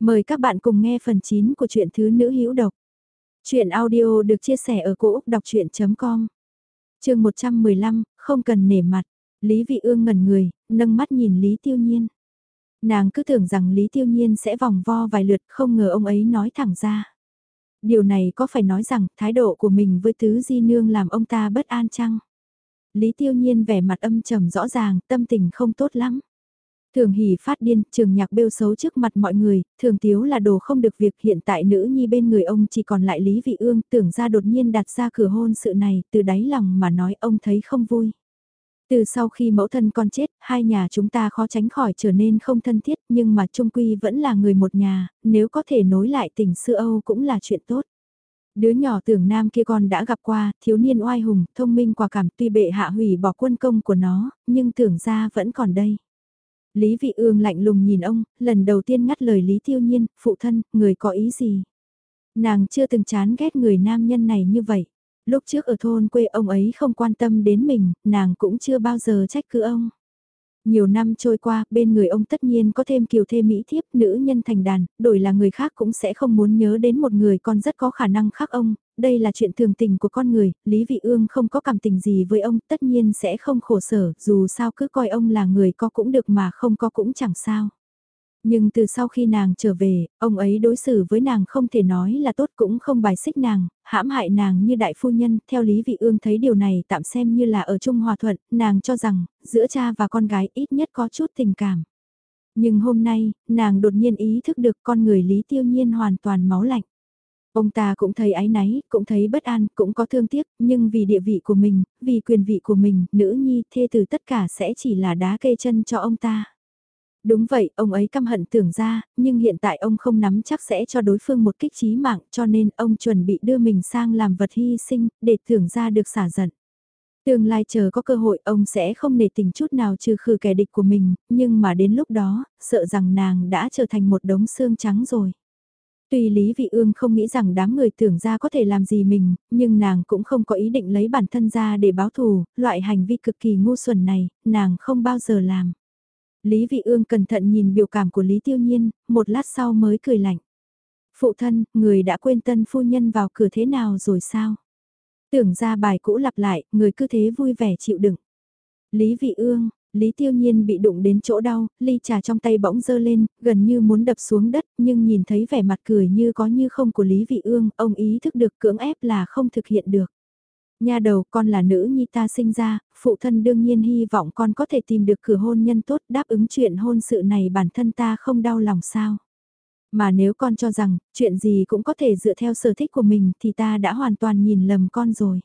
Mời các bạn cùng nghe phần 9 của truyện Thứ Nữ Hữu Độc. Chuyện audio được chia sẻ ở cỗ đọc chuyện.com Trường 115, không cần nể mặt. Lý Vị Ương ngẩn người, nâng mắt nhìn Lý Tiêu Nhiên. Nàng cứ tưởng rằng Lý Tiêu Nhiên sẽ vòng vo vài lượt không ngờ ông ấy nói thẳng ra. Điều này có phải nói rằng thái độ của mình với Tứ Di Nương làm ông ta bất an chăng? Lý Tiêu Nhiên vẻ mặt âm trầm rõ ràng, tâm tình không tốt lắm. Thường hỉ phát điên, trường nhạc bêu xấu trước mặt mọi người, thường tiếu là đồ không được việc hiện tại nữ nhi bên người ông chỉ còn lại Lý Vị Ương, tưởng ra đột nhiên đặt ra cửa hôn sự này, từ đáy lòng mà nói ông thấy không vui. Từ sau khi mẫu thân con chết, hai nhà chúng ta khó tránh khỏi trở nên không thân thiết, nhưng mà trung quy vẫn là người một nhà, nếu có thể nối lại tình xưa Âu cũng là chuyện tốt. Đứa nhỏ tưởng nam kia con đã gặp qua, thiếu niên oai hùng, thông minh quả cảm tuy bệ hạ hủy bỏ quân công của nó, nhưng tưởng ra vẫn còn đây. Lý Vị Ương lạnh lùng nhìn ông, lần đầu tiên ngắt lời Lý Tiêu Nhiên, phụ thân, người có ý gì? Nàng chưa từng chán ghét người nam nhân này như vậy. Lúc trước ở thôn quê ông ấy không quan tâm đến mình, nàng cũng chưa bao giờ trách cứ ông. Nhiều năm trôi qua, bên người ông tất nhiên có thêm kiều thê mỹ thiếp nữ nhân thành đàn, đổi là người khác cũng sẽ không muốn nhớ đến một người con rất có khả năng khác ông, đây là chuyện thường tình của con người, Lý Vị Ương không có cảm tình gì với ông, tất nhiên sẽ không khổ sở, dù sao cứ coi ông là người có cũng được mà không có cũng chẳng sao. Nhưng từ sau khi nàng trở về, ông ấy đối xử với nàng không thể nói là tốt cũng không bài xích nàng, hãm hại nàng như đại phu nhân, theo Lý Vị Ương thấy điều này tạm xem như là ở chung Hòa Thuận, nàng cho rằng, giữa cha và con gái ít nhất có chút tình cảm. Nhưng hôm nay, nàng đột nhiên ý thức được con người Lý Tiêu Nhiên hoàn toàn máu lạnh. Ông ta cũng thấy ái náy, cũng thấy bất an, cũng có thương tiếc, nhưng vì địa vị của mình, vì quyền vị của mình, nữ nhi, thê từ tất cả sẽ chỉ là đá kê chân cho ông ta. Đúng vậy, ông ấy căm hận tưởng ra, nhưng hiện tại ông không nắm chắc sẽ cho đối phương một kích trí mạng cho nên ông chuẩn bị đưa mình sang làm vật hy sinh, để tưởng ra được xả giận. Tương lai chờ có cơ hội ông sẽ không nề tình chút nào trừ khử kẻ địch của mình, nhưng mà đến lúc đó, sợ rằng nàng đã trở thành một đống xương trắng rồi. Tuy Lý Vị Ương không nghĩ rằng đám người tưởng ra có thể làm gì mình, nhưng nàng cũng không có ý định lấy bản thân ra để báo thù, loại hành vi cực kỳ ngu xuẩn này, nàng không bao giờ làm. Lý Vị Ương cẩn thận nhìn biểu cảm của Lý Tiêu Nhiên, một lát sau mới cười lạnh. Phụ thân, người đã quên tân phu nhân vào cửa thế nào rồi sao? Tưởng ra bài cũ lặp lại, người cứ thế vui vẻ chịu đựng. Lý Vị Ương, Lý Tiêu Nhiên bị đụng đến chỗ đau, ly trà trong tay bỗng dơ lên, gần như muốn đập xuống đất, nhưng nhìn thấy vẻ mặt cười như có như không của Lý Vị Ương, ông ý thức được cưỡng ép là không thực hiện được. Nha đầu con là nữ nhi ta sinh ra, phụ thân đương nhiên hy vọng con có thể tìm được cửa hôn nhân tốt đáp ứng chuyện hôn sự này bản thân ta không đau lòng sao. Mà nếu con cho rằng, chuyện gì cũng có thể dựa theo sở thích của mình thì ta đã hoàn toàn nhìn lầm con rồi.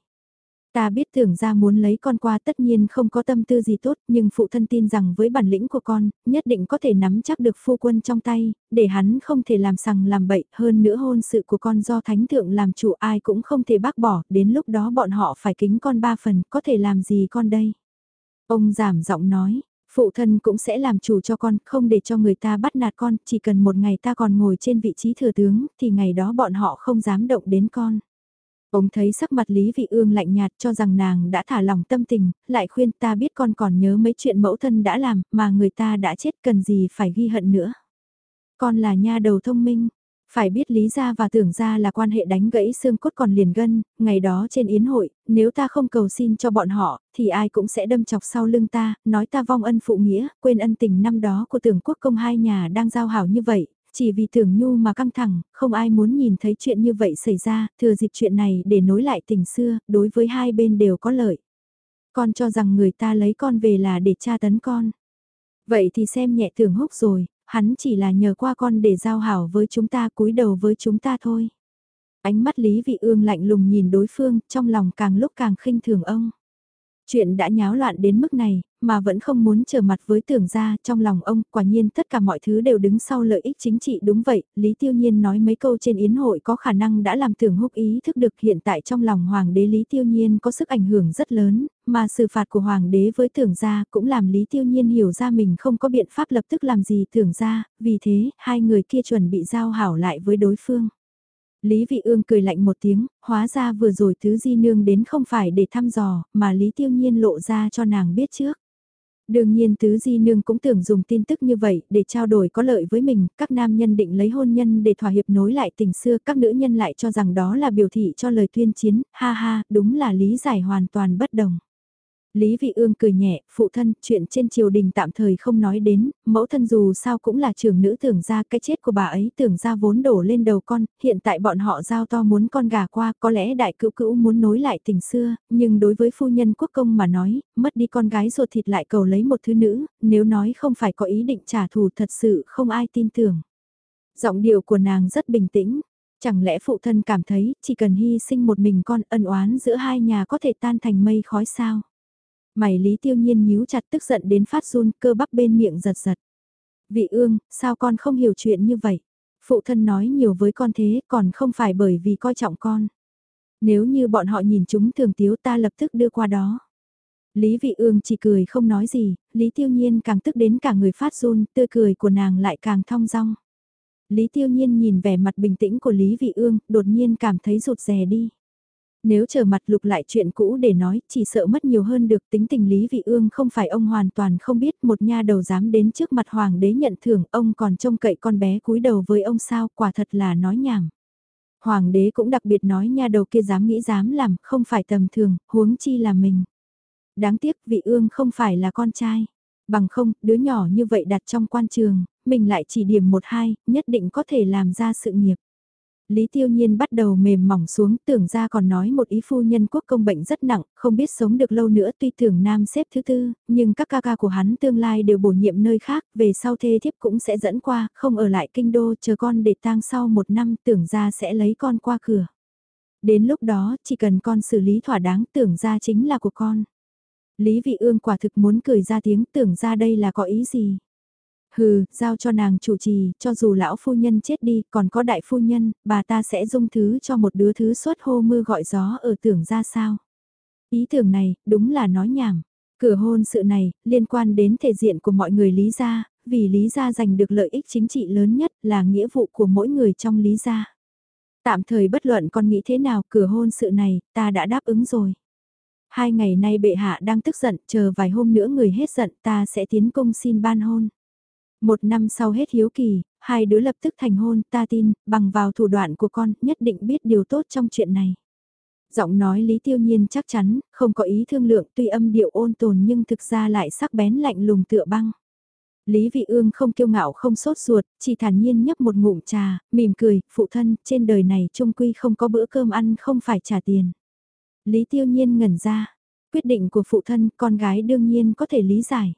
Ta biết tưởng ra muốn lấy con qua tất nhiên không có tâm tư gì tốt, nhưng phụ thân tin rằng với bản lĩnh của con, nhất định có thể nắm chắc được phu quân trong tay, để hắn không thể làm sằng làm bậy, hơn nữa hôn sự của con do thánh thượng làm chủ ai cũng không thể bác bỏ, đến lúc đó bọn họ phải kính con ba phần, có thể làm gì con đây? Ông giảm giọng nói, phụ thân cũng sẽ làm chủ cho con, không để cho người ta bắt nạt con, chỉ cần một ngày ta còn ngồi trên vị trí thừa tướng, thì ngày đó bọn họ không dám động đến con. Ông thấy sắc mặt Lý Vị Ương lạnh nhạt cho rằng nàng đã thả lòng tâm tình, lại khuyên ta biết con còn nhớ mấy chuyện mẫu thân đã làm, mà người ta đã chết cần gì phải ghi hận nữa. Con là nha đầu thông minh, phải biết lý ra và tưởng ra là quan hệ đánh gãy xương cốt còn liền gân, ngày đó trên yến hội, nếu ta không cầu xin cho bọn họ, thì ai cũng sẽ đâm chọc sau lưng ta, nói ta vong ân phụ nghĩa, quên ân tình năm đó của tưởng quốc công hai nhà đang giao hảo như vậy, chỉ vì tưởng nhu mà căng thẳng, không ai muốn nhìn thấy chuyện như vậy xảy ra, thừa dịp chuyện này để nối lại tình xưa, đối với hai bên đều có lợi. Con cho rằng người ta lấy con về là để tra tấn con. Vậy thì xem nhẹ tưởng húc rồi, hắn chỉ là nhờ qua con để giao hảo với chúng ta cúi đầu với chúng ta thôi. Ánh mắt Lý Vị Ương lạnh lùng nhìn đối phương, trong lòng càng lúc càng khinh thường ông. Chuyện đã nháo loạn đến mức này, mà vẫn không muốn trở mặt với tưởng ra trong lòng ông, quả nhiên tất cả mọi thứ đều đứng sau lợi ích chính trị đúng vậy, Lý Tiêu Nhiên nói mấy câu trên yến hội có khả năng đã làm tưởng húc ý thức được hiện tại trong lòng Hoàng đế Lý Tiêu Nhiên có sức ảnh hưởng rất lớn, mà xử phạt của Hoàng đế với tưởng ra cũng làm Lý Tiêu Nhiên hiểu ra mình không có biện pháp lập tức làm gì tưởng ra, vì thế hai người kia chuẩn bị giao hảo lại với đối phương. Lý Vị Ương cười lạnh một tiếng, hóa ra vừa rồi thứ di nương đến không phải để thăm dò, mà Lý Tiêu Nhiên lộ ra cho nàng biết trước. Đương nhiên tứ di nương cũng tưởng dùng tin tức như vậy để trao đổi có lợi với mình, các nam nhân định lấy hôn nhân để thỏa hiệp nối lại tình xưa, các nữ nhân lại cho rằng đó là biểu thị cho lời tuyên chiến, ha ha, đúng là lý giải hoàn toàn bất đồng. Lý Vị Ương cười nhẹ, phụ thân, chuyện trên triều đình tạm thời không nói đến, mẫu thân dù sao cũng là trưởng nữ tưởng ra cái chết của bà ấy tưởng ra vốn đổ lên đầu con, hiện tại bọn họ giao to muốn con gà qua, có lẽ đại cữu cữu muốn nối lại tình xưa, nhưng đối với phu nhân quốc công mà nói, mất đi con gái ruột thịt lại cầu lấy một thứ nữ, nếu nói không phải có ý định trả thù thật sự không ai tin tưởng. Giọng điệu của nàng rất bình tĩnh, chẳng lẽ phụ thân cảm thấy chỉ cần hy sinh một mình con ân oán giữa hai nhà có thể tan thành mây khói sao? Mày Lý Tiêu Nhiên nhíu chặt tức giận đến phát run cơ bắp bên miệng giật giật. Vị ương, sao con không hiểu chuyện như vậy? Phụ thân nói nhiều với con thế còn không phải bởi vì coi trọng con. Nếu như bọn họ nhìn chúng thường tiếu ta lập tức đưa qua đó. Lý Vị Ương chỉ cười không nói gì, Lý Tiêu Nhiên càng tức đến cả người phát run, tươi cười của nàng lại càng thong dong. Lý Tiêu Nhiên nhìn vẻ mặt bình tĩnh của Lý Vị Ương, đột nhiên cảm thấy rụt rè đi. Nếu chờ mặt lục lại chuyện cũ để nói, chỉ sợ mất nhiều hơn được tính tình Lý Vị Ương không phải ông hoàn toàn không biết một nha đầu dám đến trước mặt hoàng đế nhận thưởng, ông còn trông cậy con bé cúi đầu với ông sao, quả thật là nói nhảm. Hoàng đế cũng đặc biệt nói nha đầu kia dám nghĩ dám làm, không phải tầm thường, huống chi là mình. Đáng tiếc vị ương không phải là con trai. Bằng không, đứa nhỏ như vậy đặt trong quan trường, mình lại chỉ điểm một hai, nhất định có thể làm ra sự nghiệp. Lý Tiêu Nhiên bắt đầu mềm mỏng xuống tưởng ra còn nói một ý phu nhân quốc công bệnh rất nặng, không biết sống được lâu nữa tuy tưởng nam xếp thứ tư, nhưng các ca ca của hắn tương lai đều bổ nhiệm nơi khác, về sau thê thiếp cũng sẽ dẫn qua, không ở lại kinh đô chờ con để tang sau một năm tưởng ra sẽ lấy con qua cửa. Đến lúc đó chỉ cần con xử lý thỏa đáng tưởng ra chính là của con. Lý Vị Ương quả thực muốn cười ra tiếng tưởng ra đây là có ý gì. Hừ, giao cho nàng chủ trì, cho dù lão phu nhân chết đi, còn có đại phu nhân, bà ta sẽ dung thứ cho một đứa thứ suốt hô mưa gọi gió ở tưởng ra sao. Ý tưởng này, đúng là nói nhảm. Cửa hôn sự này, liên quan đến thể diện của mọi người Lý Gia, vì Lý Gia giành được lợi ích chính trị lớn nhất là nghĩa vụ của mỗi người trong Lý Gia. Tạm thời bất luận con nghĩ thế nào, cửa hôn sự này, ta đã đáp ứng rồi. Hai ngày nay bệ hạ đang tức giận, chờ vài hôm nữa người hết giận ta sẽ tiến công xin ban hôn. Một năm sau hết hiếu kỳ, hai đứa lập tức thành hôn, ta tin, bằng vào thủ đoạn của con, nhất định biết điều tốt trong chuyện này. Giọng nói Lý Tiêu Nhiên chắc chắn, không có ý thương lượng tuy âm điệu ôn tồn nhưng thực ra lại sắc bén lạnh lùng tựa băng. Lý Vị Ương không kiêu ngạo không sốt ruột, chỉ thản nhiên nhấp một ngụm trà, mỉm cười, phụ thân, trên đời này trung quy không có bữa cơm ăn không phải trả tiền. Lý Tiêu Nhiên ngẩn ra, quyết định của phụ thân con gái đương nhiên có thể lý giải.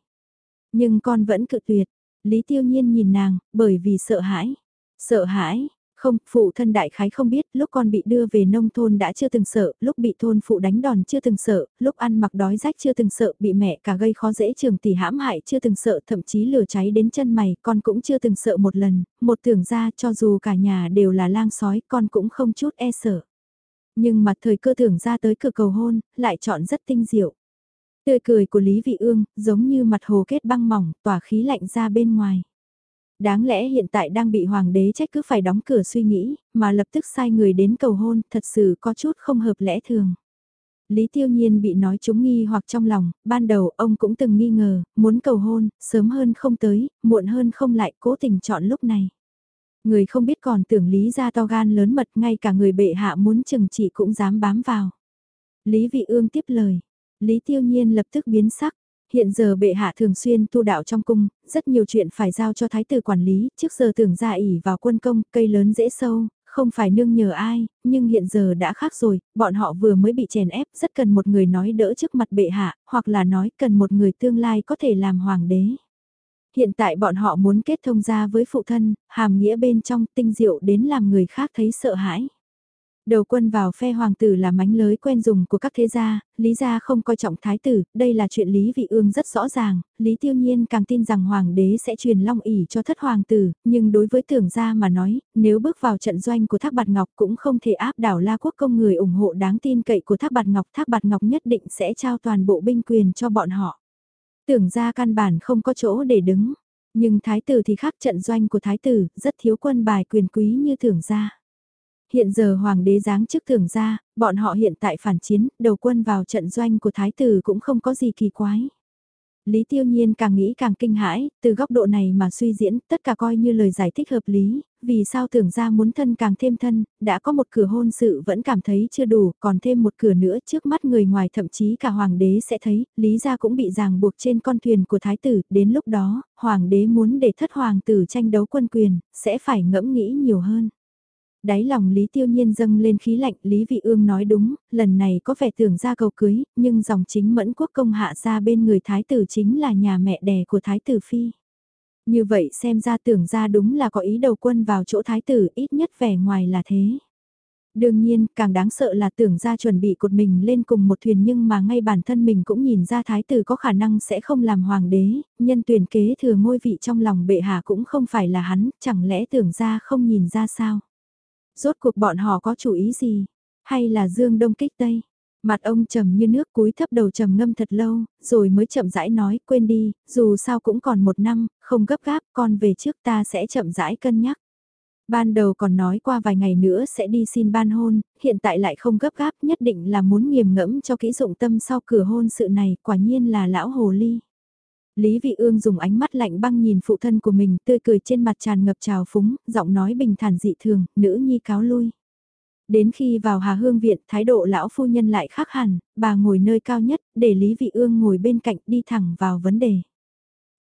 Nhưng con vẫn cự tuyệt, Lý Tiêu Nhiên nhìn nàng, bởi vì sợ hãi. Sợ hãi, không, phụ thân đại khái không biết, lúc con bị đưa về nông thôn đã chưa từng sợ, lúc bị thôn phụ đánh đòn chưa từng sợ, lúc ăn mặc đói rách chưa từng sợ, bị mẹ cả gây khó dễ trường tỷ hãm hại chưa từng sợ, thậm chí lửa cháy đến chân mày, con cũng chưa từng sợ một lần, một tưởng ra cho dù cả nhà đều là lang sói, con cũng không chút e sợ. Nhưng mà thời cơ tưởng ra tới cửa cầu hôn, lại chọn rất tinh diệu. Tươi cười của Lý Vị Ương, giống như mặt hồ kết băng mỏng, tỏa khí lạnh ra bên ngoài. Đáng lẽ hiện tại đang bị hoàng đế trách cứ phải đóng cửa suy nghĩ, mà lập tức sai người đến cầu hôn, thật sự có chút không hợp lẽ thường. Lý Tiêu Nhiên bị nói chúng nghi hoặc trong lòng, ban đầu ông cũng từng nghi ngờ, muốn cầu hôn, sớm hơn không tới, muộn hơn không lại, cố tình chọn lúc này. Người không biết còn tưởng Lý ra to gan lớn mật ngay cả người bệ hạ muốn chừng trị cũng dám bám vào. Lý Vị Ương tiếp lời, Lý Tiêu Nhiên lập tức biến sắc. Hiện giờ bệ hạ thường xuyên tu đạo trong cung, rất nhiều chuyện phải giao cho thái tử quản lý, trước giờ tưởng ra ỉ vào quân công, cây lớn dễ sâu, không phải nương nhờ ai, nhưng hiện giờ đã khác rồi, bọn họ vừa mới bị chèn ép, rất cần một người nói đỡ trước mặt bệ hạ, hoặc là nói cần một người tương lai có thể làm hoàng đế. Hiện tại bọn họ muốn kết thông gia với phụ thân, hàm nghĩa bên trong tinh diệu đến làm người khác thấy sợ hãi. Đầu quân vào phe hoàng tử là mánh lới quen dùng của các thế gia, Lý gia không coi trọng thái tử, đây là chuyện Lý Vị Ương rất rõ ràng, Lý Tiêu Nhiên càng tin rằng hoàng đế sẽ truyền long ỷ cho thất hoàng tử, nhưng đối với tưởng gia mà nói, nếu bước vào trận doanh của Thác Bạt Ngọc cũng không thể áp đảo La Quốc công người ủng hộ đáng tin cậy của Thác Bạt Ngọc, Thác Bạt Ngọc nhất định sẽ trao toàn bộ binh quyền cho bọn họ. Tưởng gia căn bản không có chỗ để đứng, nhưng thái tử thì khác trận doanh của thái tử, rất thiếu quân bài quyền quý như tưởng gia hiện giờ hoàng đế giáng chức thưởng ra, bọn họ hiện tại phản chiến, đầu quân vào trận doanh của thái tử cũng không có gì kỳ quái. Lý Tiêu Nhiên càng nghĩ càng kinh hãi, từ góc độ này mà suy diễn, tất cả coi như lời giải thích hợp lý, vì sao tưởng ra muốn thân càng thêm thân, đã có một cửa hôn sự vẫn cảm thấy chưa đủ, còn thêm một cửa nữa trước mắt người ngoài thậm chí cả hoàng đế sẽ thấy, Lý gia cũng bị ràng buộc trên con thuyền của thái tử, đến lúc đó, hoàng đế muốn để thất hoàng tử tranh đấu quân quyền, sẽ phải ngẫm nghĩ nhiều hơn. Đáy lòng Lý Tiêu Nhiên dâng lên khí lạnh, Lý Vị Ương nói đúng, lần này có vẻ tưởng ra cầu cưới, nhưng dòng chính mẫn quốc công hạ ra bên người thái tử chính là nhà mẹ đẻ của thái tử Phi. Như vậy xem ra tưởng ra đúng là có ý đầu quân vào chỗ thái tử, ít nhất vẻ ngoài là thế. Đương nhiên, càng đáng sợ là tưởng ra chuẩn bị cột mình lên cùng một thuyền nhưng mà ngay bản thân mình cũng nhìn ra thái tử có khả năng sẽ không làm hoàng đế, nhân tuyển kế thừa ngôi vị trong lòng bệ hạ cũng không phải là hắn, chẳng lẽ tưởng ra không nhìn ra sao. Rốt cuộc bọn họ có chủ ý gì? Hay là dương đông kích tây? Mặt ông trầm như nước cúi thấp đầu trầm ngâm thật lâu, rồi mới chậm rãi nói, quên đi, dù sao cũng còn một năm, không gấp gáp, con về trước ta sẽ chậm rãi cân nhắc. Ban đầu còn nói qua vài ngày nữa sẽ đi xin ban hôn, hiện tại lại không gấp gáp nhất định là muốn nghiềm ngẫm cho kỹ dụng tâm sau cửa hôn sự này, quả nhiên là lão hồ ly. Lý Vị Ương dùng ánh mắt lạnh băng nhìn phụ thân của mình tươi cười trên mặt tràn ngập trào phúng, giọng nói bình thản dị thường, nữ nhi cáo lui. Đến khi vào Hà Hương Viện, thái độ lão phu nhân lại khác hẳn, bà ngồi nơi cao nhất, để Lý Vị Ương ngồi bên cạnh đi thẳng vào vấn đề.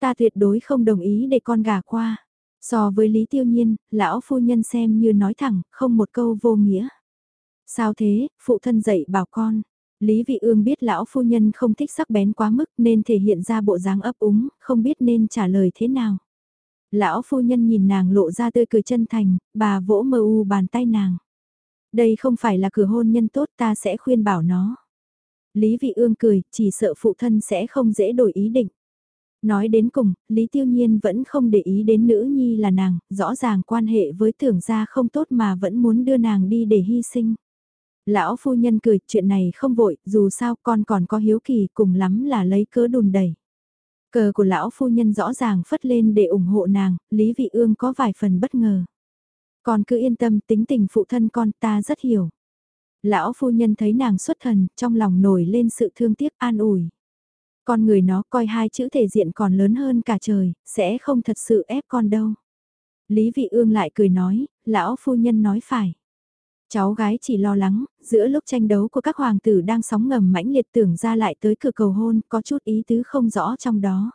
Ta tuyệt đối không đồng ý để con gà qua. So với Lý Tiêu Nhiên, lão phu nhân xem như nói thẳng, không một câu vô nghĩa. Sao thế, phụ thân dạy bảo con, Lý Vị Ương biết lão phu nhân không thích sắc bén quá mức nên thể hiện ra bộ dáng ấp úng, không biết nên trả lời thế nào. Lão phu nhân nhìn nàng lộ ra tươi cười chân thành, bà vỗ mơ u bàn tay nàng. Đây không phải là cửa hôn nhân tốt ta sẽ khuyên bảo nó. Lý Vị Ương cười, chỉ sợ phụ thân sẽ không dễ đổi ý định. Nói đến cùng, Lý Tiêu Nhiên vẫn không để ý đến nữ nhi là nàng, rõ ràng quan hệ với tưởng gia không tốt mà vẫn muốn đưa nàng đi để hy sinh. Lão phu nhân cười, chuyện này không vội, dù sao con còn có hiếu kỳ cùng lắm là lấy cớ đùn đẩy. Cờ của lão phu nhân rõ ràng phất lên để ủng hộ nàng, Lý Vị Ương có vài phần bất ngờ. Con cứ yên tâm tính tình phụ thân con ta rất hiểu. Lão phu nhân thấy nàng xuất thần, trong lòng nổi lên sự thương tiếc an ủi. Con người nó coi hai chữ thể diện còn lớn hơn cả trời, sẽ không thật sự ép con đâu. Lý Vị Ương lại cười nói, lão phu nhân nói phải. Cháu gái chỉ lo lắng, giữa lúc tranh đấu của các hoàng tử đang sóng ngầm mãnh liệt tưởng ra lại tới cửa cầu hôn, có chút ý tứ không rõ trong đó.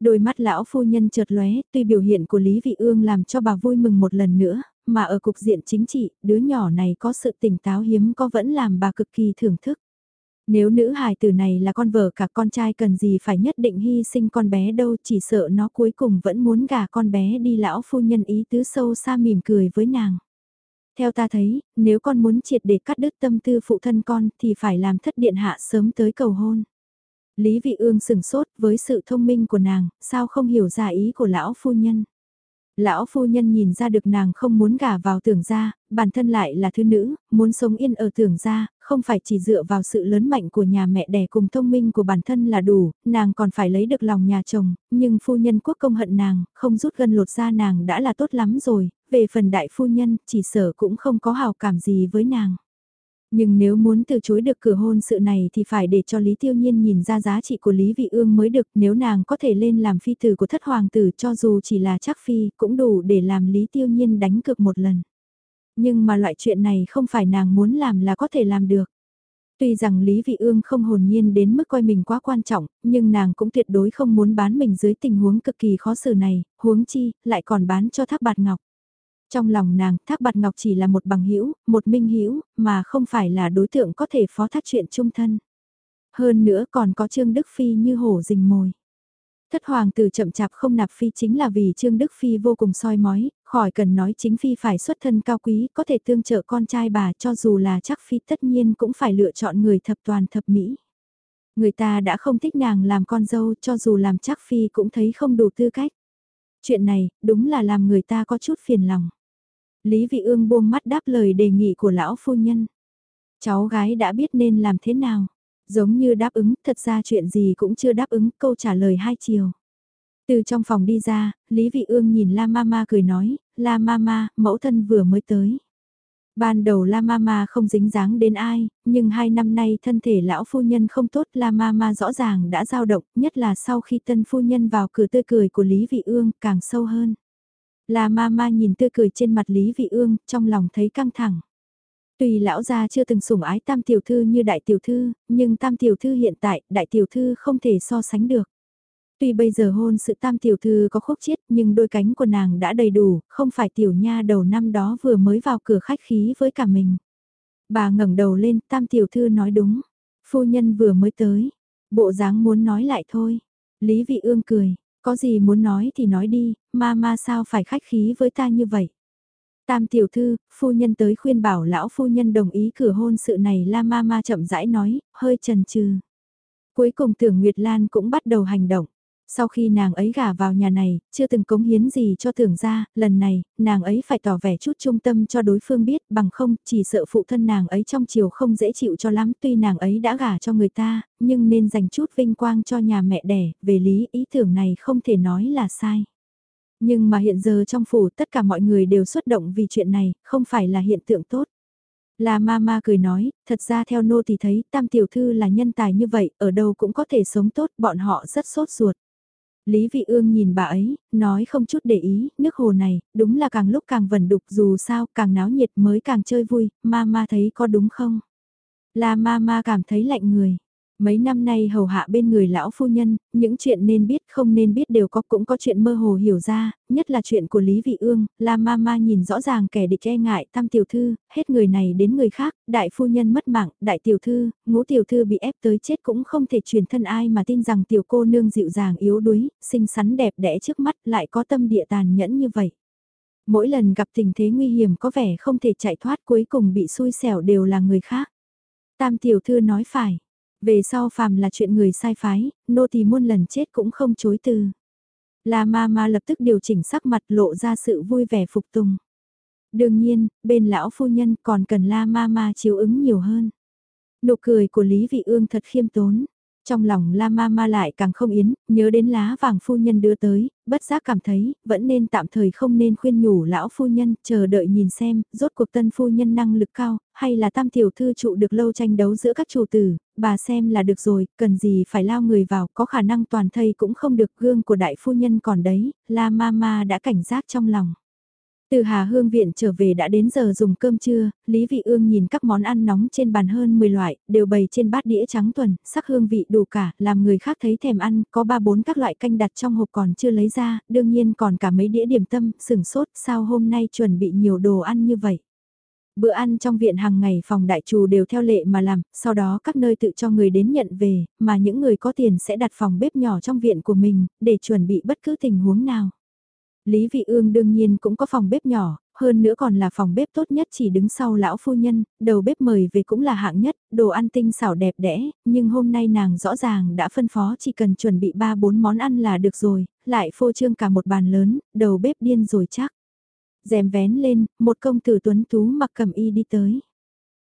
Đôi mắt lão phu nhân chợt lóe, tuy biểu hiện của Lý Vị Ương làm cho bà vui mừng một lần nữa, mà ở cục diện chính trị, đứa nhỏ này có sự tỉnh táo hiếm có vẫn làm bà cực kỳ thưởng thức. Nếu nữ hài tử này là con vợ cả con trai cần gì phải nhất định hy sinh con bé đâu chỉ sợ nó cuối cùng vẫn muốn gả con bé đi lão phu nhân ý tứ sâu xa mỉm cười với nàng. Theo ta thấy, nếu con muốn triệt để cắt đứt tâm tư phụ thân con thì phải làm thất điện hạ sớm tới cầu hôn. Lý Vị Ương sừng sốt với sự thông minh của nàng, sao không hiểu ra ý của lão phu nhân. Lão phu nhân nhìn ra được nàng không muốn gả vào tưởng gia, bản thân lại là thứ nữ, muốn sống yên ở tưởng gia, không phải chỉ dựa vào sự lớn mạnh của nhà mẹ đẻ cùng thông minh của bản thân là đủ, nàng còn phải lấy được lòng nhà chồng, nhưng phu nhân quốc công hận nàng, không rút gân lột ra nàng đã là tốt lắm rồi, về phần đại phu nhân, chỉ sở cũng không có hào cảm gì với nàng. Nhưng nếu muốn từ chối được cửa hôn sự này thì phải để cho Lý Tiêu Nhiên nhìn ra giá trị của Lý Vị Ương mới được nếu nàng có thể lên làm phi tử của thất hoàng tử cho dù chỉ là chắc phi cũng đủ để làm Lý Tiêu Nhiên đánh cược một lần. Nhưng mà loại chuyện này không phải nàng muốn làm là có thể làm được. Tuy rằng Lý Vị Ương không hồn nhiên đến mức coi mình quá quan trọng, nhưng nàng cũng tuyệt đối không muốn bán mình dưới tình huống cực kỳ khó xử này, huống chi, lại còn bán cho thác bạt ngọc. Trong lòng nàng, Thác Bạt Ngọc chỉ là một bằng hữu, một minh hữu, mà không phải là đối tượng có thể phó thác chuyện chung thân. Hơn nữa còn có Trương Đức Phi như hổ rình mồi. Thất hoàng tử chậm chạp không nạp phi chính là vì Trương Đức Phi vô cùng soi mói, khỏi cần nói chính phi phải xuất thân cao quý, có thể tương trợ con trai bà cho dù là chắc phi tất nhiên cũng phải lựa chọn người thập toàn thập mỹ. Người ta đã không thích nàng làm con dâu cho dù làm chắc phi cũng thấy không đủ tư cách. Chuyện này đúng là làm người ta có chút phiền lòng. Lý Vị Ương buông mắt đáp lời đề nghị của lão phu nhân. Cháu gái đã biết nên làm thế nào. Giống như đáp ứng, thật ra chuyện gì cũng chưa đáp ứng, câu trả lời hai chiều. Từ trong phòng đi ra, Lý Vị Ương nhìn La Mama cười nói, La Mama, mẫu thân vừa mới tới. Ban đầu La Mama không dính dáng đến ai, nhưng hai năm nay thân thể lão phu nhân không tốt La Mama rõ ràng đã dao động, nhất là sau khi tân phu nhân vào cửa tươi cười của Lý Vị Ương càng sâu hơn. La Mama nhìn tươi cười trên mặt Lý Vị Ương, trong lòng thấy căng thẳng. Tuy lão gia chưa từng sủng ái tam tiểu thư như đại tiểu thư, nhưng tam tiểu thư hiện tại, đại tiểu thư không thể so sánh được. Tuy bây giờ hôn sự tam tiểu thư có khúc chiết nhưng đôi cánh của nàng đã đầy đủ, không phải tiểu nha đầu năm đó vừa mới vào cửa khách khí với cả mình. Bà ngẩng đầu lên, tam tiểu thư nói đúng. Phu nhân vừa mới tới, bộ dáng muốn nói lại thôi. Lý vị ương cười, có gì muốn nói thì nói đi, ma ma sao phải khách khí với ta như vậy. Tam tiểu thư, phu nhân tới khuyên bảo lão phu nhân đồng ý cửa hôn sự này la ma ma chậm rãi nói, hơi chần chừ. Cuối cùng tưởng Nguyệt Lan cũng bắt đầu hành động. Sau khi nàng ấy gả vào nhà này, chưa từng cống hiến gì cho tưởng ra, lần này, nàng ấy phải tỏ vẻ chút trung tâm cho đối phương biết, bằng không, chỉ sợ phụ thân nàng ấy trong chiều không dễ chịu cho lắm, tuy nàng ấy đã gả cho người ta, nhưng nên dành chút vinh quang cho nhà mẹ đẻ, về lý ý tưởng này không thể nói là sai. Nhưng mà hiện giờ trong phủ tất cả mọi người đều xuất động vì chuyện này, không phải là hiện tượng tốt. Là mama cười nói, thật ra theo nô thì thấy tam tiểu thư là nhân tài như vậy, ở đâu cũng có thể sống tốt, bọn họ rất sốt ruột. Lý Vị Ương nhìn bà ấy, nói không chút để ý, nước hồ này, đúng là càng lúc càng vẩn đục dù sao, càng náo nhiệt mới càng chơi vui, ma ma thấy có đúng không? Là ma cảm thấy lạnh người. Mấy năm nay hầu hạ bên người lão phu nhân, những chuyện nên biết không nên biết đều có cũng có chuyện mơ hồ hiểu ra, nhất là chuyện của Lý Vị Ương, là mama nhìn rõ ràng kẻ địch e ngại tam tiểu thư, hết người này đến người khác, đại phu nhân mất mạng, đại tiểu thư, ngũ tiểu thư bị ép tới chết cũng không thể truyền thân ai mà tin rằng tiểu cô nương dịu dàng yếu đuối, xinh xắn đẹp đẽ trước mắt lại có tâm địa tàn nhẫn như vậy. Mỗi lần gặp tình thế nguy hiểm có vẻ không thể chạy thoát cuối cùng bị xui xẻo đều là người khác. Tam tiểu thư nói phải về sau phàm là chuyện người sai phái, nô thì muôn lần chết cũng không chối từ. La ma ma lập tức điều chỉnh sắc mặt lộ ra sự vui vẻ phục tùng. Đương nhiên, bên lão phu nhân còn cần la ma ma chiếu ứng nhiều hơn. Nụ cười của Lý Vị Ương thật khiêm tốn. Trong lòng La Ma Ma lại càng không yến, nhớ đến lá vàng phu nhân đưa tới, bất giác cảm thấy, vẫn nên tạm thời không nên khuyên nhủ lão phu nhân, chờ đợi nhìn xem, rốt cuộc tân phu nhân năng lực cao, hay là tam tiểu thư trụ được lâu tranh đấu giữa các chủ tử, bà xem là được rồi, cần gì phải lao người vào, có khả năng toàn thây cũng không được gương của đại phu nhân còn đấy, La Ma Ma đã cảnh giác trong lòng. Từ Hà Hương Viện trở về đã đến giờ dùng cơm trưa, Lý Vị Ương nhìn các món ăn nóng trên bàn hơn 10 loại, đều bày trên bát đĩa trắng tuần, sắc hương vị đủ cả, làm người khác thấy thèm ăn, có ba bốn các loại canh đặt trong hộp còn chưa lấy ra, đương nhiên còn cả mấy đĩa điểm tâm, sừng sốt, sao hôm nay chuẩn bị nhiều đồ ăn như vậy. Bữa ăn trong viện hàng ngày phòng đại trù đều theo lệ mà làm, sau đó các nơi tự cho người đến nhận về, mà những người có tiền sẽ đặt phòng bếp nhỏ trong viện của mình, để chuẩn bị bất cứ tình huống nào. Lý Vị Ương đương nhiên cũng có phòng bếp nhỏ, hơn nữa còn là phòng bếp tốt nhất chỉ đứng sau lão phu nhân, đầu bếp mời về cũng là hạng nhất, đồ ăn tinh xảo đẹp đẽ, nhưng hôm nay nàng rõ ràng đã phân phó chỉ cần chuẩn bị 3-4 món ăn là được rồi, lại phô trương cả một bàn lớn, đầu bếp điên rồi chắc. Dèm vén lên, một công tử tuấn tú mặc cầm y đi tới.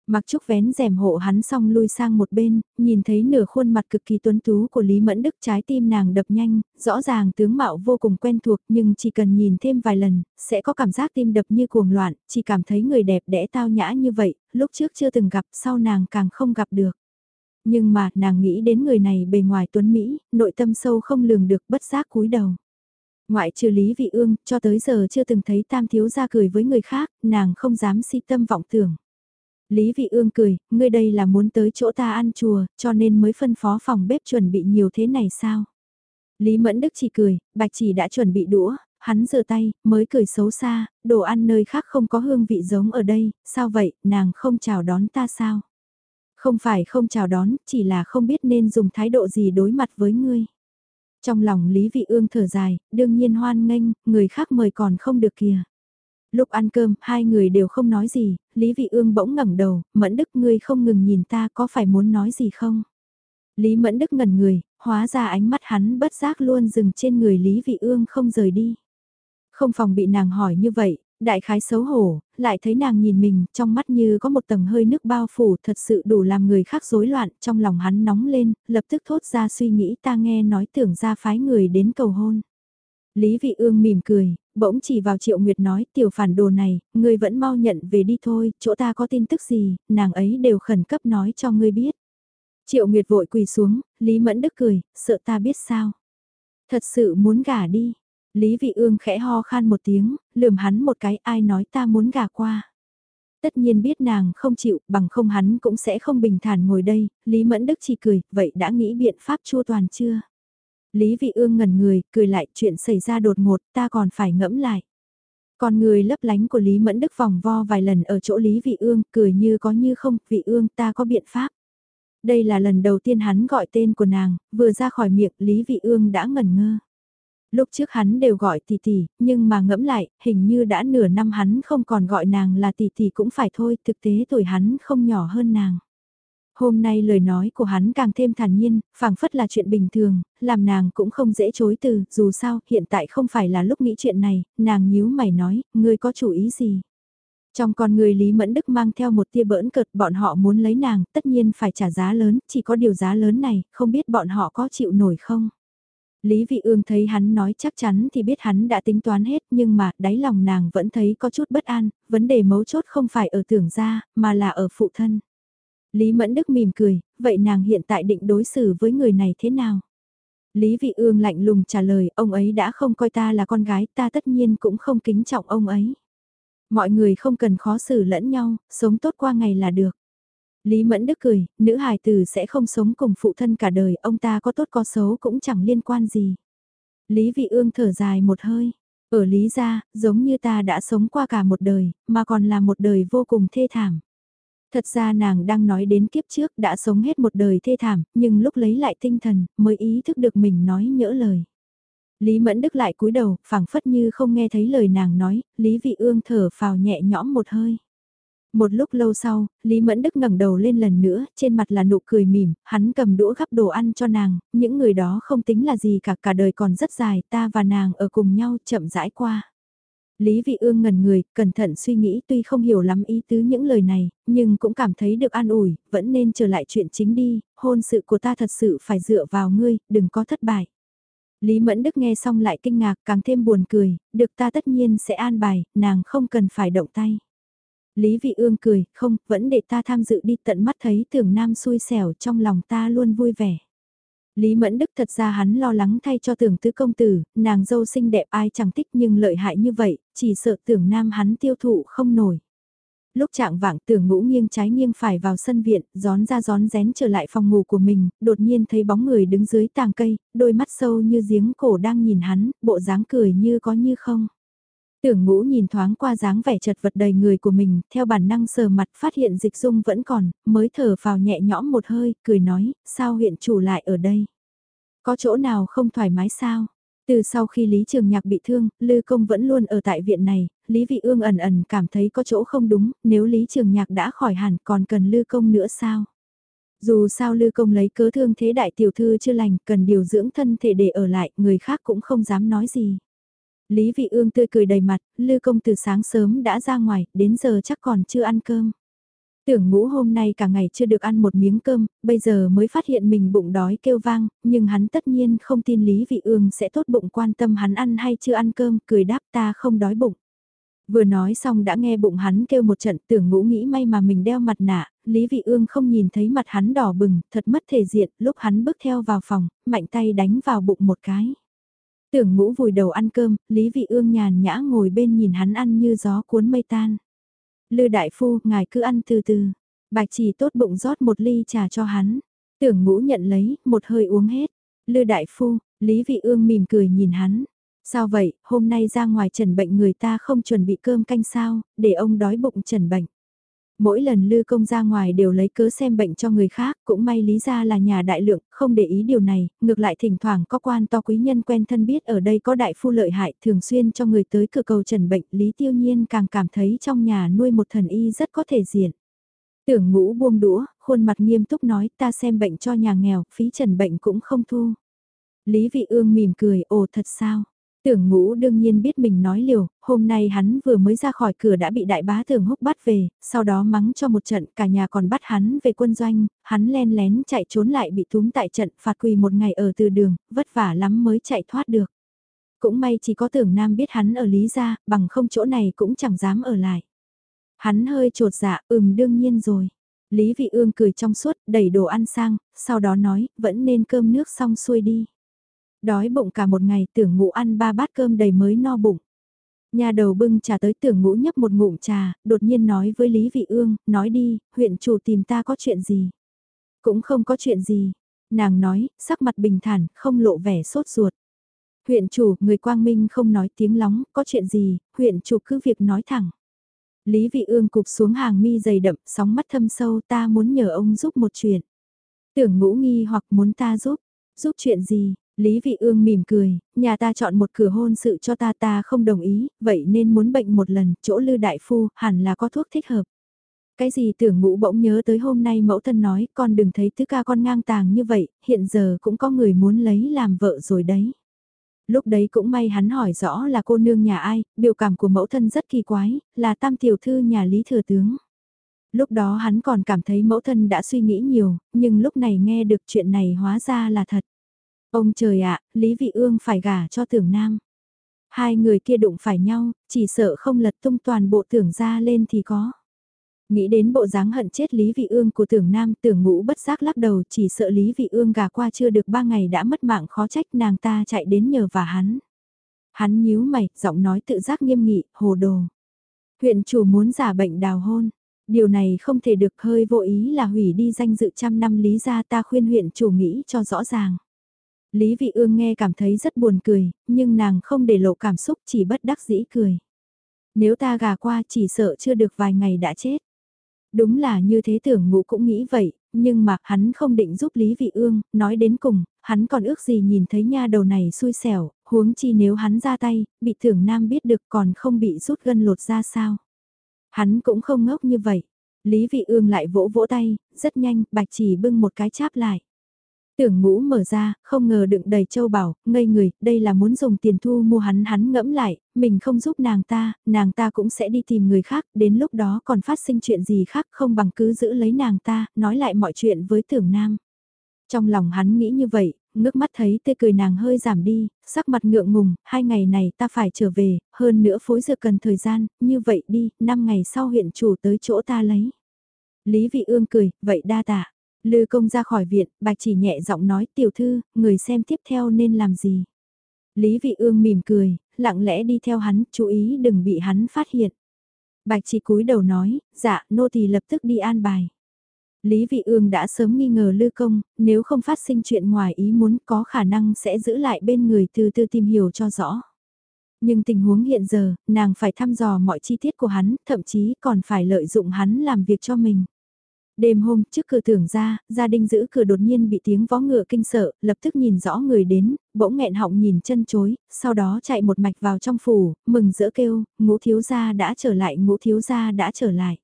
Mặc Trúc vén rèm hộ hắn xong lui sang một bên, nhìn thấy nửa khuôn mặt cực kỳ tuấn tú của Lý Mẫn Đức trái tim nàng đập nhanh, rõ ràng tướng mạo vô cùng quen thuộc nhưng chỉ cần nhìn thêm vài lần, sẽ có cảm giác tim đập như cuồng loạn, chỉ cảm thấy người đẹp đẽ tao nhã như vậy, lúc trước chưa từng gặp sau nàng càng không gặp được. Nhưng mà nàng nghĩ đến người này bề ngoài tuấn Mỹ, nội tâm sâu không lường được bất giác cúi đầu. Ngoại trừ Lý Vị Ương, cho tới giờ chưa từng thấy tam thiếu gia cười với người khác, nàng không dám si tâm vọng tưởng. Lý Vị Ương cười, ngươi đây là muốn tới chỗ ta ăn chùa, cho nên mới phân phó phòng bếp chuẩn bị nhiều thế này sao? Lý Mẫn Đức chỉ cười, bạch chỉ đã chuẩn bị đũa, hắn rửa tay, mới cười xấu xa, đồ ăn nơi khác không có hương vị giống ở đây, sao vậy, nàng không chào đón ta sao? Không phải không chào đón, chỉ là không biết nên dùng thái độ gì đối mặt với ngươi. Trong lòng Lý Vị Ương thở dài, đương nhiên hoan nghênh, người khác mời còn không được kìa. Lúc ăn cơm, hai người đều không nói gì, Lý Vị Ương bỗng ngẩng đầu, Mẫn Đức ngươi không ngừng nhìn ta có phải muốn nói gì không? Lý Mẫn Đức ngẩn người, hóa ra ánh mắt hắn bất giác luôn dừng trên người Lý Vị Ương không rời đi. Không phòng bị nàng hỏi như vậy, đại khái xấu hổ, lại thấy nàng nhìn mình, trong mắt như có một tầng hơi nước bao phủ thật sự đủ làm người khác rối loạn, trong lòng hắn nóng lên, lập tức thốt ra suy nghĩ ta nghe nói tưởng ra phái người đến cầu hôn. Lý Vị Ương mỉm cười, bỗng chỉ vào Triệu Nguyệt nói tiểu phản đồ này, ngươi vẫn mau nhận về đi thôi, chỗ ta có tin tức gì, nàng ấy đều khẩn cấp nói cho ngươi biết. Triệu Nguyệt vội quỳ xuống, Lý Mẫn Đức cười, sợ ta biết sao. Thật sự muốn gả đi. Lý Vị Ương khẽ ho khan một tiếng, lườm hắn một cái ai nói ta muốn gả qua. Tất nhiên biết nàng không chịu, bằng không hắn cũng sẽ không bình thản ngồi đây, Lý Mẫn Đức chỉ cười, vậy đã nghĩ biện pháp chua toàn chưa? Lý Vị Ương ngẩn người, cười lại chuyện xảy ra đột ngột, ta còn phải ngẫm lại. Còn người lấp lánh của Lý Mẫn Đức vòng vo vài lần ở chỗ Lý Vị Ương, cười như có như không, Vị Ương ta có biện pháp. Đây là lần đầu tiên hắn gọi tên của nàng, vừa ra khỏi miệng Lý Vị Ương đã ngẩn ngơ. Lúc trước hắn đều gọi tỷ tỷ, nhưng mà ngẫm lại, hình như đã nửa năm hắn không còn gọi nàng là tỷ tỷ cũng phải thôi, thực tế tuổi hắn không nhỏ hơn nàng. Hôm nay lời nói của hắn càng thêm thản nhiên, phảng phất là chuyện bình thường, làm nàng cũng không dễ chối từ, dù sao, hiện tại không phải là lúc nghĩ chuyện này, nàng nhíu mày nói, ngươi có chủ ý gì? Trong con người Lý Mẫn Đức mang theo một tia bỡn cợt bọn họ muốn lấy nàng, tất nhiên phải trả giá lớn, chỉ có điều giá lớn này, không biết bọn họ có chịu nổi không? Lý Vị Ương thấy hắn nói chắc chắn thì biết hắn đã tính toán hết nhưng mà đáy lòng nàng vẫn thấy có chút bất an, vấn đề mấu chốt không phải ở tưởng gia, mà là ở phụ thân. Lý Mẫn Đức mỉm cười, vậy nàng hiện tại định đối xử với người này thế nào? Lý Vị Ương lạnh lùng trả lời, ông ấy đã không coi ta là con gái, ta tất nhiên cũng không kính trọng ông ấy. Mọi người không cần khó xử lẫn nhau, sống tốt qua ngày là được. Lý Mẫn Đức cười, nữ hài tử sẽ không sống cùng phụ thân cả đời, ông ta có tốt có xấu cũng chẳng liên quan gì. Lý Vị Ương thở dài một hơi, ở Lý gia, giống như ta đã sống qua cả một đời, mà còn là một đời vô cùng thê thảm. Thật ra nàng đang nói đến kiếp trước đã sống hết một đời thê thảm, nhưng lúc lấy lại tinh thần, mới ý thức được mình nói nhỡ lời. Lý Mẫn Đức lại cúi đầu, phảng phất như không nghe thấy lời nàng nói, Lý Vị Ương thở phào nhẹ nhõm một hơi. Một lúc lâu sau, Lý Mẫn Đức ngẩng đầu lên lần nữa, trên mặt là nụ cười mỉm, hắn cầm đũa gắp đồ ăn cho nàng, những người đó không tính là gì cả cả đời còn rất dài, ta và nàng ở cùng nhau chậm rãi qua. Lý Vị Ương ngẩn người, cẩn thận suy nghĩ tuy không hiểu lắm ý tứ những lời này, nhưng cũng cảm thấy được an ủi, vẫn nên trở lại chuyện chính đi, hôn sự của ta thật sự phải dựa vào ngươi, đừng có thất bại. Lý Mẫn Đức nghe xong lại kinh ngạc càng thêm buồn cười, được ta tất nhiên sẽ an bài, nàng không cần phải động tay. Lý Vị Ương cười, không, vẫn để ta tham dự đi tận mắt thấy tưởng nam xui xẻo trong lòng ta luôn vui vẻ. Lý Mẫn Đức thật ra hắn lo lắng thay cho tưởng tứ công tử, nàng dâu xinh đẹp ai chẳng thích nhưng lợi hại như vậy, chỉ sợ tưởng nam hắn tiêu thụ không nổi. Lúc trạng vạng tưởng ngũ nghiêng trái nghiêng phải vào sân viện, gión ra gión rén trở lại phòng ngủ của mình, đột nhiên thấy bóng người đứng dưới tàng cây, đôi mắt sâu như giếng cổ đang nhìn hắn, bộ dáng cười như có như không. Tưởng ngũ nhìn thoáng qua dáng vẻ chật vật đầy người của mình, theo bản năng sờ mặt phát hiện dịch dung vẫn còn, mới thở vào nhẹ nhõm một hơi, cười nói, sao huyện chủ lại ở đây? Có chỗ nào không thoải mái sao? Từ sau khi Lý Trường Nhạc bị thương, Lư Công vẫn luôn ở tại viện này, Lý Vị Ương ẩn ẩn cảm thấy có chỗ không đúng, nếu Lý Trường Nhạc đã khỏi hẳn còn cần Lư Công nữa sao? Dù sao Lư Công lấy cớ thương thế đại tiểu thư chưa lành, cần điều dưỡng thân thể để ở lại, người khác cũng không dám nói gì. Lý Vị Ương tươi cười đầy mặt, Lư Công từ sáng sớm đã ra ngoài, đến giờ chắc còn chưa ăn cơm. Tưởng ngũ hôm nay cả ngày chưa được ăn một miếng cơm, bây giờ mới phát hiện mình bụng đói kêu vang, nhưng hắn tất nhiên không tin Lý Vị Ương sẽ tốt bụng quan tâm hắn ăn hay chưa ăn cơm, cười đáp ta không đói bụng. Vừa nói xong đã nghe bụng hắn kêu một trận tưởng ngũ nghĩ may mà mình đeo mặt nạ, Lý Vị Ương không nhìn thấy mặt hắn đỏ bừng, thật mất thể diện, lúc hắn bước theo vào phòng, mạnh tay đánh vào bụng một cái. Tưởng ngũ vùi đầu ăn cơm, Lý Vị Ương nhàn nhã ngồi bên nhìn hắn ăn như gió cuốn mây tan. Lư đại phu, ngài cứ ăn từ từ. Bạch chỉ tốt bụng rót một ly trà cho hắn. Tưởng ngũ nhận lấy, một hơi uống hết. Lư đại phu, Lý Vị Ương mỉm cười nhìn hắn. Sao vậy, hôm nay ra ngoài trần bệnh người ta không chuẩn bị cơm canh sao, để ông đói bụng trần bệnh. Mỗi lần lư công ra ngoài đều lấy cớ xem bệnh cho người khác, cũng may lý ra là nhà đại lượng, không để ý điều này, ngược lại thỉnh thoảng có quan to quý nhân quen thân biết ở đây có đại phu lợi hại thường xuyên cho người tới cửa cầu trần bệnh, lý tiêu nhiên càng cảm thấy trong nhà nuôi một thần y rất có thể diện. Tưởng ngũ buông đũa, khuôn mặt nghiêm túc nói ta xem bệnh cho nhà nghèo, phí trần bệnh cũng không thu. Lý vị ương mỉm cười, ồ thật sao? Tưởng ngũ đương nhiên biết mình nói liều, hôm nay hắn vừa mới ra khỏi cửa đã bị đại bá tưởng húc bắt về, sau đó mắng cho một trận cả nhà còn bắt hắn về quân doanh, hắn len lén chạy trốn lại bị túm tại trận phạt quỳ một ngày ở từ đường, vất vả lắm mới chạy thoát được. Cũng may chỉ có tưởng nam biết hắn ở Lý Gia, bằng không chỗ này cũng chẳng dám ở lại. Hắn hơi trột dạ, ừm đương nhiên rồi. Lý Vị Ương cười trong suốt, đẩy đồ ăn sang, sau đó nói, vẫn nên cơm nước xong xuôi đi. Đói bụng cả một ngày tưởng ngủ ăn ba bát cơm đầy mới no bụng. Nhà đầu bưng trà tới tưởng ngũ nhấp một ngụm trà, đột nhiên nói với Lý Vị Ương, nói đi, huyện chủ tìm ta có chuyện gì. Cũng không có chuyện gì. Nàng nói, sắc mặt bình thản, không lộ vẻ sốt ruột. Huyện chủ, người quang minh không nói tiếng lóng, có chuyện gì, huyện chủ cứ việc nói thẳng. Lý Vị Ương cụp xuống hàng mi dày đậm, sóng mắt thâm sâu ta muốn nhờ ông giúp một chuyện. Tưởng ngũ nghi hoặc muốn ta giúp, giúp chuyện gì, Lý Vị Ương mỉm cười, nhà ta chọn một cửa hôn sự cho ta ta không đồng ý, vậy nên muốn bệnh một lần, chỗ lư đại phu, hẳn là có thuốc thích hợp. Cái gì tưởng ngũ bỗng nhớ tới hôm nay mẫu thân nói, con đừng thấy tứ ca con ngang tàng như vậy, hiện giờ cũng có người muốn lấy làm vợ rồi đấy. Lúc đấy cũng may hắn hỏi rõ là cô nương nhà ai, biểu cảm của mẫu thân rất kỳ quái, là tam tiểu thư nhà Lý Thừa Tướng. Lúc đó hắn còn cảm thấy mẫu thân đã suy nghĩ nhiều, nhưng lúc này nghe được chuyện này hóa ra là thật. Ông trời ạ, Lý Vị Ương phải gả cho tưởng nam. Hai người kia đụng phải nhau, chỉ sợ không lật tung toàn bộ tưởng ra lên thì có. Nghĩ đến bộ dáng hận chết Lý Vị Ương của tưởng nam tưởng ngũ bất giác lắc đầu chỉ sợ Lý Vị Ương gà qua chưa được ba ngày đã mất mạng khó trách nàng ta chạy đến nhờ và hắn. Hắn nhíu mày, giọng nói tự giác nghiêm nghị, hồ đồ. Huyện chủ muốn giả bệnh đào hôn. Điều này không thể được hơi vô ý là hủy đi danh dự trăm năm lý gia ta khuyên huyện chủ nghĩ cho rõ ràng. Lý Vị Ương nghe cảm thấy rất buồn cười, nhưng nàng không để lộ cảm xúc chỉ bất đắc dĩ cười. Nếu ta gà qua chỉ sợ chưa được vài ngày đã chết. Đúng là như thế tưởng ngũ cũng nghĩ vậy, nhưng mà hắn không định giúp Lý Vị Ương, nói đến cùng, hắn còn ước gì nhìn thấy nha đầu này xui xẻo, huống chi nếu hắn ra tay, bị Thưởng nam biết được còn không bị rút gân lột ra sao. Hắn cũng không ngốc như vậy. Lý Vị Ương lại vỗ vỗ tay, rất nhanh, bạch chỉ bưng một cái cháp lại. Tưởng ngũ mở ra, không ngờ đựng đầy châu bảo, ngây người, đây là muốn dùng tiền thu mua hắn hắn ngẫm lại, mình không giúp nàng ta, nàng ta cũng sẽ đi tìm người khác, đến lúc đó còn phát sinh chuyện gì khác không bằng cứ giữ lấy nàng ta, nói lại mọi chuyện với tưởng nam. Trong lòng hắn nghĩ như vậy, ngước mắt thấy tê cười nàng hơi giảm đi, sắc mặt ngượng ngùng, hai ngày này ta phải trở về, hơn nữa phối dược cần thời gian, như vậy đi, năm ngày sau huyện chủ tới chỗ ta lấy. Lý vị ương cười, vậy đa tạ. Lư công ra khỏi viện, bạch chỉ nhẹ giọng nói tiểu thư, người xem tiếp theo nên làm gì. Lý vị ương mỉm cười, lặng lẽ đi theo hắn, chú ý đừng bị hắn phát hiện. Bạch chỉ cúi đầu nói, dạ, nô tỳ lập tức đi an bài. Lý vị ương đã sớm nghi ngờ lư công, nếu không phát sinh chuyện ngoài ý muốn có khả năng sẽ giữ lại bên người từ từ tìm hiểu cho rõ. Nhưng tình huống hiện giờ, nàng phải thăm dò mọi chi tiết của hắn, thậm chí còn phải lợi dụng hắn làm việc cho mình. Đêm hôm trước cửa tưởng ra, gia đình giữ cửa đột nhiên bị tiếng vó ngựa kinh sợ, lập tức nhìn rõ người đến, bỗng nghẹn họng nhìn chân chối, sau đó chạy một mạch vào trong phủ, mừng rỡ kêu, ngũ thiếu gia đã trở lại, ngũ thiếu gia đã trở lại.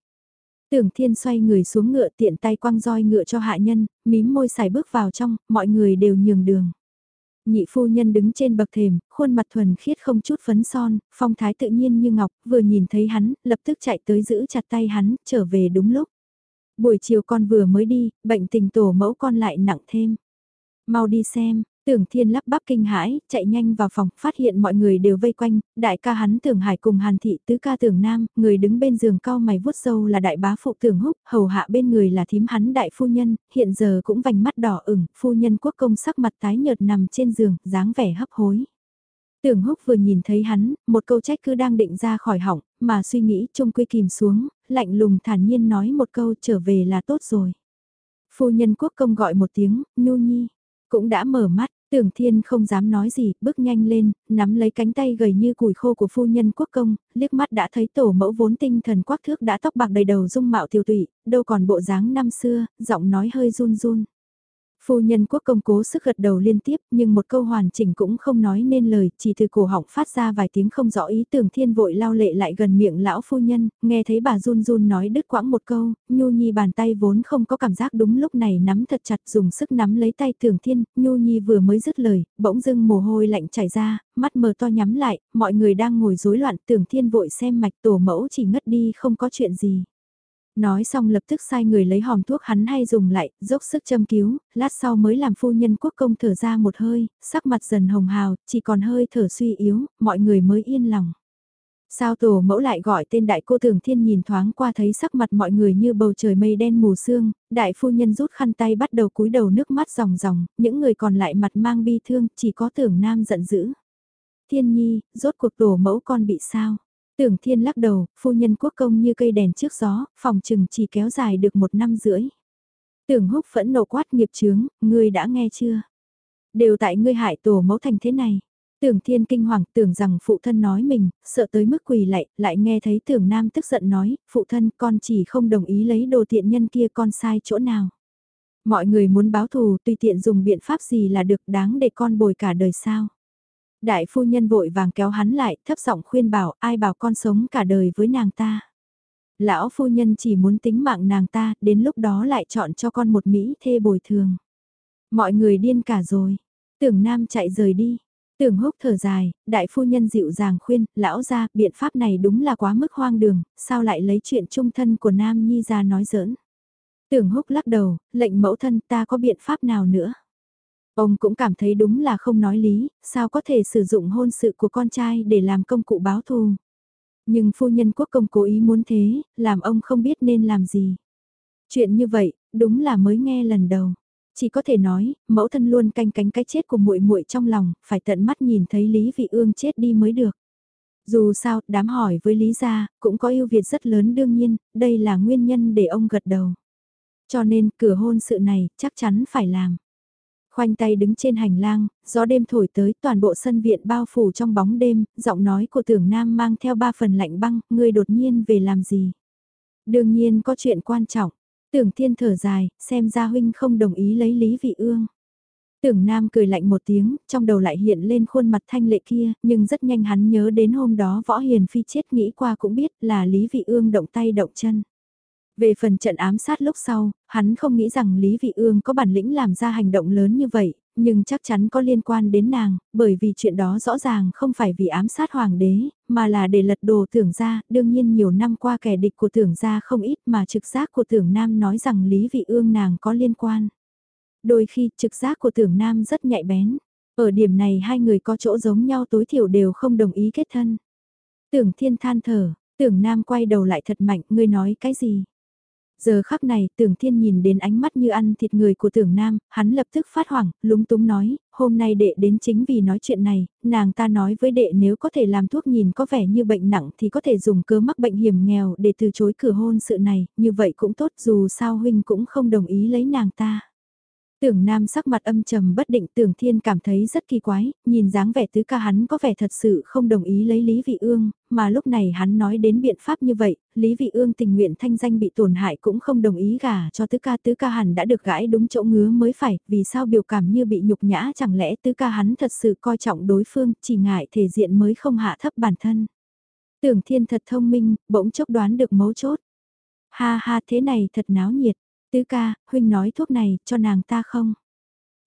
Tưởng thiên xoay người xuống ngựa tiện tay quăng roi ngựa cho hạ nhân, mím môi xài bước vào trong, mọi người đều nhường đường. Nhị phu nhân đứng trên bậc thềm, khuôn mặt thuần khiết không chút phấn son, phong thái tự nhiên như ngọc, vừa nhìn thấy hắn, lập tức chạy tới giữ chặt tay hắn, trở về đúng lúc. Buổi chiều con vừa mới đi, bệnh tình tổ mẫu con lại nặng thêm. Mau đi xem, Tưởng Thiên lắp bắp kinh hãi, chạy nhanh vào phòng, phát hiện mọi người đều vây quanh, đại ca hắn Tưởng Hải cùng Hàn Thị tứ ca Tưởng Nam, người đứng bên giường cao mày vuốt râu là đại bá phụ Tưởng Húc, hầu hạ bên người là thím hắn đại phu nhân, hiện giờ cũng vành mắt đỏ ửng, phu nhân quốc công sắc mặt tái nhợt nằm trên giường, dáng vẻ hấp hối. Tưởng húc vừa nhìn thấy hắn, một câu trách cứ đang định ra khỏi họng, mà suy nghĩ trông quy kìm xuống, lạnh lùng thản nhiên nói một câu trở về là tốt rồi. Phu nhân quốc công gọi một tiếng, nhu nhi, cũng đã mở mắt, tưởng thiên không dám nói gì, bước nhanh lên, nắm lấy cánh tay gầy như củi khô của phu nhân quốc công, liếc mắt đã thấy tổ mẫu vốn tinh thần quắc thước đã tóc bạc đầy đầu dung mạo tiêu tụy, đâu còn bộ dáng năm xưa, giọng nói hơi run run. Phu nhân quốc công cố sức gật đầu liên tiếp nhưng một câu hoàn chỉnh cũng không nói nên lời, chỉ từ cổ họng phát ra vài tiếng không rõ ý tưởng thiên vội lao lệ lại gần miệng lão phu nhân, nghe thấy bà run run nói đứt quãng một câu, Nhu Nhi bàn tay vốn không có cảm giác đúng lúc này nắm thật chặt dùng sức nắm lấy tay tưởng thiên, Nhu Nhi vừa mới dứt lời, bỗng dưng mồ hôi lạnh chảy ra, mắt mờ to nhắm lại, mọi người đang ngồi rối loạn tưởng thiên vội xem mạch tổ mẫu chỉ ngất đi không có chuyện gì. Nói xong lập tức sai người lấy hòm thuốc hắn hay dùng lại, dốc sức châm cứu, lát sau mới làm phu nhân quốc công thở ra một hơi, sắc mặt dần hồng hào, chỉ còn hơi thở suy yếu, mọi người mới yên lòng. Sao tổ mẫu lại gọi tên đại cô thường thiên nhìn thoáng qua thấy sắc mặt mọi người như bầu trời mây đen mù sương, đại phu nhân rút khăn tay bắt đầu cúi đầu nước mắt ròng ròng, những người còn lại mặt mang bi thương, chỉ có tưởng nam giận dữ. Thiên nhi, rốt cuộc tổ mẫu con bị sao? Tưởng thiên lắc đầu, phu nhân quốc công như cây đèn trước gió, phòng trừng chỉ kéo dài được một năm rưỡi. Tưởng húc phẫn nộ quát nghiệp chướng, ngươi đã nghe chưa? Đều tại ngươi hại tổ mẫu thành thế này. Tưởng thiên kinh hoàng tưởng rằng phụ thân nói mình, sợ tới mức quỳ lại, lại nghe thấy tưởng nam tức giận nói, phụ thân con chỉ không đồng ý lấy đồ tiện nhân kia con sai chỗ nào. Mọi người muốn báo thù tùy tiện dùng biện pháp gì là được đáng để con bồi cả đời sao. Đại phu nhân vội vàng kéo hắn lại, thấp giọng khuyên bảo ai bảo con sống cả đời với nàng ta. Lão phu nhân chỉ muốn tính mạng nàng ta, đến lúc đó lại chọn cho con một Mỹ thê bồi thường. Mọi người điên cả rồi. Tưởng Nam chạy rời đi. Tưởng húc thở dài, đại phu nhân dịu dàng khuyên, lão ra, biện pháp này đúng là quá mức hoang đường, sao lại lấy chuyện trung thân của Nam Nhi ra nói giỡn. Tưởng húc lắc đầu, lệnh mẫu thân ta có biện pháp nào nữa. Ông cũng cảm thấy đúng là không nói lý, sao có thể sử dụng hôn sự của con trai để làm công cụ báo thù. Nhưng phu nhân quốc công cố ý muốn thế, làm ông không biết nên làm gì. Chuyện như vậy, đúng là mới nghe lần đầu. Chỉ có thể nói, mẫu thân luôn canh cánh cái chết của muội muội trong lòng, phải tận mắt nhìn thấy Lý Vị Ương chết đi mới được. Dù sao, đám hỏi với Lý gia, cũng có ưu việt rất lớn đương nhiên, đây là nguyên nhân để ông gật đầu. Cho nên, cửa hôn sự này, chắc chắn phải làm. Khoanh tay đứng trên hành lang, gió đêm thổi tới toàn bộ sân viện bao phủ trong bóng đêm, giọng nói của tưởng nam mang theo ba phần lạnh băng, ngươi đột nhiên về làm gì? Đương nhiên có chuyện quan trọng, tưởng thiên thở dài, xem ra huynh không đồng ý lấy Lý Vị Ương. Tưởng Nam cười lạnh một tiếng, trong đầu lại hiện lên khuôn mặt thanh lệ kia, nhưng rất nhanh hắn nhớ đến hôm đó Võ Hiền Phi chết nghĩ qua cũng biết là Lý Vị Ương động tay động chân. Về phần trận ám sát lúc sau, hắn không nghĩ rằng Lý Vị Ương có bản lĩnh làm ra hành động lớn như vậy, nhưng chắc chắn có liên quan đến nàng, bởi vì chuyện đó rõ ràng không phải vì ám sát hoàng đế, mà là để lật đồ tưởng gia đương nhiên nhiều năm qua kẻ địch của tưởng gia không ít mà trực giác của tưởng nam nói rằng Lý Vị Ương nàng có liên quan. Đôi khi trực giác của tưởng nam rất nhạy bén, ở điểm này hai người có chỗ giống nhau tối thiểu đều không đồng ý kết thân. Tưởng thiên than thở, tưởng nam quay đầu lại thật mạnh, ngươi nói cái gì? Giờ khắc này, tưởng thiên nhìn đến ánh mắt như ăn thịt người của tưởng nam, hắn lập tức phát hoảng, lúng túng nói, hôm nay đệ đến chính vì nói chuyện này, nàng ta nói với đệ nếu có thể làm thuốc nhìn có vẻ như bệnh nặng thì có thể dùng cớ mắc bệnh hiểm nghèo để từ chối cửa hôn sự này, như vậy cũng tốt dù sao huynh cũng không đồng ý lấy nàng ta. Tưởng Nam sắc mặt âm trầm bất định Tưởng Thiên cảm thấy rất kỳ quái, nhìn dáng vẻ tứ ca hắn có vẻ thật sự không đồng ý lấy Lý Vị Ương, mà lúc này hắn nói đến biện pháp như vậy, Lý Vị Ương tình nguyện thanh danh bị tổn hại cũng không đồng ý gả cho tứ ca tứ ca hẳn đã được gãi đúng chỗ ngứa mới phải, vì sao biểu cảm như bị nhục nhã chẳng lẽ tứ ca hắn thật sự coi trọng đối phương, chỉ ngại thể diện mới không hạ thấp bản thân. Tưởng Thiên thật thông minh, bỗng chốc đoán được mấu chốt. Ha ha thế này thật náo nhiệt. Tứ ca, huynh nói thuốc này cho nàng ta không?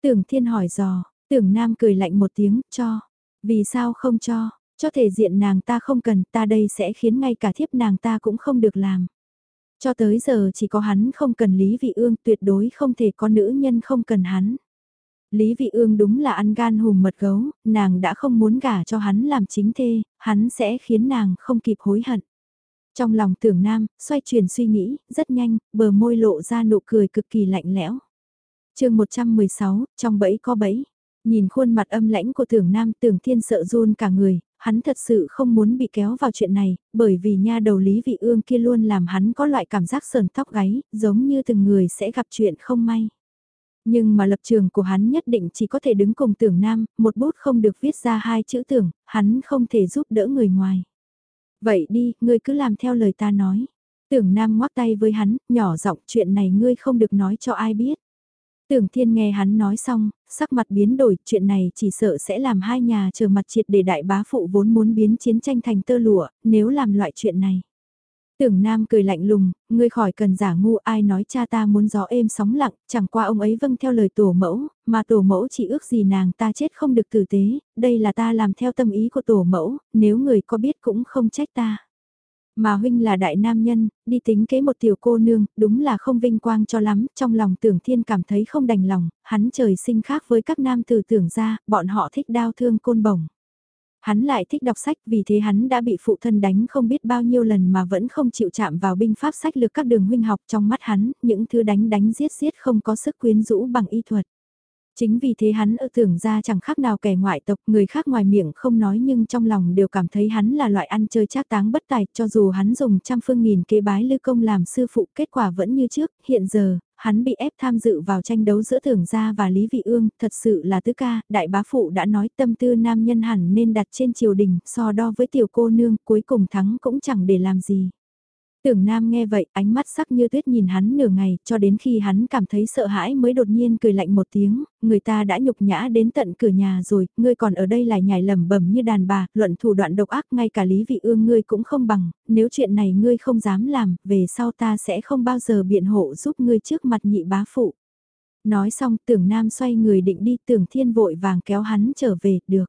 Tưởng thiên hỏi dò, tưởng nam cười lạnh một tiếng, cho. Vì sao không cho? Cho thể diện nàng ta không cần, ta đây sẽ khiến ngay cả thiếp nàng ta cũng không được làm. Cho tới giờ chỉ có hắn không cần Lý Vị Ương, tuyệt đối không thể có nữ nhân không cần hắn. Lý Vị Ương đúng là ăn gan hùm mật gấu, nàng đã không muốn gả cho hắn làm chính thê, hắn sẽ khiến nàng không kịp hối hận. Trong lòng tưởng nam, xoay chuyển suy nghĩ, rất nhanh, bờ môi lộ ra nụ cười cực kỳ lạnh lẽo. chương 116, trong bẫy có bẫy. Nhìn khuôn mặt âm lãnh của tưởng nam tưởng thiên sợ run cả người, hắn thật sự không muốn bị kéo vào chuyện này, bởi vì nha đầu lý vị ương kia luôn làm hắn có loại cảm giác sờn tóc gáy, giống như từng người sẽ gặp chuyện không may. Nhưng mà lập trường của hắn nhất định chỉ có thể đứng cùng tưởng nam, một bút không được viết ra hai chữ tưởng, hắn không thể giúp đỡ người ngoài. Vậy đi, ngươi cứ làm theo lời ta nói. Tưởng Nam ngoắc tay với hắn, nhỏ giọng chuyện này ngươi không được nói cho ai biết. Tưởng Thiên nghe hắn nói xong, sắc mặt biến đổi, chuyện này chỉ sợ sẽ làm hai nhà chờ mặt triệt để đại bá phụ vốn muốn biến chiến tranh thành tơ lụa, nếu làm loại chuyện này. Tưởng Nam cười lạnh lùng, ngươi khỏi cần giả ngu ai nói cha ta muốn gió êm sóng lặng, chẳng qua ông ấy vâng theo lời tổ mẫu, mà tổ mẫu chỉ ước gì nàng ta chết không được tử tế, đây là ta làm theo tâm ý của tổ mẫu, nếu người có biết cũng không trách ta. Mà huynh là đại nam nhân, đi tính kế một tiểu cô nương, đúng là không vinh quang cho lắm, trong lòng tưởng thiên cảm thấy không đành lòng, hắn trời sinh khác với các nam tử tưởng ra, bọn họ thích đau thương côn bổng. Hắn lại thích đọc sách vì thế hắn đã bị phụ thân đánh không biết bao nhiêu lần mà vẫn không chịu chạm vào binh pháp sách lược các đường huynh học trong mắt hắn, những thứ đánh đánh giết giết không có sức quyến rũ bằng y thuật. Chính vì thế hắn ở tưởng ra chẳng khác nào kẻ ngoại tộc, người khác ngoài miệng không nói nhưng trong lòng đều cảm thấy hắn là loại ăn chơi trác táng bất tài, cho dù hắn dùng trăm phương nghìn kế bái lư công làm sư phụ kết quả vẫn như trước, hiện giờ, hắn bị ép tham dự vào tranh đấu giữa thưởng gia và Lý Vị Ương, thật sự là tứ ca, đại bá phụ đã nói tâm tư nam nhân hẳn nên đặt trên triều đình, so đo với tiểu cô nương, cuối cùng thắng cũng chẳng để làm gì. Tưởng Nam nghe vậy, ánh mắt sắc như tuyết nhìn hắn nửa ngày, cho đến khi hắn cảm thấy sợ hãi mới đột nhiên cười lạnh một tiếng, người ta đã nhục nhã đến tận cửa nhà rồi, ngươi còn ở đây lại nhảy lầm bẩm như đàn bà, luận thủ đoạn độc ác ngay cả Lý Vị Ương ngươi cũng không bằng, nếu chuyện này ngươi không dám làm, về sau ta sẽ không bao giờ biện hộ giúp ngươi trước mặt nhị bá phụ. Nói xong tưởng Nam xoay người định đi tưởng thiên vội vàng kéo hắn trở về, được.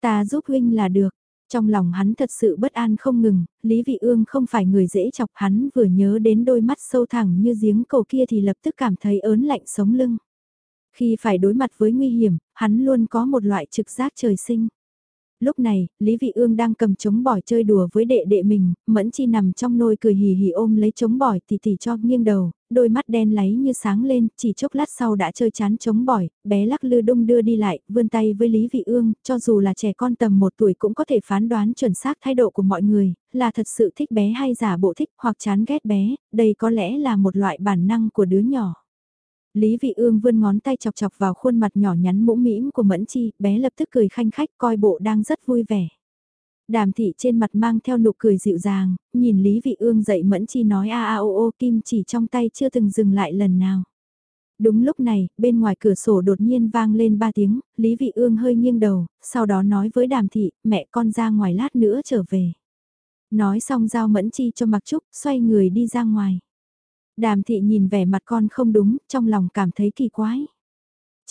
Ta giúp huynh là được, trong lòng hắn thật sự bất an không ngừng, Lý Vị Ương không phải người dễ chọc hắn vừa nhớ đến đôi mắt sâu thẳng như giếng cầu kia thì lập tức cảm thấy ớn lạnh sống lưng. Khi phải đối mặt với nguy hiểm, hắn luôn có một loại trực giác trời sinh. Lúc này, Lý Vị Ương đang cầm chống bỏi chơi đùa với đệ đệ mình, Mẫn Chi nằm trong nôi cười hì hì ôm lấy chống bỏi tỉ tỉ cho nghiêng đầu, đôi mắt đen láy như sáng lên, chỉ chốc lát sau đã chơi chán chống bỏi, bé lắc lư đung đưa đi lại, vươn tay với Lý Vị Ương, cho dù là trẻ con tầm một tuổi cũng có thể phán đoán chuẩn xác thái độ của mọi người, là thật sự thích bé hay giả bộ thích hoặc chán ghét bé, đây có lẽ là một loại bản năng của đứa nhỏ. Lý Vị Ương vươn ngón tay chọc chọc vào khuôn mặt nhỏ nhắn mũm mĩm của Mẫn Chi, bé lập tức cười khanh khách coi bộ đang rất vui vẻ. Đàm thị trên mặt mang theo nụ cười dịu dàng, nhìn Lý Vị Ương dậy Mẫn Chi nói a a o o kim chỉ trong tay chưa từng dừng lại lần nào. Đúng lúc này, bên ngoài cửa sổ đột nhiên vang lên ba tiếng, Lý Vị Ương hơi nghiêng đầu, sau đó nói với đàm thị, mẹ con ra ngoài lát nữa trở về. Nói xong giao Mẫn Chi cho Mặc Trúc, xoay người đi ra ngoài. Đàm thị nhìn vẻ mặt con không đúng, trong lòng cảm thấy kỳ quái.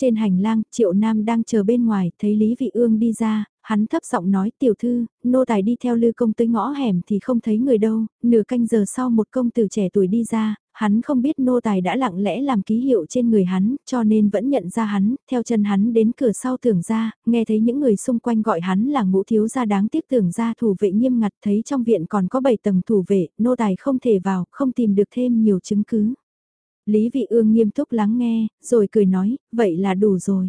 Trên hành lang, Triệu Nam đang chờ bên ngoài, thấy Lý Vị Ương đi ra, hắn thấp giọng nói tiểu thư, nô tài đi theo lư công tới ngõ hẻm thì không thấy người đâu, nửa canh giờ sau một công tử trẻ tuổi đi ra, hắn không biết nô tài đã lặng lẽ làm ký hiệu trên người hắn, cho nên vẫn nhận ra hắn, theo chân hắn đến cửa sau tưởng ra, nghe thấy những người xung quanh gọi hắn là ngũ thiếu gia đáng tiếc tưởng ra thủ vệ nghiêm ngặt thấy trong viện còn có 7 tầng thủ vệ, nô tài không thể vào, không tìm được thêm nhiều chứng cứ. Lý Vị Ương nghiêm túc lắng nghe, rồi cười nói, vậy là đủ rồi.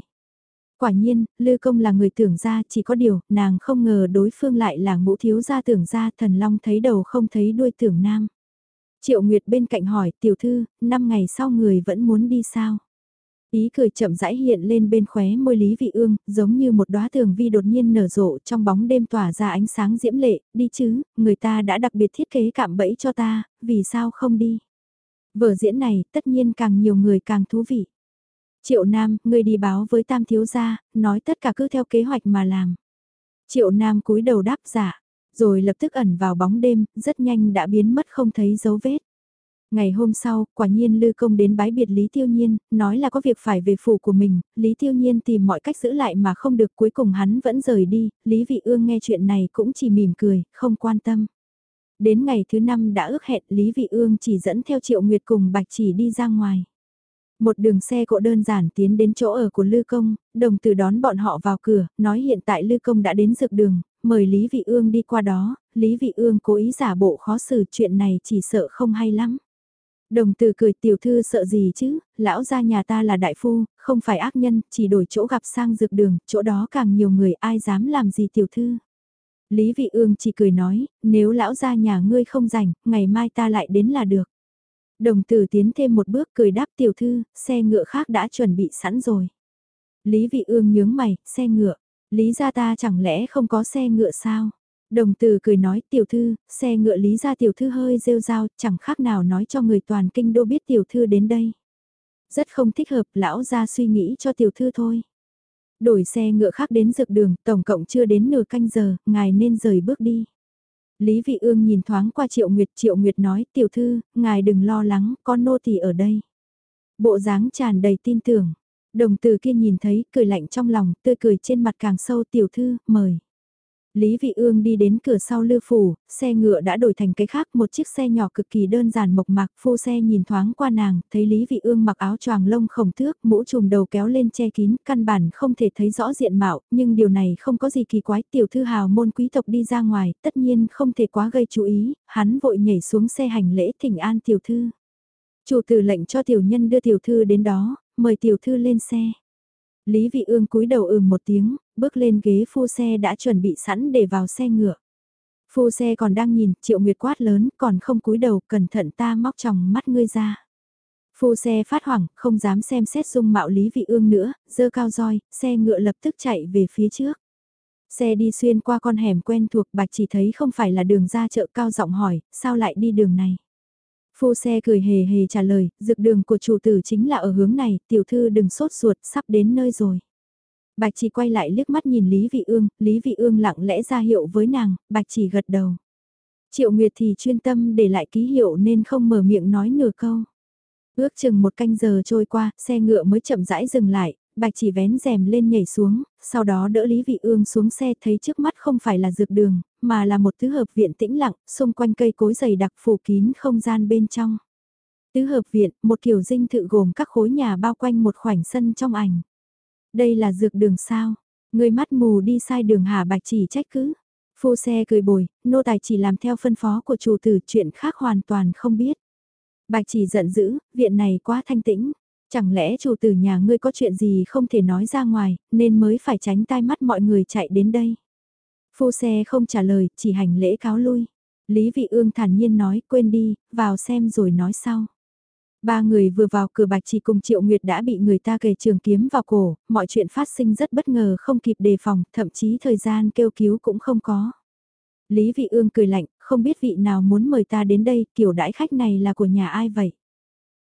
Quả nhiên, Lư Công là người tưởng ra chỉ có điều, nàng không ngờ đối phương lại là ngũ thiếu gia tưởng ra thần long thấy đầu không thấy đuôi tưởng nam. Triệu Nguyệt bên cạnh hỏi, tiểu thư, năm ngày sau người vẫn muốn đi sao? Ý cười chậm rãi hiện lên bên khóe môi Lý Vị Ương, giống như một đóa tường vi đột nhiên nở rộ trong bóng đêm tỏa ra ánh sáng diễm lệ, đi chứ, người ta đã đặc biệt thiết kế cạm bẫy cho ta, vì sao không đi? Vở diễn này, tất nhiên càng nhiều người càng thú vị. Triệu Nam, ngươi đi báo với Tam Thiếu Gia, nói tất cả cứ theo kế hoạch mà làm. Triệu Nam cúi đầu đáp giả, rồi lập tức ẩn vào bóng đêm, rất nhanh đã biến mất không thấy dấu vết. Ngày hôm sau, quả nhiên Lư Công đến bái biệt Lý Tiêu Nhiên, nói là có việc phải về phủ của mình, Lý Tiêu Nhiên tìm mọi cách giữ lại mà không được cuối cùng hắn vẫn rời đi, Lý Vị Ương nghe chuyện này cũng chỉ mỉm cười, không quan tâm. Đến ngày thứ năm đã ước hẹn Lý Vị Ương chỉ dẫn theo Triệu Nguyệt cùng Bạch Chỉ đi ra ngoài. Một đường xe cộ đơn giản tiến đến chỗ ở của Lư Công, đồng từ đón bọn họ vào cửa, nói hiện tại Lư Công đã đến dược đường, mời Lý Vị Ương đi qua đó, Lý Vị Ương cố ý giả bộ khó xử chuyện này chỉ sợ không hay lắm. Đồng từ cười tiểu thư sợ gì chứ, lão gia nhà ta là đại phu, không phải ác nhân, chỉ đổi chỗ gặp sang dược đường, chỗ đó càng nhiều người ai dám làm gì tiểu thư. Lý Vị Ương chỉ cười nói, nếu lão gia nhà ngươi không rảnh, ngày mai ta lại đến là được. Đồng tử tiến thêm một bước cười đáp tiểu thư, xe ngựa khác đã chuẩn bị sẵn rồi. Lý Vị Ương nhướng mày, xe ngựa, Lý gia ta chẳng lẽ không có xe ngựa sao? Đồng tử cười nói tiểu thư, xe ngựa Lý gia tiểu thư hơi rêu rao, chẳng khác nào nói cho người toàn kinh đô biết tiểu thư đến đây. Rất không thích hợp, lão gia suy nghĩ cho tiểu thư thôi. Đổi xe ngựa khác đến dược đường, tổng cộng chưa đến nửa canh giờ, ngài nên rời bước đi. Lý Vị Ương nhìn thoáng qua Triệu Nguyệt, Triệu Nguyệt nói, tiểu thư, ngài đừng lo lắng, con nô tỳ ở đây. Bộ dáng tràn đầy tin tưởng. Đồng từ kia nhìn thấy, cười lạnh trong lòng, tươi cười trên mặt càng sâu tiểu thư, mời. Lý Vị Ương đi đến cửa sau lư phủ, xe ngựa đã đổi thành cái khác, một chiếc xe nhỏ cực kỳ đơn giản mộc mạc, phu xe nhìn thoáng qua nàng, thấy Lý Vị Ương mặc áo choàng lông khổng thước, mũ trùm đầu kéo lên che kín, căn bản không thể thấy rõ diện mạo, nhưng điều này không có gì kỳ quái, tiểu thư hào môn quý tộc đi ra ngoài, tất nhiên không thể quá gây chú ý, hắn vội nhảy xuống xe hành lễ thỉnh an tiểu thư. Chủ tử lệnh cho tiểu nhân đưa tiểu thư đến đó, mời tiểu thư lên xe. Lý Vị Ương cúi đầu ừm một tiếng, bước lên ghế phu xe đã chuẩn bị sẵn để vào xe ngựa. Phu xe còn đang nhìn, triệu nguyệt quát lớn, còn không cúi đầu, cẩn thận ta móc tròng mắt ngươi ra. Phu xe phát hoảng, không dám xem xét dung mạo Lý Vị Ương nữa, dơ cao roi, xe ngựa lập tức chạy về phía trước. Xe đi xuyên qua con hẻm quen thuộc bạch chỉ thấy không phải là đường ra chợ cao giọng hỏi, sao lại đi đường này? Phu xe cười hề hề trả lời, dược đường của chủ tử chính là ở hướng này, tiểu thư đừng sốt ruột, sắp đến nơi rồi. Bạch chỉ quay lại liếc mắt nhìn Lý Vị Ương, Lý Vị Ương lặng lẽ ra hiệu với nàng, Bạch chỉ gật đầu. Triệu Nguyệt thì chuyên tâm để lại ký hiệu nên không mở miệng nói nửa câu. Ước chừng một canh giờ trôi qua, xe ngựa mới chậm rãi dừng lại, Bạch chỉ vén rèm lên nhảy xuống, sau đó đỡ Lý Vị Ương xuống xe thấy trước mắt không phải là dược đường, mà là một tứ hợp viện tĩnh lặng, xung quanh cây cối dày đặc phủ kín không gian bên trong. Tứ hợp viện, một kiểu dinh thự gồm các khối nhà bao quanh một khoảnh sân trong ảnh. Đây là dược đường sao? Người mắt mù đi sai đường hà bạch chỉ trách cứ. Phu xe cười bồi, nô tài chỉ làm theo phân phó của chủ tử chuyện khác hoàn toàn không biết. Bạch chỉ giận dữ, viện này quá thanh tĩnh. Chẳng lẽ chủ tử nhà ngươi có chuyện gì không thể nói ra ngoài, nên mới phải tránh tai mắt mọi người chạy đến đây. Phu xe không trả lời, chỉ hành lễ cáo lui. Lý Vị Ương thản nhiên nói, quên đi, vào xem rồi nói sau. Ba người vừa vào cửa bạch chỉ cùng Triệu Nguyệt đã bị người ta kề trường kiếm vào cổ, mọi chuyện phát sinh rất bất ngờ không kịp đề phòng, thậm chí thời gian kêu cứu cũng không có. Lý Vị Ương cười lạnh, không biết vị nào muốn mời ta đến đây, kiểu đãi khách này là của nhà ai vậy?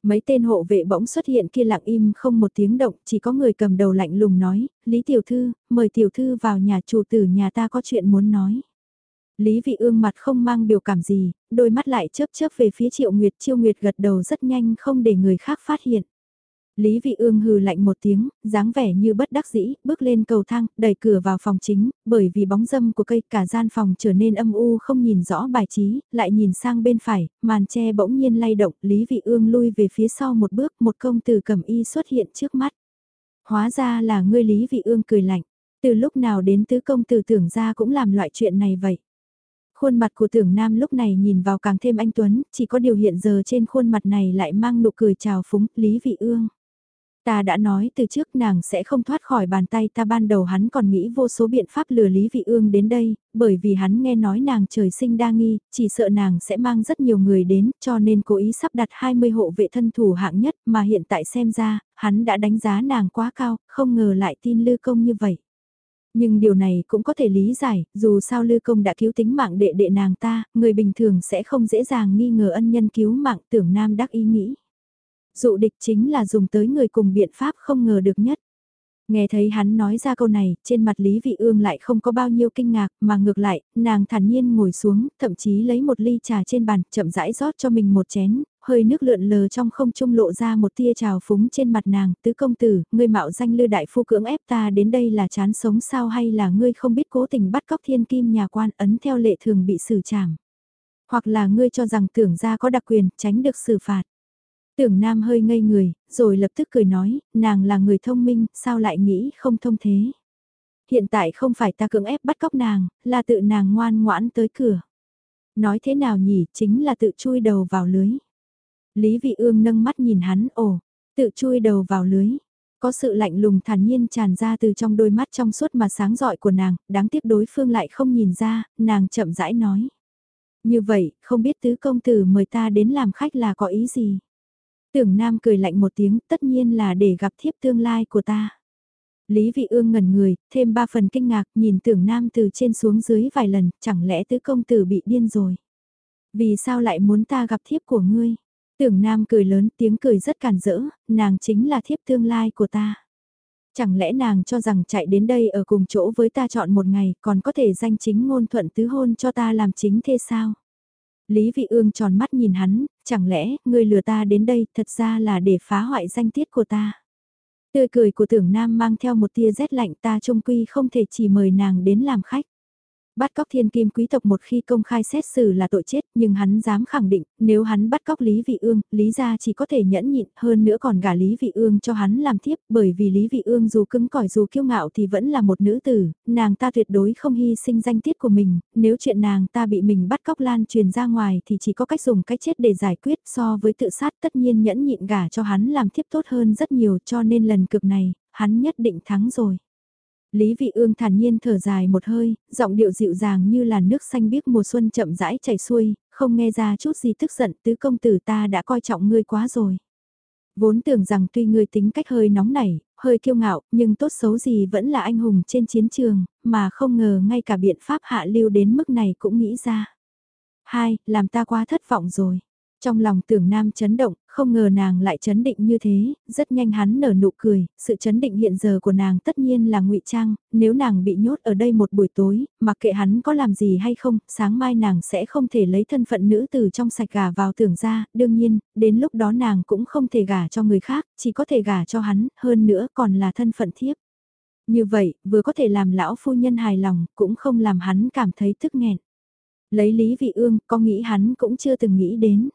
Mấy tên hộ vệ bỗng xuất hiện kia lặng im không một tiếng động, chỉ có người cầm đầu lạnh lùng nói, Lý Tiểu Thư, mời Tiểu Thư vào nhà chủ tử nhà ta có chuyện muốn nói. Lý Vị Ương mặt không mang biểu cảm gì, đôi mắt lại chớp chớp về phía Triệu Nguyệt, Triệu Nguyệt gật đầu rất nhanh không để người khác phát hiện. Lý Vị Ương hừ lạnh một tiếng, dáng vẻ như bất đắc dĩ, bước lên cầu thang, đẩy cửa vào phòng chính, bởi vì bóng dâm của cây cả gian phòng trở nên âm u không nhìn rõ bài trí, lại nhìn sang bên phải, màn che bỗng nhiên lay động, Lý Vị Ương lui về phía sau một bước, một công tử cầm y xuất hiện trước mắt. Hóa ra là ngươi Lý Vị Ương cười lạnh, từ lúc nào đến tứ công tử tưởng ra cũng làm loại chuyện này vậy. Khuôn mặt của tưởng nam lúc này nhìn vào càng thêm anh Tuấn, chỉ có điều hiện giờ trên khuôn mặt này lại mang nụ cười chào phúng, Lý Vị Ương. Ta đã nói từ trước nàng sẽ không thoát khỏi bàn tay ta ban đầu hắn còn nghĩ vô số biện pháp lừa Lý Vị Ương đến đây, bởi vì hắn nghe nói nàng trời sinh đa nghi, chỉ sợ nàng sẽ mang rất nhiều người đến cho nên cố ý sắp đặt 20 hộ vệ thân thủ hạng nhất mà hiện tại xem ra, hắn đã đánh giá nàng quá cao, không ngờ lại tin lư công như vậy. Nhưng điều này cũng có thể lý giải, dù sao Lư Công đã cứu tính mạng đệ đệ nàng ta, người bình thường sẽ không dễ dàng nghi ngờ ân nhân cứu mạng tưởng nam đắc ý nghĩ. Dụ địch chính là dùng tới người cùng biện pháp không ngờ được nhất. Nghe thấy hắn nói ra câu này, trên mặt Lý Vị Ương lại không có bao nhiêu kinh ngạc, mà ngược lại, nàng thản nhiên ngồi xuống, thậm chí lấy một ly trà trên bàn, chậm rãi rót cho mình một chén, hơi nước lượn lờ trong không trung lộ ra một tia trào phúng trên mặt nàng, tứ công tử, ngươi mạo danh lư đại phu cưỡng ép ta đến đây là chán sống sao hay là ngươi không biết cố tình bắt cóc thiên kim nhà quan ấn theo lệ thường bị xử trảm. Hoặc là ngươi cho rằng tưởng ra có đặc quyền, tránh được xử phạt. Tưởng Nam hơi ngây người, rồi lập tức cười nói, nàng là người thông minh, sao lại nghĩ không thông thế. Hiện tại không phải ta cưỡng ép bắt cóc nàng, là tự nàng ngoan ngoãn tới cửa. Nói thế nào nhỉ, chính là tự chui đầu vào lưới. Lý Vị Ương nâng mắt nhìn hắn, ồ, tự chui đầu vào lưới. Có sự lạnh lùng thản nhiên tràn ra từ trong đôi mắt trong suốt mà sáng rọi của nàng, đáng tiếc đối phương lại không nhìn ra, nàng chậm rãi nói. Như vậy, không biết tứ công tử mời ta đến làm khách là có ý gì? Tưởng Nam cười lạnh một tiếng, tất nhiên là để gặp thiếp tương lai của ta. Lý Vị Ương ngẩn người, thêm ba phần kinh ngạc, nhìn tưởng Nam từ trên xuống dưới vài lần, chẳng lẽ tứ công tử bị điên rồi? Vì sao lại muốn ta gặp thiếp của ngươi? Tưởng Nam cười lớn tiếng cười rất càn rỡ, nàng chính là thiếp tương lai của ta. Chẳng lẽ nàng cho rằng chạy đến đây ở cùng chỗ với ta chọn một ngày còn có thể danh chính ngôn thuận tứ hôn cho ta làm chính thế sao? Lý Vị Ương tròn mắt nhìn hắn, chẳng lẽ ngươi lừa ta đến đây thật ra là để phá hoại danh tiết của ta? Tươi cười của tưởng nam mang theo một tia rét lạnh ta trung quy không thể chỉ mời nàng đến làm khách. Bắt cóc thiên kim quý tộc một khi công khai xét xử là tội chết nhưng hắn dám khẳng định nếu hắn bắt cóc Lý Vị Ương, Lý gia chỉ có thể nhẫn nhịn hơn nữa còn gả Lý Vị Ương cho hắn làm thiếp bởi vì Lý Vị Ương dù cứng cỏi dù kiêu ngạo thì vẫn là một nữ tử, nàng ta tuyệt đối không hy sinh danh tiết của mình, nếu chuyện nàng ta bị mình bắt cóc lan truyền ra ngoài thì chỉ có cách dùng cách chết để giải quyết so với tự sát tất nhiên nhẫn nhịn gả cho hắn làm thiếp tốt hơn rất nhiều cho nên lần cực này, hắn nhất định thắng rồi. Lý Vị Ương thản nhiên thở dài một hơi, giọng điệu dịu dàng như là nước xanh biếc mùa xuân chậm rãi chảy xuôi, không nghe ra chút gì tức giận tứ công tử ta đã coi trọng ngươi quá rồi. Vốn tưởng rằng tuy ngươi tính cách hơi nóng nảy, hơi kiêu ngạo, nhưng tốt xấu gì vẫn là anh hùng trên chiến trường, mà không ngờ ngay cả biện pháp hạ lưu đến mức này cũng nghĩ ra. Hai, làm ta quá thất vọng rồi. Trong lòng tưởng nam chấn động, không ngờ nàng lại chấn định như thế, rất nhanh hắn nở nụ cười, sự chấn định hiện giờ của nàng tất nhiên là ngụy trang, nếu nàng bị nhốt ở đây một buổi tối, mặc kệ hắn có làm gì hay không, sáng mai nàng sẽ không thể lấy thân phận nữ từ trong sạch gà vào tưởng ra, đương nhiên, đến lúc đó nàng cũng không thể gả cho người khác, chỉ có thể gả cho hắn, hơn nữa còn là thân phận thiếp. Như vậy, vừa có thể làm lão phu nhân hài lòng, cũng không làm hắn cảm thấy tức nghẹn. Lấy Lý Vị Ương, có nghĩ hắn cũng chưa từng nghĩ đến.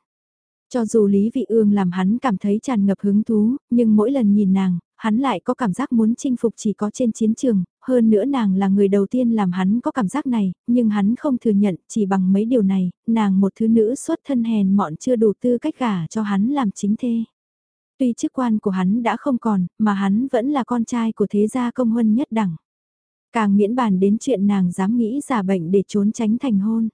Cho dù Lý Vị Ương làm hắn cảm thấy tràn ngập hứng thú, nhưng mỗi lần nhìn nàng, hắn lại có cảm giác muốn chinh phục chỉ có trên chiến trường, hơn nữa nàng là người đầu tiên làm hắn có cảm giác này, nhưng hắn không thừa nhận chỉ bằng mấy điều này, nàng một thứ nữ xuất thân hèn mọn chưa đủ tư cách gả cho hắn làm chính thê. Tuy chức quan của hắn đã không còn, mà hắn vẫn là con trai của thế gia công huân nhất đẳng. Càng miễn bàn đến chuyện nàng dám nghĩ giả bệnh để trốn tránh thành hôn.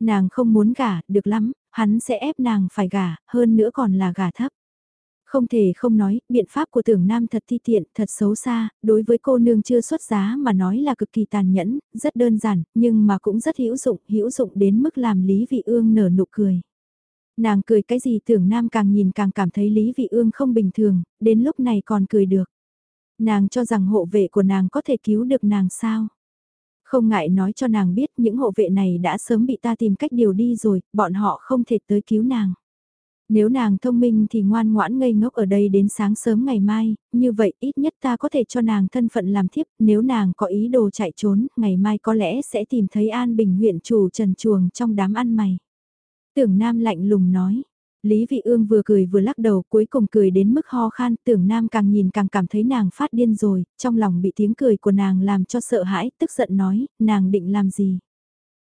Nàng không muốn gả, được lắm, hắn sẽ ép nàng phải gả, hơn nữa còn là gả thấp. Không thể không nói, biện pháp của tưởng nam thật thi tiện, thật xấu xa, đối với cô nương chưa xuất giá mà nói là cực kỳ tàn nhẫn, rất đơn giản, nhưng mà cũng rất hữu dụng, hữu dụng đến mức làm Lý Vị Ương nở nụ cười. Nàng cười cái gì tưởng nam càng nhìn càng cảm thấy Lý Vị Ương không bình thường, đến lúc này còn cười được. Nàng cho rằng hộ vệ của nàng có thể cứu được nàng sao? Không ngại nói cho nàng biết những hộ vệ này đã sớm bị ta tìm cách điều đi rồi, bọn họ không thể tới cứu nàng. Nếu nàng thông minh thì ngoan ngoãn ngây ngốc ở đây đến sáng sớm ngày mai, như vậy ít nhất ta có thể cho nàng thân phận làm thiếp, nếu nàng có ý đồ chạy trốn, ngày mai có lẽ sẽ tìm thấy An Bình huyện chủ trần chuồng trong đám ăn mày. Tưởng Nam lạnh lùng nói, Lý Vị Ương vừa cười vừa lắc đầu cuối cùng cười đến mức ho khan tưởng nam càng nhìn càng cảm thấy nàng phát điên rồi, trong lòng bị tiếng cười của nàng làm cho sợ hãi, tức giận nói, nàng định làm gì.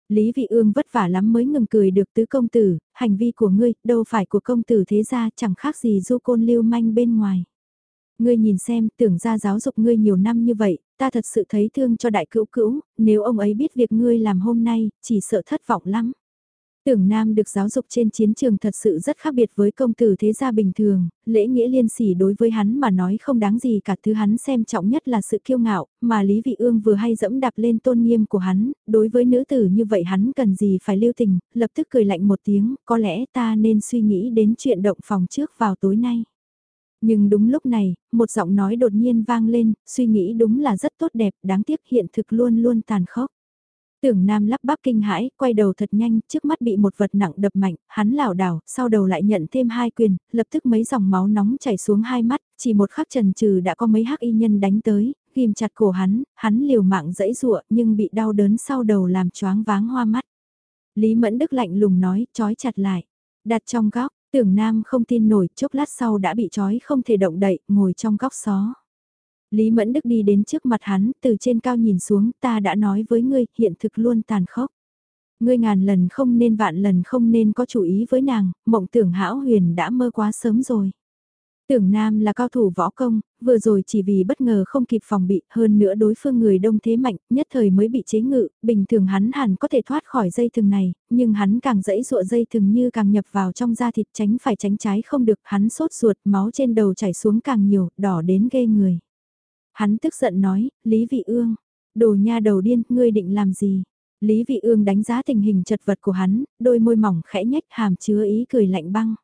Lý Vị Ương vất vả lắm mới ngừng cười được tứ công tử, hành vi của ngươi, đâu phải của công tử thế gia chẳng khác gì du côn lưu manh bên ngoài. Ngươi nhìn xem, tưởng ra giáo dục ngươi nhiều năm như vậy, ta thật sự thấy thương cho đại cữu cữu, nếu ông ấy biết việc ngươi làm hôm nay, chỉ sợ thất vọng lắm. Tưởng Nam được giáo dục trên chiến trường thật sự rất khác biệt với công tử thế gia bình thường, lễ nghĩa liên sỉ đối với hắn mà nói không đáng gì cả thứ hắn xem trọng nhất là sự kiêu ngạo, mà Lý Vị Ương vừa hay dẫm đạp lên tôn nghiêm của hắn, đối với nữ tử như vậy hắn cần gì phải lưu tình, lập tức cười lạnh một tiếng, có lẽ ta nên suy nghĩ đến chuyện động phòng trước vào tối nay. Nhưng đúng lúc này, một giọng nói đột nhiên vang lên, suy nghĩ đúng là rất tốt đẹp, đáng tiếc hiện thực luôn luôn tàn khốc. Tưởng Nam lắp bắp kinh hãi, quay đầu thật nhanh, trước mắt bị một vật nặng đập mạnh, hắn lảo đảo, sau đầu lại nhận thêm hai quyền, lập tức mấy dòng máu nóng chảy xuống hai mắt, chỉ một khắc trần trừ đã có mấy hắc y nhân đánh tới, ghim chặt cổ hắn, hắn liều mạng dẫy dụa nhưng bị đau đớn sau đầu làm choáng váng hoa mắt. Lý Mẫn Đức lạnh lùng nói, trói chặt lại, đặt trong góc, tưởng Nam không tin nổi, chốc lát sau đã bị trói không thể động đậy, ngồi trong góc xó. Lý Mẫn Đức đi đến trước mặt hắn, từ trên cao nhìn xuống, ta đã nói với ngươi, hiện thực luôn tàn khốc. Ngươi ngàn lần không nên vạn lần không nên có chủ ý với nàng, mộng tưởng hão huyền đã mơ quá sớm rồi. Tưởng Nam là cao thủ võ công, vừa rồi chỉ vì bất ngờ không kịp phòng bị, hơn nữa đối phương người đông thế mạnh, nhất thời mới bị chế ngự, bình thường hắn hẳn có thể thoát khỏi dây thừng này, nhưng hắn càng dẫy dụa dây thừng như càng nhập vào trong da thịt tránh phải tránh trái không được, hắn sốt ruột, máu trên đầu chảy xuống càng nhiều, đỏ đến ghê người. Hắn tức giận nói, Lý Vị Ương, đồ nha đầu điên, ngươi định làm gì? Lý Vị Ương đánh giá tình hình chật vật của hắn, đôi môi mỏng khẽ nhếch hàm chứa ý cười lạnh băng.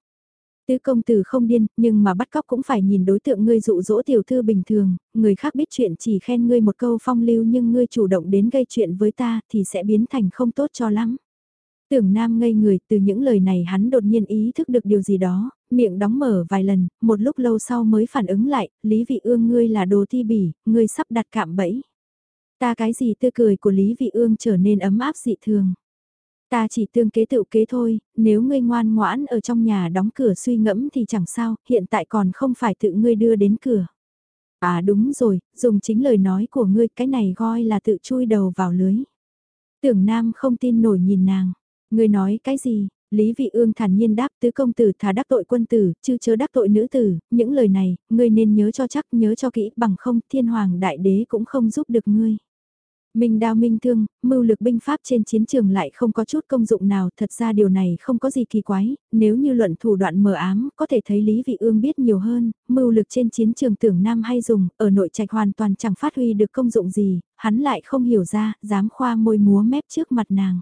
Tứ công tử không điên, nhưng mà bắt cóc cũng phải nhìn đối tượng ngươi dụ dỗ tiểu thư bình thường, người khác biết chuyện chỉ khen ngươi một câu phong lưu nhưng ngươi chủ động đến gây chuyện với ta thì sẽ biến thành không tốt cho lắm. Tưởng Nam ngây người từ những lời này hắn đột nhiên ý thức được điều gì đó, miệng đóng mở vài lần, một lúc lâu sau mới phản ứng lại, Lý Vị Ương ngươi là đồ thi bỉ, ngươi sắp đặt cạm bẫy. Ta cái gì tươi cười của Lý Vị Ương trở nên ấm áp dị thường. Ta chỉ tương kế tựu kế thôi, nếu ngươi ngoan ngoãn ở trong nhà đóng cửa suy ngẫm thì chẳng sao, hiện tại còn không phải tự ngươi đưa đến cửa. À đúng rồi, dùng chính lời nói của ngươi, cái này gọi là tự chui đầu vào lưới. Tưởng Nam không tin nổi nhìn nàng. Ngươi nói cái gì? Lý Vị Ương thản nhiên đáp tứ công tử thả đắc tội quân tử, chứ chớ đắc tội nữ tử, những lời này, ngươi nên nhớ cho chắc, nhớ cho kỹ, bằng không thiên hoàng đại đế cũng không giúp được ngươi. Minh đao minh thương, mưu lực binh pháp trên chiến trường lại không có chút công dụng nào, thật ra điều này không có gì kỳ quái, nếu như luận thủ đoạn mờ ám, có thể thấy Lý Vị Ương biết nhiều hơn, mưu lực trên chiến trường tưởng nam hay dùng, ở nội trạch hoàn toàn chẳng phát huy được công dụng gì, hắn lại không hiểu ra, dám khoa môi múa mép trước mặt nàng.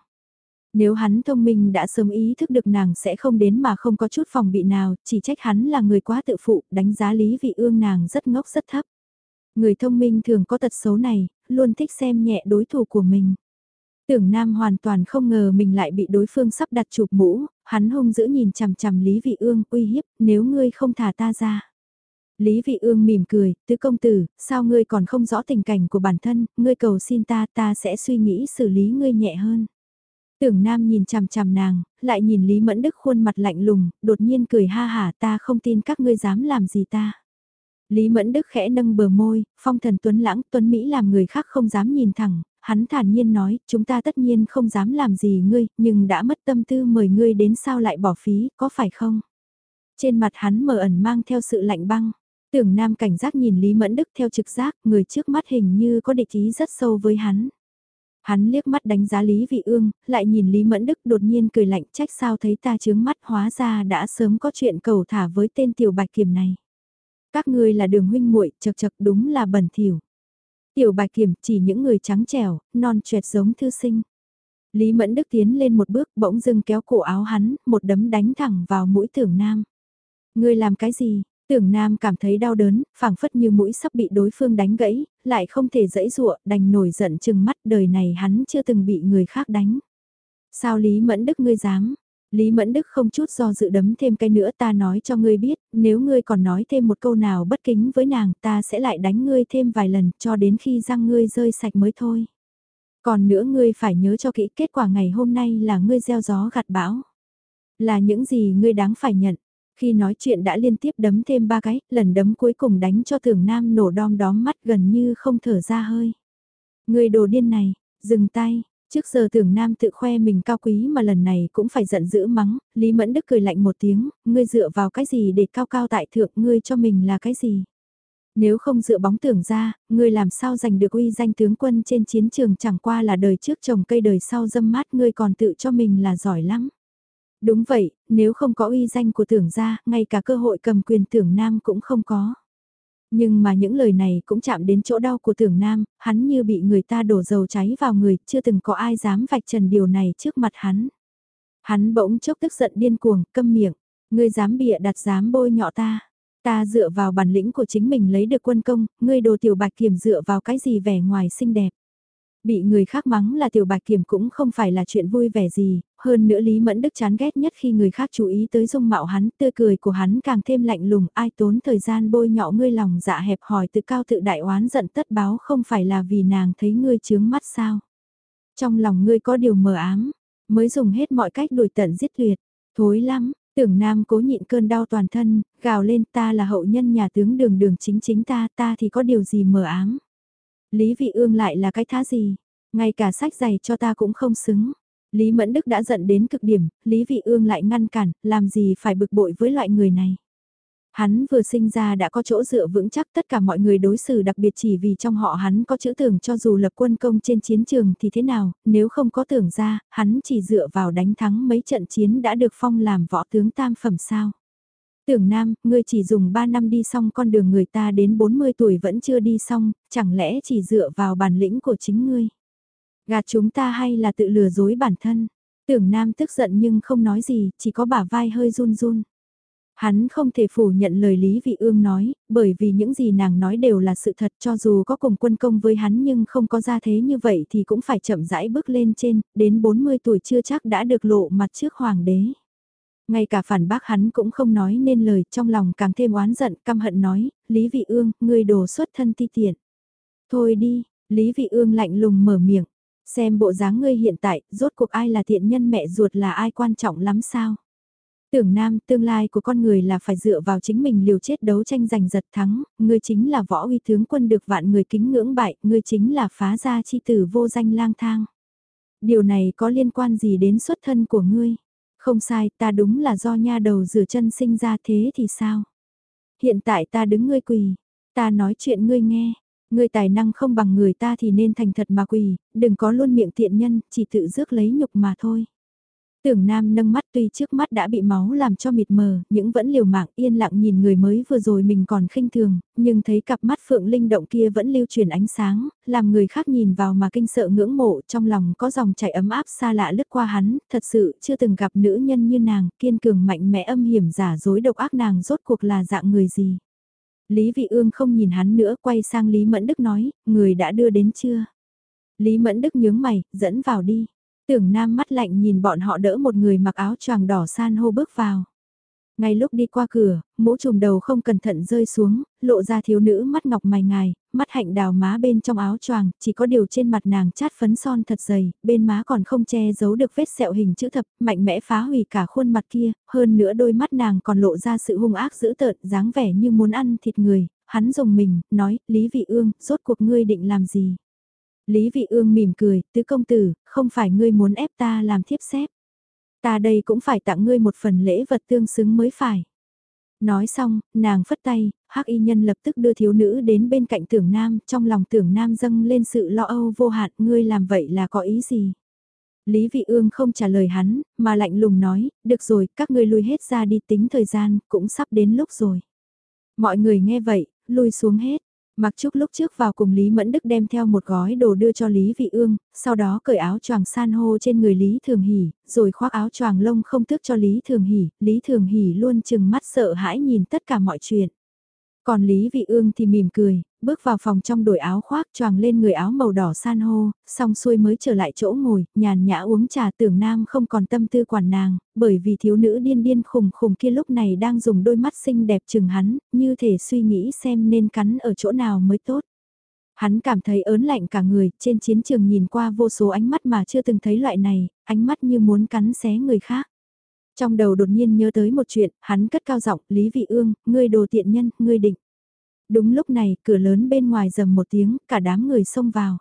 Nếu hắn thông minh đã sớm ý thức được nàng sẽ không đến mà không có chút phòng bị nào, chỉ trách hắn là người quá tự phụ, đánh giá Lý Vị Ương nàng rất ngốc rất thấp. Người thông minh thường có tật xấu này, luôn thích xem nhẹ đối thủ của mình. Tưởng Nam hoàn toàn không ngờ mình lại bị đối phương sắp đặt chụp mũ, hắn hung dữ nhìn chằm chằm Lý Vị Ương uy hiếp, nếu ngươi không thả ta ra. Lý Vị Ương mỉm cười, tứ công tử, sao ngươi còn không rõ tình cảnh của bản thân, ngươi cầu xin ta, ta sẽ suy nghĩ xử lý ngươi nhẹ hơn. Tưởng Nam nhìn chằm chằm nàng, lại nhìn Lý Mẫn Đức khuôn mặt lạnh lùng, đột nhiên cười ha hả ta không tin các ngươi dám làm gì ta. Lý Mẫn Đức khẽ nâng bờ môi, phong thần tuấn lãng tuấn Mỹ làm người khác không dám nhìn thẳng, hắn thản nhiên nói, chúng ta tất nhiên không dám làm gì ngươi, nhưng đã mất tâm tư mời ngươi đến sao lại bỏ phí, có phải không? Trên mặt hắn mờ ẩn mang theo sự lạnh băng, tưởng nam cảnh giác nhìn Lý Mẫn Đức theo trực giác, người trước mắt hình như có địch ý rất sâu với hắn. Hắn liếc mắt đánh giá Lý Vị Ương, lại nhìn Lý Mẫn Đức đột nhiên cười lạnh trách sao thấy ta chướng mắt hóa ra đã sớm có chuyện cầu thả với tên tiểu bạch kiểm này. Các ngươi là đường huynh muội chật chật đúng là bẩn thỉu. Tiểu bạch kiểm chỉ những người trắng trẻo, non trẹt giống thư sinh. Lý Mẫn Đức tiến lên một bước bỗng dưng kéo cổ áo hắn, một đấm đánh thẳng vào mũi tưởng nam. Ngươi làm cái gì? Tưởng Nam cảm thấy đau đớn, phảng phất như mũi sắp bị đối phương đánh gãy, lại không thể dẫy dụa, đành nổi giận chừng mắt đời này hắn chưa từng bị người khác đánh. Sao Lý Mẫn Đức ngươi dám? Lý Mẫn Đức không chút do dự đấm thêm cái nữa ta nói cho ngươi biết, nếu ngươi còn nói thêm một câu nào bất kính với nàng ta sẽ lại đánh ngươi thêm vài lần cho đến khi răng ngươi rơi sạch mới thôi. Còn nữa ngươi phải nhớ cho kỹ kết quả ngày hôm nay là ngươi gieo gió gặt bão. Là những gì ngươi đáng phải nhận. Khi nói chuyện đã liên tiếp đấm thêm ba cái, lần đấm cuối cùng đánh cho thường nam nổ đom đóm mắt gần như không thở ra hơi. Người đồ điên này, dừng tay, Trước giờ tưởng nam tự khoe mình cao quý mà lần này cũng phải giận dữ mắng, Lý Mẫn Đức cười lạnh một tiếng, ngươi dựa vào cái gì để cao cao tại thượng ngươi cho mình là cái gì? Nếu không dựa bóng tưởng ra, ngươi làm sao giành được uy danh tướng quân trên chiến trường chẳng qua là đời trước trồng cây đời sau dâm mát ngươi còn tự cho mình là giỏi lắm. Đúng vậy, nếu không có uy danh của tưởng gia, ngay cả cơ hội cầm quyền tưởng nam cũng không có. Nhưng mà những lời này cũng chạm đến chỗ đau của tưởng nam, hắn như bị người ta đổ dầu cháy vào người, chưa từng có ai dám vạch trần điều này trước mặt hắn. Hắn bỗng chốc tức giận điên cuồng, câm miệng, ngươi dám bịa đặt dám bôi nhọ ta. Ta dựa vào bản lĩnh của chính mình lấy được quân công, ngươi đồ tiểu bạch kiểm dựa vào cái gì vẻ ngoài xinh đẹp. Bị người khác mắng là tiểu bạch kiểm cũng không phải là chuyện vui vẻ gì, hơn nữa Lý Mẫn Đức chán ghét nhất khi người khác chú ý tới dung mạo hắn, tươi cười của hắn càng thêm lạnh lùng, ai tốn thời gian bôi nhọ ngươi lòng dạ hẹp hòi tự cao tự đại oán giận tất báo không phải là vì nàng thấy ngươi chướng mắt sao. Trong lòng ngươi có điều mờ ám, mới dùng hết mọi cách đuổi tận giết tuyệt, thối lắm, tưởng nam cố nhịn cơn đau toàn thân, gào lên ta là hậu nhân nhà tướng đường đường chính chính ta, ta thì có điều gì mờ ám. Lý Vị Ương lại là cái thá gì, ngay cả sách giày cho ta cũng không xứng. Lý Mẫn Đức đã giận đến cực điểm, Lý Vị Ương lại ngăn cản, làm gì phải bực bội với loại người này. Hắn vừa sinh ra đã có chỗ dựa vững chắc tất cả mọi người đối xử đặc biệt chỉ vì trong họ hắn có chữ tưởng cho dù lập quân công trên chiến trường thì thế nào, nếu không có tưởng ra, hắn chỉ dựa vào đánh thắng mấy trận chiến đã được phong làm võ tướng tam phẩm sao. Tưởng Nam, ngươi chỉ dùng 3 năm đi xong con đường người ta đến 40 tuổi vẫn chưa đi xong, chẳng lẽ chỉ dựa vào bản lĩnh của chính ngươi. Gạt chúng ta hay là tự lừa dối bản thân. Tưởng Nam tức giận nhưng không nói gì, chỉ có bả vai hơi run run. Hắn không thể phủ nhận lời Lý Vị Ương nói, bởi vì những gì nàng nói đều là sự thật cho dù có cùng quân công với hắn nhưng không có ra thế như vậy thì cũng phải chậm rãi bước lên trên, đến 40 tuổi chưa chắc đã được lộ mặt trước hoàng đế. Ngay cả phản bác hắn cũng không nói nên lời trong lòng càng thêm oán giận căm hận nói, Lý Vị Ương, ngươi đồ xuất thân ti tiện. Thôi đi, Lý Vị Ương lạnh lùng mở miệng, xem bộ dáng ngươi hiện tại, rốt cuộc ai là thiện nhân mẹ ruột là ai quan trọng lắm sao? Tưởng nam, tương lai của con người là phải dựa vào chính mình liều chết đấu tranh giành giật thắng, ngươi chính là võ uy tướng quân được vạn người kính ngưỡng bại, ngươi chính là phá gia chi tử vô danh lang thang. Điều này có liên quan gì đến xuất thân của ngươi? Không sai, ta đúng là do nha đầu rửa chân sinh ra thế thì sao? Hiện tại ta đứng ngươi quỳ, ta nói chuyện ngươi nghe, ngươi tài năng không bằng người ta thì nên thành thật mà quỳ, đừng có luôn miệng tiện nhân, chỉ tự rước lấy nhục mà thôi. Tưởng Nam nâng mắt tuy trước mắt đã bị máu làm cho mịt mờ, nhưng vẫn liều mạng yên lặng nhìn người mới vừa rồi mình còn khinh thường, nhưng thấy cặp mắt phượng linh động kia vẫn lưu truyền ánh sáng, làm người khác nhìn vào mà kinh sợ ngưỡng mộ trong lòng có dòng chảy ấm áp xa lạ lướt qua hắn, thật sự chưa từng gặp nữ nhân như nàng, kiên cường mạnh mẽ âm hiểm giả dối độc ác nàng rốt cuộc là dạng người gì. Lý Vị Ương không nhìn hắn nữa quay sang Lý Mẫn Đức nói, người đã đưa đến chưa? Lý Mẫn Đức nhướng mày, dẫn vào đi. Tưởng Nam mắt lạnh nhìn bọn họ đỡ một người mặc áo choàng đỏ san hô bước vào. Ngay lúc đi qua cửa, mũ trùm đầu không cẩn thận rơi xuống, lộ ra thiếu nữ mắt ngọc mày ngài, mắt hạnh đào má bên trong áo choàng, chỉ có điều trên mặt nàng chát phấn son thật dày, bên má còn không che giấu được vết sẹo hình chữ thập, mạnh mẽ phá hủy cả khuôn mặt kia, hơn nữa đôi mắt nàng còn lộ ra sự hung ác dữ tợn, dáng vẻ như muốn ăn thịt người, hắn dùng mình, nói, Lý Vị Ương, rốt cuộc ngươi định làm gì? Lý Vị Ương mỉm cười, tứ công tử, không phải ngươi muốn ép ta làm thiếp xếp. Ta đây cũng phải tặng ngươi một phần lễ vật tương xứng mới phải. Nói xong, nàng phất tay, hắc y nhân lập tức đưa thiếu nữ đến bên cạnh tưởng nam, trong lòng tưởng nam dâng lên sự lo âu vô hạn, ngươi làm vậy là có ý gì? Lý Vị Ương không trả lời hắn, mà lạnh lùng nói, được rồi, các ngươi lui hết ra đi tính thời gian, cũng sắp đến lúc rồi. Mọi người nghe vậy, lui xuống hết. Mặc Trúc lúc trước vào cùng Lý Mẫn Đức đem theo một gói đồ đưa cho Lý Vị Ương, sau đó cởi áo choàng san hô trên người Lý Thường Hỷ, rồi khoác áo choàng lông không thước cho Lý Thường Hỷ, Lý Thường Hỷ luôn chừng mắt sợ hãi nhìn tất cả mọi chuyện. Còn Lý Vị Ương thì mỉm cười, bước vào phòng trong đổi áo khoác choàng lên người áo màu đỏ san hô, xong xuôi mới trở lại chỗ ngồi, nhàn nhã uống trà tưởng nam không còn tâm tư quản nàng, bởi vì thiếu nữ điên điên khùng khùng kia lúc này đang dùng đôi mắt xinh đẹp chừng hắn, như thể suy nghĩ xem nên cắn ở chỗ nào mới tốt. Hắn cảm thấy ớn lạnh cả người, trên chiến trường nhìn qua vô số ánh mắt mà chưa từng thấy loại này, ánh mắt như muốn cắn xé người khác. Trong đầu đột nhiên nhớ tới một chuyện, hắn cất cao giọng, Lý Vị Ương, ngươi đồ tiện nhân, ngươi định. Đúng lúc này, cửa lớn bên ngoài rầm một tiếng, cả đám người xông vào.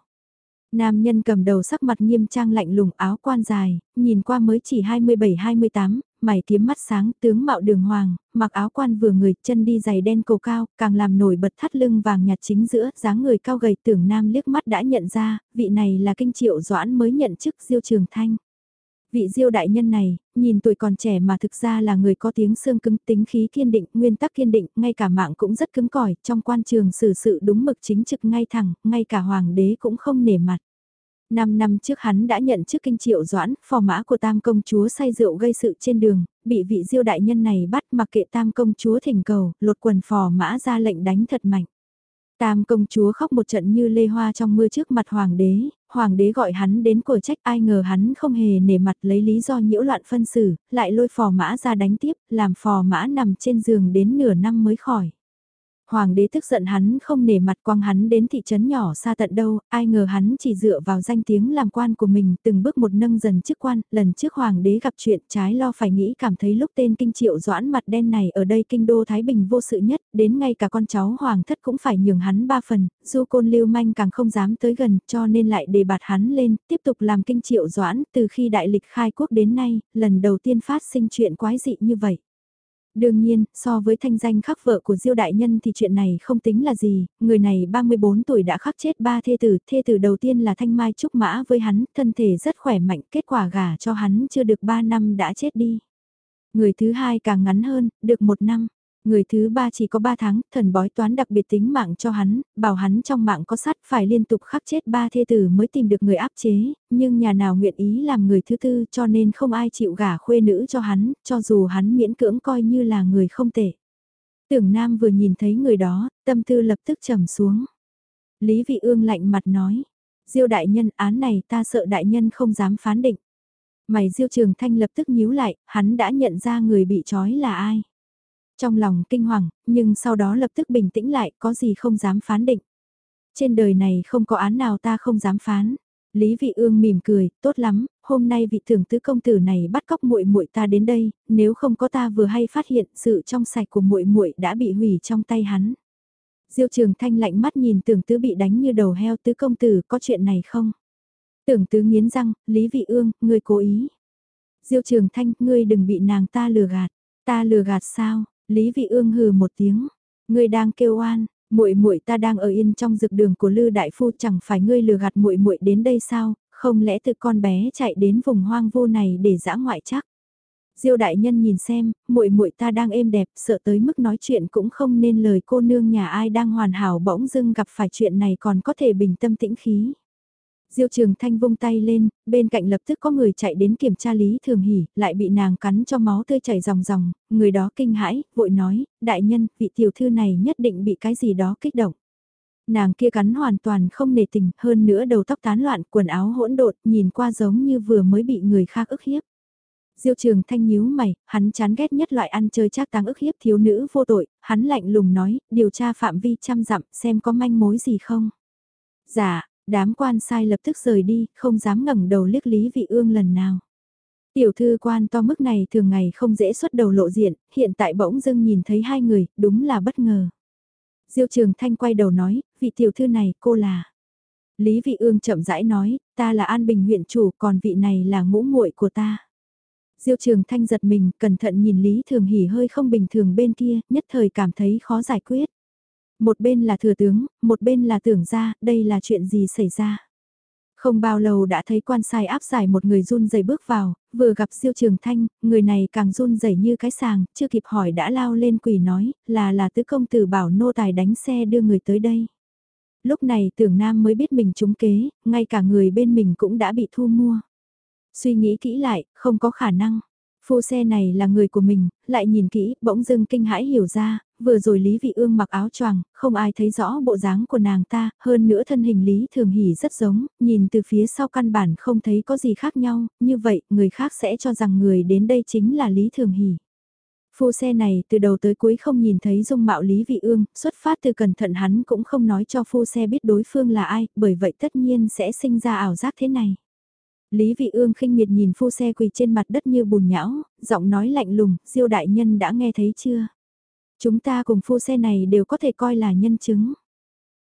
Nam nhân cầm đầu sắc mặt nghiêm trang lạnh lùng áo quan dài, nhìn qua mới chỉ 27-28, mày kiếm mắt sáng, tướng mạo đường hoàng, mặc áo quan vừa người, chân đi giày đen cổ cao, càng làm nổi bật thắt lưng vàng nhạt chính giữa, dáng người cao gầy tưởng nam liếc mắt đã nhận ra, vị này là kinh triệu doãn mới nhận chức diêu trường thanh. Vị diêu đại nhân này, nhìn tuổi còn trẻ mà thực ra là người có tiếng xương cứng tính khí kiên định, nguyên tắc kiên định, ngay cả mạng cũng rất cứng cỏi, trong quan trường xử sự đúng mực chính trực ngay thẳng, ngay cả hoàng đế cũng không nể mặt. Năm năm trước hắn đã nhận chức kinh triệu doãn, phò mã của tam công chúa say rượu gây sự trên đường, bị vị diêu đại nhân này bắt mặc kệ tam công chúa thỉnh cầu, lột quần phò mã ra lệnh đánh thật mạnh. Tam công chúa khóc một trận như lê hoa trong mưa trước mặt hoàng đế, hoàng đế gọi hắn đến của trách ai ngờ hắn không hề nể mặt lấy lý do nhiễu loạn phân xử, lại lôi phò mã ra đánh tiếp, làm phò mã nằm trên giường đến nửa năm mới khỏi. Hoàng đế tức giận hắn không nể mặt quăng hắn đến thị trấn nhỏ xa tận đâu, ai ngờ hắn chỉ dựa vào danh tiếng làm quan của mình từng bước một nâng dần chức quan, lần trước hoàng đế gặp chuyện trái lo phải nghĩ cảm thấy lúc tên kinh triệu doãn mặt đen này ở đây kinh đô Thái Bình vô sự nhất, đến ngay cả con cháu hoàng thất cũng phải nhường hắn ba phần, du côn lưu manh càng không dám tới gần cho nên lại đề bạt hắn lên, tiếp tục làm kinh triệu doãn từ khi đại lịch khai quốc đến nay, lần đầu tiên phát sinh chuyện quái dị như vậy. Đương nhiên, so với thanh danh khắc vợ của Diêu Đại Nhân thì chuyện này không tính là gì, người này 34 tuổi đã khắc chết ba thê tử, thê tử đầu tiên là Thanh Mai Trúc Mã với hắn, thân thể rất khỏe mạnh, kết quả gả cho hắn chưa được 3 năm đã chết đi. Người thứ hai càng ngắn hơn, được một năm. Người thứ ba chỉ có 3 tháng, thần bói toán đặc biệt tính mạng cho hắn, bảo hắn trong mạng có sắt phải liên tục khắc chết ba thê tử mới tìm được người áp chế, nhưng nhà nào nguyện ý làm người thứ tư cho nên không ai chịu gả khuê nữ cho hắn, cho dù hắn miễn cưỡng coi như là người không tệ. Tưởng Nam vừa nhìn thấy người đó, tâm tư lập tức trầm xuống. Lý Vị Ương lạnh mặt nói, Diêu đại nhân án này ta sợ đại nhân không dám phán định. Mày Diêu Trường Thanh lập tức nhíu lại, hắn đã nhận ra người bị trói là ai. Trong lòng kinh hoàng, nhưng sau đó lập tức bình tĩnh lại, có gì không dám phán định. Trên đời này không có án nào ta không dám phán. Lý Vị Ương mỉm cười, tốt lắm, hôm nay vị thưởng tứ công tử này bắt cóc muội muội ta đến đây, nếu không có ta vừa hay phát hiện sự trong sạch của muội muội đã bị hủy trong tay hắn. Diêu Trường Thanh lạnh mắt nhìn tưởng tứ bị đánh như đầu heo tứ công tử có chuyện này không? Tưởng tứ nghiến răng, Lý Vị Ương, ngươi cố ý. Diêu Trường Thanh, ngươi đừng bị nàng ta lừa gạt. Ta lừa gạt sao? Lý Vị Ương hừ một tiếng. Ngươi đang kêu oan, muội muội ta đang ở yên trong dược đường của Lư đại phu chẳng phải ngươi lừa gạt muội muội đến đây sao? Không lẽ từ con bé chạy đến vùng hoang vu này để dã ngoại chắc? Diêu đại nhân nhìn xem, muội muội ta đang êm đẹp, sợ tới mức nói chuyện cũng không nên lời cô nương nhà ai đang hoàn hảo bỗng dưng gặp phải chuyện này còn có thể bình tâm tĩnh khí. Diêu Trường Thanh vung tay lên, bên cạnh lập tức có người chạy đến kiểm tra Lý Thường Hỷ, lại bị nàng cắn cho máu tươi chảy ròng ròng, người đó kinh hãi, vội nói, đại nhân, vị tiểu thư này nhất định bị cái gì đó kích động. Nàng kia cắn hoàn toàn không nề tình, hơn nữa đầu tóc tán loạn, quần áo hỗn độn, nhìn qua giống như vừa mới bị người khác ức hiếp. Diêu Trường Thanh nhíu mày, hắn chán ghét nhất loại ăn chơi trác táng ức hiếp thiếu nữ vô tội, hắn lạnh lùng nói, điều tra phạm vi trăm dặm, xem có manh mối gì không. Dạ, đám quan sai lập tức rời đi, không dám ngẩng đầu liếc Lý Vị Ương lần nào. Tiểu thư quan to mức này thường ngày không dễ xuất đầu lộ diện, hiện tại bỗng dưng nhìn thấy hai người, đúng là bất ngờ. Diêu Trường Thanh quay đầu nói, vị tiểu thư này cô là... Lý Vị Ương chậm rãi nói, ta là An Bình huyện chủ, còn vị này là ngũ muội của ta. Diêu Trường Thanh giật mình, cẩn thận nhìn Lý Thường Hỉ hơi không bình thường bên kia, nhất thời cảm thấy khó giải quyết. Một bên là thừa tướng, một bên là tưởng ra, đây là chuyện gì xảy ra. Không bao lâu đã thấy quan sai áp giải một người run rẩy bước vào, vừa gặp siêu Trường Thanh, người này càng run rẩy như cái sàng, chưa kịp hỏi đã lao lên quỳ nói, là là tứ công tử bảo nô tài đánh xe đưa người tới đây. Lúc này tưởng nam mới biết mình trúng kế, ngay cả người bên mình cũng đã bị thu mua. Suy nghĩ kỹ lại, không có khả năng. Phu xe này là người của mình, lại nhìn kỹ, bỗng dưng kinh hãi hiểu ra, vừa rồi Lý Vị Ương mặc áo choàng, không ai thấy rõ bộ dáng của nàng ta, hơn nữa thân hình Lý Thường Hỷ rất giống, nhìn từ phía sau căn bản không thấy có gì khác nhau, như vậy người khác sẽ cho rằng người đến đây chính là Lý Thường Hỷ. Phu xe này từ đầu tới cuối không nhìn thấy dung mạo Lý Vị Ương, xuất phát từ cẩn thận hắn cũng không nói cho phu xe biết đối phương là ai, bởi vậy tất nhiên sẽ sinh ra ảo giác thế này. Lý Vị Ương khinh miệt nhìn phu xe quỳ trên mặt đất như bùn nhão, giọng nói lạnh lùng, diêu đại nhân đã nghe thấy chưa? Chúng ta cùng phu xe này đều có thể coi là nhân chứng.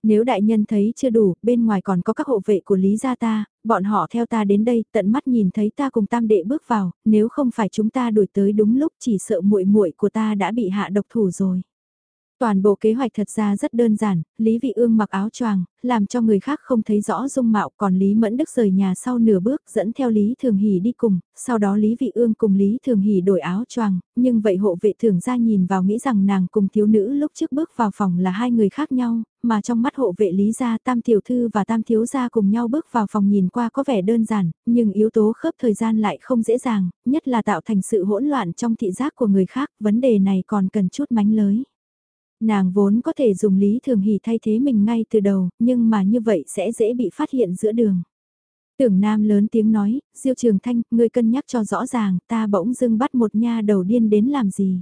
Nếu đại nhân thấy chưa đủ, bên ngoài còn có các hộ vệ của Lý gia ta, bọn họ theo ta đến đây, tận mắt nhìn thấy ta cùng tam đệ bước vào, nếu không phải chúng ta đuổi tới đúng lúc chỉ sợ muội muội của ta đã bị hạ độc thủ rồi. Toàn bộ kế hoạch thật ra rất đơn giản, Lý Vị Ương mặc áo choàng, làm cho người khác không thấy rõ dung mạo, còn Lý Mẫn Đức rời nhà sau nửa bước dẫn theo Lý Thường Hỷ đi cùng, sau đó Lý Vị Ương cùng Lý Thường Hỷ đổi áo choàng, nhưng vậy hộ vệ thường ra nhìn vào nghĩ rằng nàng cùng thiếu nữ lúc trước bước vào phòng là hai người khác nhau, mà trong mắt hộ vệ Lý gia Tam tiểu thư và Tam thiếu gia cùng nhau bước vào phòng nhìn qua có vẻ đơn giản, nhưng yếu tố khớp thời gian lại không dễ dàng, nhất là tạo thành sự hỗn loạn trong thị giác của người khác, vấn đề này còn cần chút mánh lới. Nàng vốn có thể dùng Lý Thường Hỷ thay thế mình ngay từ đầu, nhưng mà như vậy sẽ dễ bị phát hiện giữa đường. Tưởng Nam lớn tiếng nói, Diêu Trường Thanh, ngươi cân nhắc cho rõ ràng, ta bỗng dưng bắt một nha đầu điên đến làm gì.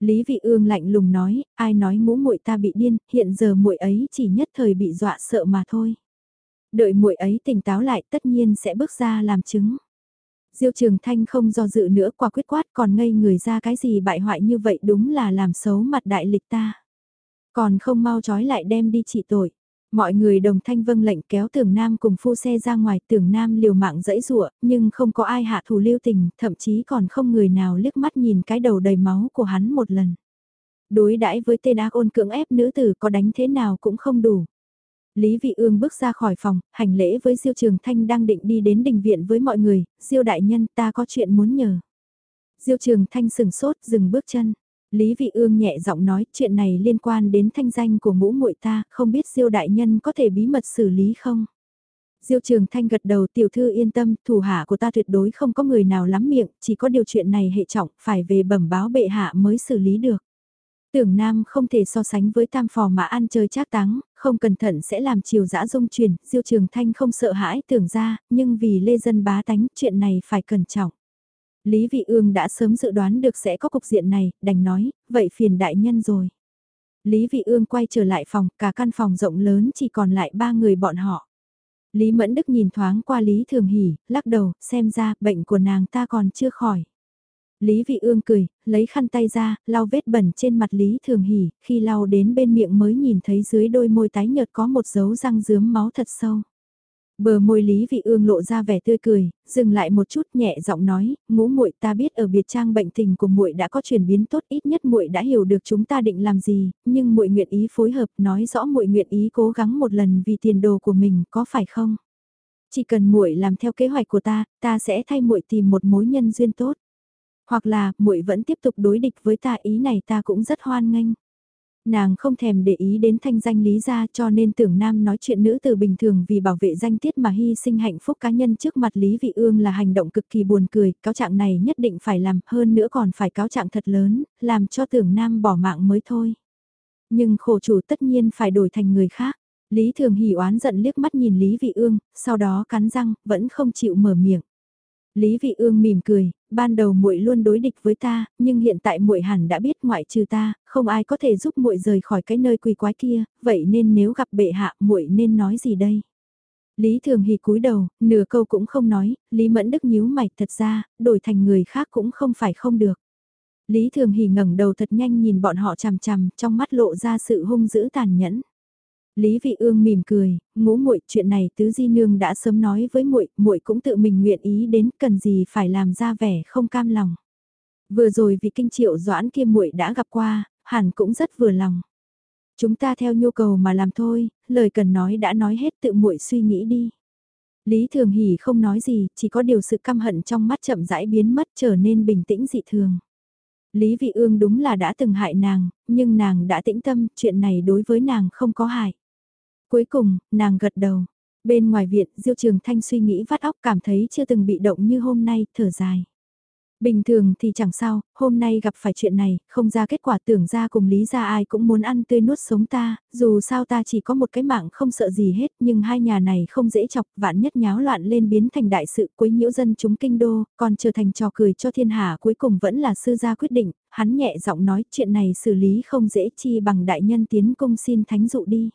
Lý Vị Ương lạnh lùng nói, ai nói ngũ muội ta bị điên, hiện giờ muội ấy chỉ nhất thời bị dọa sợ mà thôi. Đợi muội ấy tỉnh táo lại tất nhiên sẽ bước ra làm chứng. Diêu Trường Thanh không do dự nữa qua quyết quát còn ngây người ra cái gì bại hoại như vậy đúng là làm xấu mặt đại lịch ta. Còn không mau trói lại đem đi trị tội. Mọi người đồng thanh vâng lệnh kéo tưởng nam cùng phu xe ra ngoài tưởng nam liều mạng dẫy rụa, nhưng không có ai hạ thủ lưu tình, thậm chí còn không người nào liếc mắt nhìn cái đầu đầy máu của hắn một lần. Đối đãi với tên ác ôn cưỡng ép nữ tử có đánh thế nào cũng không đủ. Lý Vị Ương bước ra khỏi phòng, hành lễ với Diêu Trường Thanh đang định đi đến đình viện với mọi người, Diêu đại nhân ta có chuyện muốn nhờ. Diêu Trường Thanh sừng sốt dừng bước chân. Lý Vị Ương nhẹ giọng nói chuyện này liên quan đến thanh danh của ngũ muội ta, không biết Diêu đại nhân có thể bí mật xử lý không? Diêu Trường Thanh gật đầu tiểu thư yên tâm, thủ hạ của ta tuyệt đối không có người nào lắm miệng, chỉ có điều chuyện này hệ trọng, phải về bẩm báo bệ hạ mới xử lý được. Tưởng Nam không thể so sánh với tam phò mà ăn chơi trác táng, không cẩn thận sẽ làm chiều dã dung truyền, Diêu Trường Thanh không sợ hãi tưởng ra, nhưng vì lê dân bá tánh chuyện này phải cẩn trọng. Lý Vị Ương đã sớm dự đoán được sẽ có cục diện này, đành nói, vậy phiền đại nhân rồi. Lý Vị Ương quay trở lại phòng, cả căn phòng rộng lớn chỉ còn lại ba người bọn họ. Lý Mẫn Đức nhìn thoáng qua Lý Thường Hỷ, lắc đầu, xem ra bệnh của nàng ta còn chưa khỏi. Lý Vị Ương cười, lấy khăn tay ra, lau vết bẩn trên mặt Lý Thường Hỷ, khi lau đến bên miệng mới nhìn thấy dưới đôi môi tái nhợt có một dấu răng dướm máu thật sâu. Bờ môi Lý Vị Ương lộ ra vẻ tươi cười, dừng lại một chút nhẹ giọng nói, ngũ muội ta biết ở biệt trang bệnh tình của muội đã có chuyển biến tốt, ít nhất muội đã hiểu được chúng ta định làm gì, nhưng muội nguyện ý phối hợp, nói rõ muội nguyện ý cố gắng một lần vì tiền đồ của mình, có phải không? Chỉ cần muội làm theo kế hoạch của ta, ta sẽ thay muội tìm một mối nhân duyên tốt. Hoặc là, muội vẫn tiếp tục đối địch với ta ý này ta cũng rất hoan nghênh. Nàng không thèm để ý đến thanh danh lý ra cho nên tưởng nam nói chuyện nữ từ bình thường vì bảo vệ danh tiết mà hy sinh hạnh phúc cá nhân trước mặt Lý Vị Ương là hành động cực kỳ buồn cười, cáo trạng này nhất định phải làm hơn nữa còn phải cáo trạng thật lớn, làm cho tưởng nam bỏ mạng mới thôi. Nhưng khổ chủ tất nhiên phải đổi thành người khác. Lý Thường hỉ oán giận liếc mắt nhìn Lý Vị Ương, sau đó cắn răng, vẫn không chịu mở miệng. Lý Vị Ương mỉm cười, ban đầu muội luôn đối địch với ta, nhưng hiện tại muội hẳn đã biết ngoại trừ ta, không ai có thể giúp muội rời khỏi cái nơi quỷ quái kia, vậy nên nếu gặp bệ hạ, muội nên nói gì đây? Lý Thường Hỉ cúi đầu, nửa câu cũng không nói, Lý Mẫn Đức nhíu mày, thật ra, đổi thành người khác cũng không phải không được. Lý Thường Hỉ ngẩng đầu thật nhanh nhìn bọn họ chằm chằm, trong mắt lộ ra sự hung dữ tàn nhẫn. Lý Vị Ương mỉm cười, ngũ muội chuyện này tứ di nương đã sớm nói với muội, muội cũng tự mình nguyện ý đến, cần gì phải làm ra vẻ không cam lòng. Vừa rồi vì kinh triệu doãn kia muội đã gặp qua, hẳn cũng rất vừa lòng. Chúng ta theo nhu cầu mà làm thôi, lời cần nói đã nói hết tự muội suy nghĩ đi. Lý Thường Hỷ không nói gì, chỉ có điều sự căm hận trong mắt chậm rãi biến mất trở nên bình tĩnh dị thường. Lý Vị Ương đúng là đã từng hại nàng, nhưng nàng đã tĩnh tâm, chuyện này đối với nàng không có hại. Cuối cùng, nàng gật đầu. Bên ngoài viện, Diêu Trường Thanh suy nghĩ vắt óc cảm thấy chưa từng bị động như hôm nay, thở dài. Bình thường thì chẳng sao, hôm nay gặp phải chuyện này, không ra kết quả tưởng ra cùng lý ra ai cũng muốn ăn tươi nuốt sống ta, dù sao ta chỉ có một cái mạng không sợ gì hết, nhưng hai nhà này không dễ chọc, vạn nhất nháo loạn lên biến thành đại sự quấy nhiễu dân chúng kinh đô, còn trở thành trò cười cho thiên hạ cuối cùng vẫn là sư gia quyết định, hắn nhẹ giọng nói chuyện này xử lý không dễ chi bằng đại nhân tiến công xin thánh dụ đi.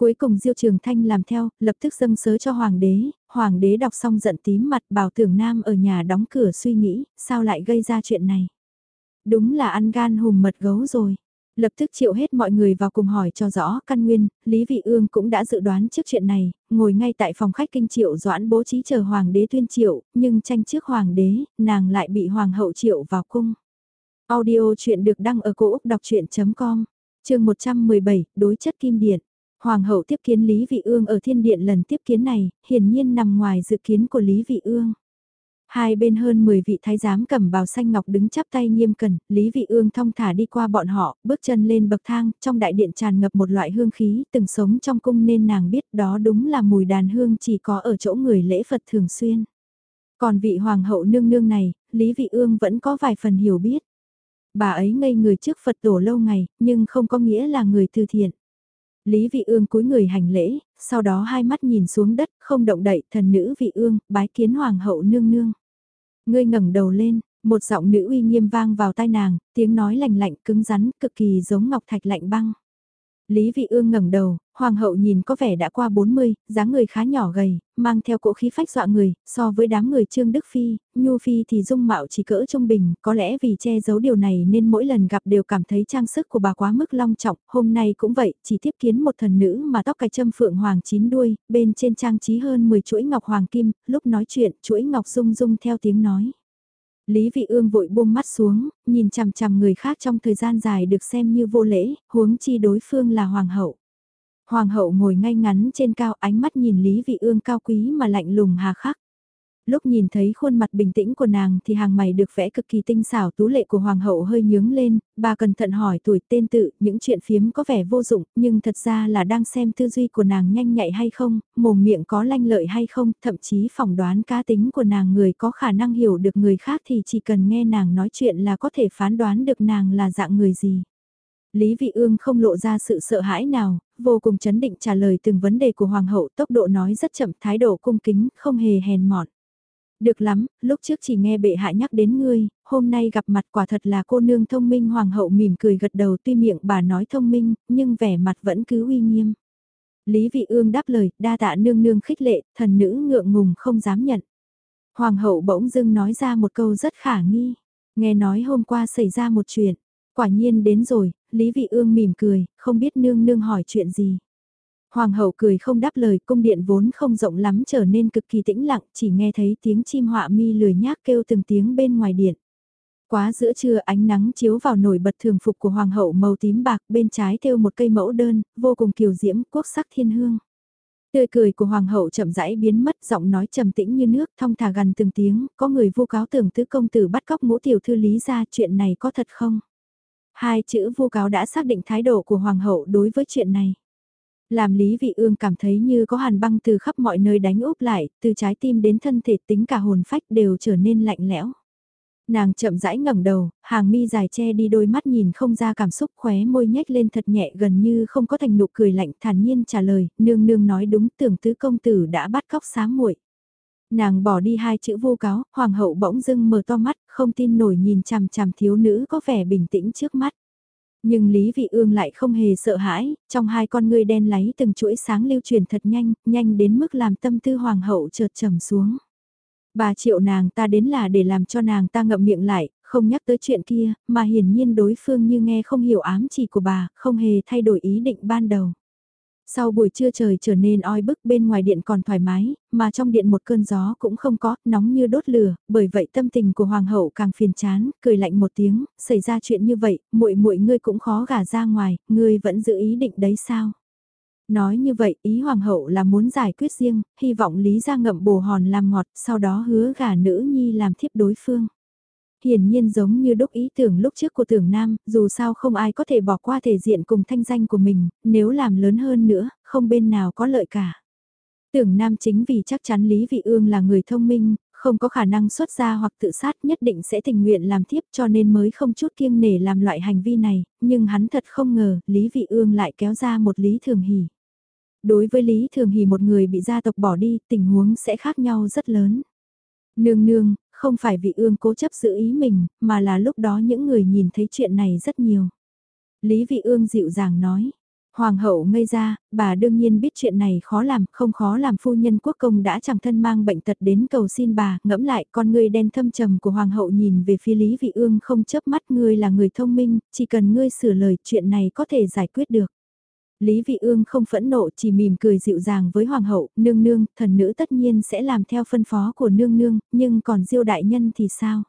Cuối cùng Diêu Trường Thanh làm theo, lập tức dâng sớ cho Hoàng đế, Hoàng đế đọc xong giận tím mặt bảo tưởng nam ở nhà đóng cửa suy nghĩ, sao lại gây ra chuyện này. Đúng là ăn gan hùm mật gấu rồi. Lập tức triệu hết mọi người vào cùng hỏi cho rõ căn nguyên, Lý Vị Ương cũng đã dự đoán trước chuyện này, ngồi ngay tại phòng khách kinh triệu doãn bố trí chờ Hoàng đế tuyên triệu, nhưng tranh trước Hoàng đế, nàng lại bị Hoàng hậu triệu vào cung. Audio chuyện được đăng ở cổ Úc đọc chuyện.com, trường 117, đối chất kim điện. Hoàng hậu tiếp kiến Lý Vị Ương ở thiên điện lần tiếp kiến này, hiển nhiên nằm ngoài dự kiến của Lý Vị Ương. Hai bên hơn 10 vị thái giám cầm bào xanh ngọc đứng chắp tay nghiêm cẩn, Lý Vị Ương thong thả đi qua bọn họ, bước chân lên bậc thang, trong đại điện tràn ngập một loại hương khí, từng sống trong cung nên nàng biết đó đúng là mùi đàn hương chỉ có ở chỗ người lễ Phật thường xuyên. Còn vị hoàng hậu nương nương này, Lý Vị Ương vẫn có vài phần hiểu biết. Bà ấy ngây người trước Phật tổ lâu ngày, nhưng không có nghĩa là người từ thiện. Lý vị ương cúi người hành lễ, sau đó hai mắt nhìn xuống đất, không động đậy, thần nữ vị ương, bái kiến hoàng hậu nương nương. Ngươi ngẩng đầu lên, một giọng nữ uy nghiêm vang vào tai nàng, tiếng nói lạnh lạnh cứng rắn, cực kỳ giống ngọc thạch lạnh băng. Lý Vị Ương ngẩng đầu, hoàng hậu nhìn có vẻ đã qua 40, dáng người khá nhỏ gầy, mang theo cỗ khí phách dọa người, so với đám người Trương Đức Phi, Nhu Phi thì dung mạo chỉ cỡ trung bình, có lẽ vì che giấu điều này nên mỗi lần gặp đều cảm thấy trang sức của bà quá mức long trọng, hôm nay cũng vậy, chỉ tiếp kiến một thần nữ mà tóc cài châm phượng hoàng chín đuôi, bên trên trang trí hơn 10 chuỗi ngọc hoàng kim, lúc nói chuyện, chuỗi ngọc rung rung theo tiếng nói. Lý Vị Ương vội buông mắt xuống, nhìn chằm chằm người khác trong thời gian dài được xem như vô lễ, huống chi đối phương là hoàng hậu. Hoàng hậu ngồi ngay ngắn trên cao ánh mắt nhìn Lý Vị Ương cao quý mà lạnh lùng hà khắc. Lúc nhìn thấy khuôn mặt bình tĩnh của nàng thì hàng mày được vẽ cực kỳ tinh xảo tú lệ của hoàng hậu hơi nhướng lên, bà cẩn thận hỏi tuổi tên tự, những chuyện phiếm có vẻ vô dụng, nhưng thật ra là đang xem tư duy của nàng nhanh nhạy hay không, mồm miệng có lanh lợi hay không, thậm chí phỏng đoán cá tính của nàng người có khả năng hiểu được người khác thì chỉ cần nghe nàng nói chuyện là có thể phán đoán được nàng là dạng người gì. Lý Vị Ương không lộ ra sự sợ hãi nào, vô cùng chấn định trả lời từng vấn đề của Hoàng hậu tốc độ nói rất chậm thái độ cung kính, không hề hèn mọn. Được lắm, lúc trước chỉ nghe bệ hạ nhắc đến ngươi, hôm nay gặp mặt quả thật là cô nương thông minh hoàng hậu mỉm cười gật đầu tuy miệng bà nói thông minh, nhưng vẻ mặt vẫn cứ uy nghiêm. Lý vị ương đáp lời, đa tạ nương nương khích lệ, thần nữ ngượng ngùng không dám nhận. Hoàng hậu bỗng dưng nói ra một câu rất khả nghi, nghe nói hôm qua xảy ra một chuyện, quả nhiên đến rồi, Lý vị ương mỉm cười, không biết nương nương hỏi chuyện gì. Hoàng hậu cười không đáp lời cung điện vốn không rộng lắm trở nên cực kỳ tĩnh lặng chỉ nghe thấy tiếng chim họa mi lười nhác kêu từng tiếng bên ngoài điện. Quá giữa trưa ánh nắng chiếu vào nổi bật thường phục của hoàng hậu màu tím bạc bên trái thêu một cây mẫu đơn, vô cùng kiều diễm quốc sắc thiên hương. Tươi cười của hoàng hậu chậm rãi biến mất, giọng nói trầm tĩnh như nước, thong thả gần từng tiếng, có người vu cáo tưởng tứ công tử bắt cóc ngũ tiểu thư lý ra chuyện này có thật không? Hai chữ vu cáo đã xác định thái độ của hoàng hậu đối với chuyện này. Làm Lý Vị Ương cảm thấy như có hàn băng từ khắp mọi nơi đánh úp lại, từ trái tim đến thân thể tính cả hồn phách đều trở nên lạnh lẽo. Nàng chậm rãi ngẩng đầu, hàng mi dài che đi đôi mắt nhìn không ra cảm xúc khóe môi nhếch lên thật nhẹ gần như không có thành nụ cười lạnh thản nhiên trả lời, nương nương nói đúng tưởng tứ công tử đã bắt cóc xá muội. Nàng bỏ đi hai chữ vô cáo, hoàng hậu bỗng dưng mở to mắt, không tin nổi nhìn chằm chằm thiếu nữ có vẻ bình tĩnh trước mắt. Nhưng Lý Vị Ương lại không hề sợ hãi, trong hai con ngươi đen láy từng chuỗi sáng lưu truyền thật nhanh, nhanh đến mức làm tâm tư hoàng hậu chợt trầm xuống. Bà triệu nàng ta đến là để làm cho nàng ta ngậm miệng lại, không nhắc tới chuyện kia, mà hiển nhiên đối phương như nghe không hiểu ám chỉ của bà, không hề thay đổi ý định ban đầu. Sau buổi trưa trời trở nên oi bức bên ngoài điện còn thoải mái, mà trong điện một cơn gió cũng không có, nóng như đốt lửa, bởi vậy tâm tình của hoàng hậu càng phiền chán, cười lạnh một tiếng, xảy ra chuyện như vậy, muội muội ngươi cũng khó gả ra ngoài, ngươi vẫn giữ ý định đấy sao? Nói như vậy, ý hoàng hậu là muốn giải quyết riêng, hy vọng Lý gia ngậm bồ hòn làm ngọt, sau đó hứa gả nữ nhi làm thiếp đối phương hiển nhiên giống như đúc ý tưởng lúc trước của tưởng nam, dù sao không ai có thể bỏ qua thể diện cùng thanh danh của mình, nếu làm lớn hơn nữa, không bên nào có lợi cả. Tưởng nam chính vì chắc chắn Lý Vị Ương là người thông minh, không có khả năng xuất gia hoặc tự sát nhất định sẽ tình nguyện làm thiếp cho nên mới không chút kiêng nể làm loại hành vi này, nhưng hắn thật không ngờ Lý Vị Ương lại kéo ra một Lý Thường Hỷ. Đối với Lý Thường Hỷ một người bị gia tộc bỏ đi, tình huống sẽ khác nhau rất lớn. Nương nương, không phải vị ương cố chấp giữ ý mình, mà là lúc đó những người nhìn thấy chuyện này rất nhiều. Lý vị ương dịu dàng nói. Hoàng hậu ngây ra, bà đương nhiên biết chuyện này khó làm, không khó làm phu nhân quốc công đã chẳng thân mang bệnh tật đến cầu xin bà, ngẫm lại con ngươi đen thâm trầm của hoàng hậu nhìn về phía Lý Vị Ương không chớp mắt ngươi là người thông minh, chỉ cần ngươi sửa lời chuyện này có thể giải quyết được. Lý Vị Ương không phẫn nộ chỉ mỉm cười dịu dàng với Hoàng hậu, nương nương, thần nữ tất nhiên sẽ làm theo phân phó của nương nương, nhưng còn Diêu Đại Nhân thì sao?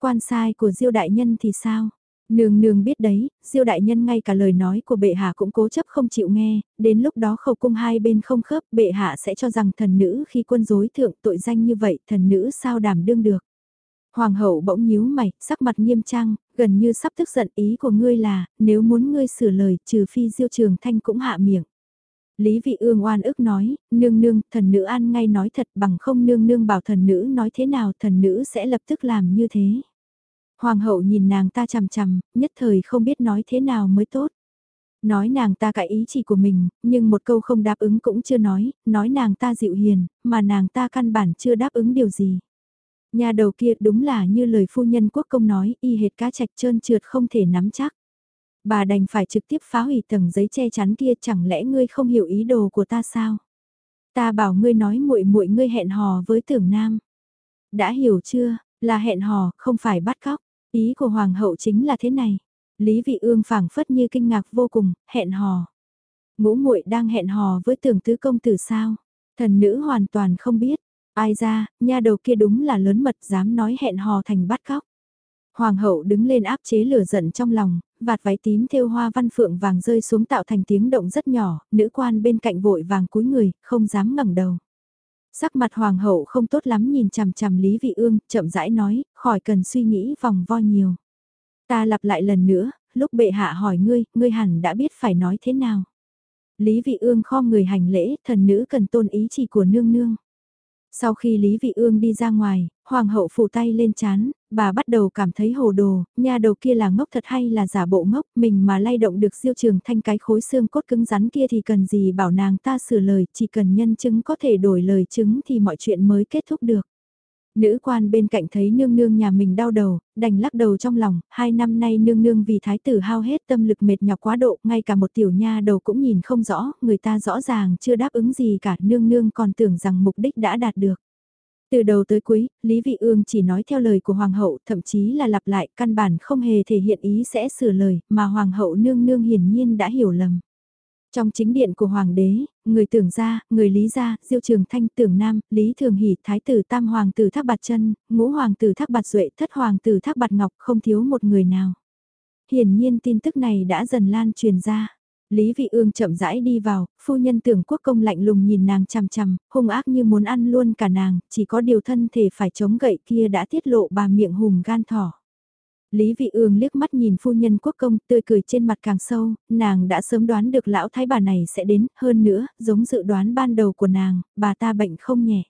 Quan sai của Diêu Đại Nhân thì sao? Nương nương biết đấy, Diêu Đại Nhân ngay cả lời nói của bệ hạ cũng cố chấp không chịu nghe, đến lúc đó khẩu cung hai bên không khớp, bệ hạ sẽ cho rằng thần nữ khi quân dối thượng tội danh như vậy, thần nữ sao đảm đương được. Hoàng hậu bỗng nhíu mày, sắc mặt nghiêm trang, gần như sắp tức giận ý của ngươi là, nếu muốn ngươi sửa lời, trừ phi diêu trường thanh cũng hạ miệng. Lý vị ương oan ức nói, nương nương, thần nữ an ngay nói thật bằng không nương nương bảo thần nữ nói thế nào thần nữ sẽ lập tức làm như thế. Hoàng hậu nhìn nàng ta chằm chằm, nhất thời không biết nói thế nào mới tốt. Nói nàng ta cãi ý chỉ của mình, nhưng một câu không đáp ứng cũng chưa nói, nói nàng ta dịu hiền, mà nàng ta căn bản chưa đáp ứng điều gì. Nhà đầu kia đúng là như lời phu nhân quốc công nói, y hệt cá chạch trơn trượt không thể nắm chắc. Bà đành phải trực tiếp phá hủy tầng giấy che chắn kia chẳng lẽ ngươi không hiểu ý đồ của ta sao? Ta bảo ngươi nói muội muội ngươi hẹn hò với tưởng nam. Đã hiểu chưa, là hẹn hò, không phải bắt cóc. Ý của hoàng hậu chính là thế này. Lý vị ương phảng phất như kinh ngạc vô cùng, hẹn hò. Ngũ muội đang hẹn hò với tưởng tứ công tử sao? Thần nữ hoàn toàn không biết, Ai ra, nha đầu kia đúng là lớn mật dám nói hẹn hò thành bắt cóc. Hoàng hậu đứng lên áp chế lửa giận trong lòng, vạt váy tím thêu hoa văn phượng vàng rơi xuống tạo thành tiếng động rất nhỏ, nữ quan bên cạnh vội vàng cúi người, không dám ngẩng đầu. Sắc mặt hoàng hậu không tốt lắm nhìn chằm chằm Lý Vị Ương, chậm rãi nói, khỏi cần suy nghĩ vòng vo nhiều. Ta lặp lại lần nữa, lúc bệ hạ hỏi ngươi, ngươi hẳn đã biết phải nói thế nào. Lý Vị Ương kho người hành lễ, thần nữ cần tôn ý chỉ của nương nương. Sau khi Lý Vị Ương đi ra ngoài, Hoàng hậu phủ tay lên chán, bà bắt đầu cảm thấy hồ đồ, nhà đầu kia là ngốc thật hay là giả bộ ngốc, mình mà lay động được siêu trường thanh cái khối xương cốt cứng rắn kia thì cần gì bảo nàng ta sửa lời, chỉ cần nhân chứng có thể đổi lời chứng thì mọi chuyện mới kết thúc được. Nữ quan bên cạnh thấy nương nương nhà mình đau đầu, đành lắc đầu trong lòng, hai năm nay nương nương vì thái tử hao hết tâm lực mệt nhọc quá độ, ngay cả một tiểu nha đầu cũng nhìn không rõ, người ta rõ ràng chưa đáp ứng gì cả, nương nương còn tưởng rằng mục đích đã đạt được. Từ đầu tới cuối, Lý Vị Ương chỉ nói theo lời của Hoàng hậu, thậm chí là lặp lại, căn bản không hề thể hiện ý sẽ sửa lời, mà Hoàng hậu nương nương hiển nhiên đã hiểu lầm. Trong chính điện của Hoàng đế, người tưởng gia, người lý gia, diêu trường thanh tưởng nam, lý thường hỷ, thái tử tam hoàng tử thác bạt chân, ngũ hoàng tử thác bạt duệ, thất hoàng tử thác bạt ngọc không thiếu một người nào. Hiển nhiên tin tức này đã dần lan truyền ra. Lý Vị Ương chậm rãi đi vào, phu nhân tưởng quốc công lạnh lùng nhìn nàng chằm chằm, hung ác như muốn ăn luôn cả nàng, chỉ có điều thân thể phải chống gậy kia đã tiết lộ bà miệng hùm gan thỏ. Lý Vị Ương liếc mắt nhìn phu nhân quốc công tươi cười trên mặt càng sâu, nàng đã sớm đoán được lão thái bà này sẽ đến, hơn nữa, giống dự đoán ban đầu của nàng, bà ta bệnh không nhẹ.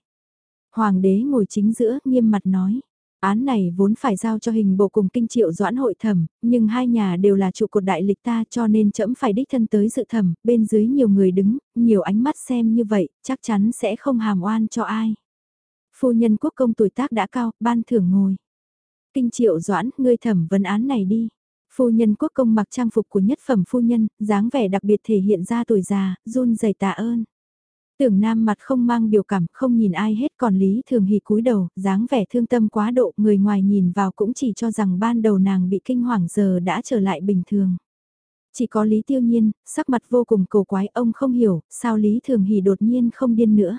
Hoàng đế ngồi chính giữa, nghiêm mặt nói. Án này vốn phải giao cho hình bộ cùng kinh triệu doãn hội thẩm, nhưng hai nhà đều là trụ cột đại lịch ta cho nên trẫm phải đích thân tới dự thẩm, bên dưới nhiều người đứng, nhiều ánh mắt xem như vậy, chắc chắn sẽ không hàm oan cho ai. Phu nhân quốc công tuổi tác đã cao, ban thưởng ngồi. Kinh triệu doãn, ngươi thẩm vấn án này đi. Phu nhân quốc công mặc trang phục của nhất phẩm phu nhân, dáng vẻ đặc biệt thể hiện ra tuổi già, run rẩy tạ ơn. Tưởng nam mặt không mang biểu cảm, không nhìn ai hết còn Lý Thường Hì cúi đầu, dáng vẻ thương tâm quá độ, người ngoài nhìn vào cũng chỉ cho rằng ban đầu nàng bị kinh hoàng giờ đã trở lại bình thường. Chỉ có Lý Tiêu Nhiên, sắc mặt vô cùng cổ quái ông không hiểu, sao Lý Thường Hỷ đột nhiên không điên nữa.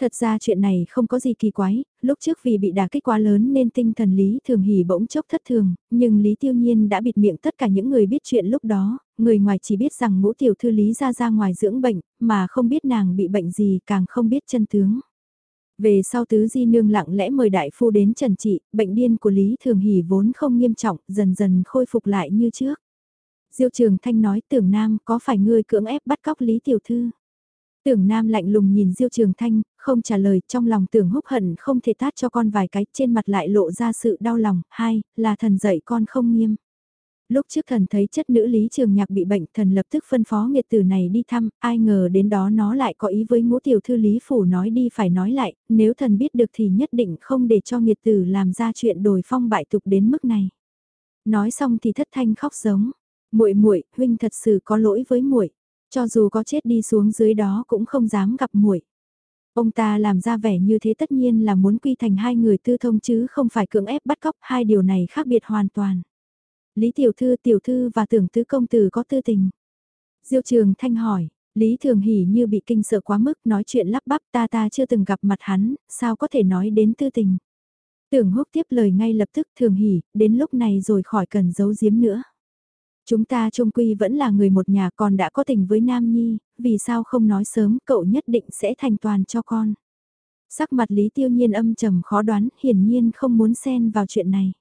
Thật ra chuyện này không có gì kỳ quái, lúc trước vì bị đả kích quá lớn nên tinh thần Lý Thường Hỷ bỗng chốc thất thường, nhưng Lý Tiêu Nhiên đã bịt miệng tất cả những người biết chuyện lúc đó, người ngoài chỉ biết rằng ngũ tiểu thư Lý ra ra ngoài dưỡng bệnh, mà không biết nàng bị bệnh gì càng không biết chân tướng. Về sau tứ di nương lặng lẽ mời đại phu đến trần trị, bệnh điên của Lý Thường Hỷ vốn không nghiêm trọng, dần dần khôi phục lại như trước. Diêu Trường Thanh nói tưởng Nam có phải ngươi cưỡng ép bắt cóc Lý Tiểu Thư? Tưởng Nam lạnh lùng nhìn Diêu Trường Thanh, không trả lời, trong lòng tưởng húc hận không thể tát cho con vài cái, trên mặt lại lộ ra sự đau lòng, hai, là thần dạy con không nghiêm. Lúc trước thần thấy chất nữ Lý Trường Nhạc bị bệnh, thần lập tức phân phó nghiệt tử này đi thăm, ai ngờ đến đó nó lại có ý với ngũ tiểu thư Lý Phủ nói đi phải nói lại, nếu thần biết được thì nhất định không để cho nghiệt tử làm ra chuyện đổi phong bại tục đến mức này. Nói xong thì thất thanh khóc giống, muội muội huynh thật sự có lỗi với muội cho dù có chết đi xuống dưới đó cũng không dám gặp muội. Ông ta làm ra vẻ như thế tất nhiên là muốn quy thành hai người tư thông chứ không phải cưỡng ép bắt cóc, hai điều này khác biệt hoàn toàn. Lý tiểu thư tiểu thư và tưởng tứ công tử có tư tình. Diêu trường thanh hỏi, Lý thường hỉ như bị kinh sợ quá mức nói chuyện lắp bắp ta ta chưa từng gặp mặt hắn, sao có thể nói đến tư tình. Tưởng húc tiếp lời ngay lập tức thường hỉ, đến lúc này rồi khỏi cần giấu giếm nữa. Chúng ta trung quy vẫn là người một nhà còn đã có tình với Nam Nhi, vì sao không nói sớm cậu nhất định sẽ thành toàn cho con. Sắc mặt Lý Tiêu Nhiên âm trầm khó đoán, hiển nhiên không muốn xen vào chuyện này.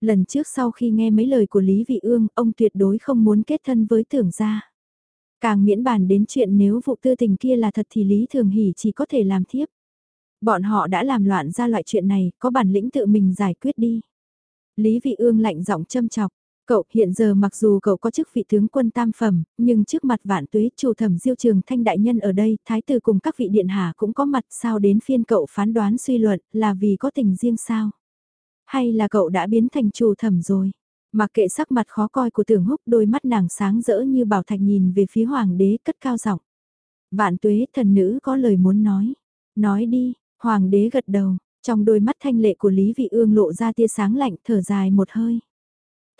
Lần trước sau khi nghe mấy lời của Lý Vị Ương, ông tuyệt đối không muốn kết thân với tưởng gia. Càng miễn bàn đến chuyện nếu vụ tư tình kia là thật thì Lý Thường Hỷ chỉ có thể làm thiếp. Bọn họ đã làm loạn ra loại chuyện này, có bản lĩnh tự mình giải quyết đi. Lý Vị Ương lạnh giọng châm chọc, Cậu hiện giờ mặc dù cậu có chức vị tướng quân tam phẩm, nhưng trước mặt vạn tuế chủ thẩm diêu trường thanh đại nhân ở đây, thái tử cùng các vị điện hạ cũng có mặt sao đến phiên cậu phán đoán suy luận là vì có tình riêng sao? Hay là cậu đã biến thành chủ thẩm rồi? Mặc kệ sắc mặt khó coi của tưởng húc đôi mắt nàng sáng rỡ như bảo thạch nhìn về phía hoàng đế cất cao giọng. Vạn tuế thần nữ có lời muốn nói. Nói đi, hoàng đế gật đầu, trong đôi mắt thanh lệ của Lý Vị Ương lộ ra tia sáng lạnh thở dài một hơi.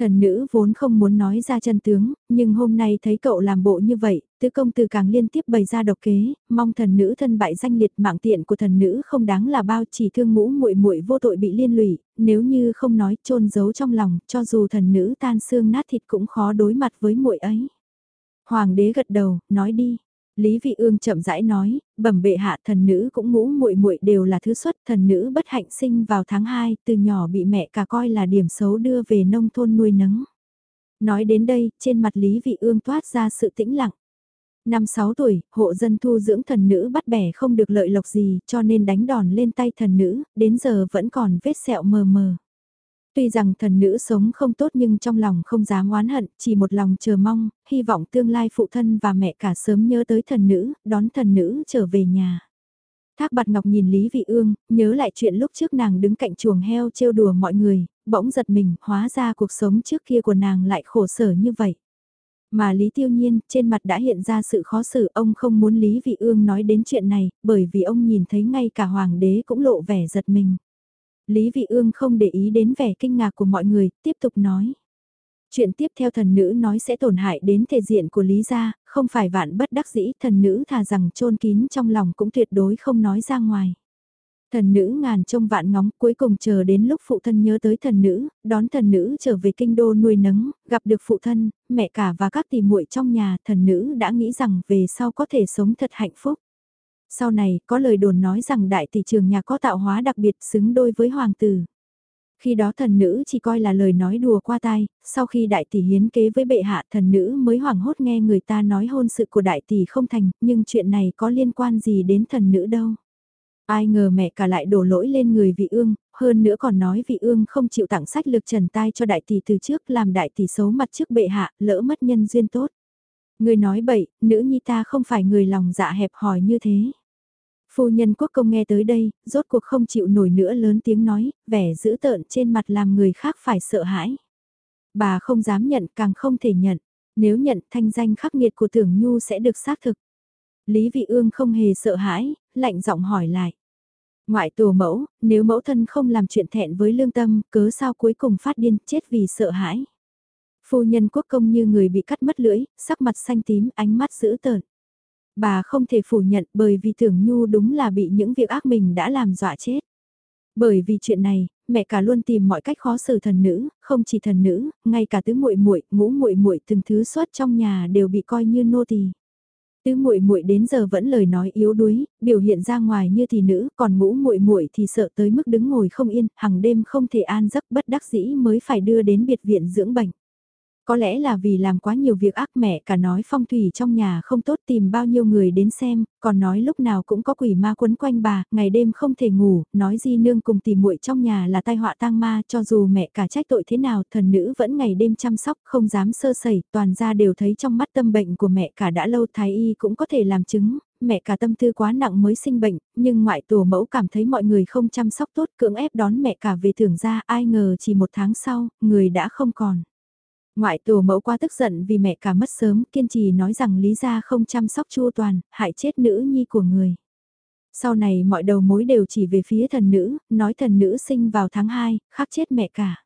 Thần nữ vốn không muốn nói ra chân tướng, nhưng hôm nay thấy cậu làm bộ như vậy, tứ công tử càng liên tiếp bày ra độc kế, mong thần nữ thân bại danh liệt mạng tiện của thần nữ không đáng là bao chỉ thương ngũ muội muội vô tội bị liên lụy, nếu như không nói trôn giấu trong lòng, cho dù thần nữ tan xương nát thịt cũng khó đối mặt với muội ấy. Hoàng đế gật đầu, nói đi, Lý Vị Ương chậm rãi nói, bẩm bệ hạ thần nữ cũng ngũ muội muội đều là thứ xuất, thần nữ bất hạnh sinh vào tháng 2, từ nhỏ bị mẹ cả coi là điểm xấu đưa về nông thôn nuôi nấng. Nói đến đây, trên mặt Lý Vị Ương toát ra sự tĩnh lặng. Năm 6 tuổi, hộ dân thu dưỡng thần nữ bắt bẻ không được lợi lộc gì, cho nên đánh đòn lên tay thần nữ, đến giờ vẫn còn vết sẹo mờ mờ. Tuy rằng thần nữ sống không tốt nhưng trong lòng không dám oán hận, chỉ một lòng chờ mong, hy vọng tương lai phụ thân và mẹ cả sớm nhớ tới thần nữ, đón thần nữ trở về nhà. Thác bạt ngọc nhìn Lý Vị Ương, nhớ lại chuyện lúc trước nàng đứng cạnh chuồng heo trêu đùa mọi người, bỗng giật mình, hóa ra cuộc sống trước kia của nàng lại khổ sở như vậy. Mà Lý Tiêu Nhiên, trên mặt đã hiện ra sự khó xử, ông không muốn Lý Vị Ương nói đến chuyện này, bởi vì ông nhìn thấy ngay cả hoàng đế cũng lộ vẻ giật mình. Lý Vị Ương không để ý đến vẻ kinh ngạc của mọi người, tiếp tục nói. Chuyện tiếp theo thần nữ nói sẽ tổn hại đến thể diện của Lý gia, không phải vạn bất đắc dĩ, thần nữ thà rằng trôn kín trong lòng cũng tuyệt đối không nói ra ngoài. Thần nữ ngàn trông vạn ngóng cuối cùng chờ đến lúc phụ thân nhớ tới thần nữ, đón thần nữ trở về kinh đô nuôi nấng, gặp được phụ thân, mẹ cả và các tỷ muội trong nhà, thần nữ đã nghĩ rằng về sau có thể sống thật hạnh phúc. Sau này, có lời đồn nói rằng đại tỷ trường nhà có tạo hóa đặc biệt xứng đôi với hoàng tử. Khi đó thần nữ chỉ coi là lời nói đùa qua tai, sau khi đại tỷ hiến kế với bệ hạ thần nữ mới hoảng hốt nghe người ta nói hôn sự của đại tỷ không thành, nhưng chuyện này có liên quan gì đến thần nữ đâu. Ai ngờ mẹ cả lại đổ lỗi lên người vị ương, hơn nữa còn nói vị ương không chịu tặng sách lực trần tai cho đại tỷ từ trước làm đại tỷ xấu mặt trước bệ hạ, lỡ mất nhân duyên tốt. Người nói bậy, nữ nhi ta không phải người lòng dạ hẹp hòi như thế. Phu nhân quốc công nghe tới đây, rốt cuộc không chịu nổi nữa lớn tiếng nói, vẻ dữ tợn trên mặt làm người khác phải sợ hãi. Bà không dám nhận càng không thể nhận, nếu nhận thanh danh khắc nghiệt của tưởng nhu sẽ được xác thực. Lý Vị Ương không hề sợ hãi, lạnh giọng hỏi lại. Ngoại tổ mẫu, nếu mẫu thân không làm chuyện thẹn với lương tâm, cớ sao cuối cùng phát điên, chết vì sợ hãi. Phu nhân quốc công như người bị cắt mất lưỡi, sắc mặt xanh tím, ánh mắt dữ tợn. Bà không thể phủ nhận bởi vì tưởng nhu đúng là bị những việc ác mình đã làm dọa chết. Bởi vì chuyện này, mẹ cả luôn tìm mọi cách khó xử thần nữ, không chỉ thần nữ, ngay cả tứ muội muội, ngũ muội muội từng thứ xuất trong nhà đều bị coi như nô tỳ. Tứ muội muội đến giờ vẫn lời nói yếu đuối, biểu hiện ra ngoài như thì nữ, còn ngũ muội muội thì sợ tới mức đứng ngồi không yên, hàng đêm không thể an giấc bất đắc dĩ mới phải đưa đến biệt viện dưỡng bệnh. Có lẽ là vì làm quá nhiều việc ác mẹ cả nói phong thủy trong nhà không tốt tìm bao nhiêu người đến xem, còn nói lúc nào cũng có quỷ ma quấn quanh bà, ngày đêm không thể ngủ, nói di nương cùng tìm muội trong nhà là tai họa tang ma cho dù mẹ cả trách tội thế nào thần nữ vẫn ngày đêm chăm sóc không dám sơ sẩy, toàn ra đều thấy trong mắt tâm bệnh của mẹ cả đã lâu thái y cũng có thể làm chứng, mẹ cả tâm tư quá nặng mới sinh bệnh, nhưng ngoại tổ mẫu cảm thấy mọi người không chăm sóc tốt cưỡng ép đón mẹ cả về thưởng ra ai ngờ chỉ một tháng sau, người đã không còn. Ngoại tổ mẫu qua tức giận vì mẹ cả mất sớm, kiên trì nói rằng Lý gia không chăm sóc chu toàn, hại chết nữ nhi của người. Sau này mọi đầu mối đều chỉ về phía thần nữ, nói thần nữ sinh vào tháng 2, khắc chết mẹ cả.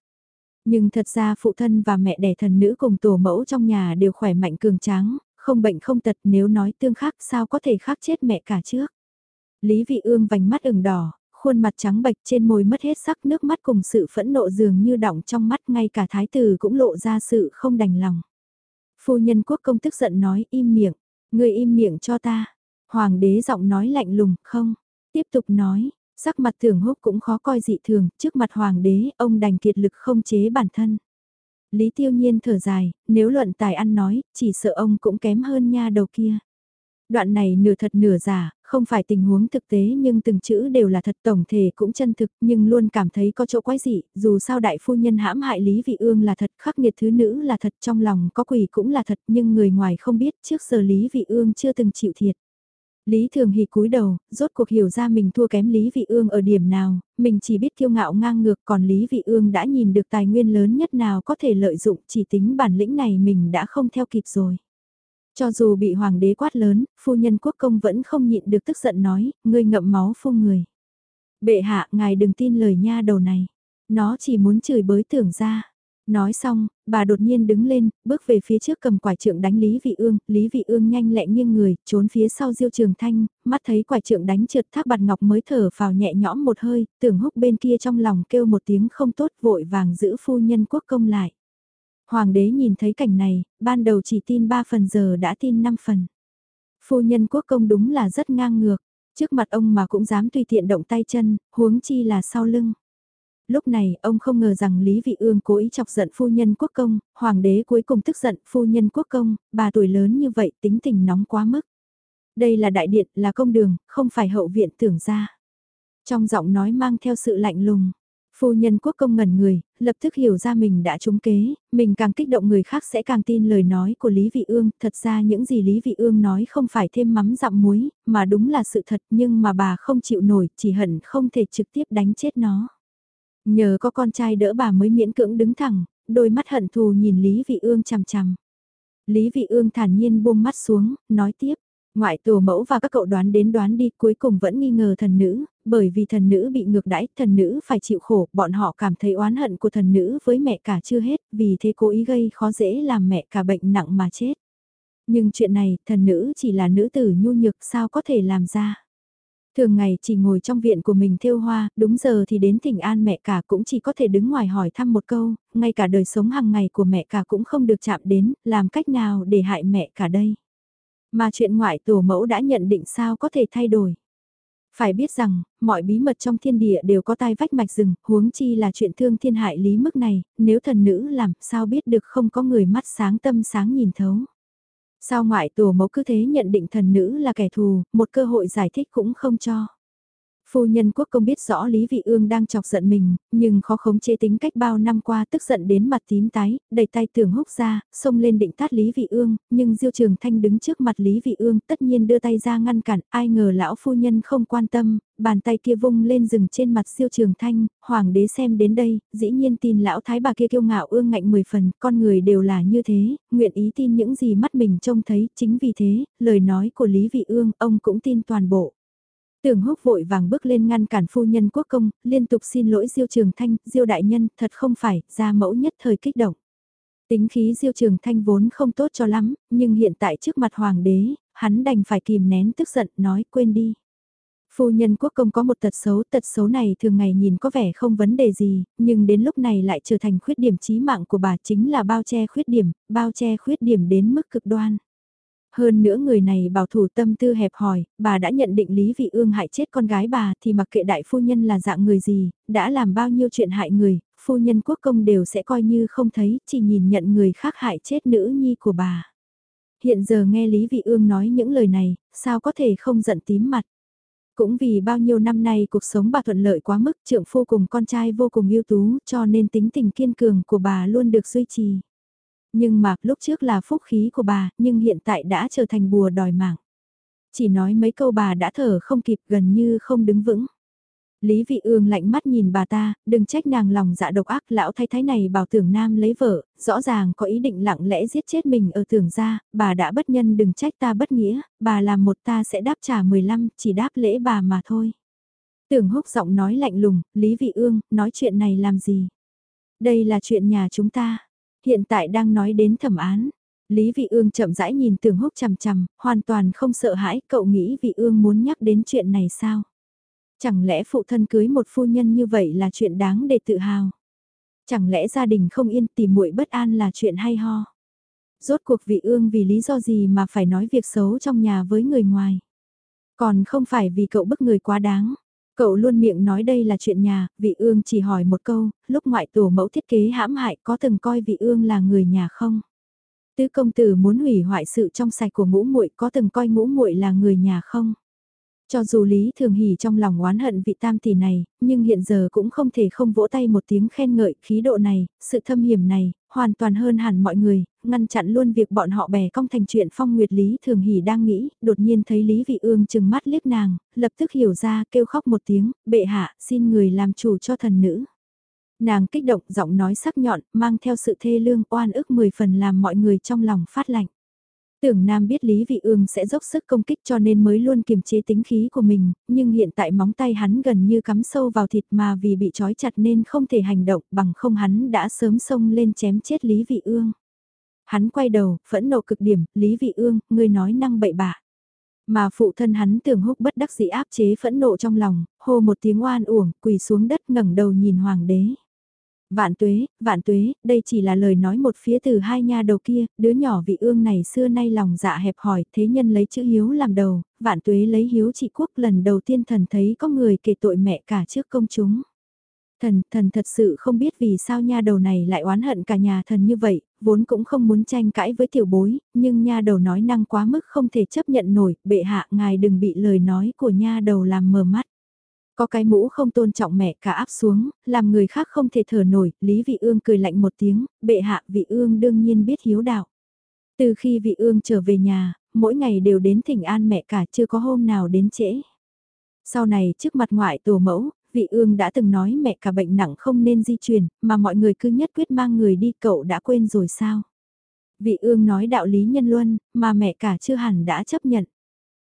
Nhưng thật ra phụ thân và mẹ đẻ thần nữ cùng tổ mẫu trong nhà đều khỏe mạnh cường tráng, không bệnh không tật nếu nói tương khắc sao có thể khắc chết mẹ cả trước. Lý vị ương vành mắt ửng đỏ, khuôn mặt trắng bệch trên môi mất hết sắc nước mắt cùng sự phẫn nộ dường như đọng trong mắt ngay cả thái tử cũng lộ ra sự không đành lòng. Phu nhân quốc công tức giận nói im miệng, người im miệng cho ta. Hoàng đế giọng nói lạnh lùng, không. Tiếp tục nói, sắc mặt thường húc cũng khó coi dị thường, trước mặt hoàng đế ông đành kiệt lực không chế bản thân. Lý tiêu nhiên thở dài, nếu luận tài ăn nói, chỉ sợ ông cũng kém hơn nha đầu kia. Đoạn này nửa thật nửa giả, không phải tình huống thực tế nhưng từng chữ đều là thật tổng thể cũng chân thực nhưng luôn cảm thấy có chỗ quái dị, dù sao đại phu nhân hãm hại Lý Vị Ương là thật, khắc nghiệt thứ nữ là thật, trong lòng có quỷ cũng là thật nhưng người ngoài không biết trước giờ Lý Vị Ương chưa từng chịu thiệt. Lý Thường Hỷ cúi đầu, rốt cuộc hiểu ra mình thua kém Lý Vị Ương ở điểm nào, mình chỉ biết kiêu ngạo ngang ngược còn Lý Vị Ương đã nhìn được tài nguyên lớn nhất nào có thể lợi dụng chỉ tính bản lĩnh này mình đã không theo kịp rồi. Cho dù bị hoàng đế quát lớn, phu nhân quốc công vẫn không nhịn được tức giận nói, ngươi ngậm máu phu người. Bệ hạ, ngài đừng tin lời nha đầu này. Nó chỉ muốn chửi bới tưởng ra. Nói xong, bà đột nhiên đứng lên, bước về phía trước cầm quải trượng đánh Lý Vị Ương, Lý Vị Ương nhanh lẹ nghiêng người, trốn phía sau Diêu Trường Thanh, mắt thấy quải trượng đánh trượt thác bạt ngọc mới thở vào nhẹ nhõm một hơi, tưởng húc bên kia trong lòng kêu một tiếng không tốt vội vàng giữ phu nhân quốc công lại. Hoàng đế nhìn thấy cảnh này, ban đầu chỉ tin 3 phần giờ đã tin 5 phần. Phu nhân quốc công đúng là rất ngang ngược, trước mặt ông mà cũng dám tùy tiện động tay chân, huống chi là sau lưng. Lúc này, ông không ngờ rằng Lý Vị Ương cố ý chọc giận phu nhân quốc công, hoàng đế cuối cùng tức giận phu nhân quốc công, bà tuổi lớn như vậy tính tình nóng quá mức. Đây là đại điện, là công đường, không phải hậu viện tưởng ra. Trong giọng nói mang theo sự lạnh lùng, Phu nhân quốc công ngẩn người, lập tức hiểu ra mình đã trúng kế, mình càng kích động người khác sẽ càng tin lời nói của Lý Vị Ương, thật ra những gì Lý Vị Ương nói không phải thêm mắm dặm muối, mà đúng là sự thật nhưng mà bà không chịu nổi, chỉ hận không thể trực tiếp đánh chết nó. Nhờ có con trai đỡ bà mới miễn cưỡng đứng thẳng, đôi mắt hận thù nhìn Lý Vị Ương chằm chằm. Lý Vị Ương thản nhiên buông mắt xuống, nói tiếp. Ngoại tổ mẫu và các cậu đoán đến đoán đi cuối cùng vẫn nghi ngờ thần nữ, bởi vì thần nữ bị ngược đãi, thần nữ phải chịu khổ, bọn họ cảm thấy oán hận của thần nữ với mẹ cả chưa hết, vì thế cố ý gây khó dễ làm mẹ cả bệnh nặng mà chết. Nhưng chuyện này, thần nữ chỉ là nữ tử nhu nhược sao có thể làm ra. Thường ngày chỉ ngồi trong viện của mình thêu hoa, đúng giờ thì đến thỉnh an mẹ cả cũng chỉ có thể đứng ngoài hỏi thăm một câu, ngay cả đời sống hàng ngày của mẹ cả cũng không được chạm đến, làm cách nào để hại mẹ cả đây. Mà chuyện ngoại tổ mẫu đã nhận định sao có thể thay đổi. Phải biết rằng, mọi bí mật trong thiên địa đều có tai vách mạch rừng, huống chi là chuyện thương thiên hại lý mức này, nếu thần nữ làm, sao biết được không có người mắt sáng tâm sáng nhìn thấu. Sao ngoại tổ mẫu cứ thế nhận định thần nữ là kẻ thù, một cơ hội giải thích cũng không cho. Phu nhân quốc công biết rõ Lý Vị Ương đang chọc giận mình, nhưng khó khống chế tính cách bao năm qua tức giận đến mặt tím tái, đẩy tay tưởng húc ra, xông lên định tát Lý Vị Ương, nhưng Diêu Trường Thanh đứng trước mặt Lý Vị Ương tất nhiên đưa tay ra ngăn cản, ai ngờ lão phu nhân không quan tâm, bàn tay kia vung lên rừng trên mặt Diêu Trường Thanh, hoàng đế xem đến đây, dĩ nhiên tin lão thái bà kia kiêu ngạo ương ngạnh mười phần, con người đều là như thế, nguyện ý tin những gì mắt mình trông thấy, chính vì thế, lời nói của Lý Vị Ương, ông cũng tin toàn bộ. Tưởng húc vội vàng bước lên ngăn cản phu nhân quốc công, liên tục xin lỗi Diêu Trường Thanh, Diêu Đại Nhân, thật không phải, ra mẫu nhất thời kích động. Tính khí Diêu Trường Thanh vốn không tốt cho lắm, nhưng hiện tại trước mặt hoàng đế, hắn đành phải kìm nén tức giận, nói quên đi. Phu nhân quốc công có một tật xấu, tật xấu này thường ngày nhìn có vẻ không vấn đề gì, nhưng đến lúc này lại trở thành khuyết điểm chí mạng của bà chính là bao che khuyết điểm, bao che khuyết điểm đến mức cực đoan. Hơn nữa người này bảo thủ tâm tư hẹp hòi, bà đã nhận định Lý Vị Ương hại chết con gái bà thì mặc kệ đại phu nhân là dạng người gì, đã làm bao nhiêu chuyện hại người, phu nhân quốc công đều sẽ coi như không thấy, chỉ nhìn nhận người khác hại chết nữ nhi của bà. Hiện giờ nghe Lý Vị Ương nói những lời này, sao có thể không giận tím mặt. Cũng vì bao nhiêu năm nay cuộc sống bà thuận lợi quá mức trượng phu cùng con trai vô cùng ưu tú cho nên tính tình kiên cường của bà luôn được duy trì. Nhưng mà lúc trước là phúc khí của bà, nhưng hiện tại đã trở thành bùa đòi mạng. Chỉ nói mấy câu bà đã thở không kịp gần như không đứng vững. Lý Vị Ương lạnh mắt nhìn bà ta, đừng trách nàng lòng dạ độc ác lão thái thái này bảo tưởng nam lấy vợ, rõ ràng có ý định lặng lẽ giết chết mình ở tưởng gia, bà đã bất nhân đừng trách ta bất nghĩa, bà làm một ta sẽ đáp trả 15, chỉ đáp lễ bà mà thôi. Tưởng húc giọng nói lạnh lùng, Lý Vị Ương, nói chuyện này làm gì? Đây là chuyện nhà chúng ta. Hiện tại đang nói đến thẩm án. Lý Vị Ương chậm rãi nhìn Tưởng Húc chằm chằm, hoàn toàn không sợ hãi, cậu nghĩ Vị Ương muốn nhắc đến chuyện này sao? Chẳng lẽ phụ thân cưới một phu nhân như vậy là chuyện đáng để tự hào? Chẳng lẽ gia đình không yên tìm muội bất an là chuyện hay ho? Rốt cuộc Vị Ương vì lý do gì mà phải nói việc xấu trong nhà với người ngoài? Còn không phải vì cậu bức người quá đáng. Cậu luôn miệng nói đây là chuyện nhà, vị ương chỉ hỏi một câu, lúc ngoại tổ mẫu thiết kế hãm hại có từng coi vị ương là người nhà không? Tứ công tử muốn hủy hoại sự trong sạch của ngũ muội có từng coi ngũ muội là người nhà không? Cho dù Lý Thường Hỷ trong lòng oán hận vị tam tỷ này, nhưng hiện giờ cũng không thể không vỗ tay một tiếng khen ngợi khí độ này, sự thâm hiểm này, hoàn toàn hơn hẳn mọi người, ngăn chặn luôn việc bọn họ bè cong thành chuyện phong nguyệt Lý Thường Hỷ đang nghĩ, đột nhiên thấy Lý Vị Ương chừng mắt liếc nàng, lập tức hiểu ra kêu khóc một tiếng, bệ hạ, xin người làm chủ cho thần nữ. Nàng kích động giọng nói sắc nhọn, mang theo sự thê lương oan ức mười phần làm mọi người trong lòng phát lạnh. Tưởng Nam biết Lý Vị Ương sẽ dốc sức công kích cho nên mới luôn kiềm chế tính khí của mình, nhưng hiện tại móng tay hắn gần như cắm sâu vào thịt mà vì bị trói chặt nên không thể hành động bằng không hắn đã sớm xông lên chém chết Lý Vị Ương. Hắn quay đầu, phẫn nộ cực điểm, Lý Vị Ương, ngươi nói năng bậy bạ. Mà phụ thân hắn tưởng húc bất đắc dĩ áp chế phẫn nộ trong lòng, hô một tiếng oan uổng, quỳ xuống đất ngẩng đầu nhìn hoàng đế. Vạn tuế, vạn tuế, đây chỉ là lời nói một phía từ hai nha đầu kia, đứa nhỏ vị ương này xưa nay lòng dạ hẹp hỏi, thế nhân lấy chữ hiếu làm đầu, vạn tuế lấy hiếu trị quốc lần đầu tiên thần thấy có người kể tội mẹ cả trước công chúng. Thần, thần thật sự không biết vì sao nha đầu này lại oán hận cả nhà thần như vậy, vốn cũng không muốn tranh cãi với tiểu bối, nhưng nha đầu nói năng quá mức không thể chấp nhận nổi, bệ hạ ngài đừng bị lời nói của nha đầu làm mờ mắt. Có cái mũ không tôn trọng mẹ cả áp xuống, làm người khác không thể thở nổi, Lý Vị Ương cười lạnh một tiếng, bệ hạ Vị Ương đương nhiên biết hiếu đạo. Từ khi Vị Ương trở về nhà, mỗi ngày đều đến thỉnh an mẹ cả chưa có hôm nào đến trễ. Sau này trước mặt ngoại tổ mẫu, Vị Ương đã từng nói mẹ cả bệnh nặng không nên di chuyển, mà mọi người cứ nhất quyết mang người đi cậu đã quên rồi sao? Vị Ương nói đạo lý nhân luân, mà mẹ cả chưa hẳn đã chấp nhận.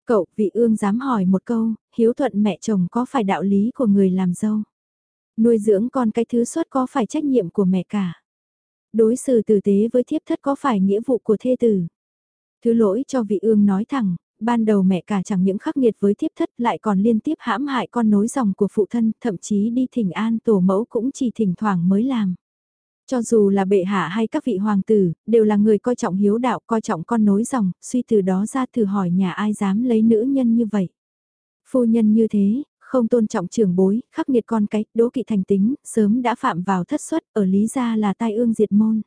Cậu, vị ương dám hỏi một câu, hiếu thuận mẹ chồng có phải đạo lý của người làm dâu? Nuôi dưỡng con cái thứ suốt có phải trách nhiệm của mẹ cả? Đối xử tử tế với thiếp thất có phải nghĩa vụ của thê tử? Thứ lỗi cho vị ương nói thẳng, ban đầu mẹ cả chẳng những khắc nghiệt với thiếp thất lại còn liên tiếp hãm hại con nối dòng của phụ thân, thậm chí đi thỉnh an tổ mẫu cũng chỉ thỉnh thoảng mới làm. Cho dù là bệ hạ hay các vị hoàng tử, đều là người coi trọng hiếu đạo, coi trọng con nối dòng, suy từ đó ra thử hỏi nhà ai dám lấy nữ nhân như vậy. Phu nhân như thế, không tôn trọng trưởng bối, khắc nghiệt con cái, đố kỵ thành tính, sớm đã phạm vào thất suất, ở lý gia là tai ương diệt môn.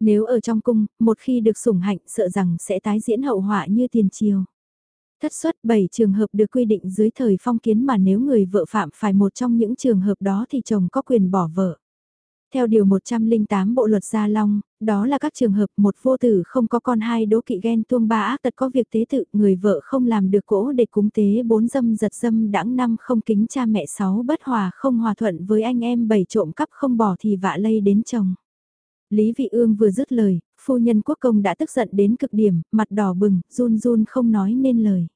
Nếu ở trong cung, một khi được sủng hạnh sợ rằng sẽ tái diễn hậu họa như tiền triều. Thất suất 7 trường hợp được quy định dưới thời phong kiến mà nếu người vợ phạm phải một trong những trường hợp đó thì chồng có quyền bỏ vợ. Theo điều 108 Bộ Luật Gia Long, đó là các trường hợp một vô tử không có con hai đố kỵ ghen tuông ba ác tật có việc tế tự, người vợ không làm được cỗ để cúng tế bốn dâm giật dâm đãng năm không kính cha mẹ sáu bất hòa không hòa thuận với anh em bảy trộm cắp không bỏ thì vạ lây đến chồng. Lý Vị Ương vừa dứt lời, phu nhân quốc công đã tức giận đến cực điểm, mặt đỏ bừng, run run không nói nên lời.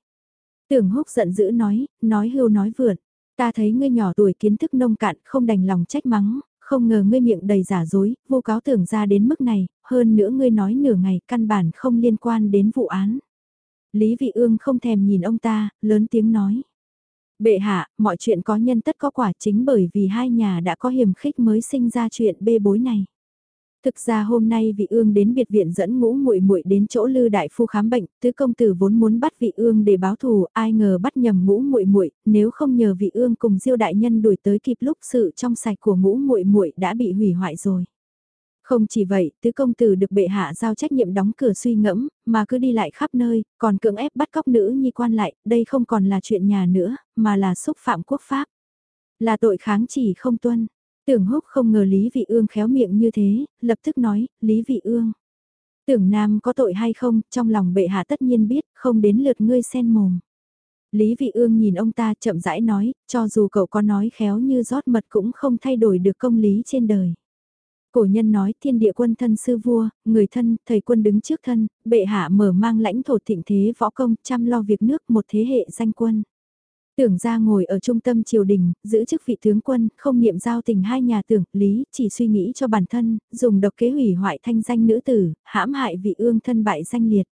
Tưởng húc giận dữ nói, nói hưu nói vượt. Ta thấy ngươi nhỏ tuổi kiến thức nông cạn không đành lòng trách mắng, không ngờ ngươi miệng đầy giả dối, vô cáo tưởng ra đến mức này, hơn nữa ngươi nói nửa ngày căn bản không liên quan đến vụ án. Lý Vị Ương không thèm nhìn ông ta, lớn tiếng nói. Bệ hạ, mọi chuyện có nhân tất có quả chính bởi vì hai nhà đã có hiểm khích mới sinh ra chuyện bê bối này. Thực ra hôm nay vị ương đến biệt viện dẫn ngũ muội muội đến chỗ lư đại phu khám bệnh, tứ công tử vốn muốn bắt vị ương để báo thù, ai ngờ bắt nhầm ngũ muội muội, nếu không nhờ vị ương cùng diêu đại nhân đuổi tới kịp lúc sự trong sạch của ngũ muội muội đã bị hủy hoại rồi. Không chỉ vậy, tứ công tử được bệ hạ giao trách nhiệm đóng cửa suy ngẫm, mà cứ đi lại khắp nơi, còn cưỡng ép bắt cóc nữ nhi quan lại, đây không còn là chuyện nhà nữa, mà là xúc phạm quốc pháp. Là tội kháng chỉ không tuân. Tưởng húc không ngờ Lý Vị Ương khéo miệng như thế, lập tức nói, Lý Vị Ương. Tưởng Nam có tội hay không, trong lòng bệ hạ tất nhiên biết, không đến lượt ngươi sen mồm. Lý Vị Ương nhìn ông ta chậm rãi nói, cho dù cậu có nói khéo như rót mật cũng không thay đổi được công lý trên đời. Cổ nhân nói thiên địa quân thân sư vua, người thân, thầy quân đứng trước thân, bệ hạ mở mang lãnh thổ thịnh thế võ công, chăm lo việc nước một thế hệ danh quân. Tưởng ra ngồi ở trung tâm triều đình, giữ chức vị tướng quân, không niệm giao tình hai nhà tưởng, lý, chỉ suy nghĩ cho bản thân, dùng độc kế hủy hoại thanh danh nữ tử, hãm hại vị ương thân bại danh liệt.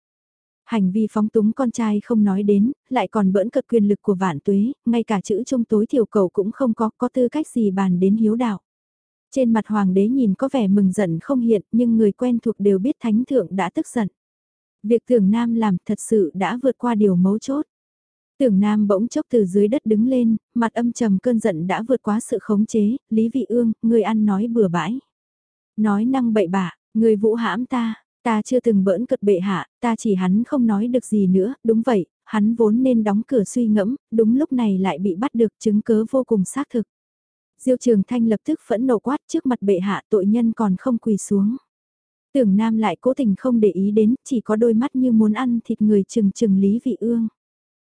Hành vi phóng túng con trai không nói đến, lại còn bỡn cợt quyền lực của vạn tuế, ngay cả chữ trung tối thiểu cầu cũng không có, có tư cách gì bàn đến hiếu đạo. Trên mặt hoàng đế nhìn có vẻ mừng giận không hiện, nhưng người quen thuộc đều biết thánh thượng đã tức giận. Việc tưởng nam làm thật sự đã vượt qua điều mấu chốt. Tưởng Nam bỗng chốc từ dưới đất đứng lên, mặt âm trầm cơn giận đã vượt quá sự khống chế, Lý Vị Ương, người ăn nói bừa bãi. Nói năng bậy bạ, người vũ hãm ta, ta chưa từng bỡn cật bệ hạ, ta chỉ hắn không nói được gì nữa, đúng vậy, hắn vốn nên đóng cửa suy ngẫm, đúng lúc này lại bị bắt được chứng cứ vô cùng xác thực. Diêu Trường Thanh lập tức phẫn nộ quát trước mặt bệ hạ tội nhân còn không quỳ xuống. Tưởng Nam lại cố tình không để ý đến, chỉ có đôi mắt như muốn ăn thịt người chừng chừng Lý Vị Ương.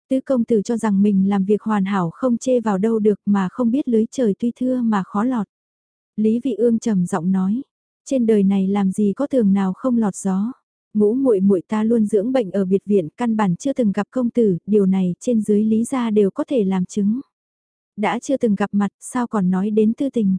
Tứ công tử cho rằng mình làm việc hoàn hảo không chê vào đâu được mà không biết lưới trời tuy thưa mà khó lọt. Lý Vị Ương trầm giọng nói, trên đời này làm gì có tường nào không lọt gió. Ngũ muội muội ta luôn dưỡng bệnh ở biệt viện, căn bản chưa từng gặp công tử, điều này trên dưới lý gia đều có thể làm chứng. Đã chưa từng gặp mặt, sao còn nói đến tư tình.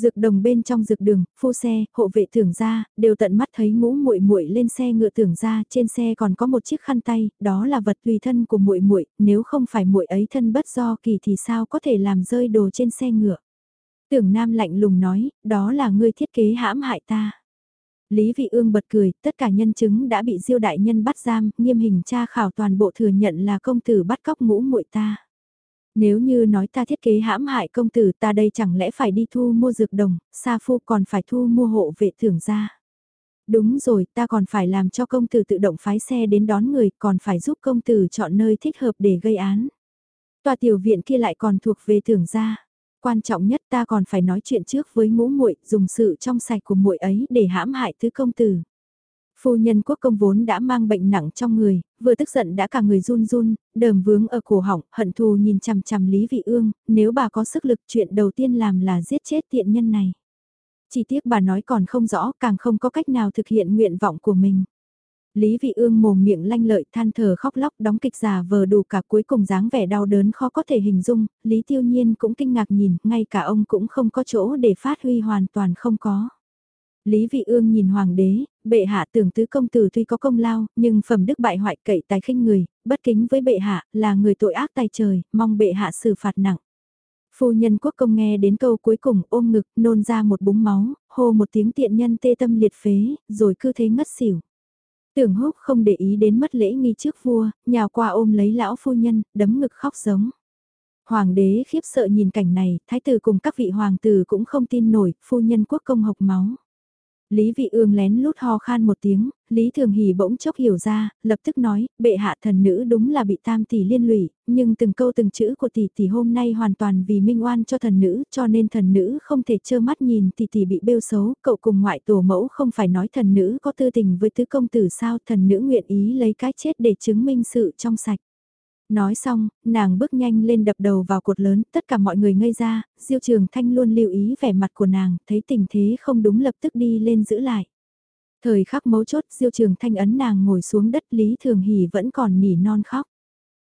Dược đồng bên trong dược đường, phu xe, hộ vệ tưởng ra, đều tận mắt thấy ngũ muội muội lên xe ngựa tưởng ra, trên xe còn có một chiếc khăn tay, đó là vật tùy thân của muội muội, nếu không phải muội ấy thân bất do kỳ thì sao có thể làm rơi đồ trên xe ngựa. Tưởng Nam lạnh lùng nói, đó là ngươi thiết kế hãm hại ta. Lý Vị Ương bật cười, tất cả nhân chứng đã bị Diêu đại nhân bắt giam, nghiêm hình tra khảo toàn bộ thừa nhận là công tử bắt cóc ngũ muội ta. Nếu như nói ta thiết kế hãm hại công tử ta đây chẳng lẽ phải đi thu mua dược đồng, sa phu còn phải thu mua hộ vệ thưởng ra. Đúng rồi, ta còn phải làm cho công tử tự động phái xe đến đón người, còn phải giúp công tử chọn nơi thích hợp để gây án. Tòa tiểu viện kia lại còn thuộc về thưởng gia. Quan trọng nhất ta còn phải nói chuyện trước với ngũ muội, dùng sự trong sạch của muội ấy để hãm hại thứ công tử. Phu nhân quốc công vốn đã mang bệnh nặng trong người, vừa tức giận đã cả người run run, đờm vướng ở cổ họng, hận thù nhìn chằm chằm Lý Vị Ương, nếu bà có sức lực chuyện đầu tiên làm là giết chết tiện nhân này. Chỉ tiếc bà nói còn không rõ, càng không có cách nào thực hiện nguyện vọng của mình. Lý Vị Ương mồm miệng lanh lợi than thở khóc lóc đóng kịch giả vờ đủ cả cuối cùng dáng vẻ đau đớn khó có thể hình dung, Lý Tiêu Nhiên cũng kinh ngạc nhìn, ngay cả ông cũng không có chỗ để phát huy hoàn toàn không có. Lý Vị Ương nhìn hoàng đế, bệ hạ tưởng tứ công tử tuy có công lao, nhưng phẩm đức bại hoại cậy tài khinh người, bất kính với bệ hạ, là người tội ác tay trời, mong bệ hạ xử phạt nặng. Phu nhân quốc công nghe đến câu cuối cùng ôm ngực, nôn ra một búng máu, hô một tiếng tiện nhân tê tâm liệt phế, rồi cứ thế ngất xỉu. Tưởng húc không để ý đến mất lễ nghi trước vua, nhào qua ôm lấy lão phu nhân, đấm ngực khóc giống. Hoàng đế khiếp sợ nhìn cảnh này, thái tử cùng các vị hoàng tử cũng không tin nổi, phu nhân quốc công hộc máu. Lý Vị Ương lén lút ho khan một tiếng, Lý Thường Hỷ bỗng chốc hiểu ra, lập tức nói, bệ hạ thần nữ đúng là bị tam tỷ liên lụy, nhưng từng câu từng chữ của tỷ tỷ hôm nay hoàn toàn vì minh oan cho thần nữ, cho nên thần nữ không thể trơ mắt nhìn tỷ tỷ bị bêu xấu, cậu cùng ngoại tổ mẫu không phải nói thần nữ có tư tình với tứ công tử sao, thần nữ nguyện ý lấy cái chết để chứng minh sự trong sạch. Nói xong, nàng bước nhanh lên đập đầu vào cột lớn, tất cả mọi người ngây ra, Diêu Trường Thanh luôn lưu ý vẻ mặt của nàng, thấy tình thế không đúng lập tức đi lên giữ lại. Thời khắc mấu chốt Diêu Trường Thanh ấn nàng ngồi xuống đất Lý Thường Hỷ vẫn còn nỉ non khóc.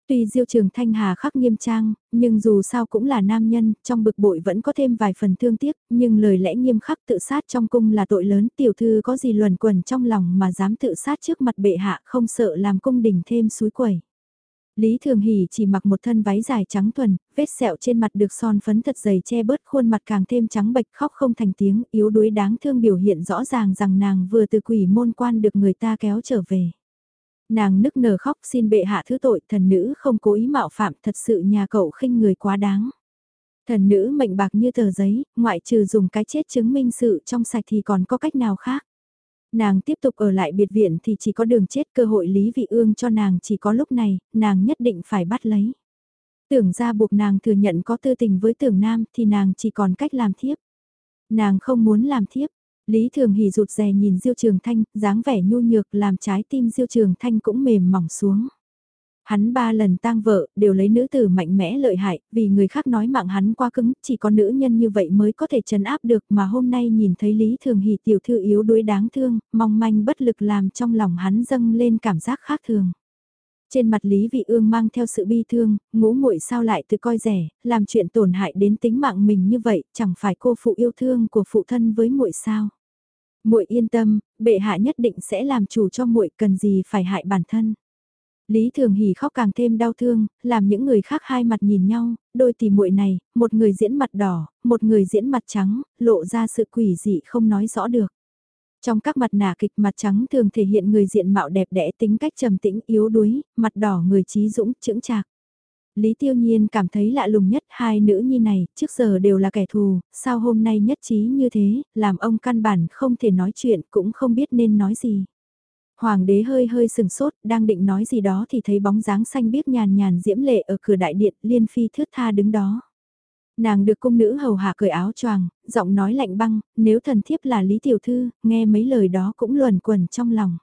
Tuy Diêu Trường Thanh hà khắc nghiêm trang, nhưng dù sao cũng là nam nhân, trong bực bội vẫn có thêm vài phần thương tiếc, nhưng lời lẽ nghiêm khắc tự sát trong cung là tội lớn, tiểu thư có gì luẩn quẩn trong lòng mà dám tự sát trước mặt bệ hạ không sợ làm cung đình thêm suối quẩy. Lý Thường Hỷ chỉ mặc một thân váy dài trắng thuần, vết sẹo trên mặt được son phấn thật dày che bớt khuôn mặt càng thêm trắng bệch khóc không thành tiếng, yếu đuối đáng thương biểu hiện rõ ràng rằng nàng vừa từ quỷ môn quan được người ta kéo trở về. Nàng nức nở khóc xin bệ hạ thứ tội, thần nữ không cố ý mạo phạm, thật sự nhà cậu khinh người quá đáng. Thần nữ mệnh bạc như tờ giấy, ngoại trừ dùng cái chết chứng minh sự trong sạch thì còn có cách nào khác. Nàng tiếp tục ở lại biệt viện thì chỉ có đường chết cơ hội Lý Vị Ương cho nàng chỉ có lúc này, nàng nhất định phải bắt lấy. Tưởng ra buộc nàng thừa nhận có tư tình với tưởng nam thì nàng chỉ còn cách làm thiếp. Nàng không muốn làm thiếp. Lý Thường Hỷ rụt rè nhìn Diêu Trường Thanh, dáng vẻ nhu nhược làm trái tim Diêu Trường Thanh cũng mềm mỏng xuống. Hắn ba lần tang vợ, đều lấy nữ tử mạnh mẽ lợi hại, vì người khác nói mạng hắn quá cứng, chỉ có nữ nhân như vậy mới có thể trấn áp được mà hôm nay nhìn thấy Lý Thường Hỷ tiểu thư yếu đuối đáng thương, mong manh bất lực làm trong lòng hắn dâng lên cảm giác khác thường. Trên mặt Lý Vị Ương mang theo sự bi thương, ngũ muội sao lại tự coi rẻ, làm chuyện tổn hại đến tính mạng mình như vậy, chẳng phải cô phụ yêu thương của phụ thân với muội sao? Muội yên tâm, bệ hạ nhất định sẽ làm chủ cho muội, cần gì phải hại bản thân. Lý Thường Hỷ khóc càng thêm đau thương, làm những người khác hai mặt nhìn nhau, đôi tỷ muội này, một người diễn mặt đỏ, một người diễn mặt trắng, lộ ra sự quỷ dị không nói rõ được. Trong các mặt nạ kịch mặt trắng thường thể hiện người diện mạo đẹp đẽ tính cách trầm tĩnh yếu đuối, mặt đỏ người trí dũng, chững chạc. Lý Tiêu Nhiên cảm thấy lạ lùng nhất hai nữ nhi này, trước giờ đều là kẻ thù, sao hôm nay nhất trí như thế, làm ông căn bản không thể nói chuyện cũng không biết nên nói gì. Hoàng đế hơi hơi sừng sốt, đang định nói gì đó thì thấy bóng dáng xanh biếc nhàn nhàn diễm lệ ở cửa đại điện, liên phi thướt tha đứng đó. Nàng được cung nữ hầu hạ cởi áo choàng, giọng nói lạnh băng, nếu thần thiếp là Lý Tiểu Thư, nghe mấy lời đó cũng luẩn quẩn trong lòng.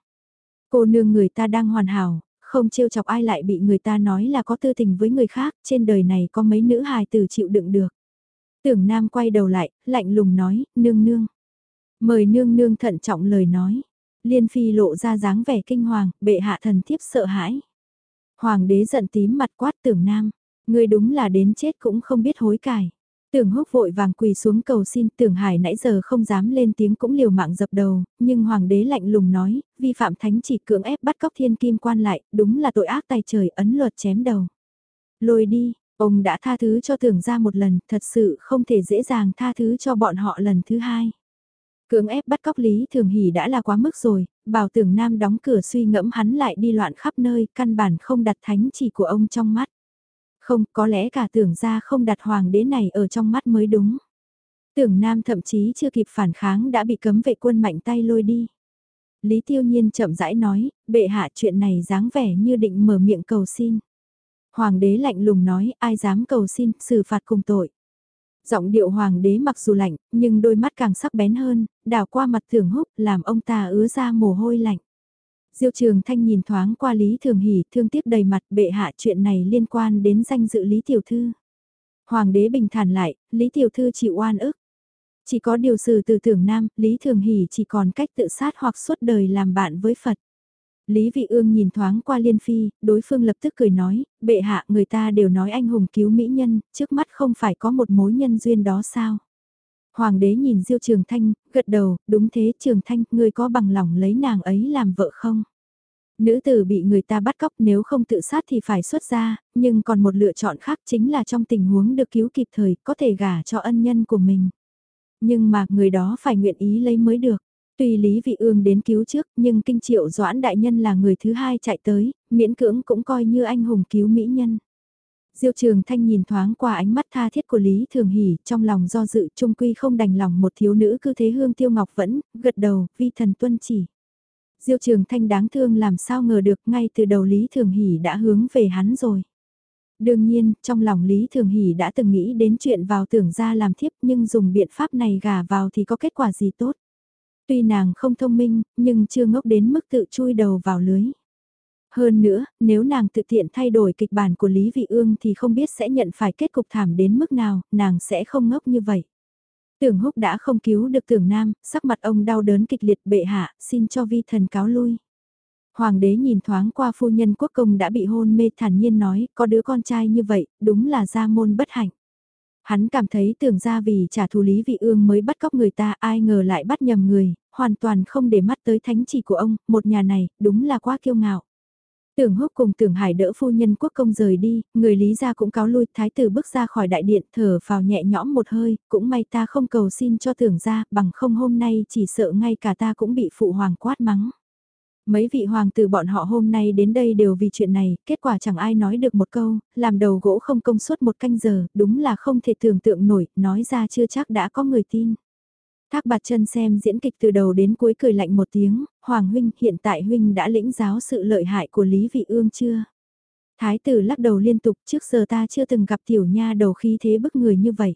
Cô nương người ta đang hoàn hảo, không trêu chọc ai lại bị người ta nói là có tư tình với người khác, trên đời này có mấy nữ hài tử chịu đựng được. Tưởng Nam quay đầu lại, lạnh lùng nói, nương nương. Mời nương nương thận trọng lời nói. Liên Phi lộ ra dáng vẻ kinh hoàng, bệ hạ thần thiếp sợ hãi. Hoàng đế giận tím mặt quát tưởng nam, người đúng là đến chết cũng không biết hối cải. Tưởng húc vội vàng quỳ xuống cầu xin tưởng hải nãy giờ không dám lên tiếng cũng liều mạng dập đầu, nhưng hoàng đế lạnh lùng nói, vi phạm thánh chỉ cưỡng ép bắt cóc thiên kim quan lại, đúng là tội ác tay trời ấn luật chém đầu. Lôi đi, ông đã tha thứ cho tưởng ra một lần, thật sự không thể dễ dàng tha thứ cho bọn họ lần thứ hai. Cưỡng ép bắt cóc Lý Thường Hỷ đã là quá mức rồi, bảo tưởng nam đóng cửa suy ngẫm hắn lại đi loạn khắp nơi, căn bản không đặt thánh chỉ của ông trong mắt. Không, có lẽ cả tưởng ra không đặt hoàng đế này ở trong mắt mới đúng. Tưởng nam thậm chí chưa kịp phản kháng đã bị cấm vệ quân mạnh tay lôi đi. Lý Tiêu Nhiên chậm rãi nói, bệ hạ chuyện này dáng vẻ như định mở miệng cầu xin. Hoàng đế lạnh lùng nói, ai dám cầu xin, xử phạt cùng tội. Giọng điệu hoàng đế mặc dù lạnh, nhưng đôi mắt càng sắc bén hơn, đảo qua mặt thường húc, làm ông ta ứa ra mồ hôi lạnh. Diêu Trường Thanh nhìn thoáng qua Lý Thường Hỷ, thương tiếc đầy mặt bệ hạ chuyện này liên quan đến danh dự Lý Tiểu Thư. Hoàng đế bình thản lại, Lý Tiểu Thư chịu oan ức. Chỉ có điều sự từ tưởng nam, Lý Thường Hỷ chỉ còn cách tự sát hoặc suốt đời làm bạn với Phật. Lý Vị Ương nhìn thoáng qua Liên Phi, đối phương lập tức cười nói, bệ hạ người ta đều nói anh hùng cứu mỹ nhân, trước mắt không phải có một mối nhân duyên đó sao? Hoàng đế nhìn Diêu Trường Thanh, gật đầu, đúng thế Trường Thanh, ngươi có bằng lòng lấy nàng ấy làm vợ không? Nữ tử bị người ta bắt cóc nếu không tự sát thì phải xuất gia nhưng còn một lựa chọn khác chính là trong tình huống được cứu kịp thời, có thể gả cho ân nhân của mình. Nhưng mà người đó phải nguyện ý lấy mới được. Tuy Lý Vị Ương đến cứu trước, nhưng kinh triệu doãn đại nhân là người thứ hai chạy tới, miễn cưỡng cũng coi như anh hùng cứu mỹ nhân. Diêu Trường Thanh nhìn thoáng qua ánh mắt tha thiết của Lý Thường Hỷ, trong lòng do dự trung quy không đành lòng một thiếu nữ cứ thế hương tiêu ngọc vẫn, gật đầu, vi thần tuân chỉ. Diêu Trường Thanh đáng thương làm sao ngờ được ngay từ đầu Lý Thường Hỷ đã hướng về hắn rồi. Đương nhiên, trong lòng Lý Thường Hỷ đã từng nghĩ đến chuyện vào tưởng ra làm thiếp nhưng dùng biện pháp này gả vào thì có kết quả gì tốt. Tuy nàng không thông minh, nhưng chưa ngốc đến mức tự chui đầu vào lưới. Hơn nữa, nếu nàng tự tiện thay đổi kịch bản của Lý Vị Ương thì không biết sẽ nhận phải kết cục thảm đến mức nào, nàng sẽ không ngốc như vậy. Tưởng húc đã không cứu được tưởng nam, sắc mặt ông đau đớn kịch liệt bệ hạ, xin cho vi thần cáo lui. Hoàng đế nhìn thoáng qua phu nhân quốc công đã bị hôn mê thản nhiên nói, có đứa con trai như vậy, đúng là gia môn bất hạnh. Hắn cảm thấy tưởng ra vì trả thù Lý Vị Ương mới bắt cóc người ta ai ngờ lại bắt nhầm người, hoàn toàn không để mắt tới thánh chỉ của ông, một nhà này, đúng là quá kiêu ngạo. Tưởng húc cùng tưởng hải đỡ phu nhân quốc công rời đi, người lý gia cũng cáo lui, thái tử bước ra khỏi đại điện thở vào nhẹ nhõm một hơi, cũng may ta không cầu xin cho tưởng gia bằng không hôm nay chỉ sợ ngay cả ta cũng bị phụ hoàng quát mắng. Mấy vị hoàng tử bọn họ hôm nay đến đây đều vì chuyện này, kết quả chẳng ai nói được một câu, làm đầu gỗ không công suốt một canh giờ, đúng là không thể tưởng tượng nổi, nói ra chưa chắc đã có người tin. Thác bạt chân xem diễn kịch từ đầu đến cuối cười lạnh một tiếng, Hoàng huynh hiện tại huynh đã lĩnh giáo sự lợi hại của Lý Vị Ương chưa? Thái tử lắc đầu liên tục trước giờ ta chưa từng gặp tiểu nha đầu khí thế bức người như vậy.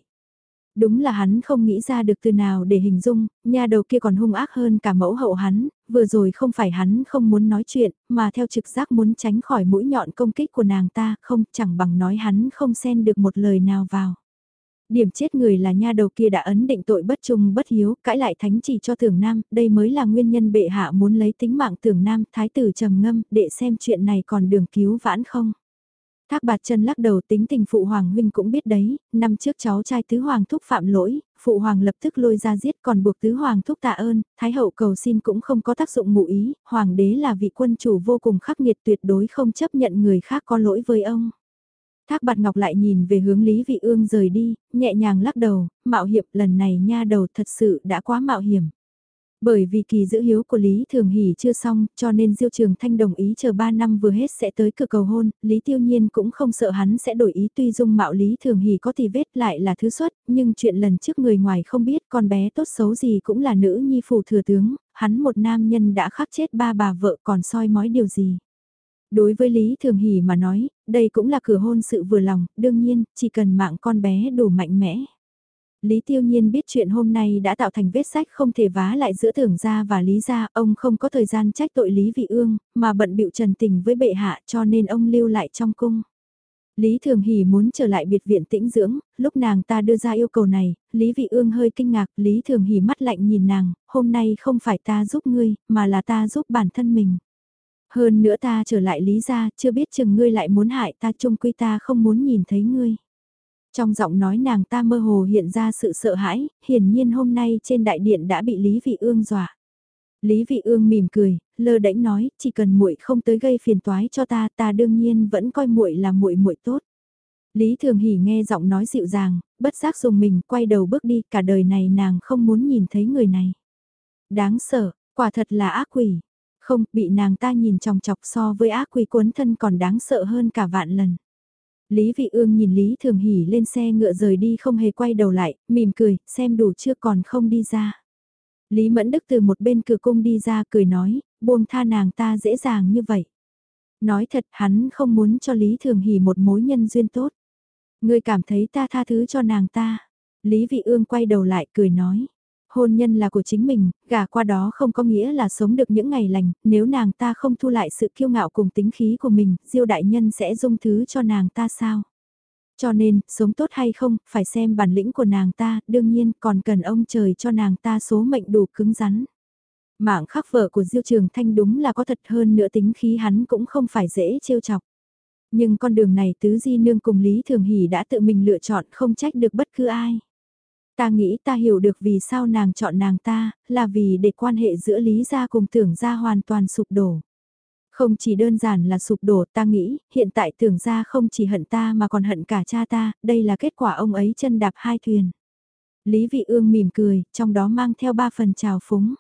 Đúng là hắn không nghĩ ra được từ nào để hình dung, nha đầu kia còn hung ác hơn cả mẫu hậu hắn, vừa rồi không phải hắn không muốn nói chuyện, mà theo trực giác muốn tránh khỏi mũi nhọn công kích của nàng ta, không chẳng bằng nói hắn không xen được một lời nào vào. Điểm chết người là nha đầu kia đã ấn định tội bất trung bất hiếu, cãi lại thánh chỉ cho tưởng nam, đây mới là nguyên nhân bệ hạ muốn lấy tính mạng tưởng nam, thái tử trầm ngâm, để xem chuyện này còn đường cứu vãn không. Thác bạt chân lắc đầu tính tình phụ hoàng huynh cũng biết đấy, năm trước cháu trai tứ hoàng thúc phạm lỗi, phụ hoàng lập tức lôi ra giết còn buộc tứ hoàng thúc tạ ơn, thái hậu cầu xin cũng không có tác dụng ngụ ý, hoàng đế là vị quân chủ vô cùng khắc nghiệt tuyệt đối không chấp nhận người khác có lỗi với ông. Thác bạt ngọc lại nhìn về hướng Lý Vị Ương rời đi, nhẹ nhàng lắc đầu, mạo hiểm lần này nha đầu thật sự đã quá mạo hiểm. Bởi vì kỳ giữ hiếu của Lý Thường Hỷ chưa xong, cho nên Diêu Trường Thanh đồng ý chờ 3 năm vừa hết sẽ tới cửa cầu hôn, Lý Tiêu Nhiên cũng không sợ hắn sẽ đổi ý tuy dung mạo Lý Thường Hỷ có thì vết lại là thứ xuất, nhưng chuyện lần trước người ngoài không biết con bé tốt xấu gì cũng là nữ nhi phủ thừa tướng, hắn một nam nhân đã khắc chết ba bà vợ còn soi mói điều gì. Đối với Lý Thường Hỷ mà nói, đây cũng là cửa hôn sự vừa lòng, đương nhiên, chỉ cần mạng con bé đủ mạnh mẽ. Lý Tiêu Nhiên biết chuyện hôm nay đã tạo thành vết sách không thể vá lại giữa tưởng gia và Lý gia, ông không có thời gian trách tội Lý Vị Ương, mà bận bịu trần tình với bệ hạ cho nên ông lưu lại trong cung. Lý Thường Hỷ muốn trở lại biệt viện tĩnh dưỡng, lúc nàng ta đưa ra yêu cầu này, Lý Vị Ương hơi kinh ngạc, Lý Thường Hỷ mắt lạnh nhìn nàng, hôm nay không phải ta giúp ngươi, mà là ta giúp bản thân mình. Hơn nữa ta trở lại Lý gia, chưa biết chừng ngươi lại muốn hại ta chung quy ta không muốn nhìn thấy ngươi. Trong giọng nói nàng ta mơ hồ hiện ra sự sợ hãi, hiển nhiên hôm nay trên đại điện đã bị Lý Vị Ương dọa. Lý Vị Ương mỉm cười, lơ đễnh nói, chỉ cần muội không tới gây phiền toái cho ta, ta đương nhiên vẫn coi muội là muội muội tốt. Lý Thường hỉ nghe giọng nói dịu dàng, bất giác dùng mình, quay đầu bước đi, cả đời này nàng không muốn nhìn thấy người này. Đáng sợ, quả thật là ác quỷ. Không, bị nàng ta nhìn chòng chọc so với ác quỷ cuốn thân còn đáng sợ hơn cả vạn lần. Lý Vị Ương nhìn Lý Thường Hỷ lên xe ngựa rời đi không hề quay đầu lại, mỉm cười, xem đủ chưa còn không đi ra. Lý Mẫn Đức từ một bên cửa cung đi ra cười nói, buông tha nàng ta dễ dàng như vậy. Nói thật hắn không muốn cho Lý Thường Hỷ một mối nhân duyên tốt. Ngươi cảm thấy ta tha thứ cho nàng ta. Lý Vị Ương quay đầu lại cười nói. Hôn nhân là của chính mình, gả qua đó không có nghĩa là sống được những ngày lành, nếu nàng ta không thu lại sự kiêu ngạo cùng tính khí của mình, diêu đại nhân sẽ dung thứ cho nàng ta sao? Cho nên, sống tốt hay không, phải xem bản lĩnh của nàng ta, đương nhiên còn cần ông trời cho nàng ta số mệnh đủ cứng rắn. Mạng khắc vợ của Diêu Trường Thanh đúng là có thật hơn nữa tính khí hắn cũng không phải dễ trêu chọc. Nhưng con đường này tứ di nương cùng Lý Thường Hỷ đã tự mình lựa chọn không trách được bất cứ ai. Ta nghĩ ta hiểu được vì sao nàng chọn nàng ta, là vì để quan hệ giữa Lý gia cùng tưởng gia hoàn toàn sụp đổ. Không chỉ đơn giản là sụp đổ ta nghĩ, hiện tại tưởng gia không chỉ hận ta mà còn hận cả cha ta, đây là kết quả ông ấy chân đạp hai thuyền. Lý Vị Ương mỉm cười, trong đó mang theo ba phần trào phúng.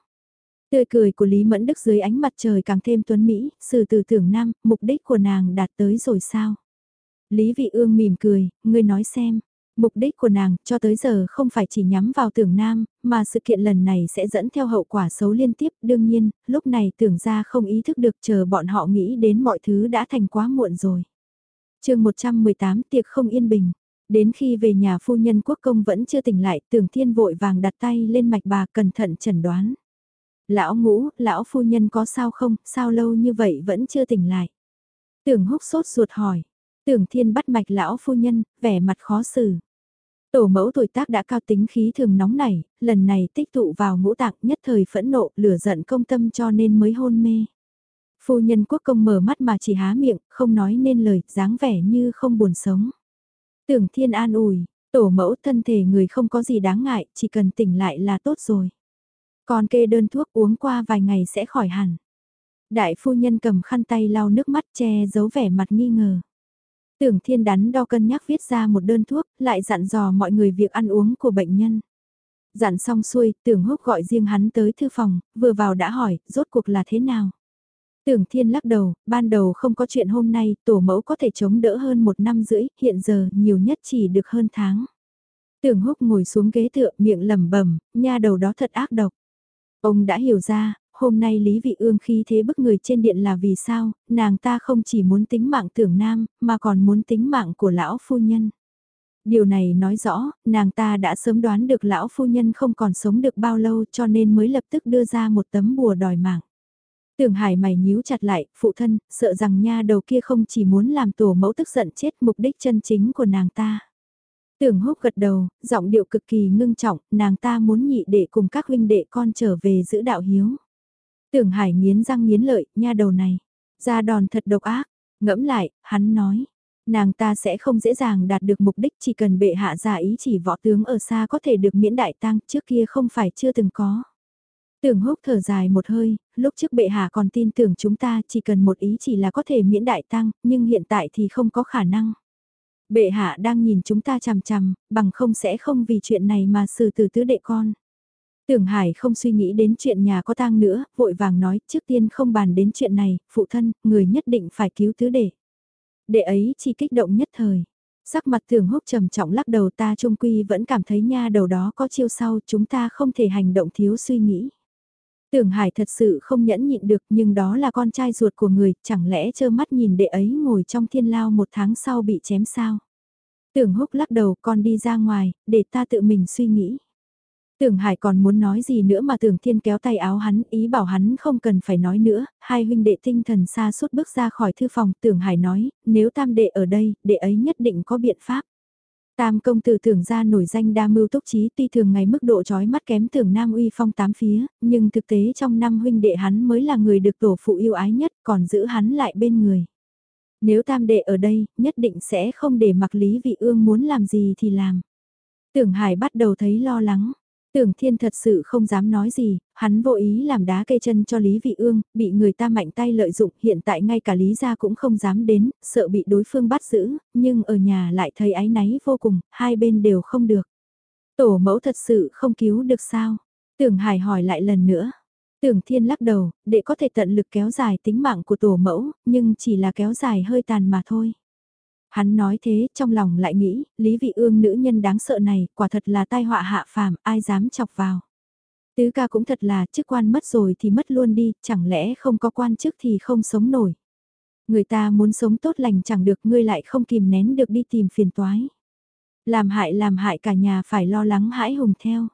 Tươi cười của Lý Mẫn Đức dưới ánh mặt trời càng thêm tuấn Mỹ, sự từ tưởng nam, mục đích của nàng đạt tới rồi sao? Lý Vị Ương mỉm cười, ngươi nói xem. Mục đích của nàng cho tới giờ không phải chỉ nhắm vào tưởng nam, mà sự kiện lần này sẽ dẫn theo hậu quả xấu liên tiếp. Đương nhiên, lúc này tưởng ra không ý thức được chờ bọn họ nghĩ đến mọi thứ đã thành quá muộn rồi. chương 118 tiệc không yên bình. Đến khi về nhà phu nhân quốc công vẫn chưa tỉnh lại, tưởng thiên vội vàng đặt tay lên mạch bà cẩn thận chẩn đoán. Lão ngũ, lão phu nhân có sao không, sao lâu như vậy vẫn chưa tỉnh lại. Tưởng húc sốt ruột hỏi. Tưởng thiên bắt mạch lão phu nhân, vẻ mặt khó xử. Tổ mẫu tuổi tác đã cao tính khí thường nóng nảy, lần này tích tụ vào ngũ tạng nhất thời phẫn nộ, lửa giận công tâm cho nên mới hôn mê. Phu nhân quốc công mở mắt mà chỉ há miệng, không nói nên lời, dáng vẻ như không buồn sống. Tưởng thiên an ủi, tổ mẫu thân thể người không có gì đáng ngại, chỉ cần tỉnh lại là tốt rồi. Còn kê đơn thuốc uống qua vài ngày sẽ khỏi hẳn. Đại phu nhân cầm khăn tay lau nước mắt che giấu vẻ mặt nghi ngờ. Tưởng thiên đắn đo cân nhắc viết ra một đơn thuốc, lại dặn dò mọi người việc ăn uống của bệnh nhân. Dặn xong xuôi, tưởng húc gọi riêng hắn tới thư phòng, vừa vào đã hỏi, rốt cuộc là thế nào? Tưởng thiên lắc đầu, ban đầu không có chuyện hôm nay, tổ mẫu có thể chống đỡ hơn một năm rưỡi, hiện giờ nhiều nhất chỉ được hơn tháng. Tưởng húc ngồi xuống ghế tựa miệng lẩm bẩm nha đầu đó thật ác độc. Ông đã hiểu ra, hôm nay Lý Vị Ương khí thế bức người trên điện là vì sao, nàng ta không chỉ muốn tính mạng tưởng nam, mà còn muốn tính mạng của lão phu nhân. Điều này nói rõ, nàng ta đã sớm đoán được lão phu nhân không còn sống được bao lâu cho nên mới lập tức đưa ra một tấm bùa đòi mạng. Tưởng hải mày nhíu chặt lại, phụ thân, sợ rằng nha đầu kia không chỉ muốn làm tổ mẫu tức giận chết mục đích chân chính của nàng ta. Tưởng húc gật đầu, giọng điệu cực kỳ ngưng trọng, nàng ta muốn nhị đệ cùng các huynh đệ con trở về giữ đạo hiếu. Tưởng hải nghiến răng nghiến lợi, nha đầu này, ra đòn thật độc ác, ngẫm lại, hắn nói, nàng ta sẽ không dễ dàng đạt được mục đích chỉ cần bệ hạ ra ý chỉ võ tướng ở xa có thể được miễn đại tăng trước kia không phải chưa từng có. Tưởng húc thở dài một hơi, lúc trước bệ hạ còn tin tưởng chúng ta chỉ cần một ý chỉ là có thể miễn đại tăng, nhưng hiện tại thì không có khả năng. Bệ hạ đang nhìn chúng ta chằm chằm, bằng không sẽ không vì chuyện này mà xử tử tứ đệ con. Tưởng Hải không suy nghĩ đến chuyện nhà có tang nữa, vội vàng nói trước tiên không bàn đến chuyện này, phụ thân, người nhất định phải cứu tứ đệ. Đệ ấy chỉ kích động nhất thời. Sắc mặt tưởng húc trầm trọng lắc đầu ta trung quy vẫn cảm thấy nha đầu đó có chiêu sau chúng ta không thể hành động thiếu suy nghĩ. Tưởng Hải thật sự không nhẫn nhịn được nhưng đó là con trai ruột của người, chẳng lẽ trơ mắt nhìn đệ ấy ngồi trong thiên lao một tháng sau bị chém sao? Tưởng húc lắc đầu con đi ra ngoài, để ta tự mình suy nghĩ. Tưởng Hải còn muốn nói gì nữa mà Tưởng Thiên kéo tay áo hắn, ý bảo hắn không cần phải nói nữa, hai huynh đệ tinh thần xa suốt bước ra khỏi thư phòng, Tưởng Hải nói, nếu tam đệ ở đây, đệ ấy nhất định có biện pháp. Tam công tử tưởng ra nổi danh đa mưu túc trí tuy thường ngày mức độ trói mắt kém tưởng Nam uy phong tám phía, nhưng thực tế trong năm huynh đệ hắn mới là người được tổ phụ yêu ái nhất còn giữ hắn lại bên người. Nếu tam đệ ở đây, nhất định sẽ không để mặc Lý Vị Ương muốn làm gì thì làm. Tưởng Hải bắt đầu thấy lo lắng. Tưởng Thiên thật sự không dám nói gì, hắn vô ý làm đá cây chân cho Lý Vị Ương, bị người ta mạnh tay lợi dụng, hiện tại ngay cả Lý gia cũng không dám đến, sợ bị đối phương bắt giữ, nhưng ở nhà lại thấy áy náy vô cùng, hai bên đều không được. Tổ mẫu thật sự không cứu được sao? Tưởng Hải hỏi lại lần nữa. Tưởng Thiên lắc đầu, để có thể tận lực kéo dài tính mạng của tổ mẫu, nhưng chỉ là kéo dài hơi tàn mà thôi. Hắn nói thế, trong lòng lại nghĩ, Lý Vị Ương nữ nhân đáng sợ này, quả thật là tai họa hạ phàm, ai dám chọc vào. Tứ ca cũng thật là, chức quan mất rồi thì mất luôn đi, chẳng lẽ không có quan chức thì không sống nổi. Người ta muốn sống tốt lành chẳng được ngươi lại không kìm nén được đi tìm phiền toái. Làm hại làm hại cả nhà phải lo lắng hãi hùng theo.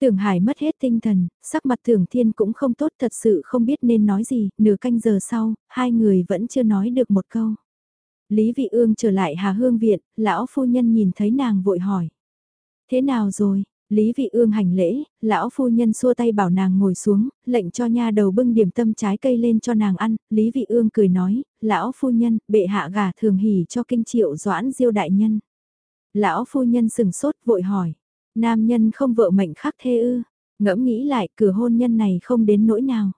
Tưởng Hải mất hết tinh thần, sắc mặt Tưởng Thiên cũng không tốt thật sự không biết nên nói gì, nửa canh giờ sau, hai người vẫn chưa nói được một câu. Lý Vị Ương trở lại Hà Hương Viện, lão phu nhân nhìn thấy nàng vội hỏi. Thế nào rồi? Lý Vị Ương hành lễ, lão phu nhân xua tay bảo nàng ngồi xuống, lệnh cho nha đầu bưng điểm tâm trái cây lên cho nàng ăn, Lý Vị Ương cười nói, lão phu nhân, bệ hạ gả thường hỉ cho kinh triệu doãn diêu đại nhân. Lão phu nhân sừng sốt vội hỏi, nam nhân không vợ mệnh khắc thê ư, ngẫm nghĩ lại cửa hôn nhân này không đến nỗi nào.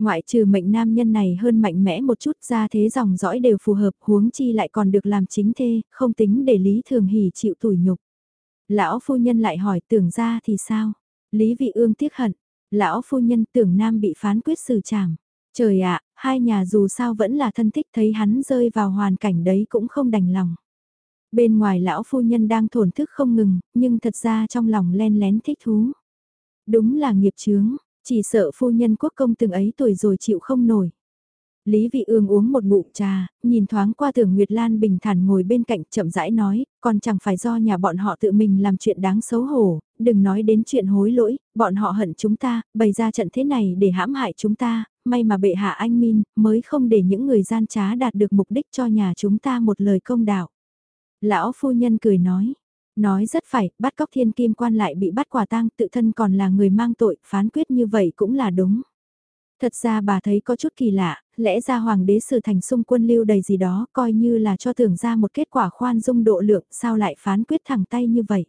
Ngoại trừ mệnh nam nhân này hơn mạnh mẽ một chút ra thế dòng dõi đều phù hợp huống chi lại còn được làm chính thê, không tính để Lý Thường Hỷ chịu tủi nhục. Lão phu nhân lại hỏi tưởng ra thì sao? Lý Vị Ương tiếc hận. Lão phu nhân tưởng nam bị phán quyết xử trảm. Trời ạ, hai nhà dù sao vẫn là thân thích thấy hắn rơi vào hoàn cảnh đấy cũng không đành lòng. Bên ngoài lão phu nhân đang thổn thức không ngừng, nhưng thật ra trong lòng len lén thích thú. Đúng là nghiệp chướng, chỉ sợ phu nhân quốc công từng ấy tuổi rồi chịu không nổi. Lý Vị Ương uống một ngụm trà, nhìn thoáng qua tưởng Nguyệt Lan bình thản ngồi bên cạnh chậm rãi nói, còn chẳng phải do nhà bọn họ tự mình làm chuyện đáng xấu hổ, đừng nói đến chuyện hối lỗi, bọn họ hận chúng ta, bày ra trận thế này để hãm hại chúng ta, may mà bệ hạ anh Min mới không để những người gian trá đạt được mục đích cho nhà chúng ta một lời công đạo. Lão phu nhân cười nói, nói rất phải, bắt cóc thiên kim quan lại bị bắt quả tang tự thân còn là người mang tội, phán quyết như vậy cũng là đúng. Thật ra bà thấy có chút kỳ lạ, lẽ ra hoàng đế sử thành xung quân lưu đầy gì đó coi như là cho tưởng ra một kết quả khoan dung độ lượng sao lại phán quyết thẳng tay như vậy.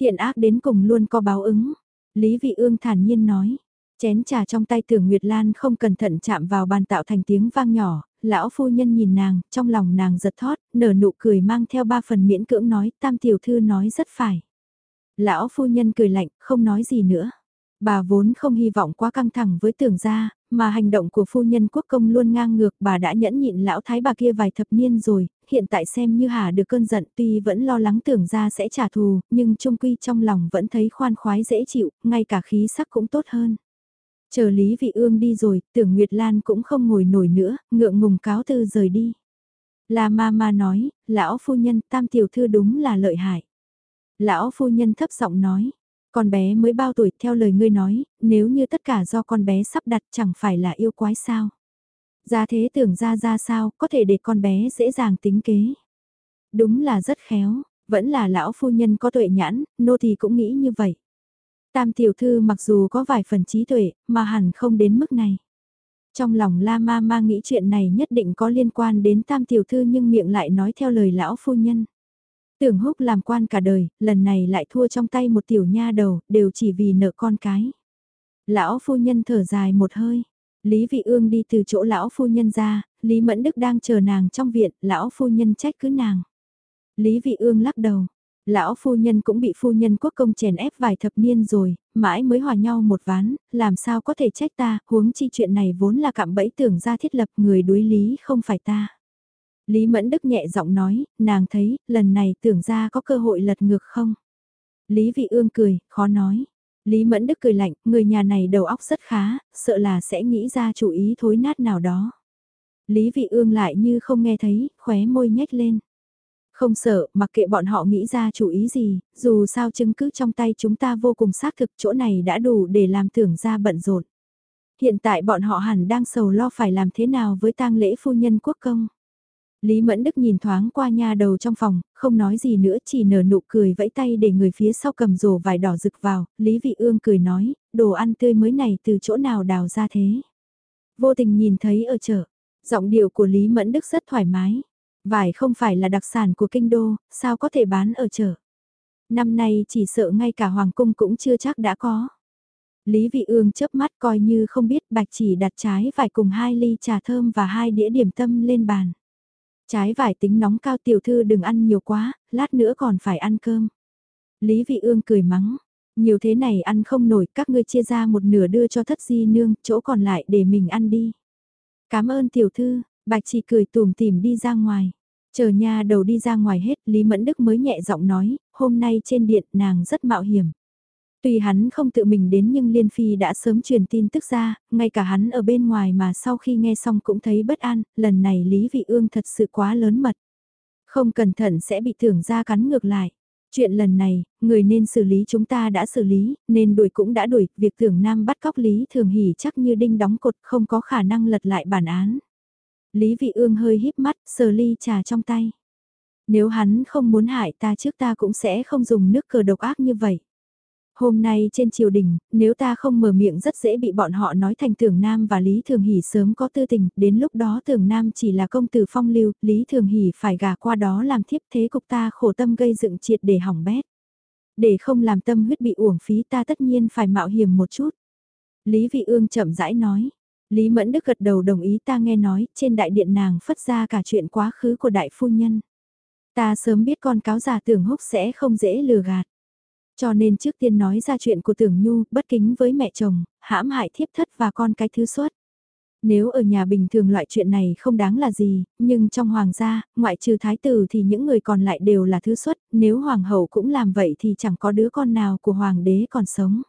Thiện ác đến cùng luôn có báo ứng. Lý Vị Ương thản nhiên nói. Chén trà trong tay tưởng Nguyệt Lan không cẩn thận chạm vào bàn tạo thành tiếng vang nhỏ, lão phu nhân nhìn nàng, trong lòng nàng giật thót, nở nụ cười mang theo ba phần miễn cưỡng nói, tam tiểu thư nói rất phải. Lão phu nhân cười lạnh, không nói gì nữa. Bà vốn không hy vọng quá căng thẳng với tưởng gia, mà hành động của phu nhân quốc công luôn ngang ngược bà đã nhẫn nhịn lão thái bà kia vài thập niên rồi, hiện tại xem như hà được cơn giận tuy vẫn lo lắng tưởng gia sẽ trả thù, nhưng trung quy trong lòng vẫn thấy khoan khoái dễ chịu, ngay cả khí sắc cũng tốt hơn. Chờ Lý Vị Ương đi rồi, tưởng Nguyệt Lan cũng không ngồi nổi nữa, ngượng ngùng cáo từ rời đi. La ma ma nói, lão phu nhân tam tiểu thư đúng là lợi hại. Lão phu nhân thấp giọng nói, con bé mới bao tuổi theo lời ngươi nói, nếu như tất cả do con bé sắp đặt chẳng phải là yêu quái sao. Ra thế tưởng ra ra sao, có thể để con bé dễ dàng tính kế. Đúng là rất khéo, vẫn là lão phu nhân có tuệ nhãn, nô thì cũng nghĩ như vậy. Tam tiểu thư mặc dù có vài phần trí tuệ, mà hẳn không đến mức này. Trong lòng La Ma Ma nghĩ chuyện này nhất định có liên quan đến tam tiểu thư nhưng miệng lại nói theo lời lão phu nhân. Tưởng húc làm quan cả đời, lần này lại thua trong tay một tiểu nha đầu, đều chỉ vì nợ con cái. Lão phu nhân thở dài một hơi. Lý Vị Ương đi từ chỗ lão phu nhân ra, Lý Mẫn Đức đang chờ nàng trong viện, lão phu nhân trách cứ nàng. Lý Vị Ương lắc đầu, lão phu nhân cũng bị phu nhân quốc công chèn ép vài thập niên rồi, mãi mới hòa nhau một ván, làm sao có thể trách ta, huống chi chuyện này vốn là cạm bẫy tưởng ra thiết lập người đối lý không phải ta. Lý Mẫn Đức nhẹ giọng nói, nàng thấy, lần này tưởng ra có cơ hội lật ngược không? Lý Vị Ương cười, khó nói. Lý Mẫn Đức cười lạnh, người nhà này đầu óc rất khá, sợ là sẽ nghĩ ra chủ ý thối nát nào đó. Lý Vị Ương lại như không nghe thấy, khóe môi nhếch lên. Không sợ, mặc kệ bọn họ nghĩ ra chủ ý gì, dù sao chứng cứ trong tay chúng ta vô cùng xác thực chỗ này đã đủ để làm tưởng ra bận rộn. Hiện tại bọn họ hẳn đang sầu lo phải làm thế nào với tang lễ phu nhân quốc công. Lý Mẫn Đức nhìn thoáng qua nha đầu trong phòng, không nói gì nữa chỉ nở nụ cười vẫy tay để người phía sau cầm rổ vải đỏ rực vào, Lý Vị Ương cười nói, đồ ăn tươi mới này từ chỗ nào đào ra thế. Vô tình nhìn thấy ở chợ, giọng điệu của Lý Mẫn Đức rất thoải mái. Vải không phải là đặc sản của kinh đô, sao có thể bán ở chợ. Năm nay chỉ sợ ngay cả Hoàng Cung cũng chưa chắc đã có. Lý Vị Ương chớp mắt coi như không biết bạch chỉ đặt trái vải cùng hai ly trà thơm và hai đĩa điểm tâm lên bàn. Trái vải tính nóng cao tiểu thư đừng ăn nhiều quá, lát nữa còn phải ăn cơm. Lý Vị Ương cười mắng, nhiều thế này ăn không nổi các ngươi chia ra một nửa đưa cho thất di nương, chỗ còn lại để mình ăn đi. Cảm ơn tiểu thư, bạch chỉ cười tùm tìm đi ra ngoài. Chờ nha đầu đi ra ngoài hết, Lý Mẫn Đức mới nhẹ giọng nói, hôm nay trên điện nàng rất mạo hiểm. Tuy hắn không tự mình đến nhưng Liên Phi đã sớm truyền tin tức ra, ngay cả hắn ở bên ngoài mà sau khi nghe xong cũng thấy bất an, lần này Lý Vị Ương thật sự quá lớn mật. Không cẩn thận sẽ bị thưởng ra cắn ngược lại. Chuyện lần này, người nên xử lý chúng ta đã xử lý, nên đuổi cũng đã đuổi, việc thưởng nam bắt cóc Lý Thường Hỷ chắc như đinh đóng cột không có khả năng lật lại bản án. Lý Vị Ương hơi híp mắt, sờ ly trà trong tay. Nếu hắn không muốn hại ta trước ta cũng sẽ không dùng nước cờ độc ác như vậy. Hôm nay trên triều đình, nếu ta không mở miệng rất dễ bị bọn họ nói thành Thường Nam và Lý Thường Hỷ sớm có tư tình, đến lúc đó Thường Nam chỉ là công tử phong lưu, Lý Thường Hỷ phải gả qua đó làm thiếp thế cục ta khổ tâm gây dựng triệt để hỏng bét. Để không làm tâm huyết bị uổng phí ta tất nhiên phải mạo hiểm một chút. Lý Vị Ương chậm rãi nói. Lý Mẫn Đức gật đầu đồng ý ta nghe nói, trên đại điện nàng phất ra cả chuyện quá khứ của đại phu nhân. Ta sớm biết con cáo già tưởng húc sẽ không dễ lừa gạt. Cho nên trước tiên nói ra chuyện của tưởng nhu, bất kính với mẹ chồng, hãm hại thiếp thất và con cái thứ xuất. Nếu ở nhà bình thường loại chuyện này không đáng là gì, nhưng trong hoàng gia, ngoại trừ thái tử thì những người còn lại đều là thứ xuất, nếu hoàng hậu cũng làm vậy thì chẳng có đứa con nào của hoàng đế còn sống.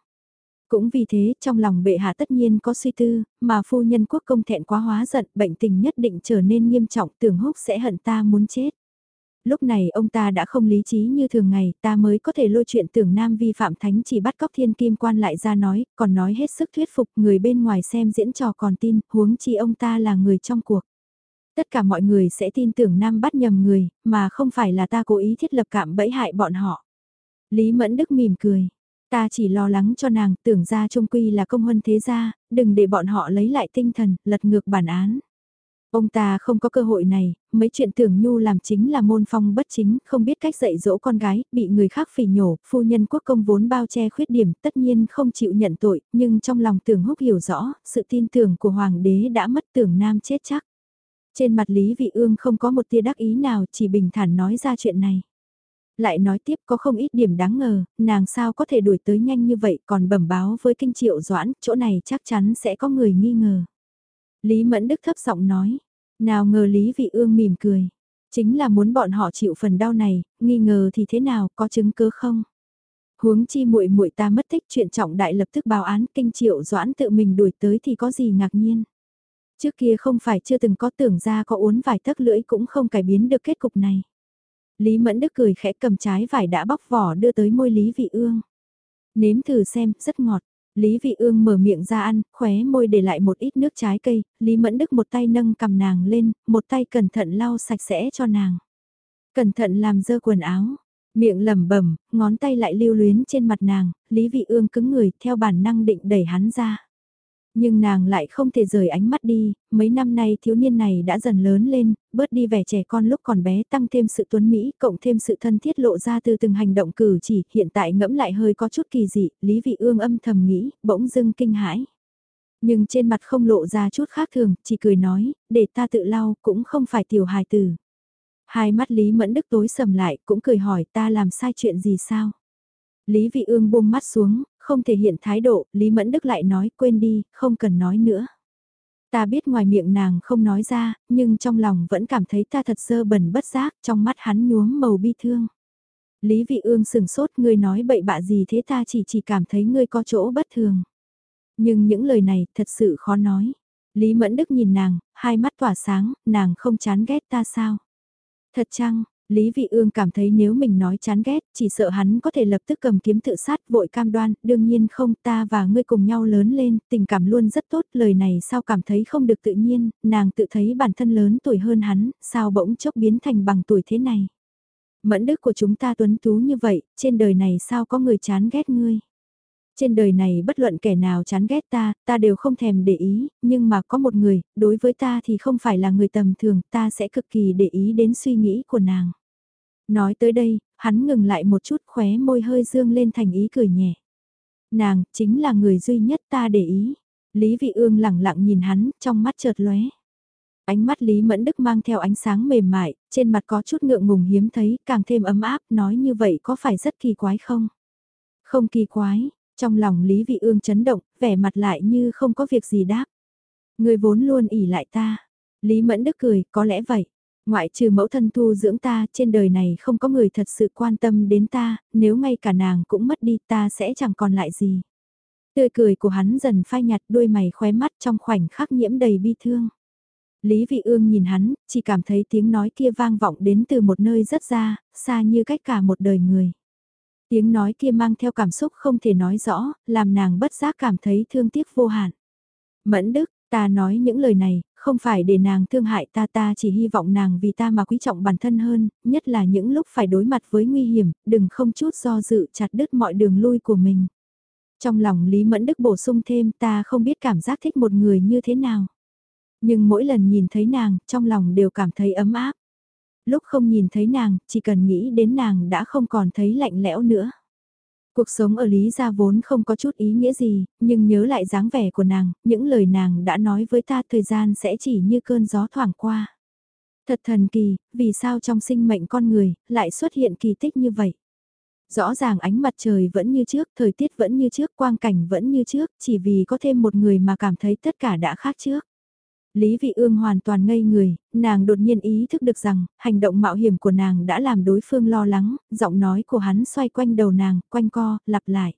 Cũng vì thế, trong lòng bệ hạ tất nhiên có suy tư, mà phu nhân quốc công thẹn quá hóa giận, bệnh tình nhất định trở nên nghiêm trọng, tưởng húc sẽ hận ta muốn chết lúc này ông ta đã không lý trí như thường ngày, ta mới có thể lôi chuyện tưởng nam vi phạm thánh chỉ bắt cóc thiên kim quan lại ra nói, còn nói hết sức thuyết phục người bên ngoài xem diễn trò còn tin, huống chi ông ta là người trong cuộc. Tất cả mọi người sẽ tin tưởng nam bắt nhầm người, mà không phải là ta cố ý thiết lập cạm bẫy hại bọn họ. Lý Mẫn Đức mỉm cười. Ta chỉ lo lắng cho nàng, tưởng ra trung quy là công huân thế gia, đừng để bọn họ lấy lại tinh thần, lật ngược bản án. Ông ta không có cơ hội này, mấy chuyện tưởng nhu làm chính là môn phong bất chính, không biết cách dạy dỗ con gái, bị người khác phỉ nhổ, phu nhân quốc công vốn bao che khuyết điểm, tất nhiên không chịu nhận tội, nhưng trong lòng tưởng húc hiểu rõ, sự tin tưởng của hoàng đế đã mất tưởng nam chết chắc. Trên mặt Lý Vị Ương không có một tia đắc ý nào, chỉ bình thản nói ra chuyện này. Lại nói tiếp có không ít điểm đáng ngờ, nàng sao có thể đuổi tới nhanh như vậy còn bẩm báo với kinh triệu doãn, chỗ này chắc chắn sẽ có người nghi ngờ. Lý Mẫn Đức thấp giọng nói, nào ngờ Lý Vị Ương mỉm cười. Chính là muốn bọn họ chịu phần đau này, nghi ngờ thì thế nào, có chứng cứ không? Huống chi muội muội ta mất tích chuyện trọng đại lập tức báo án kinh triệu doãn tự mình đuổi tới thì có gì ngạc nhiên. Trước kia không phải chưa từng có tưởng ra có uốn vài tấc lưỡi cũng không cải biến được kết cục này. Lý Mẫn Đức cười khẽ cầm trái vải đã bóc vỏ đưa tới môi Lý Vị Ương. Nếm thử xem, rất ngọt. Lý Vị Ương mở miệng ra ăn, khóe môi để lại một ít nước trái cây, Lý Mẫn Đức một tay nâng cầm nàng lên, một tay cẩn thận lau sạch sẽ cho nàng. Cẩn thận làm dơ quần áo, miệng lẩm bẩm, ngón tay lại lưu luyến trên mặt nàng, Lý Vị Ương cứng người theo bản năng định đẩy hắn ra. Nhưng nàng lại không thể rời ánh mắt đi, mấy năm nay thiếu niên này đã dần lớn lên, bớt đi vẻ trẻ con lúc còn bé tăng thêm sự tuấn Mỹ, cộng thêm sự thân thiết lộ ra từ từng hành động cử chỉ, hiện tại ngẫm lại hơi có chút kỳ dị, Lý Vị Ương âm thầm nghĩ, bỗng dưng kinh hãi. Nhưng trên mặt không lộ ra chút khác thường, chỉ cười nói, để ta tự lau, cũng không phải tiểu hài tử. Hai mắt Lý Mẫn Đức tối sầm lại, cũng cười hỏi ta làm sai chuyện gì sao? Lý Vị Ương buông mắt xuống, không thể hiện thái độ, Lý Mẫn Đức lại nói quên đi, không cần nói nữa. Ta biết ngoài miệng nàng không nói ra, nhưng trong lòng vẫn cảm thấy ta thật sơ bẩn bất giác, trong mắt hắn nhuốm màu bi thương. Lý Vị Ương sừng sốt ngươi nói bậy bạ gì thế ta chỉ chỉ cảm thấy ngươi có chỗ bất thường. Nhưng những lời này thật sự khó nói. Lý Mẫn Đức nhìn nàng, hai mắt tỏa sáng, nàng không chán ghét ta sao? Thật chăng, Lý Vị Ương cảm thấy nếu mình nói chán ghét, chỉ sợ hắn có thể lập tức cầm kiếm tự sát vội cam đoan, đương nhiên không ta và ngươi cùng nhau lớn lên, tình cảm luôn rất tốt, lời này sao cảm thấy không được tự nhiên, nàng tự thấy bản thân lớn tuổi hơn hắn, sao bỗng chốc biến thành bằng tuổi thế này. Mẫn đức của chúng ta tuấn tú như vậy, trên đời này sao có người chán ghét ngươi. Trên đời này bất luận kẻ nào chán ghét ta, ta đều không thèm để ý, nhưng mà có một người, đối với ta thì không phải là người tầm thường, ta sẽ cực kỳ để ý đến suy nghĩ của nàng. Nói tới đây, hắn ngừng lại một chút khóe môi hơi dương lên thành ý cười nhẹ. Nàng, chính là người duy nhất ta để ý. Lý Vị Ương lẳng lặng nhìn hắn, trong mắt chợt lóe. Ánh mắt Lý Mẫn Đức mang theo ánh sáng mềm mại, trên mặt có chút ngượng ngùng hiếm thấy, càng thêm ấm áp, nói như vậy có phải rất kỳ quái không? Không kỳ quái, trong lòng Lý Vị Ương chấn động, vẻ mặt lại như không có việc gì đáp. Người vốn luôn ỉ lại ta. Lý Mẫn Đức cười, có lẽ vậy. Ngoại trừ mẫu thân thu dưỡng ta, trên đời này không có người thật sự quan tâm đến ta, nếu ngay cả nàng cũng mất đi ta sẽ chẳng còn lại gì. Tươi cười của hắn dần phai nhạt đôi mày khóe mắt trong khoảnh khắc nhiễm đầy bi thương. Lý Vị Ương nhìn hắn, chỉ cảm thấy tiếng nói kia vang vọng đến từ một nơi rất xa, xa như cách cả một đời người. Tiếng nói kia mang theo cảm xúc không thể nói rõ, làm nàng bất giác cảm thấy thương tiếc vô hạn. Mẫn Đức, ta nói những lời này, không phải để nàng thương hại ta ta chỉ hy vọng nàng vì ta mà quý trọng bản thân hơn, nhất là những lúc phải đối mặt với nguy hiểm, đừng không chút do dự chặt đứt mọi đường lui của mình. Trong lòng Lý Mẫn Đức bổ sung thêm ta không biết cảm giác thích một người như thế nào. Nhưng mỗi lần nhìn thấy nàng, trong lòng đều cảm thấy ấm áp. Lúc không nhìn thấy nàng, chỉ cần nghĩ đến nàng đã không còn thấy lạnh lẽo nữa. Cuộc sống ở Lý Gia vốn không có chút ý nghĩa gì, nhưng nhớ lại dáng vẻ của nàng, những lời nàng đã nói với ta thời gian sẽ chỉ như cơn gió thoảng qua. Thật thần kỳ, vì sao trong sinh mệnh con người, lại xuất hiện kỳ tích như vậy? Rõ ràng ánh mặt trời vẫn như trước, thời tiết vẫn như trước, quang cảnh vẫn như trước, chỉ vì có thêm một người mà cảm thấy tất cả đã khác trước. Lý Vị Ương hoàn toàn ngây người, nàng đột nhiên ý thức được rằng, hành động mạo hiểm của nàng đã làm đối phương lo lắng, giọng nói của hắn xoay quanh đầu nàng, quanh co, lặp lại.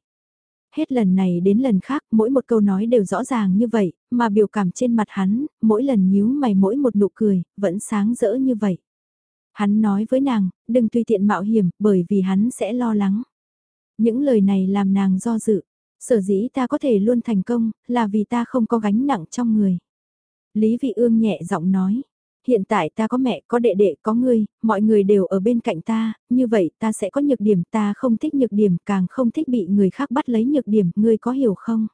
Hết lần này đến lần khác, mỗi một câu nói đều rõ ràng như vậy, mà biểu cảm trên mặt hắn, mỗi lần nhíu mày mỗi một nụ cười, vẫn sáng rỡ như vậy. Hắn nói với nàng, đừng tùy tiện mạo hiểm, bởi vì hắn sẽ lo lắng. Những lời này làm nàng do dự. Sở dĩ ta có thể luôn thành công, là vì ta không có gánh nặng trong người. Lý Vị Ương nhẹ giọng nói. Hiện tại ta có mẹ, có đệ đệ, có ngươi, mọi người đều ở bên cạnh ta, như vậy ta sẽ có nhược điểm, ta không thích nhược điểm, càng không thích bị người khác bắt lấy nhược điểm, ngươi có hiểu không?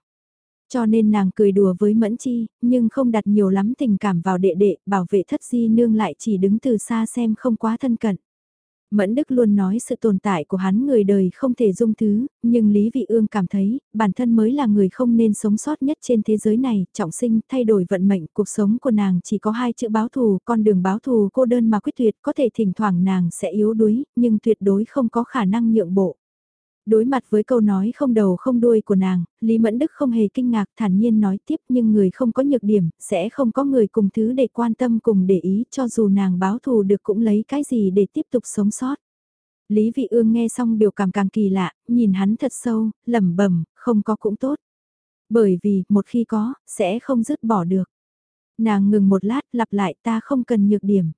Cho nên nàng cười đùa với Mẫn Chi, nhưng không đặt nhiều lắm tình cảm vào đệ đệ, bảo vệ thất di nương lại chỉ đứng từ xa xem không quá thân cận. Mẫn Đức luôn nói sự tồn tại của hắn người đời không thể dung thứ, nhưng Lý Vị Ương cảm thấy, bản thân mới là người không nên sống sót nhất trên thế giới này, trọng sinh, thay đổi vận mệnh, cuộc sống của nàng chỉ có hai chữ báo thù, con đường báo thù cô đơn mà quyết tuyệt, có thể thỉnh thoảng nàng sẽ yếu đuối, nhưng tuyệt đối không có khả năng nhượng bộ. Đối mặt với câu nói không đầu không đuôi của nàng, Lý Mẫn Đức không hề kinh ngạc thản nhiên nói tiếp nhưng người không có nhược điểm, sẽ không có người cùng thứ để quan tâm cùng để ý cho dù nàng báo thù được cũng lấy cái gì để tiếp tục sống sót. Lý Vị Ương nghe xong biểu cảm càng kỳ lạ, nhìn hắn thật sâu, lẩm bẩm, không có cũng tốt. Bởi vì, một khi có, sẽ không dứt bỏ được. Nàng ngừng một lát, lặp lại ta không cần nhược điểm.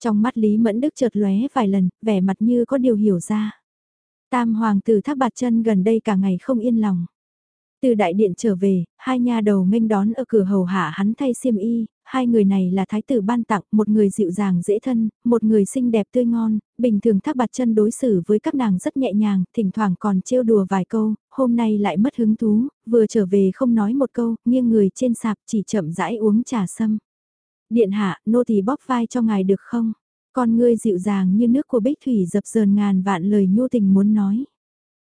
Trong mắt Lý Mẫn Đức chợt lóe vài lần, vẻ mặt như có điều hiểu ra. Tam hoàng tử thác bạt chân gần đây cả ngày không yên lòng. Từ đại điện trở về, hai nha đầu nghênh đón ở cửa hầu hạ hắn thay xiêm y, hai người này là thái tử ban tặng, một người dịu dàng dễ thân, một người xinh đẹp tươi ngon, bình thường thác bạt chân đối xử với các nàng rất nhẹ nhàng, thỉnh thoảng còn trêu đùa vài câu, hôm nay lại mất hứng thú, vừa trở về không nói một câu, nghiêng người trên sạp chỉ chậm rãi uống trà sâm. Điện hạ, nô tỳ bóp vai cho ngài được không? Con ngươi dịu dàng như nước của bích thủy dập dờn ngàn vạn lời nhu tình muốn nói.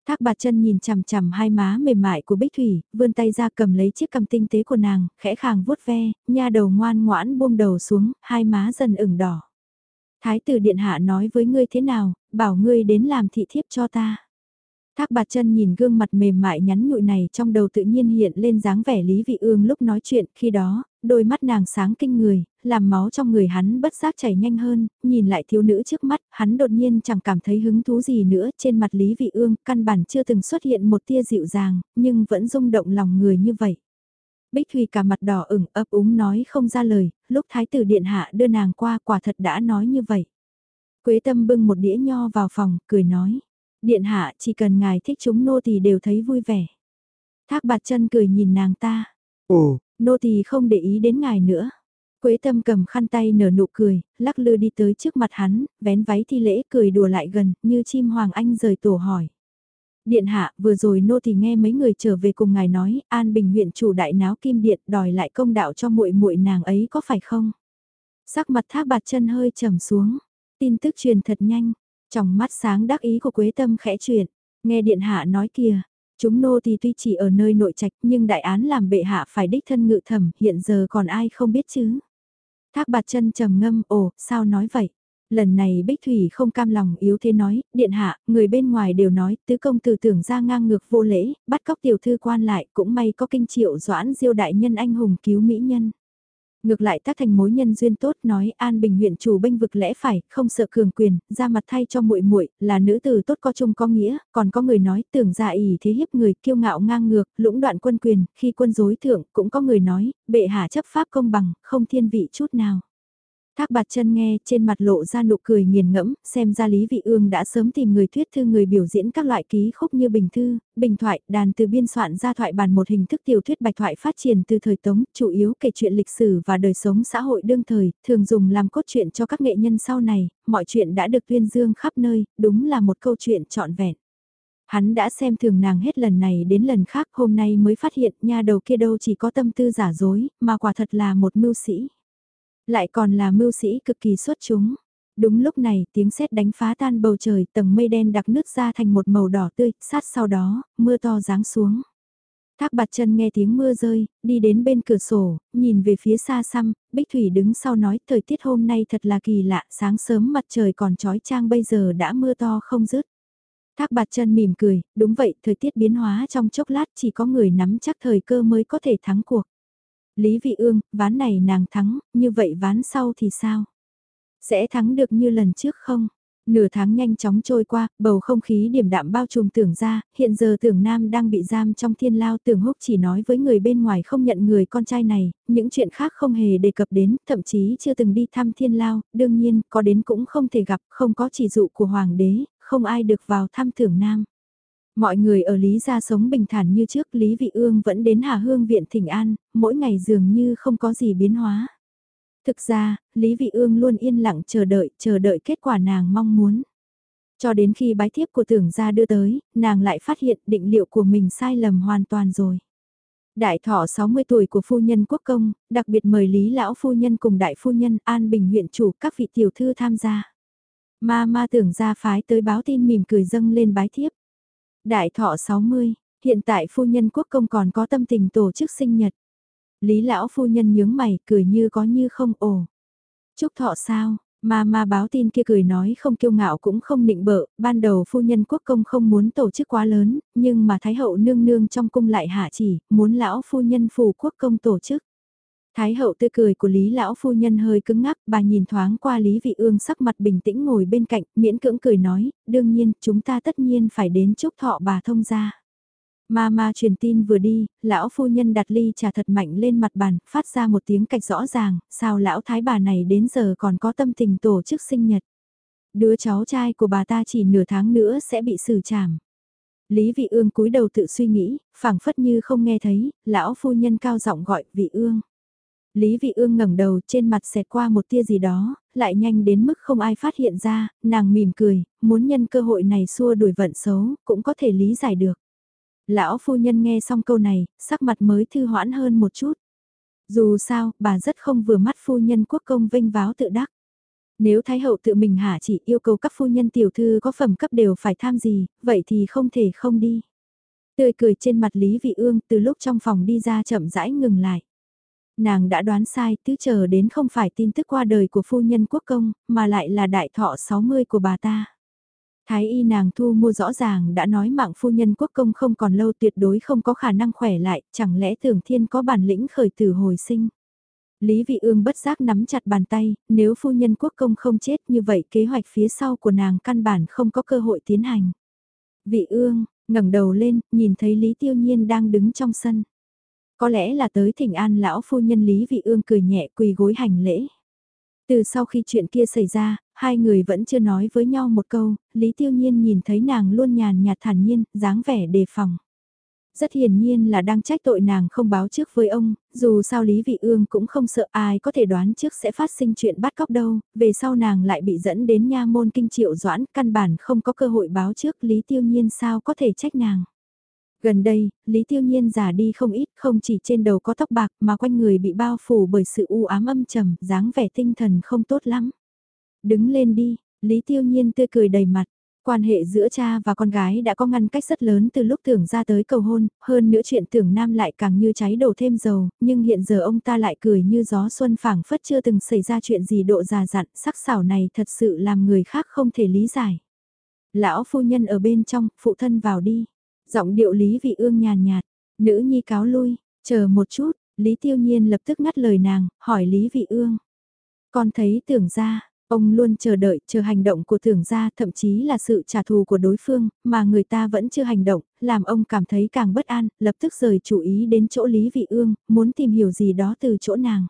Thác bạt chân nhìn chằm chằm hai má mềm mại của Bích Thủy, vươn tay ra cầm lấy chiếc cầm tinh tế của nàng, khẽ khàng vuốt ve, nha đầu ngoan ngoãn buông đầu xuống, hai má dần ửng đỏ. Thái tử điện hạ nói với ngươi thế nào, bảo ngươi đến làm thị thiếp cho ta. Thác bạt chân nhìn gương mặt mềm mại nhắn nhụi này trong đầu tự nhiên hiện lên dáng vẻ Lý Vị Ương lúc nói chuyện, khi đó, đôi mắt nàng sáng kinh người, làm máu trong người hắn bất giác chảy nhanh hơn, nhìn lại thiếu nữ trước mắt, hắn đột nhiên chẳng cảm thấy hứng thú gì nữa, trên mặt Lý Vị Ương, căn bản chưa từng xuất hiện một tia dịu dàng, nhưng vẫn rung động lòng người như vậy. Bích Thùy cả mặt đỏ ửng ấp úng nói không ra lời, lúc Thái tử Điện Hạ đưa nàng qua quả thật đã nói như vậy. Quế tâm bưng một đĩa nho vào phòng, cười nói. Điện hạ chỉ cần ngài thích chúng nô thì đều thấy vui vẻ. Thác bạt chân cười nhìn nàng ta. Ồ, nô tỳ không để ý đến ngài nữa. Quế tâm cầm khăn tay nở nụ cười, lắc lư đi tới trước mặt hắn, vén váy thi lễ cười đùa lại gần, như chim hoàng anh rời tổ hỏi. Điện hạ, vừa rồi nô tỳ nghe mấy người trở về cùng ngài nói, An Bình huyện chủ đại náo kim điện đòi lại công đạo cho muội muội nàng ấy có phải không? Sắc mặt thác bạt chân hơi trầm xuống, tin tức truyền thật nhanh, trong mắt sáng đắc ý của Quế Tâm khẽ chuyển, nghe điện hạ nói kìa, chúng nô thì tuy chỉ ở nơi nội trạch nhưng đại án làm bệ hạ phải đích thân ngự thẩm hiện giờ còn ai không biết chứ. Thác bạt chân trầm ngâm, ồ, sao nói vậy? Lần này Bích Thủy không cam lòng yếu thế nói, điện hạ, người bên ngoài đều nói, tứ công tử tưởng ra ngang ngược vô lễ, bắt cóc tiểu thư quan lại, cũng may có kinh triệu doãn diêu đại nhân anh hùng cứu mỹ nhân. Ngược lại tác thành mối nhân duyên tốt nói An Bình huyện chủ bênh vực lẽ phải, không sợ cường quyền, ra mặt thay cho muội muội là nữ tử tốt có chung có nghĩa, còn có người nói tưởng giả ỉ thế hiếp người kiêu ngạo ngang ngược, lũng đoạn quân quyền, khi quân dối thượng, cũng có người nói, bệ hạ chấp pháp công bằng, không thiên vị chút nào. Thác bạt chân nghe trên mặt lộ ra nụ cười nghiền ngẫm, xem ra Lý Vị Ương đã sớm tìm người thuyết thư người biểu diễn các loại ký khúc như bình thư, bình thoại, đàn từ biên soạn ra thoại bản một hình thức tiểu thuyết bạch thoại phát triển từ thời Tống, chủ yếu kể chuyện lịch sử và đời sống xã hội đương thời, thường dùng làm cốt truyện cho các nghệ nhân sau này, mọi chuyện đã được tuyên dương khắp nơi, đúng là một câu chuyện trọn vẹn. Hắn đã xem thường nàng hết lần này đến lần khác hôm nay mới phát hiện nha đầu kia đâu chỉ có tâm tư giả dối, mà quả thật là một mưu sĩ. Lại còn là mưu sĩ cực kỳ xuất chúng. Đúng lúc này tiếng sét đánh phá tan bầu trời tầng mây đen đặc nứt ra thành một màu đỏ tươi, sát sau đó, mưa to giáng xuống. Thác bạt chân nghe tiếng mưa rơi, đi đến bên cửa sổ, nhìn về phía xa xăm, Bích Thủy đứng sau nói thời tiết hôm nay thật là kỳ lạ, sáng sớm mặt trời còn trói trang bây giờ đã mưa to không dứt. Thác bạt chân mỉm cười, đúng vậy, thời tiết biến hóa trong chốc lát chỉ có người nắm chắc thời cơ mới có thể thắng cuộc. Lý Vị Ương, ván này nàng thắng, như vậy ván sau thì sao? Sẽ thắng được như lần trước không? Nửa tháng nhanh chóng trôi qua, bầu không khí điểm đạm bao trùm tưởng ra, hiện giờ tưởng nam đang bị giam trong thiên lao tưởng húc chỉ nói với người bên ngoài không nhận người con trai này, những chuyện khác không hề đề cập đến, thậm chí chưa từng đi thăm thiên lao, đương nhiên, có đến cũng không thể gặp, không có chỉ dụ của hoàng đế, không ai được vào thăm tưởng nam. Mọi người ở Lý Gia sống bình thản như trước Lý Vị Ương vẫn đến Hà Hương Viện Thỉnh An, mỗi ngày dường như không có gì biến hóa. Thực ra, Lý Vị Ương luôn yên lặng chờ đợi, chờ đợi kết quả nàng mong muốn. Cho đến khi bái thiếp của tưởng gia đưa tới, nàng lại phát hiện định liệu của mình sai lầm hoàn toàn rồi. Đại thọ 60 tuổi của phu nhân quốc công, đặc biệt mời Lý Lão phu nhân cùng đại phu nhân An Bình huyện chủ các vị tiểu thư tham gia. Ma ma tưởng gia phái tới báo tin mỉm cười dâng lên bái thiếp. Đại thọ 60, hiện tại phu nhân quốc công còn có tâm tình tổ chức sinh nhật. Lý lão phu nhân nhướng mày, cười như có như không ồ. Chúc thọ sao, mà ma báo tin kia cười nói không kiêu ngạo cũng không định bợ, ban đầu phu nhân quốc công không muốn tổ chức quá lớn, nhưng mà Thái hậu nương nương trong cung lại hạ chỉ, muốn lão phu nhân phù quốc công tổ chức. Thái hậu tươi cười của Lý lão phu nhân hơi cứng ngắc, bà nhìn thoáng qua Lý Vị Ương sắc mặt bình tĩnh ngồi bên cạnh, miễn cưỡng cười nói, đương nhiên, chúng ta tất nhiên phải đến chúc thọ bà thông gia. Ma ma truyền tin vừa đi, lão phu nhân đặt ly trà thật mạnh lên mặt bàn, phát ra một tiếng cạch rõ ràng, sao lão thái bà này đến giờ còn có tâm tình tổ chức sinh nhật. Đứa cháu trai của bà ta chỉ nửa tháng nữa sẽ bị xử trảm. Lý vị ương cúi đầu tự suy nghĩ, phảng phất như không nghe thấy, lão phu nhân cao giọng gọi vị ương. Lý Vị Ương ngẩng đầu trên mặt xẹt qua một tia gì đó, lại nhanh đến mức không ai phát hiện ra, nàng mỉm cười, muốn nhân cơ hội này xua đuổi vận xấu, cũng có thể lý giải được. Lão phu nhân nghe xong câu này, sắc mặt mới thư hoãn hơn một chút. Dù sao, bà rất không vừa mắt phu nhân quốc công vinh váo tự đắc. Nếu Thái hậu tự mình hạ chỉ yêu cầu các phu nhân tiểu thư có phẩm cấp đều phải tham gì, vậy thì không thể không đi. Tươi cười trên mặt Lý Vị Ương từ lúc trong phòng đi ra chậm rãi ngừng lại. Nàng đã đoán sai, tứ chờ đến không phải tin tức qua đời của phu nhân quốc công, mà lại là đại thọ 60 của bà ta. Thái y nàng thu mua rõ ràng đã nói mạng phu nhân quốc công không còn lâu tuyệt đối không có khả năng khỏe lại, chẳng lẽ tưởng thiên có bản lĩnh khởi tử hồi sinh. Lý vị ương bất giác nắm chặt bàn tay, nếu phu nhân quốc công không chết như vậy kế hoạch phía sau của nàng căn bản không có cơ hội tiến hành. Vị ương, ngẩng đầu lên, nhìn thấy Lý tiêu nhiên đang đứng trong sân. Có lẽ là tới thỉnh an lão phu nhân Lý Vị Ương cười nhẹ quỳ gối hành lễ. Từ sau khi chuyện kia xảy ra, hai người vẫn chưa nói với nhau một câu, Lý Tiêu Nhiên nhìn thấy nàng luôn nhàn nhạt thản nhiên, dáng vẻ đề phòng. Rất hiển nhiên là đang trách tội nàng không báo trước với ông, dù sao Lý Vị Ương cũng không sợ ai có thể đoán trước sẽ phát sinh chuyện bắt cóc đâu, về sau nàng lại bị dẫn đến nha môn kinh triệu doãn, căn bản không có cơ hội báo trước Lý Tiêu Nhiên sao có thể trách nàng. Gần đây, Lý Tiêu Nhiên già đi không ít, không chỉ trên đầu có tóc bạc mà quanh người bị bao phủ bởi sự u ám âm trầm, dáng vẻ tinh thần không tốt lắm. Đứng lên đi, Lý Tiêu Nhiên tươi cười đầy mặt. Quan hệ giữa cha và con gái đã có ngăn cách rất lớn từ lúc tưởng ra tới cầu hôn, hơn nữa chuyện tưởng nam lại càng như cháy đổ thêm dầu, nhưng hiện giờ ông ta lại cười như gió xuân phảng phất chưa từng xảy ra chuyện gì độ già dặn, sắc xảo này thật sự làm người khác không thể lý giải. Lão phu nhân ở bên trong, phụ thân vào đi. Giọng điệu Lý Vị Ương nhàn nhạt, nữ nhi cáo lui, chờ một chút, Lý Tiêu Nhiên lập tức ngắt lời nàng, hỏi Lý Vị Ương. Con thấy tưởng ra, ông luôn chờ đợi, chờ hành động của tưởng ra, thậm chí là sự trả thù của đối phương, mà người ta vẫn chưa hành động, làm ông cảm thấy càng bất an, lập tức rời chú ý đến chỗ Lý Vị Ương, muốn tìm hiểu gì đó từ chỗ nàng.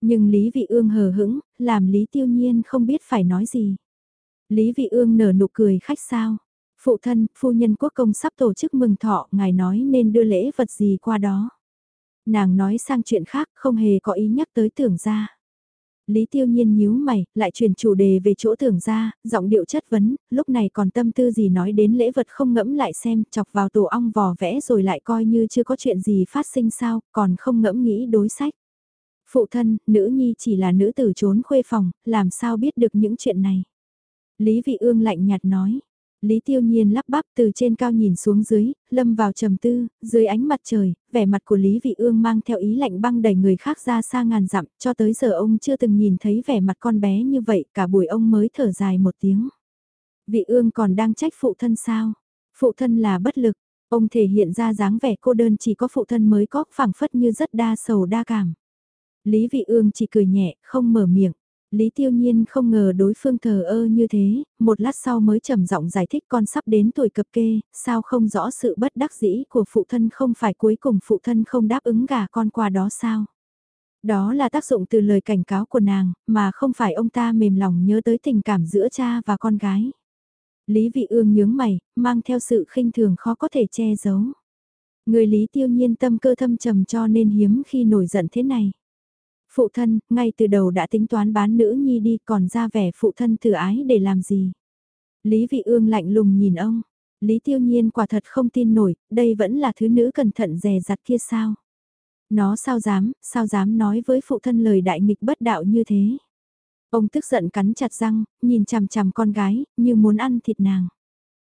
Nhưng Lý Vị Ương hờ hững, làm Lý Tiêu Nhiên không biết phải nói gì. Lý Vị Ương nở nụ cười khách sao. Phụ thân, phu nhân quốc công sắp tổ chức mừng thọ, ngài nói nên đưa lễ vật gì qua đó. Nàng nói sang chuyện khác, không hề có ý nhắc tới tưởng ra. Lý Tiêu Nhiên nhíu mày, lại chuyển chủ đề về chỗ tưởng ra, giọng điệu chất vấn, lúc này còn tâm tư gì nói đến lễ vật không ngẫm lại xem, chọc vào tổ ong vò vẽ rồi lại coi như chưa có chuyện gì phát sinh sao, còn không ngẫm nghĩ đối sách. Phụ thân, nữ nhi chỉ là nữ tử trốn khuê phòng, làm sao biết được những chuyện này. Lý Vị Ương lạnh nhạt nói. Lý Tiêu Nhiên lắp bắp từ trên cao nhìn xuống dưới, lâm vào trầm tư, dưới ánh mặt trời, vẻ mặt của Lý Vị Ương mang theo ý lạnh băng đẩy người khác ra xa ngàn dặm, cho tới giờ ông chưa từng nhìn thấy vẻ mặt con bé như vậy, cả buổi ông mới thở dài một tiếng. Vị Ương còn đang trách phụ thân sao? Phụ thân là bất lực, ông thể hiện ra dáng vẻ cô đơn chỉ có phụ thân mới có, phảng phất như rất đa sầu đa cảm. Lý Vị Ương chỉ cười nhẹ, không mở miệng. Lý Tiêu Nhiên không ngờ đối phương thờ ơ như thế, một lát sau mới trầm giọng giải thích con sắp đến tuổi cập kê, sao không rõ sự bất đắc dĩ của phụ thân không phải cuối cùng phụ thân không đáp ứng gả con qua đó sao. Đó là tác dụng từ lời cảnh cáo của nàng, mà không phải ông ta mềm lòng nhớ tới tình cảm giữa cha và con gái. Lý Vị Ương nhướng mày, mang theo sự khinh thường khó có thể che giấu. Người Lý Tiêu Nhiên tâm cơ thâm trầm cho nên hiếm khi nổi giận thế này. Phụ thân, ngay từ đầu đã tính toán bán nữ nhi đi còn ra vẻ phụ thân thử ái để làm gì. Lý Vị Ương lạnh lùng nhìn ông. Lý Tiêu Nhiên quả thật không tin nổi, đây vẫn là thứ nữ cẩn thận dè dặt kia sao. Nó sao dám, sao dám nói với phụ thân lời đại nghịch bất đạo như thế. Ông tức giận cắn chặt răng, nhìn chằm chằm con gái, như muốn ăn thịt nàng.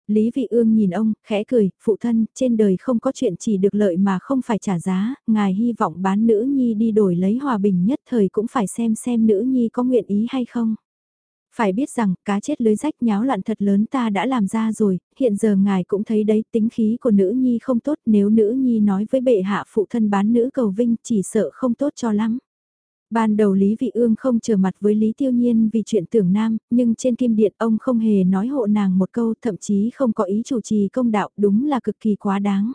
Lý Vị Ương nhìn ông, khẽ cười, phụ thân, trên đời không có chuyện chỉ được lợi mà không phải trả giá, ngài hy vọng bán nữ nhi đi đổi lấy hòa bình nhất thời cũng phải xem xem nữ nhi có nguyện ý hay không. Phải biết rằng, cá chết lưới rách nháo loạn thật lớn ta đã làm ra rồi, hiện giờ ngài cũng thấy đấy tính khí của nữ nhi không tốt nếu nữ nhi nói với bệ hạ phụ thân bán nữ cầu vinh chỉ sợ không tốt cho lắm. Ban đầu Lý Vị Ương không trở mặt với Lý Tiêu Nhiên vì chuyện tưởng nam, nhưng trên kim điện ông không hề nói hộ nàng một câu, thậm chí không có ý chủ trì công đạo, đúng là cực kỳ quá đáng.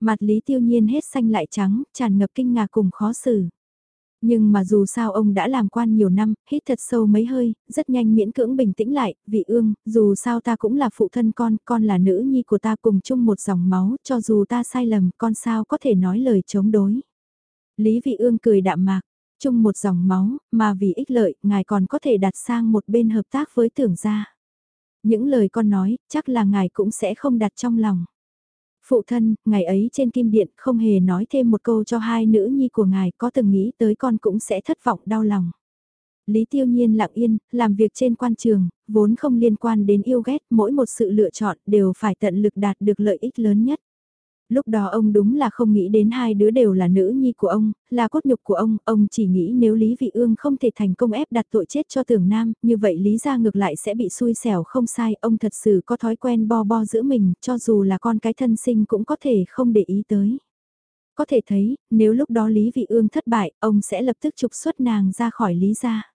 Mặt Lý Tiêu Nhiên hết xanh lại trắng, tràn ngập kinh ngạc cùng khó xử. Nhưng mà dù sao ông đã làm quan nhiều năm, hít thật sâu mấy hơi, rất nhanh miễn cưỡng bình tĩnh lại, vị ương, dù sao ta cũng là phụ thân con, con là nữ nhi của ta cùng chung một dòng máu, cho dù ta sai lầm, con sao có thể nói lời chống đối. Lý vị ương cười đạm mạc, chung một dòng máu, mà vì ích lợi, ngài còn có thể đặt sang một bên hợp tác với tưởng gia. Những lời con nói, chắc là ngài cũng sẽ không đặt trong lòng. Phụ thân, ngày ấy trên kim điện không hề nói thêm một câu cho hai nữ nhi của ngài có từng nghĩ tới con cũng sẽ thất vọng đau lòng. Lý Tiêu Nhiên lặng yên, làm việc trên quan trường, vốn không liên quan đến yêu ghét, mỗi một sự lựa chọn đều phải tận lực đạt được lợi ích lớn nhất lúc đó ông đúng là không nghĩ đến hai đứa đều là nữ nhi của ông, là cốt nhục của ông, ông chỉ nghĩ nếu Lý Vị Ương không thể thành công ép đặt tội chết cho tưởng nam, như vậy Lý gia ngược lại sẽ bị xui xẻo không sai, ông thật sự có thói quen bo bo giữa mình, cho dù là con cái thân sinh cũng có thể không để ý tới. Có thể thấy, nếu lúc đó Lý Vị Ương thất bại, ông sẽ lập tức trục xuất nàng ra khỏi Lý gia.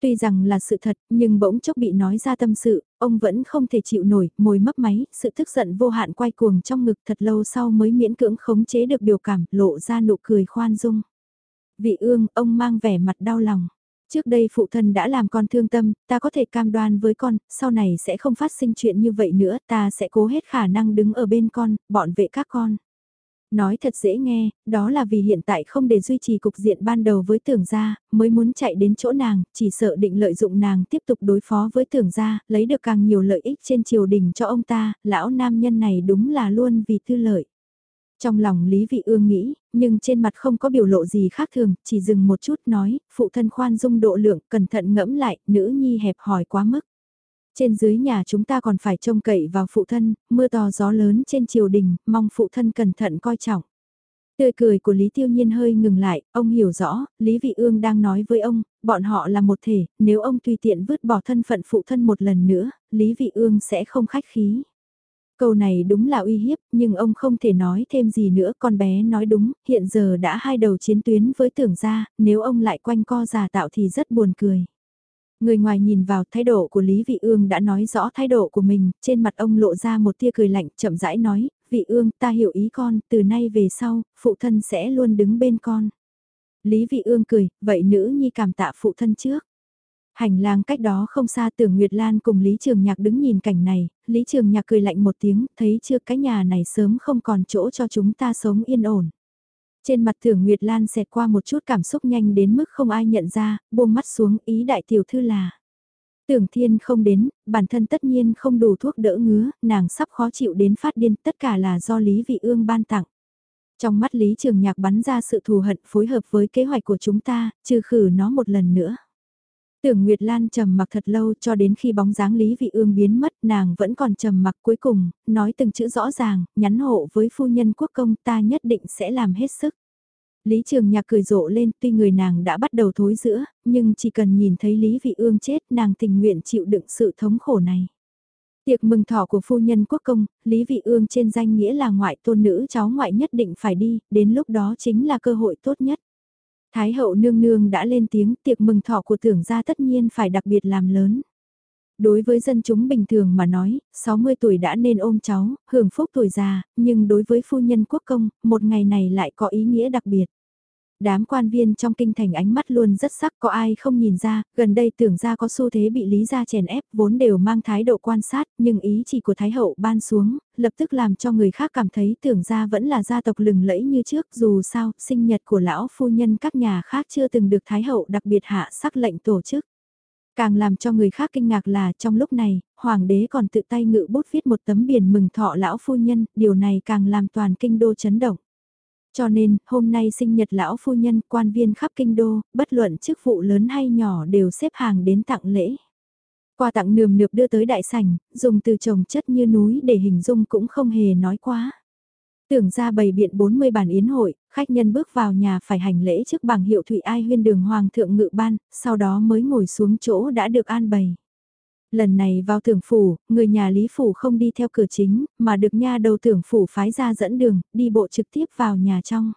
Tuy rằng là sự thật, nhưng bỗng chốc bị nói ra tâm sự, ông vẫn không thể chịu nổi, môi mấp máy, sự tức giận vô hạn quay cuồng trong ngực thật lâu sau mới miễn cưỡng khống chế được biểu cảm, lộ ra nụ cười khoan dung. Vị ương, ông mang vẻ mặt đau lòng. Trước đây phụ thân đã làm con thương tâm, ta có thể cam đoan với con, sau này sẽ không phát sinh chuyện như vậy nữa, ta sẽ cố hết khả năng đứng ở bên con, bọn vệ các con. Nói thật dễ nghe, đó là vì hiện tại không để duy trì cục diện ban đầu với tưởng gia, mới muốn chạy đến chỗ nàng, chỉ sợ định lợi dụng nàng tiếp tục đối phó với tưởng gia, lấy được càng nhiều lợi ích trên triều đình cho ông ta, lão nam nhân này đúng là luôn vì tư lợi. Trong lòng Lý Vị Ương nghĩ, nhưng trên mặt không có biểu lộ gì khác thường, chỉ dừng một chút nói, phụ thân khoan dung độ lượng, cẩn thận ngẫm lại, nữ nhi hẹp hỏi quá mức. Trên dưới nhà chúng ta còn phải trông cậy vào phụ thân, mưa to gió lớn trên triều đình, mong phụ thân cẩn thận coi trọng. Tươi cười của Lý Tiêu Nhiên hơi ngừng lại, ông hiểu rõ, Lý Vị Ương đang nói với ông, bọn họ là một thể, nếu ông tùy tiện vứt bỏ thân phận phụ thân một lần nữa, Lý Vị Ương sẽ không khách khí. Câu này đúng là uy hiếp, nhưng ông không thể nói thêm gì nữa, con bé nói đúng, hiện giờ đã hai đầu chiến tuyến với tưởng gia, nếu ông lại quanh co giả tạo thì rất buồn cười. Người ngoài nhìn vào thái độ của Lý Vị Ương đã nói rõ thái độ của mình, trên mặt ông lộ ra một tia cười lạnh chậm rãi nói, Vị Ương ta hiểu ý con, từ nay về sau, phụ thân sẽ luôn đứng bên con. Lý Vị Ương cười, vậy nữ nhi cảm tạ phụ thân trước. Hành lang cách đó không xa tưởng Nguyệt Lan cùng Lý Trường Nhạc đứng nhìn cảnh này, Lý Trường Nhạc cười lạnh một tiếng, thấy chưa cái nhà này sớm không còn chỗ cho chúng ta sống yên ổn. Trên mặt thưởng Nguyệt Lan xẹt qua một chút cảm xúc nhanh đến mức không ai nhận ra, buông mắt xuống ý đại tiểu thư là. Tưởng thiên không đến, bản thân tất nhiên không đủ thuốc đỡ ngứa, nàng sắp khó chịu đến phát điên, tất cả là do Lý Vị Ương ban tặng. Trong mắt Lý Trường Nhạc bắn ra sự thù hận phối hợp với kế hoạch của chúng ta, trừ khử nó một lần nữa. Tưởng Nguyệt Lan trầm mặc thật lâu cho đến khi bóng dáng Lý Vị Ương biến mất nàng vẫn còn trầm mặc cuối cùng, nói từng chữ rõ ràng, nhắn hộ với phu nhân quốc công ta nhất định sẽ làm hết sức. Lý Trường Nhạc cười rộ lên tuy người nàng đã bắt đầu thối giữa, nhưng chỉ cần nhìn thấy Lý Vị Ương chết nàng tình nguyện chịu đựng sự thống khổ này. Tiệc mừng thọ của phu nhân quốc công, Lý Vị Ương trên danh nghĩa là ngoại tôn nữ cháu ngoại nhất định phải đi, đến lúc đó chính là cơ hội tốt nhất. Thái hậu nương nương đã lên tiếng tiệc mừng thọ của tưởng gia tất nhiên phải đặc biệt làm lớn. Đối với dân chúng bình thường mà nói, 60 tuổi đã nên ôm cháu, hưởng phúc tuổi già, nhưng đối với phu nhân quốc công, một ngày này lại có ý nghĩa đặc biệt. Đám quan viên trong kinh thành ánh mắt luôn rất sắc có ai không nhìn ra, gần đây tưởng ra có xu thế bị lý gia chèn ép vốn đều mang thái độ quan sát nhưng ý chỉ của Thái hậu ban xuống, lập tức làm cho người khác cảm thấy tưởng ra vẫn là gia tộc lừng lẫy như trước dù sao sinh nhật của lão phu nhân các nhà khác chưa từng được Thái hậu đặc biệt hạ sắc lệnh tổ chức. Càng làm cho người khác kinh ngạc là trong lúc này, hoàng đế còn tự tay ngự bút viết một tấm biển mừng thọ lão phu nhân, điều này càng làm toàn kinh đô chấn động. Cho nên, hôm nay sinh nhật lão phu nhân, quan viên khắp kinh đô, bất luận chức vụ lớn hay nhỏ đều xếp hàng đến tặng lễ. Qua tặng nườm nượp đưa tới đại sảnh, dùng từ trồng chất như núi để hình dung cũng không hề nói quá. Tưởng ra bày biện 40 bàn yến hội, khách nhân bước vào nhà phải hành lễ trước bảng hiệu Thụy Ai huyên đường Hoàng thượng ngự ban, sau đó mới ngồi xuống chỗ đã được an bày. Lần này vào tưởng phủ, người nhà Lý Phủ không đi theo cửa chính, mà được nha đầu tưởng phủ phái ra dẫn đường, đi bộ trực tiếp vào nhà trong.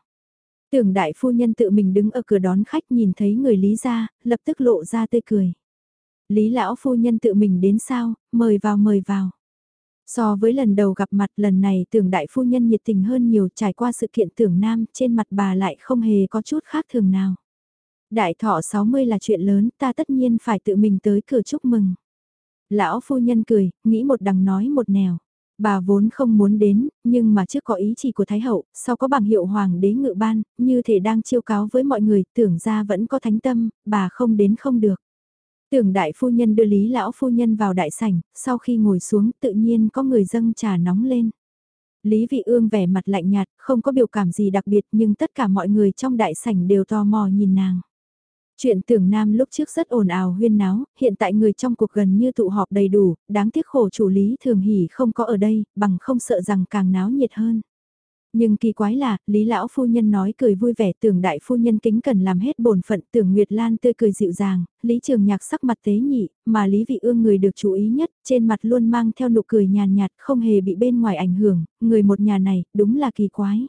Tưởng đại phu nhân tự mình đứng ở cửa đón khách nhìn thấy người Lý ra, lập tức lộ ra tươi cười. Lý lão phu nhân tự mình đến sao, mời vào mời vào. So với lần đầu gặp mặt lần này tưởng đại phu nhân nhiệt tình hơn nhiều trải qua sự kiện tưởng nam trên mặt bà lại không hề có chút khác thường nào. Đại thọ 60 là chuyện lớn ta tất nhiên phải tự mình tới cửa chúc mừng. Lão phu nhân cười, nghĩ một đằng nói một nẻo. Bà vốn không muốn đến, nhưng mà trước có ý chỉ của Thái Hậu, sau có bằng hiệu Hoàng đế ngự ban, như thể đang chiêu cáo với mọi người, tưởng ra vẫn có thánh tâm, bà không đến không được. Tưởng đại phu nhân đưa lý lão phu nhân vào đại sảnh, sau khi ngồi xuống tự nhiên có người dâng trà nóng lên. Lý vị ương vẻ mặt lạnh nhạt, không có biểu cảm gì đặc biệt nhưng tất cả mọi người trong đại sảnh đều tò mò nhìn nàng. Chuyện tưởng nam lúc trước rất ồn ào huyên náo, hiện tại người trong cuộc gần như tụ họp đầy đủ, đáng tiếc khổ chủ lý thường hỉ không có ở đây, bằng không sợ rằng càng náo nhiệt hơn. Nhưng kỳ quái là, Lý Lão Phu Nhân nói cười vui vẻ tưởng đại phu nhân kính cần làm hết bổn phận tưởng Nguyệt Lan tươi cười dịu dàng, Lý Trường Nhạc sắc mặt tế nhị, mà Lý Vị Ương người được chú ý nhất, trên mặt luôn mang theo nụ cười nhàn nhạt không hề bị bên ngoài ảnh hưởng, người một nhà này, đúng là kỳ quái.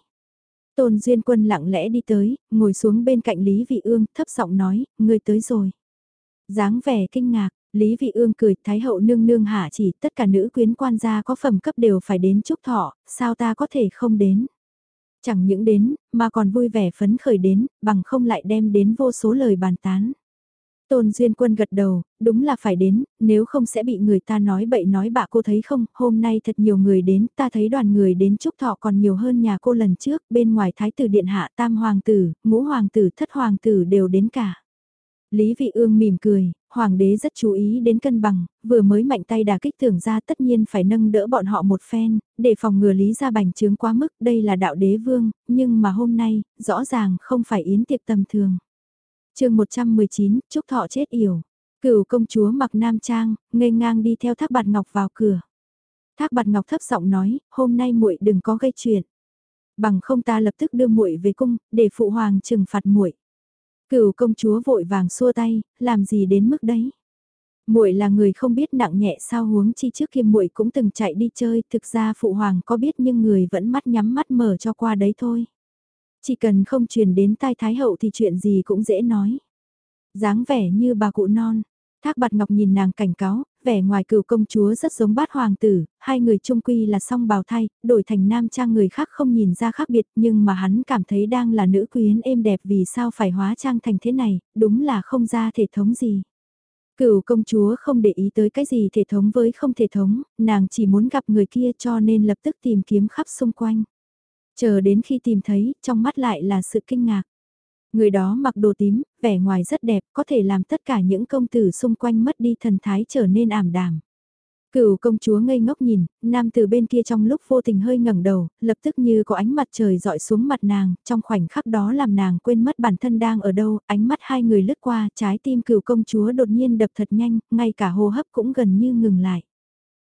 Tôn Duyên Quân lặng lẽ đi tới, ngồi xuống bên cạnh Lý Vị Ương, thấp giọng nói, Ngươi tới rồi. dáng vẻ kinh ngạc, Lý Vị Ương cười, Thái hậu nương nương hạ chỉ, tất cả nữ quyến quan gia có phẩm cấp đều phải đến chúc thọ, sao ta có thể không đến. Chẳng những đến, mà còn vui vẻ phấn khởi đến, bằng không lại đem đến vô số lời bàn tán. Tôn Duyên Quân gật đầu, đúng là phải đến, nếu không sẽ bị người ta nói bậy nói bạ cô thấy không, hôm nay thật nhiều người đến, ta thấy đoàn người đến chúc thọ còn nhiều hơn nhà cô lần trước, bên ngoài thái tử điện hạ tam hoàng tử, ngũ hoàng tử, thất hoàng tử đều đến cả. Lý Vị Ương mỉm cười, hoàng đế rất chú ý đến cân bằng, vừa mới mạnh tay đả kích tưởng ra tất nhiên phải nâng đỡ bọn họ một phen, để phòng ngừa Lý gia bành trướng quá mức, đây là đạo đế vương, nhưng mà hôm nay, rõ ràng không phải yến tiệc tầm thường chương 119, Trúc Thọ chết yểu. Cửu công chúa mặc nam trang, ngây ngang đi theo Thác Bạt Ngọc vào cửa. Thác Bạt Ngọc thấp giọng nói, hôm nay muội đừng có gây chuyện. Bằng không ta lập tức đưa muội về cung, để phụ hoàng trừng phạt muội. Cửu công chúa vội vàng xua tay, làm gì đến mức đấy? Muội là người không biết nặng nhẹ sao huống chi trước kia muội cũng từng chạy đi chơi, thực ra phụ hoàng có biết nhưng người vẫn mắt nhắm mắt mở cho qua đấy thôi. Chỉ cần không truyền đến tai thái hậu thì chuyện gì cũng dễ nói. dáng vẻ như bà cụ non, Thác bạt ngọc nhìn nàng cảnh cáo, vẻ ngoài cựu công chúa rất giống bát hoàng tử, hai người chung quy là song bào thay, đổi thành nam trang người khác không nhìn ra khác biệt nhưng mà hắn cảm thấy đang là nữ quyến êm đẹp vì sao phải hóa trang thành thế này, đúng là không ra thể thống gì. Cựu công chúa không để ý tới cái gì thể thống với không thể thống, nàng chỉ muốn gặp người kia cho nên lập tức tìm kiếm khắp xung quanh. Chờ đến khi tìm thấy, trong mắt lại là sự kinh ngạc. Người đó mặc đồ tím, vẻ ngoài rất đẹp, có thể làm tất cả những công tử xung quanh mất đi thần thái trở nên ảm đạm. Cửu công chúa ngây ngốc nhìn, nam từ bên kia trong lúc vô tình hơi ngẩng đầu, lập tức như có ánh mặt trời dọi xuống mặt nàng, trong khoảnh khắc đó làm nàng quên mất bản thân đang ở đâu, ánh mắt hai người lướt qua, trái tim cửu công chúa đột nhiên đập thật nhanh, ngay cả hô hấp cũng gần như ngừng lại.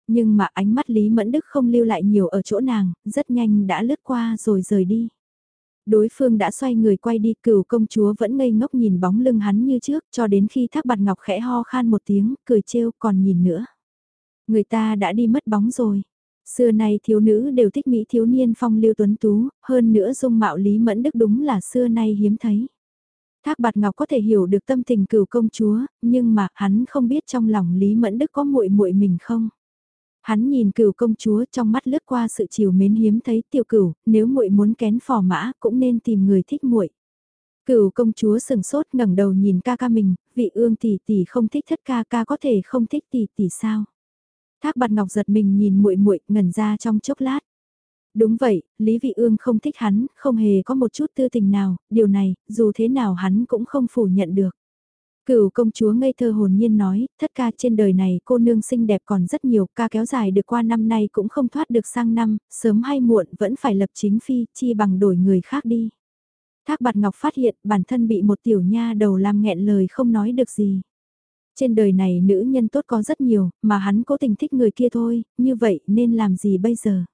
Nhưng mà ánh mắt Lý Mẫn Đức không lưu lại nhiều ở chỗ nàng, rất nhanh đã lướt qua rồi rời đi. Đối phương đã xoay người quay đi, cửu công chúa vẫn ngây ngốc nhìn bóng lưng hắn như trước, cho đến khi thác bạt ngọc khẽ ho khan một tiếng, cười trêu còn nhìn nữa. Người ta đã đi mất bóng rồi. Xưa nay thiếu nữ đều thích mỹ thiếu niên phong lưu tuấn tú, hơn nữa dung mạo lý mẫn đức đúng là xưa nay hiếm thấy. Thác bạt ngọc có thể hiểu được tâm tình cửu công chúa, nhưng mà hắn không biết trong lòng lý mẫn đức có muội muội mình không. Hắn nhìn cửu công chúa trong mắt lướt qua sự chiều mến hiếm thấy tiểu cửu, nếu muội muốn kén phò mã cũng nên tìm người thích muội. Cửu công chúa sừng sốt ngẩng đầu nhìn ca ca mình, vị ương tỷ tỷ không thích thất ca ca có thể không thích tỷ tỷ sao. Thác bạt ngọc giật mình nhìn muội muội ngẩn ra trong chốc lát. Đúng vậy, Lý Vị Ương không thích hắn, không hề có một chút tư tình nào, điều này, dù thế nào hắn cũng không phủ nhận được. Cửu công chúa ngây thơ hồn nhiên nói, thất ca trên đời này cô nương xinh đẹp còn rất nhiều, ca kéo dài được qua năm nay cũng không thoát được sang năm, sớm hay muộn vẫn phải lập chính phi, chi bằng đổi người khác đi. Thác bạt ngọc phát hiện bản thân bị một tiểu nha đầu làm nghẹn lời không nói được gì. Trên đời này nữ nhân tốt có rất nhiều, mà hắn cố tình thích người kia thôi, như vậy nên làm gì bây giờ?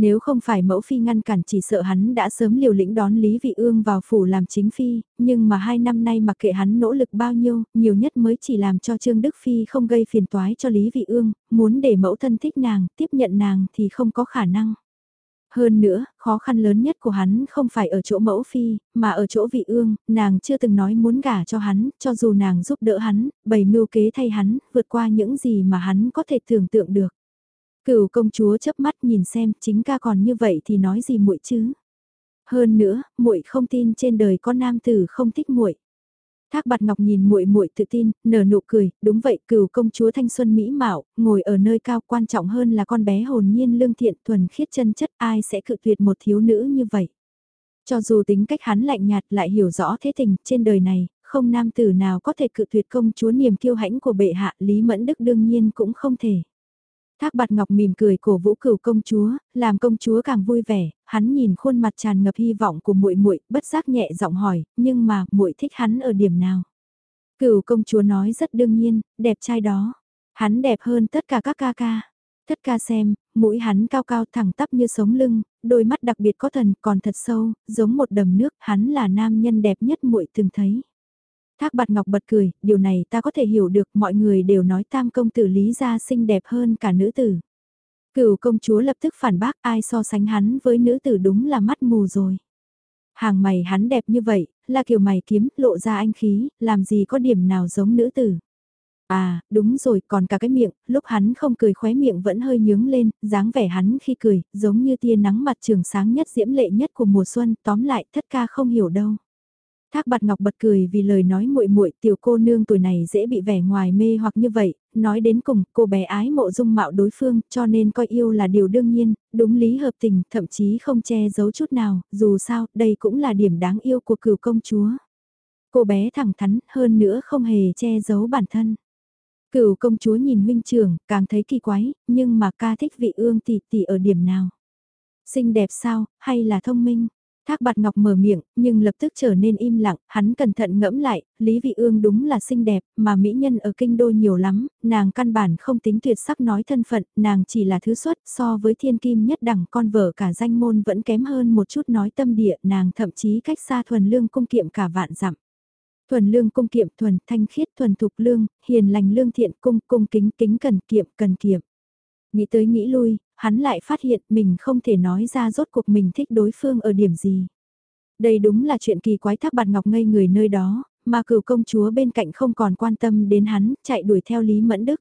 Nếu không phải mẫu phi ngăn cản chỉ sợ hắn đã sớm liều lĩnh đón Lý Vị Ương vào phủ làm chính phi, nhưng mà hai năm nay mặc kệ hắn nỗ lực bao nhiêu, nhiều nhất mới chỉ làm cho Trương Đức Phi không gây phiền toái cho Lý Vị Ương, muốn để mẫu thân thích nàng, tiếp nhận nàng thì không có khả năng. Hơn nữa, khó khăn lớn nhất của hắn không phải ở chỗ mẫu phi, mà ở chỗ vị ương, nàng chưa từng nói muốn gả cho hắn, cho dù nàng giúp đỡ hắn, bày mưu kế thay hắn, vượt qua những gì mà hắn có thể tưởng tượng được. Cửu công chúa chớp mắt nhìn xem, chính ca còn như vậy thì nói gì muội chứ? Hơn nữa, muội không tin trên đời có nam tử không thích muội. Thác Bạt Ngọc nhìn muội muội tự tin, nở nụ cười, đúng vậy, cửu công chúa thanh xuân mỹ mạo, ngồi ở nơi cao quan trọng hơn là con bé hồn nhiên lương thiện thuần khiết chân chất, ai sẽ cự tuyệt một thiếu nữ như vậy. Cho dù tính cách hắn lạnh nhạt lại hiểu rõ thế tình, trên đời này, không nam tử nào có thể cự tuyệt công chúa niềm kiêu hãnh của bệ hạ, Lý Mẫn Đức đương nhiên cũng không thể. Thác bạt ngọc mỉm cười cổ vũ cửu công chúa, làm công chúa càng vui vẻ, hắn nhìn khuôn mặt tràn ngập hy vọng của muội muội, bất giác nhẹ giọng hỏi, nhưng mà muội thích hắn ở điểm nào? Cửu công chúa nói rất đương nhiên, đẹp trai đó. Hắn đẹp hơn tất cả các ca ca. Tất ca xem, mũi hắn cao cao thẳng tắp như sống lưng, đôi mắt đặc biệt có thần còn thật sâu, giống một đầm nước, hắn là nam nhân đẹp nhất muội từng thấy. Thác bạt ngọc bật cười, điều này ta có thể hiểu được mọi người đều nói tam công tử lý gia xinh đẹp hơn cả nữ tử. Cửu công chúa lập tức phản bác ai so sánh hắn với nữ tử đúng là mắt mù rồi. Hàng mày hắn đẹp như vậy, là kiểu mày kiếm, lộ ra anh khí, làm gì có điểm nào giống nữ tử. À, đúng rồi, còn cả cái miệng, lúc hắn không cười khóe miệng vẫn hơi nhướng lên, dáng vẻ hắn khi cười, giống như tia nắng mặt trường sáng nhất diễm lệ nhất của mùa xuân, tóm lại thất ca không hiểu đâu. Thác bạt ngọc bật cười vì lời nói muội muội tiểu cô nương tuổi này dễ bị vẻ ngoài mê hoặc như vậy, nói đến cùng cô bé ái mộ dung mạo đối phương cho nên coi yêu là điều đương nhiên, đúng lý hợp tình, thậm chí không che giấu chút nào, dù sao đây cũng là điểm đáng yêu của cửu công chúa. Cô bé thẳng thắn hơn nữa không hề che giấu bản thân. Cửu công chúa nhìn huynh trưởng càng thấy kỳ quái, nhưng mà ca thích vị ương tỷ tỷ ở điểm nào? Xinh đẹp sao, hay là thông minh? Thác bạt ngọc mở miệng, nhưng lập tức trở nên im lặng, hắn cẩn thận ngẫm lại, Lý Vị Ương đúng là xinh đẹp, mà mỹ nhân ở kinh đô nhiều lắm, nàng căn bản không tính tuyệt sắc nói thân phận, nàng chỉ là thứ xuất so với thiên kim nhất đẳng con vợ cả danh môn vẫn kém hơn một chút nói tâm địa, nàng thậm chí cách xa thuần lương cung kiệm cả vạn dặm. Thuần lương cung kiệm thuần thanh khiết thuần thục lương, hiền lành lương thiện cung cung kính kính cần kiệm cần kiệm. Nghĩ tới nghĩ lui, hắn lại phát hiện mình không thể nói ra rốt cuộc mình thích đối phương ở điểm gì. Đây đúng là chuyện kỳ quái thác bạt ngọc ngây người nơi đó, mà cửu công chúa bên cạnh không còn quan tâm đến hắn, chạy đuổi theo Lý Mẫn Đức.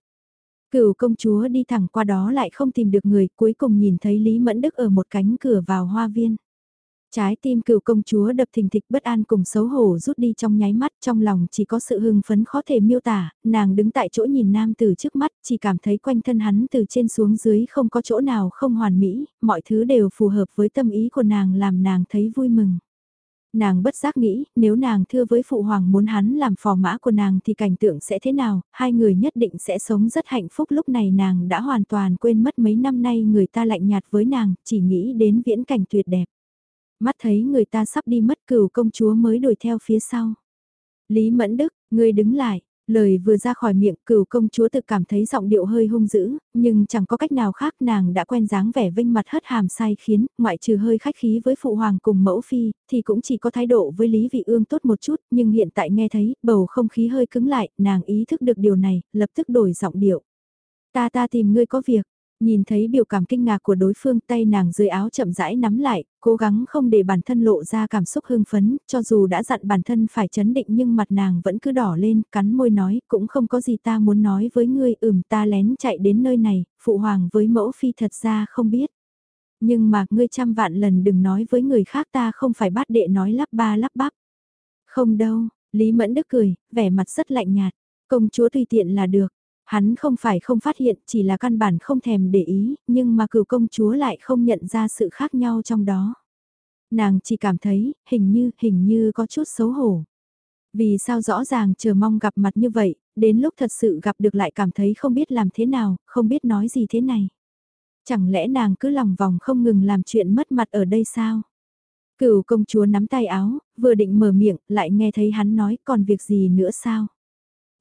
Cửu công chúa đi thẳng qua đó lại không tìm được người, cuối cùng nhìn thấy Lý Mẫn Đức ở một cánh cửa vào hoa viên. Trái tim cựu công chúa đập thình thịch bất an cùng xấu hổ rút đi trong nháy mắt trong lòng chỉ có sự hưng phấn khó thể miêu tả, nàng đứng tại chỗ nhìn nam từ trước mắt chỉ cảm thấy quanh thân hắn từ trên xuống dưới không có chỗ nào không hoàn mỹ, mọi thứ đều phù hợp với tâm ý của nàng làm nàng thấy vui mừng. Nàng bất giác nghĩ, nếu nàng thưa với phụ hoàng muốn hắn làm phò mã của nàng thì cảnh tượng sẽ thế nào, hai người nhất định sẽ sống rất hạnh phúc lúc này nàng đã hoàn toàn quên mất mấy năm nay người ta lạnh nhạt với nàng, chỉ nghĩ đến viễn cảnh tuyệt đẹp. Mắt thấy người ta sắp đi mất cửu công chúa mới đuổi theo phía sau. Lý Mẫn Đức, người đứng lại, lời vừa ra khỏi miệng cửu công chúa tự cảm thấy giọng điệu hơi hung dữ, nhưng chẳng có cách nào khác nàng đã quen dáng vẻ vinh mặt hất hàm sai khiến, ngoại trừ hơi khách khí với phụ hoàng cùng mẫu phi, thì cũng chỉ có thái độ với Lý Vị Ương tốt một chút, nhưng hiện tại nghe thấy, bầu không khí hơi cứng lại, nàng ý thức được điều này, lập tức đổi giọng điệu. Ta ta tìm ngươi có việc, Nhìn thấy biểu cảm kinh ngạc của đối phương tay nàng dưới áo chậm rãi nắm lại, cố gắng không để bản thân lộ ra cảm xúc hưng phấn, cho dù đã dặn bản thân phải chấn định nhưng mặt nàng vẫn cứ đỏ lên, cắn môi nói, cũng không có gì ta muốn nói với ngươi, ừm ta lén chạy đến nơi này, phụ hoàng với mẫu phi thật ra không biết. Nhưng mà ngươi trăm vạn lần đừng nói với người khác ta không phải bắt đệ nói lắp ba lắp bắp. Không đâu, Lý Mẫn Đức cười, vẻ mặt rất lạnh nhạt, công chúa tùy tiện là được, Hắn không phải không phát hiện, chỉ là căn bản không thèm để ý, nhưng mà cửu công chúa lại không nhận ra sự khác nhau trong đó. Nàng chỉ cảm thấy, hình như, hình như có chút xấu hổ. Vì sao rõ ràng chờ mong gặp mặt như vậy, đến lúc thật sự gặp được lại cảm thấy không biết làm thế nào, không biết nói gì thế này. Chẳng lẽ nàng cứ lòng vòng không ngừng làm chuyện mất mặt ở đây sao? Cửu công chúa nắm tay áo, vừa định mở miệng, lại nghe thấy hắn nói còn việc gì nữa sao?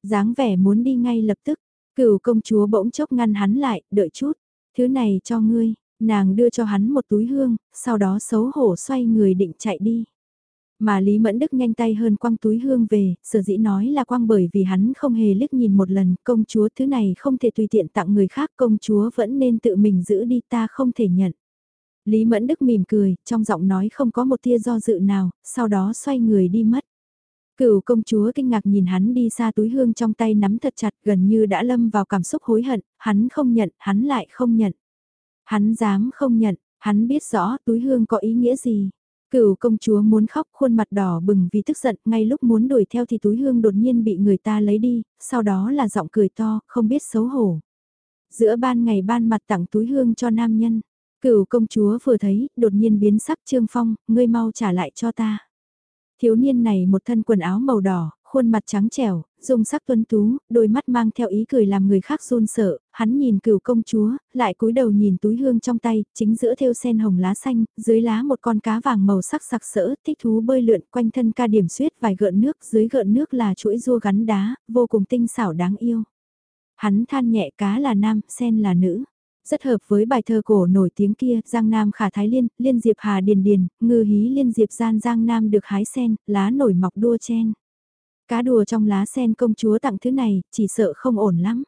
dáng vẻ muốn đi ngay lập tức, Cửu công chúa bỗng chốc ngăn hắn lại, đợi chút, thứ này cho ngươi, nàng đưa cho hắn một túi hương, sau đó xấu hổ xoay người định chạy đi. Mà Lý Mẫn Đức nhanh tay hơn quăng túi hương về, sở dĩ nói là quăng bởi vì hắn không hề liếc nhìn một lần, công chúa thứ này không thể tùy tiện tặng người khác, công chúa vẫn nên tự mình giữ đi ta không thể nhận. Lý Mẫn Đức mỉm cười, trong giọng nói không có một tia do dự nào, sau đó xoay người đi mất. Cửu công chúa kinh ngạc nhìn hắn đi xa túi hương trong tay nắm thật chặt gần như đã lâm vào cảm xúc hối hận, hắn không nhận, hắn lại không nhận. Hắn dám không nhận, hắn biết rõ túi hương có ý nghĩa gì. Cửu công chúa muốn khóc khuôn mặt đỏ bừng vì tức giận, ngay lúc muốn đuổi theo thì túi hương đột nhiên bị người ta lấy đi, sau đó là giọng cười to, không biết xấu hổ. Giữa ban ngày ban mặt tặng túi hương cho nam nhân, cửu công chúa vừa thấy, đột nhiên biến sắc trương phong, ngươi mau trả lại cho ta. Thiếu niên này một thân quần áo màu đỏ, khuôn mặt trắng trẻo, dung sắc tuấn tú, đôi mắt mang theo ý cười làm người khác run sợ, hắn nhìn cửu công chúa, lại cúi đầu nhìn túi hương trong tay, chính giữa thêu sen hồng lá xanh, dưới lá một con cá vàng màu sắc sặc sỡ, thích thú bơi lượn quanh thân ca điểm suyết vài gợn nước, dưới gợn nước là chuỗi rua gắn đá, vô cùng tinh xảo đáng yêu. Hắn than nhẹ cá là nam, sen là nữ rất hợp với bài thơ cổ nổi tiếng kia, Giang Nam khả thái liên, liên diệp hà điền điền, ngư hí liên diệp gian Giang Nam được hái sen, lá nổi mọc đua chen. Cá đùa trong lá sen công chúa tặng thứ này, chỉ sợ không ổn lắm.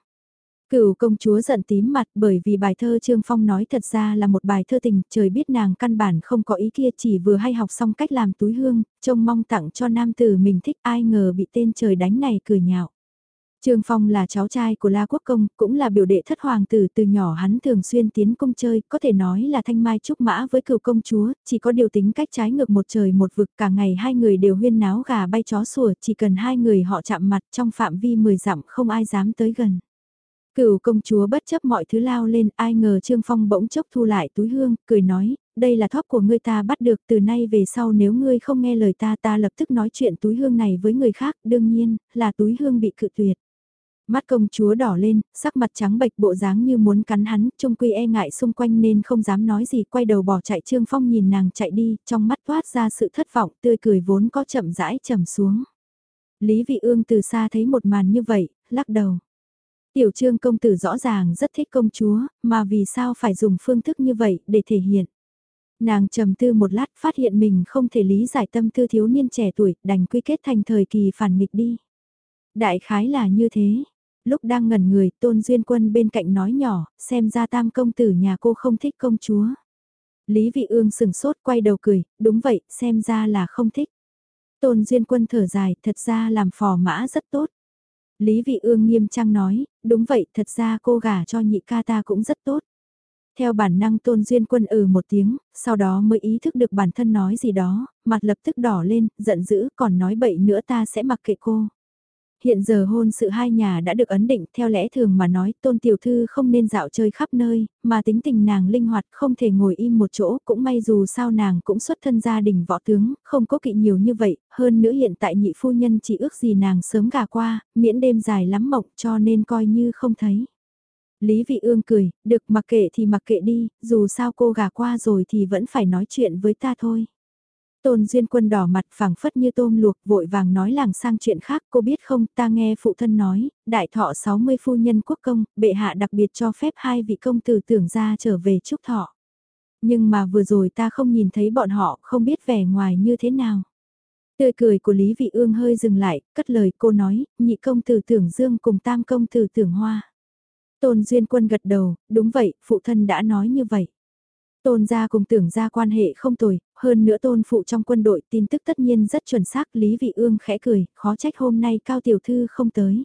Cửu công chúa giận tím mặt bởi vì bài thơ Trương Phong nói thật ra là một bài thơ tình, trời biết nàng căn bản không có ý kia chỉ vừa hay học xong cách làm túi hương, trông mong tặng cho nam tử mình thích ai ngờ bị tên trời đánh này cười nhạo. Trương Phong là cháu trai của La Quốc Công, cũng là biểu đệ thất hoàng tử từ nhỏ hắn thường xuyên tiến công chơi, có thể nói là thanh mai trúc mã với cựu công chúa, chỉ có điều tính cách trái ngược một trời một vực cả ngày hai người đều huyên náo gà bay chó sủa, chỉ cần hai người họ chạm mặt trong phạm vi 10 dặm không ai dám tới gần. Cựu công chúa bất chấp mọi thứ lao lên, ai ngờ Trương Phong bỗng chốc thu lại túi hương, cười nói, đây là thóp của ngươi ta bắt được từ nay về sau nếu ngươi không nghe lời ta ta lập tức nói chuyện túi hương này với người khác, đương nhiên, là túi hương bị cự tuyệt. Mắt công chúa đỏ lên, sắc mặt trắng bệch bộ dáng như muốn cắn hắn, trung quy e ngại xung quanh nên không dám nói gì, quay đầu bỏ chạy Trương Phong nhìn nàng chạy đi, trong mắt thoát ra sự thất vọng, tươi cười vốn có chậm rãi trầm xuống. Lý Vị Ương từ xa thấy một màn như vậy, lắc đầu. Tiểu Trương công tử rõ ràng rất thích công chúa, mà vì sao phải dùng phương thức như vậy để thể hiện. Nàng trầm tư một lát phát hiện mình không thể lý giải tâm tư thiếu niên trẻ tuổi, đành quy kết thành thời kỳ phản nghịch đi. Đại khái là như thế. Lúc đang ngẩn người, Tôn Duyên Quân bên cạnh nói nhỏ, xem ra tam công tử nhà cô không thích công chúa. Lý Vị Ương sừng sốt quay đầu cười, đúng vậy, xem ra là không thích. Tôn Duyên Quân thở dài, thật ra làm phò mã rất tốt. Lý Vị Ương nghiêm trang nói, đúng vậy, thật ra cô gả cho nhị ca ta cũng rất tốt. Theo bản năng Tôn Duyên Quân ừ một tiếng, sau đó mới ý thức được bản thân nói gì đó, mặt lập tức đỏ lên, giận dữ, còn nói bậy nữa ta sẽ mặc kệ cô hiện giờ hôn sự hai nhà đã được ấn định theo lẽ thường mà nói tôn tiểu thư không nên dạo chơi khắp nơi, mà tính tình nàng linh hoạt không thể ngồi im một chỗ cũng may dù sao nàng cũng xuất thân gia đình võ tướng, không có kỵ nhiều như vậy, hơn nữa hiện tại nhị phu nhân chỉ ước gì nàng sớm gà qua, miễn đêm dài lắm mộng cho nên coi như không thấy. Lý Vị Ương cười, được mặc kệ thì mặc kệ đi, dù sao cô gà qua rồi thì vẫn phải nói chuyện với ta thôi. Tôn Duyên Quân đỏ mặt phẳng phất như tôm luộc vội vàng nói làng sang chuyện khác cô biết không ta nghe phụ thân nói, đại thọ 60 phu nhân quốc công, bệ hạ đặc biệt cho phép hai vị công tử tưởng ra trở về chúc thọ. Nhưng mà vừa rồi ta không nhìn thấy bọn họ không biết vẻ ngoài như thế nào. Tươi cười của Lý Vị Ương hơi dừng lại, cất lời cô nói, nhị công tử tưởng dương cùng tam công tử tưởng hoa. Tôn Duyên Quân gật đầu, đúng vậy, phụ thân đã nói như vậy. Tôn gia cùng tưởng gia quan hệ không tồi, hơn nữa tôn phụ trong quân đội tin tức tất nhiên rất chuẩn xác Lý Vị Ương khẽ cười, khó trách hôm nay Cao Tiểu Thư không tới.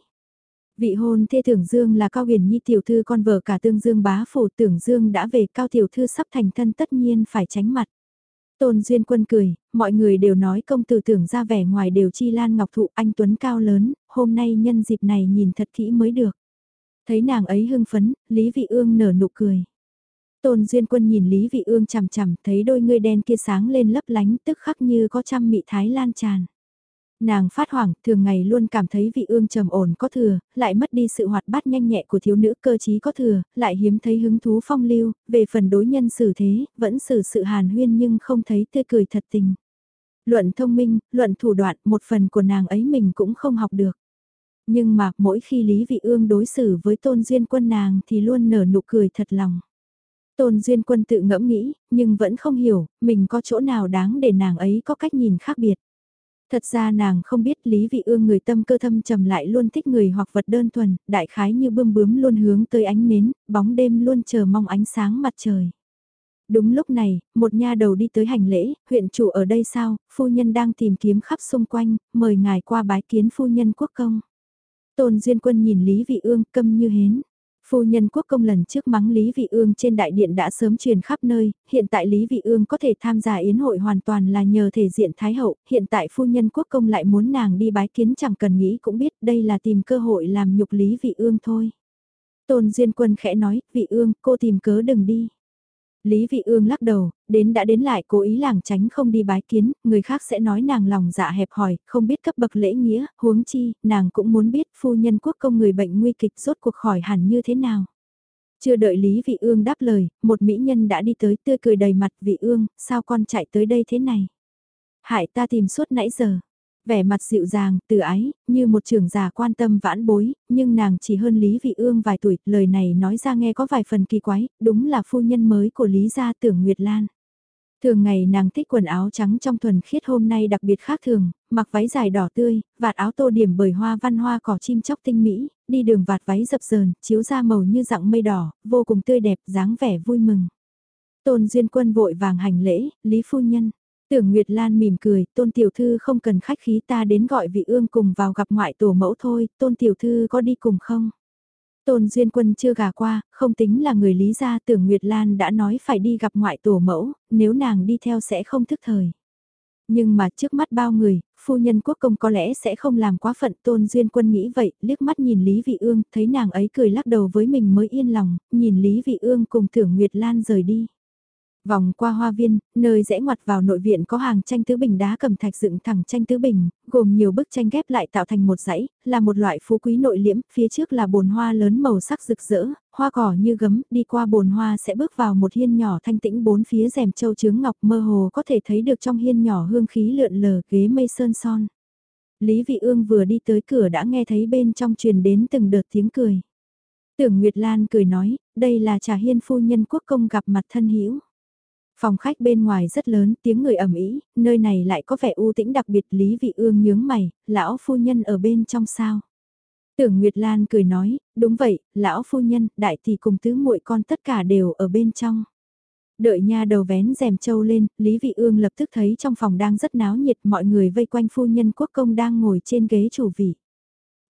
Vị hôn thê tưởng Dương là Cao Huyền Nhi Tiểu Thư con vợ cả tương Dương bá phủ tưởng Dương đã về Cao Tiểu Thư sắp thành thân tất nhiên phải tránh mặt. Tôn Duyên Quân cười, mọi người đều nói công tử tưởng ra vẻ ngoài đều chi lan ngọc thụ anh Tuấn cao lớn, hôm nay nhân dịp này nhìn thật kỹ mới được. Thấy nàng ấy hưng phấn, Lý Vị Ương nở nụ cười. Tôn Duyên Quân nhìn Lý Vị Ương chằm chằm, thấy đôi ngươi đen kia sáng lên lấp lánh, tức khắc như có trăm mị thái lan tràn. Nàng phát hoảng, thường ngày luôn cảm thấy vị ương trầm ổn có thừa, lại mất đi sự hoạt bát nhanh nhẹ của thiếu nữ cơ trí có thừa, lại hiếm thấy hứng thú phong lưu, về phần đối nhân xử thế, vẫn xử sự hàn huyên nhưng không thấy tươi cười thật tình. Luận thông minh, luận thủ đoạn, một phần của nàng ấy mình cũng không học được. Nhưng mà, mỗi khi Lý Vị Ương đối xử với tôn duyên quân nàng thì luôn nở nụ cười thật lòng. Tôn Duyên Quân tự ngẫm nghĩ, nhưng vẫn không hiểu, mình có chỗ nào đáng để nàng ấy có cách nhìn khác biệt. Thật ra nàng không biết Lý Vị Ương người tâm cơ thâm trầm lại luôn thích người hoặc vật đơn thuần, đại khái như bươm bướm luôn hướng tới ánh nến, bóng đêm luôn chờ mong ánh sáng mặt trời. Đúng lúc này, một nha đầu đi tới hành lễ, huyện chủ ở đây sao, phu nhân đang tìm kiếm khắp xung quanh, mời ngài qua bái kiến phu nhân quốc công. Tôn Duyên Quân nhìn Lý Vị Ương câm như hến. Phu nhân quốc công lần trước mắng Lý Vị Ương trên đại điện đã sớm truyền khắp nơi, hiện tại Lý Vị Ương có thể tham gia yến hội hoàn toàn là nhờ thể diện Thái Hậu, hiện tại phu nhân quốc công lại muốn nàng đi bái kiến chẳng cần nghĩ cũng biết đây là tìm cơ hội làm nhục Lý Vị Ương thôi. Tôn Duyên Quân khẽ nói, Vị Ương, cô tìm cớ đừng đi. Lý Vị Ương lắc đầu, đến đã đến lại cố ý làng tránh không đi bái kiến, người khác sẽ nói nàng lòng dạ hẹp hòi, không biết cấp bậc lễ nghĩa, huống chi, nàng cũng muốn biết phu nhân quốc công người bệnh nguy kịch rốt cuộc khỏi hẳn như thế nào. Chưa đợi Lý Vị Ương đáp lời, một mỹ nhân đã đi tới tươi cười đầy mặt Vị Ương, sao con chạy tới đây thế này? Hại ta tìm suốt nãy giờ vẻ mặt dịu dàng, từ ái, như một trưởng già quan tâm vãn bối, nhưng nàng chỉ hơn Lý Vị Ương vài tuổi, lời này nói ra nghe có vài phần kỳ quái, đúng là phu nhân mới của Lý gia tưởng Nguyệt Lan. Thường ngày nàng thích quần áo trắng trong thuần khiết hôm nay đặc biệt khác thường, mặc váy dài đỏ tươi, vạt áo tô điểm bởi hoa văn hoa cỏ chim chóc tinh mỹ, đi đường vạt váy dập dờn, chiếu ra màu như dạng mây đỏ, vô cùng tươi đẹp, dáng vẻ vui mừng. Tôn Duyên Quân vội vàng hành lễ, Lý Phu Nhân, Tưởng Nguyệt Lan mỉm cười, tôn tiểu thư không cần khách khí ta đến gọi vị ương cùng vào gặp ngoại tổ mẫu thôi, tôn tiểu thư có đi cùng không? Tôn Duyên Quân chưa gà qua, không tính là người lý gia tưởng Nguyệt Lan đã nói phải đi gặp ngoại tổ mẫu, nếu nàng đi theo sẽ không thức thời. Nhưng mà trước mắt bao người, phu nhân quốc công có lẽ sẽ không làm quá phận Tôn Duyên Quân nghĩ vậy, liếc mắt nhìn Lý Vị Ương, thấy nàng ấy cười lắc đầu với mình mới yên lòng, nhìn Lý Vị Ương cùng tưởng Nguyệt Lan rời đi. Vòng qua hoa viên, nơi rẽ ngoặt vào nội viện có hàng tranh tứ bình đá cầm thạch dựng thẳng tranh tứ bình, gồm nhiều bức tranh ghép lại tạo thành một dãy, là một loại phú quý nội liễm, phía trước là bồn hoa lớn màu sắc rực rỡ, hoa cỏ như gấm, đi qua bồn hoa sẽ bước vào một hiên nhỏ thanh tĩnh bốn phía rèm châu chướng ngọc mơ hồ có thể thấy được trong hiên nhỏ hương khí lượn lờ ghế mây sơn son. Lý Vị Ương vừa đi tới cửa đã nghe thấy bên trong truyền đến từng đợt tiếng cười. Tưởng Nguyệt Lan cười nói, đây là trà hiên phu nhân quốc công gặp mặt thân hữu Phòng khách bên ngoài rất lớn, tiếng người ầm ĩ, nơi này lại có vẻ u tĩnh đặc biệt Lý Vị Ương nhướng mày, lão phu nhân ở bên trong sao? Tưởng Nguyệt Lan cười nói, đúng vậy, lão phu nhân, đại tỷ cùng tứ muội con tất cả đều ở bên trong. Đợi nha đầu vén rèm châu lên, Lý Vị Ương lập tức thấy trong phòng đang rất náo nhiệt mọi người vây quanh phu nhân quốc công đang ngồi trên ghế chủ vị.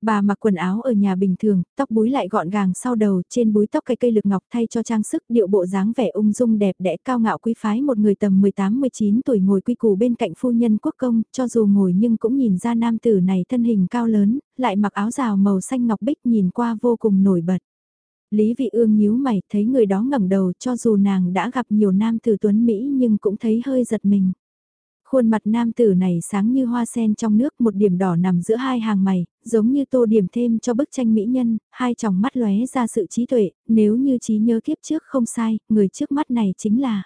Bà mặc quần áo ở nhà bình thường, tóc búi lại gọn gàng sau đầu, trên búi tóc cây cây lực ngọc thay cho trang sức, điệu bộ dáng vẻ ung dung đẹp đẽ cao ngạo quý phái một người tầm 18-19 tuổi ngồi quy củ bên cạnh phu nhân quốc công, cho dù ngồi nhưng cũng nhìn ra nam tử này thân hình cao lớn, lại mặc áo rào màu xanh ngọc bích nhìn qua vô cùng nổi bật. Lý Vị Ương nhíu mày, thấy người đó ngẩng đầu, cho dù nàng đã gặp nhiều nam tử tuấn Mỹ nhưng cũng thấy hơi giật mình. Khuôn mặt nam tử này sáng như hoa sen trong nước một điểm đỏ nằm giữa hai hàng mày, giống như tô điểm thêm cho bức tranh mỹ nhân, hai tròng mắt lóe ra sự trí tuệ, nếu như trí nhớ kiếp trước không sai, người trước mắt này chính là...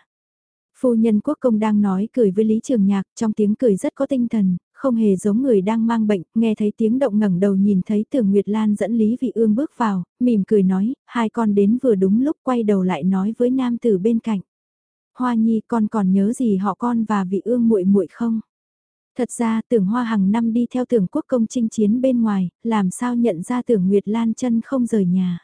Phu nhân quốc công đang nói cười với Lý Trường Nhạc, trong tiếng cười rất có tinh thần, không hề giống người đang mang bệnh, nghe thấy tiếng động ngẩng đầu nhìn thấy Tưởng Nguyệt Lan dẫn Lý Vị Ương bước vào, mỉm cười nói, hai con đến vừa đúng lúc quay đầu lại nói với nam tử bên cạnh. Hoa Nhi con còn nhớ gì họ con và Vị Ương muội muội không? Thật ra tưởng hoa hàng năm đi theo tưởng quốc công chinh chiến bên ngoài, làm sao nhận ra tưởng Nguyệt Lan chân không rời nhà.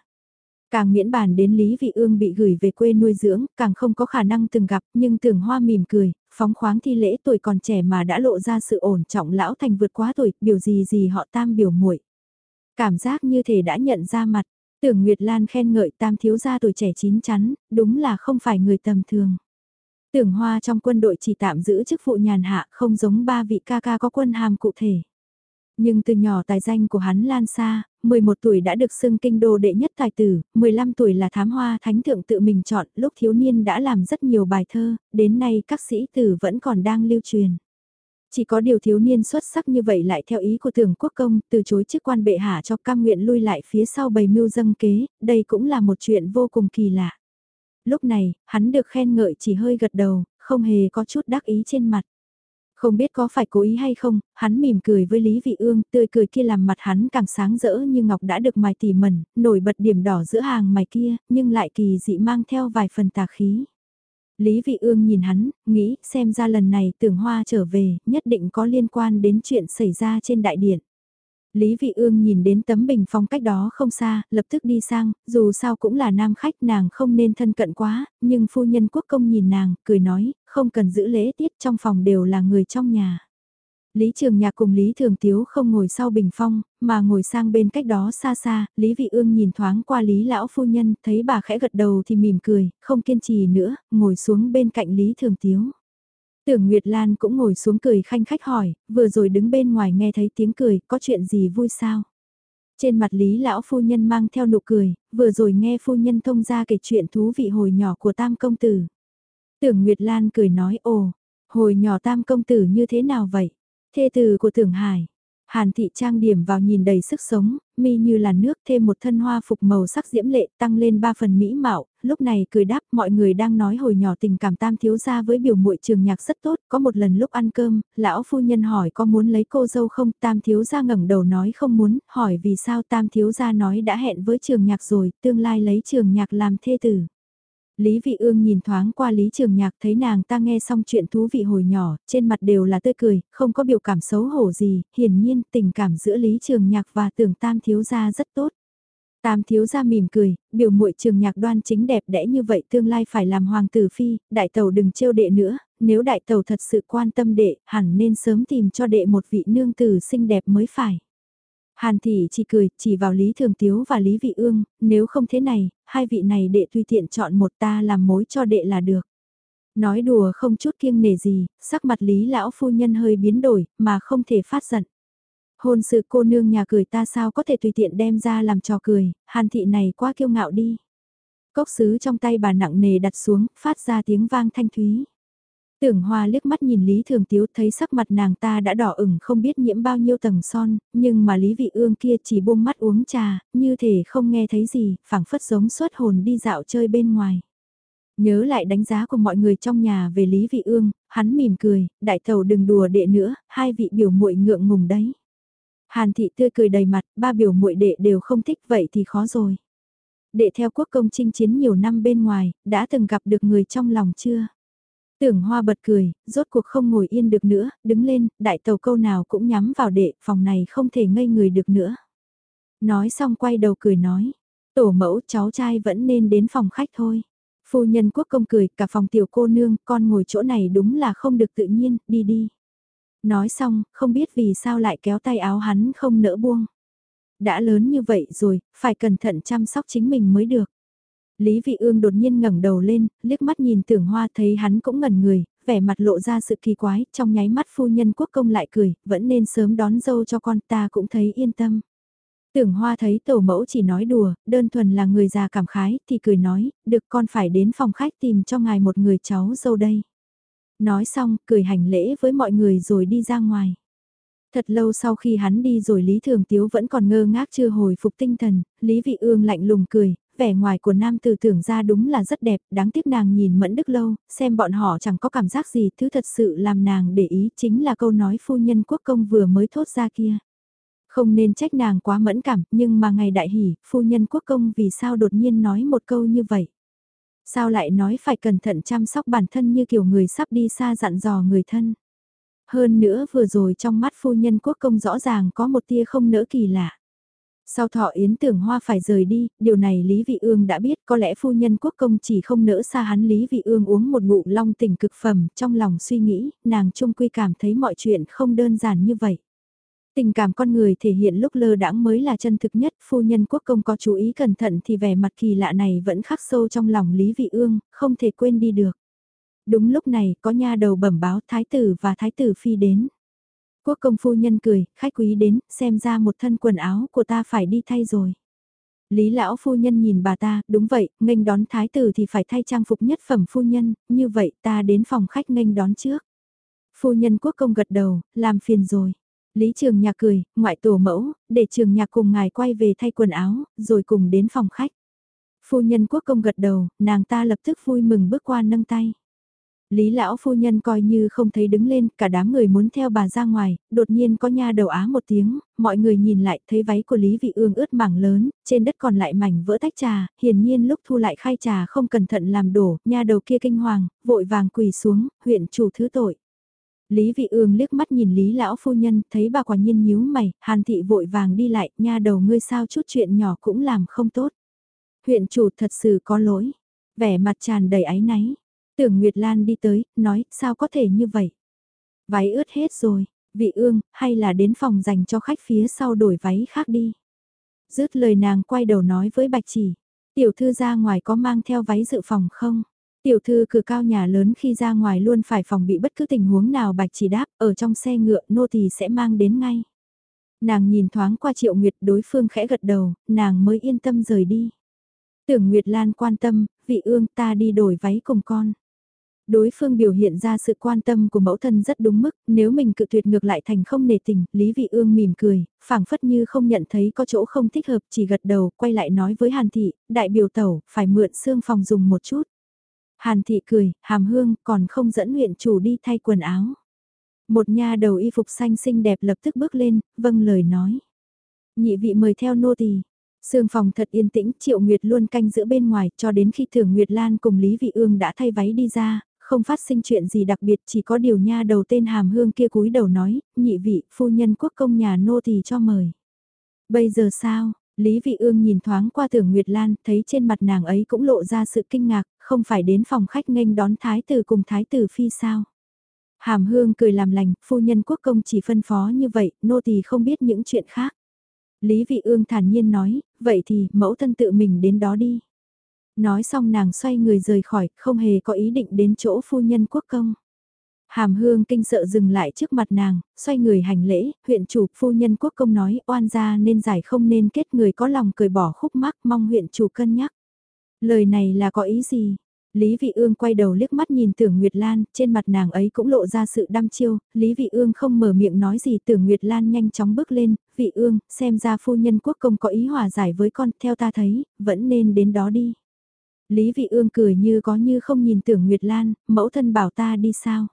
Càng miễn bàn đến Lý Vị Ương bị gửi về quê nuôi dưỡng, càng không có khả năng từng gặp, nhưng tưởng hoa mỉm cười, phóng khoáng thi lễ tuổi còn trẻ mà đã lộ ra sự ổn trọng lão thành vượt quá tuổi, biểu gì gì họ tam biểu muội Cảm giác như thể đã nhận ra mặt, tưởng Nguyệt Lan khen ngợi tam thiếu gia tuổi trẻ chín chắn, đúng là không phải người tầm thường. Tưởng Hoa trong quân đội chỉ tạm giữ chức vụ nhàn hạ không giống ba vị ca ca có quân hàm cụ thể. Nhưng từ nhỏ tài danh của hắn lan xa, 11 tuổi đã được xưng kinh đô đệ nhất tài tử, 15 tuổi là thám hoa thánh thượng tự mình chọn, lúc thiếu niên đã làm rất nhiều bài thơ, đến nay các sĩ tử vẫn còn đang lưu truyền. Chỉ có điều thiếu niên xuất sắc như vậy lại theo ý của tưởng quốc công, từ chối chức quan bệ hạ cho cam nguyện lui lại phía sau bầy mưu dâng kế, đây cũng là một chuyện vô cùng kỳ lạ lúc này, hắn được khen ngợi chỉ hơi gật đầu, không hề có chút đắc ý trên mặt. Không biết có phải cố ý hay không, hắn mỉm cười với Lý Vị Ương, tươi cười kia làm mặt hắn càng sáng rỡ như ngọc đã được mài tỉ mẩn, nổi bật điểm đỏ giữa hàng mày kia, nhưng lại kỳ dị mang theo vài phần tà khí. Lý Vị Ương nhìn hắn, nghĩ xem ra lần này tưởng hoa trở về, nhất định có liên quan đến chuyện xảy ra trên đại điện. Lý Vị Ương nhìn đến tấm bình phong cách đó không xa, lập tức đi sang, dù sao cũng là nam khách nàng không nên thân cận quá, nhưng phu nhân quốc công nhìn nàng, cười nói, không cần giữ lễ tiết trong phòng đều là người trong nhà. Lý Trường Nhạc cùng Lý Thường Tiếu không ngồi sau bình phong, mà ngồi sang bên cách đó xa xa, Lý Vị Ương nhìn thoáng qua Lý Lão Phu Nhân, thấy bà khẽ gật đầu thì mỉm cười, không kiên trì nữa, ngồi xuống bên cạnh Lý Thường Tiếu. Tưởng Nguyệt Lan cũng ngồi xuống cười khanh khách hỏi, vừa rồi đứng bên ngoài nghe thấy tiếng cười, có chuyện gì vui sao? Trên mặt Lý lão phu nhân mang theo nụ cười, vừa rồi nghe phu nhân thông ra kể chuyện thú vị hồi nhỏ của tam công tử. Tưởng Nguyệt Lan cười nói ồ, hồi nhỏ tam công tử như thế nào vậy? Thê tử của tưởng Hải. Hàn thị trang điểm vào nhìn đầy sức sống, mi như là nước thêm một thân hoa phục màu sắc diễm lệ tăng lên ba phần mỹ mạo, lúc này cười đáp mọi người đang nói hồi nhỏ tình cảm tam thiếu gia với biểu muội trường nhạc rất tốt, có một lần lúc ăn cơm, lão phu nhân hỏi có muốn lấy cô dâu không, tam thiếu gia ngẩng đầu nói không muốn, hỏi vì sao tam thiếu gia nói đã hẹn với trường nhạc rồi, tương lai lấy trường nhạc làm thê tử. Lý Vị Ương nhìn thoáng qua Lý Trường Nhạc thấy nàng ta nghe xong chuyện thú vị hồi nhỏ, trên mặt đều là tươi cười, không có biểu cảm xấu hổ gì, hiển nhiên tình cảm giữa Lý Trường Nhạc và tưởng tam thiếu gia rất tốt. Tam thiếu gia mỉm cười, biểu muội trường nhạc đoan chính đẹp đẽ như vậy tương lai phải làm hoàng tử phi, đại tàu đừng trêu đệ nữa, nếu đại tàu thật sự quan tâm đệ, hẳn nên sớm tìm cho đệ một vị nương tử xinh đẹp mới phải. Hàn thị chỉ cười, chỉ vào Lý Thường Tiếu và Lý Vị Ương, nếu không thế này, hai vị này đệ tùy tiện chọn một ta làm mối cho đệ là được. Nói đùa không chút kiêng nể gì, sắc mặt Lý lão phu nhân hơi biến đổi, mà không thể phát giận. Hôn sự cô nương nhà cười ta sao có thể tùy tiện đem ra làm trò cười, hàn thị này quá kiêu ngạo đi. Cốc sứ trong tay bà nặng nề đặt xuống, phát ra tiếng vang thanh thúy. Tưởng Hoa liếc mắt nhìn Lý Thường Tiếu thấy sắc mặt nàng ta đã đỏ ửng không biết nhiễm bao nhiêu tầng son, nhưng mà Lý Vị Ương kia chỉ buông mắt uống trà, như thể không nghe thấy gì, phảng phất giống xuất hồn đi dạo chơi bên ngoài. Nhớ lại đánh giá của mọi người trong nhà về Lý Vị Ương, hắn mỉm cười, đại thầu đừng đùa đệ nữa, hai vị biểu muội ngượng ngùng đấy. Hàn thị tươi cười đầy mặt, ba biểu muội đệ đều không thích vậy thì khó rồi. Đệ theo quốc công chinh chiến nhiều năm bên ngoài, đã từng gặp được người trong lòng chưa? Tưởng hoa bật cười, rốt cuộc không ngồi yên được nữa, đứng lên, đại tàu câu nào cũng nhắm vào đệ, phòng này không thể ngây người được nữa. Nói xong quay đầu cười nói, tổ mẫu cháu trai vẫn nên đến phòng khách thôi. Phu nhân quốc công cười, cả phòng tiểu cô nương, con ngồi chỗ này đúng là không được tự nhiên, đi đi. Nói xong, không biết vì sao lại kéo tay áo hắn không nỡ buông. Đã lớn như vậy rồi, phải cẩn thận chăm sóc chính mình mới được. Lý Vị Ương đột nhiên ngẩng đầu lên, liếc mắt nhìn tưởng hoa thấy hắn cũng ngẩn người, vẻ mặt lộ ra sự kỳ quái, trong nháy mắt phu nhân quốc công lại cười, vẫn nên sớm đón dâu cho con ta cũng thấy yên tâm. Tưởng hoa thấy tổ mẫu chỉ nói đùa, đơn thuần là người già cảm khái, thì cười nói, được con phải đến phòng khách tìm cho ngài một người cháu dâu đây. Nói xong, cười hành lễ với mọi người rồi đi ra ngoài. Thật lâu sau khi hắn đi rồi Lý Thường Tiếu vẫn còn ngơ ngác chưa hồi phục tinh thần, Lý Vị Ương lạnh lùng cười, vẻ ngoài của nam tử tưởng ra đúng là rất đẹp, đáng tiếc nàng nhìn mẫn đức lâu, xem bọn họ chẳng có cảm giác gì, thứ thật sự làm nàng để ý chính là câu nói phu nhân quốc công vừa mới thốt ra kia. Không nên trách nàng quá mẫn cảm, nhưng mà ngày đại hỉ, phu nhân quốc công vì sao đột nhiên nói một câu như vậy. Sao lại nói phải cẩn thận chăm sóc bản thân như kiểu người sắp đi xa dặn dò người thân. Hơn nữa vừa rồi trong mắt phu nhân quốc công rõ ràng có một tia không nỡ kỳ lạ. Sau thọ yến tưởng hoa phải rời đi, điều này Lý Vị Ương đã biết có lẽ phu nhân quốc công chỉ không nỡ xa hắn Lý Vị Ương uống một ngụm long tỉnh cực phẩm trong lòng suy nghĩ, nàng trung quy cảm thấy mọi chuyện không đơn giản như vậy. Tình cảm con người thể hiện lúc lơ đãng mới là chân thực nhất, phu nhân quốc công có chú ý cẩn thận thì vẻ mặt kỳ lạ này vẫn khắc sâu trong lòng Lý Vị Ương, không thể quên đi được. Đúng lúc này, có nha đầu bẩm báo thái tử và thái tử phi đến. Quốc công phu nhân cười, khách quý đến, xem ra một thân quần áo của ta phải đi thay rồi. Lý lão phu nhân nhìn bà ta, đúng vậy, nghênh đón thái tử thì phải thay trang phục nhất phẩm phu nhân, như vậy ta đến phòng khách nghênh đón trước. Phu nhân quốc công gật đầu, làm phiền rồi. Lý Trường Nhạc cười, ngoại tổ mẫu, để Trường Nhạc cùng ngài quay về thay quần áo, rồi cùng đến phòng khách. Phu nhân quốc công gật đầu, nàng ta lập tức vui mừng bước qua nâng tay. Lý lão phu nhân coi như không thấy đứng lên, cả đám người muốn theo bà ra ngoài, đột nhiên có nha đầu á một tiếng, mọi người nhìn lại thấy váy của Lý Vị Ương ướt mảng lớn, trên đất còn lại mảnh vỡ tách trà, hiển nhiên lúc thu lại khai trà không cẩn thận làm đổ, nha đầu kia kinh hoàng, vội vàng quỳ xuống, huyện chủ thứ tội. Lý Vị Ương liếc mắt nhìn Lý lão phu nhân, thấy bà quả nhiên nhíu mày, Hàn thị vội vàng đi lại, nha đầu ngươi sao chút chuyện nhỏ cũng làm không tốt. Huyện chủ thật sự có lỗi, vẻ mặt tràn đầy áy náy. Tưởng Nguyệt Lan đi tới, nói, sao có thể như vậy? Váy ướt hết rồi, vị ương, hay là đến phòng dành cho khách phía sau đổi váy khác đi. Dứt lời nàng quay đầu nói với Bạch Chỉ, tiểu thư ra ngoài có mang theo váy dự phòng không? Tiểu thư cửa cao nhà lớn khi ra ngoài luôn phải phòng bị bất cứ tình huống nào Bạch Chỉ đáp, ở trong xe ngựa nô tỳ sẽ mang đến ngay. Nàng nhìn thoáng qua Triệu Nguyệt đối phương khẽ gật đầu, nàng mới yên tâm rời đi. Tưởng Nguyệt Lan quan tâm, vị ương ta đi đổi váy cùng con. Đối phương biểu hiện ra sự quan tâm của mẫu thân rất đúng mức, nếu mình cự tuyệt ngược lại thành không nề tình, Lý Vị Ương mỉm cười, phảng phất như không nhận thấy có chỗ không thích hợp, chỉ gật đầu, quay lại nói với Hàn Thị, đại biểu tẩu, phải mượn xương phòng dùng một chút. Hàn Thị cười, hàm hương, còn không dẫn huyện chủ đi thay quần áo. Một nha đầu y phục xanh xinh đẹp lập tức bước lên, vâng lời nói. Nhị vị mời theo nô tỳ, Sương phòng thật yên tĩnh, Triệu Nguyệt luôn canh giữa bên ngoài, cho đến khi Thường Nguyệt Lan cùng Lý Vị Ương đã thay váy đi ra, không phát sinh chuyện gì đặc biệt chỉ có điều nha đầu tên hàm hương kia cúi đầu nói, nhị vị, phu nhân quốc công nhà nô tỳ cho mời. Bây giờ sao, Lý Vị Ương nhìn thoáng qua tưởng Nguyệt Lan, thấy trên mặt nàng ấy cũng lộ ra sự kinh ngạc, không phải đến phòng khách nghênh đón thái tử cùng thái tử phi sao. Hàm hương cười làm lành, phu nhân quốc công chỉ phân phó như vậy, nô tỳ không biết những chuyện khác. Lý Vị Ương thản nhiên nói, vậy thì mẫu thân tự mình đến đó đi. Nói xong nàng xoay người rời khỏi, không hề có ý định đến chỗ phu nhân quốc công. Hàm hương kinh sợ dừng lại trước mặt nàng, xoay người hành lễ, huyện chủ phu nhân quốc công nói oan gia nên giải không nên kết người có lòng cười bỏ khúc mắc mong huyện chủ cân nhắc. Lời này là có ý gì? Lý Vị Ương quay đầu liếc mắt nhìn Tưởng Nguyệt Lan, trên mặt nàng ấy cũng lộ ra sự đăm chiêu, Lý Vị Ương không mở miệng nói gì Tưởng Nguyệt Lan nhanh chóng bước lên, Vị Ương, xem ra phu nhân quốc công có ý hòa giải với con, theo ta thấy, vẫn nên đến đó đi. Lý Vị Ương cười như có như không nhìn Tưởng Nguyệt Lan, mẫu thân bảo ta đi sao.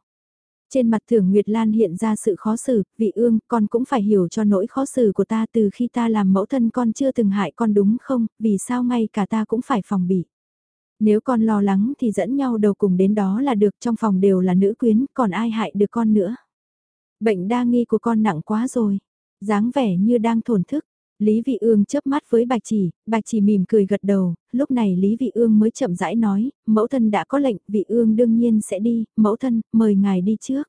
Trên mặt Tưởng Nguyệt Lan hiện ra sự khó xử, vị ương, con cũng phải hiểu cho nỗi khó xử của ta từ khi ta làm mẫu thân con chưa từng hại con đúng không, vì sao ngay cả ta cũng phải phòng bị. Nếu con lo lắng thì dẫn nhau đầu cùng đến đó là được trong phòng đều là nữ quyến, còn ai hại được con nữa. Bệnh đa nghi của con nặng quá rồi, dáng vẻ như đang thổn thức. Lý Vị Ương chớp mắt với Bạch Chỉ, Bạch Chỉ mỉm cười gật đầu, lúc này Lý Vị Ương mới chậm rãi nói, mẫu thân đã có lệnh, Vị Ương đương nhiên sẽ đi, mẫu thân, mời ngài đi trước.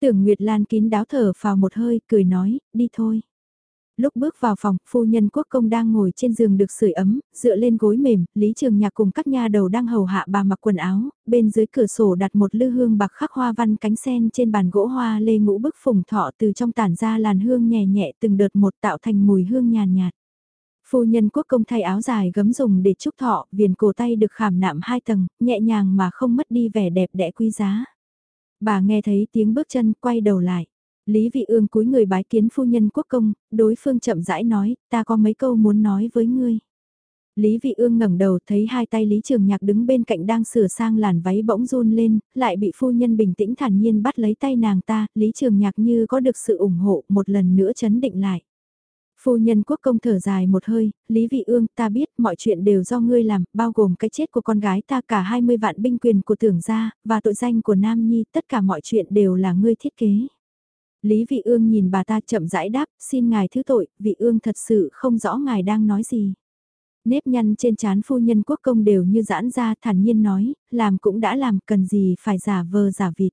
Tưởng Nguyệt Lan kín đáo thở vào một hơi, cười nói, đi thôi. Lúc bước vào phòng, phu nhân quốc công đang ngồi trên giường được sưởi ấm, dựa lên gối mềm, Lý Trường Nhạc cùng các nha đầu đang hầu hạ bà mặc quần áo, bên dưới cửa sổ đặt một lư hương bạc khắc hoa văn cánh sen trên bàn gỗ hoa lê ngũ bức phùng thọ từ trong tản ra làn hương nhẹ nhẹ từng đợt một tạo thành mùi hương nhàn nhạt. Phu nhân quốc công thay áo dài gấm dùng để chúc thọ, viền cổ tay được khảm nạm hai tầng, nhẹ nhàng mà không mất đi vẻ đẹp đẽ quý giá. Bà nghe thấy tiếng bước chân quay đầu lại. Lý Vị Ương cúi người bái kiến phu nhân quốc công, đối phương chậm rãi nói, ta có mấy câu muốn nói với ngươi. Lý Vị Ương ngẩng đầu thấy hai tay Lý Trường Nhạc đứng bên cạnh đang sửa sang làn váy bỗng run lên, lại bị phu nhân bình tĩnh thản nhiên bắt lấy tay nàng ta, Lý Trường Nhạc như có được sự ủng hộ một lần nữa chấn định lại. Phu nhân quốc công thở dài một hơi, Lý Vị Ương ta biết mọi chuyện đều do ngươi làm, bao gồm cái chết của con gái ta cả 20 vạn binh quyền của tưởng gia, và tội danh của Nam Nhi, tất cả mọi chuyện đều là ngươi thiết kế. Lý Vị Ương nhìn bà ta chậm rãi đáp, xin ngài thứ tội, Vị Ương thật sự không rõ ngài đang nói gì. Nếp nhăn trên trán phu nhân quốc công đều như giãn ra thản nhiên nói, làm cũng đã làm cần gì phải giả vờ giả vịt.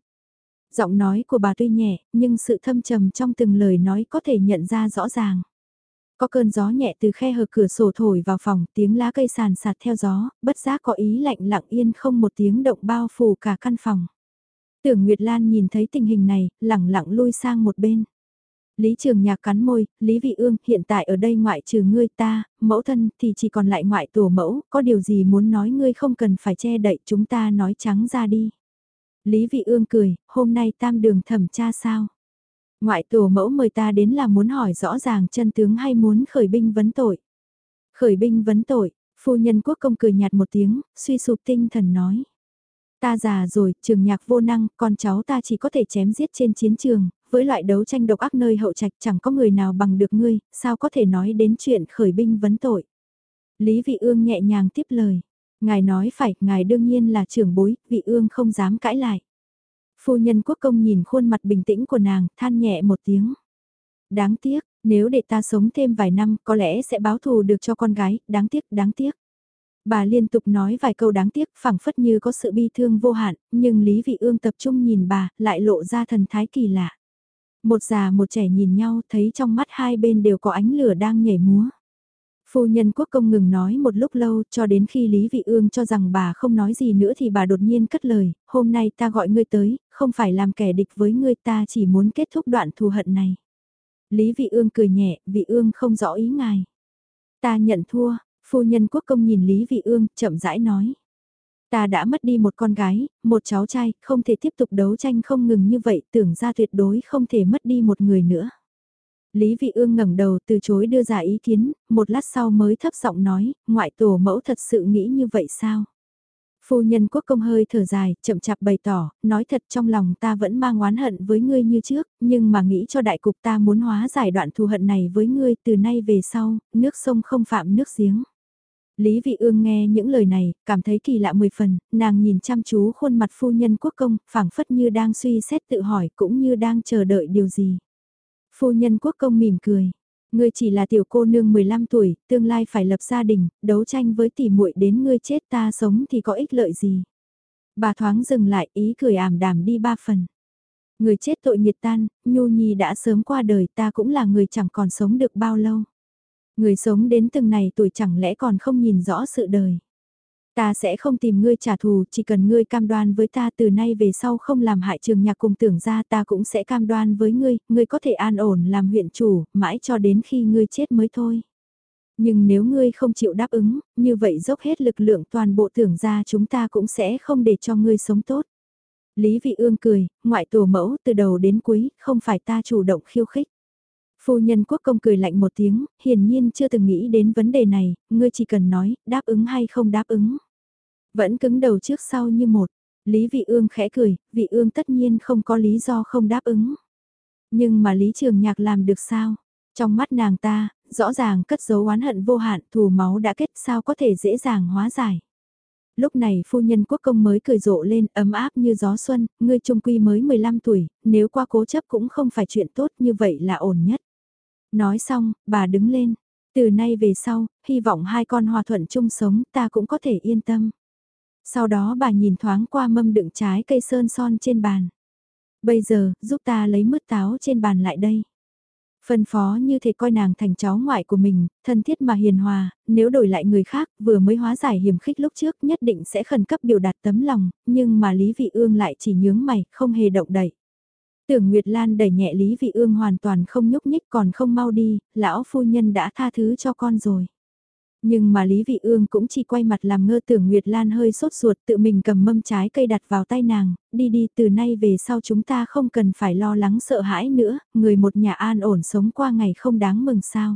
Giọng nói của bà tuy nhẹ, nhưng sự thâm trầm trong từng lời nói có thể nhận ra rõ ràng. Có cơn gió nhẹ từ khe hở cửa sổ thổi vào phòng, tiếng lá cây sàn sạt theo gió, bất giác có ý lạnh lặng yên không một tiếng động bao phủ cả căn phòng. Tưởng Nguyệt Lan nhìn thấy tình hình này, lẳng lặng lui sang một bên. Lý Trường Nhạc cắn môi, Lý Vị Ương, hiện tại ở đây ngoại trừ ngươi ta, mẫu thân thì chỉ còn lại ngoại tổ mẫu, có điều gì muốn nói ngươi không cần phải che đậy chúng ta nói trắng ra đi. Lý Vị Ương cười, hôm nay tam đường thẩm tra sao? Ngoại tổ mẫu mời ta đến là muốn hỏi rõ ràng chân tướng hay muốn khởi binh vấn tội. Khởi binh vấn tội, phu nhân quốc công cười nhạt một tiếng, suy sụp tinh thần nói. Ta già rồi, trường nhạc vô năng, con cháu ta chỉ có thể chém giết trên chiến trường, với loại đấu tranh độc ác nơi hậu trạch chẳng có người nào bằng được ngươi, sao có thể nói đến chuyện khởi binh vấn tội. Lý Vị Ương nhẹ nhàng tiếp lời. Ngài nói phải, ngài đương nhiên là trưởng bối, Vị Ương không dám cãi lại. Phu nhân quốc công nhìn khuôn mặt bình tĩnh của nàng, than nhẹ một tiếng. Đáng tiếc, nếu để ta sống thêm vài năm có lẽ sẽ báo thù được cho con gái, đáng tiếc, đáng tiếc. Bà liên tục nói vài câu đáng tiếc phảng phất như có sự bi thương vô hạn, nhưng Lý Vị Ương tập trung nhìn bà, lại lộ ra thần thái kỳ lạ. Một già một trẻ nhìn nhau thấy trong mắt hai bên đều có ánh lửa đang nhảy múa. Phu nhân quốc công ngừng nói một lúc lâu cho đến khi Lý Vị Ương cho rằng bà không nói gì nữa thì bà đột nhiên cất lời, hôm nay ta gọi ngươi tới, không phải làm kẻ địch với ngươi ta chỉ muốn kết thúc đoạn thù hận này. Lý Vị Ương cười nhẹ, Vị Ương không rõ ý ngài. Ta nhận thua, phu nhân quốc công nhìn Lý Vị Ương, chậm rãi nói. Ta đã mất đi một con gái, một cháu trai, không thể tiếp tục đấu tranh không ngừng như vậy, tưởng ra tuyệt đối không thể mất đi một người nữa. Lý Vị Ương ngẩng đầu từ chối đưa ra ý kiến, một lát sau mới thấp giọng nói, ngoại tổ mẫu thật sự nghĩ như vậy sao? Phu nhân quốc công hơi thở dài, chậm chạp bày tỏ, nói thật trong lòng ta vẫn mang oán hận với ngươi như trước, nhưng mà nghĩ cho đại cục ta muốn hóa giải đoạn thù hận này với ngươi từ nay về sau, nước sông không phạm nước giếng. Lý Vị Ương nghe những lời này, cảm thấy kỳ lạ mười phần, nàng nhìn chăm chú khuôn mặt phu nhân quốc công, phảng phất như đang suy xét tự hỏi cũng như đang chờ đợi điều gì. Phu nhân quốc công mỉm cười. Ngươi chỉ là tiểu cô nương 15 tuổi, tương lai phải lập gia đình, đấu tranh với tỷ muội đến ngươi chết ta sống thì có ích lợi gì. Bà thoáng dừng lại ý cười ảm đàm đi ba phần. Người chết tội nghiệt tan, Nhu Nhi đã sớm qua đời ta cũng là người chẳng còn sống được bao lâu. Người sống đến từng này tuổi chẳng lẽ còn không nhìn rõ sự đời. Ta sẽ không tìm ngươi trả thù, chỉ cần ngươi cam đoan với ta từ nay về sau không làm hại trường nhạc cùng tưởng ra ta cũng sẽ cam đoan với ngươi, ngươi có thể an ổn làm huyện chủ, mãi cho đến khi ngươi chết mới thôi. Nhưng nếu ngươi không chịu đáp ứng, như vậy dốc hết lực lượng toàn bộ tưởng ra chúng ta cũng sẽ không để cho ngươi sống tốt. Lý Vị Ương cười, ngoại tổ mẫu từ đầu đến cuối, không phải ta chủ động khiêu khích. Phu nhân quốc công cười lạnh một tiếng, hiển nhiên chưa từng nghĩ đến vấn đề này, ngươi chỉ cần nói, đáp ứng hay không đáp ứng. Vẫn cứng đầu trước sau như một, Lý Vị Ương khẽ cười, Vị Ương tất nhiên không có lý do không đáp ứng. Nhưng mà Lý Trường Nhạc làm được sao? Trong mắt nàng ta, rõ ràng cất dấu oán hận vô hạn, thù máu đã kết sao có thể dễ dàng hóa giải. Lúc này phu nhân quốc công mới cười rộ lên ấm áp như gió xuân, ngươi trung quy mới 15 tuổi, nếu qua cố chấp cũng không phải chuyện tốt như vậy là ổn nhất. Nói xong, bà đứng lên. Từ nay về sau, hy vọng hai con hòa thuận chung sống ta cũng có thể yên tâm. Sau đó bà nhìn thoáng qua mâm đựng trái cây sơn son trên bàn. Bây giờ, giúp ta lấy mứt táo trên bàn lại đây. Phân phó như thể coi nàng thành cháu ngoại của mình, thân thiết mà hiền hòa, nếu đổi lại người khác vừa mới hóa giải hiểm khích lúc trước nhất định sẽ khẩn cấp biểu đạt tấm lòng, nhưng mà Lý Vị Ương lại chỉ nhướng mày, không hề động đậy. Tưởng Nguyệt Lan đẩy nhẹ Lý Vị Ương hoàn toàn không nhúc nhích còn không mau đi, lão phu nhân đã tha thứ cho con rồi. Nhưng mà Lý Vị Ương cũng chỉ quay mặt làm ngơ tưởng Nguyệt Lan hơi sốt ruột tự mình cầm mâm trái cây đặt vào tay nàng, đi đi từ nay về sau chúng ta không cần phải lo lắng sợ hãi nữa, người một nhà an ổn sống qua ngày không đáng mừng sao.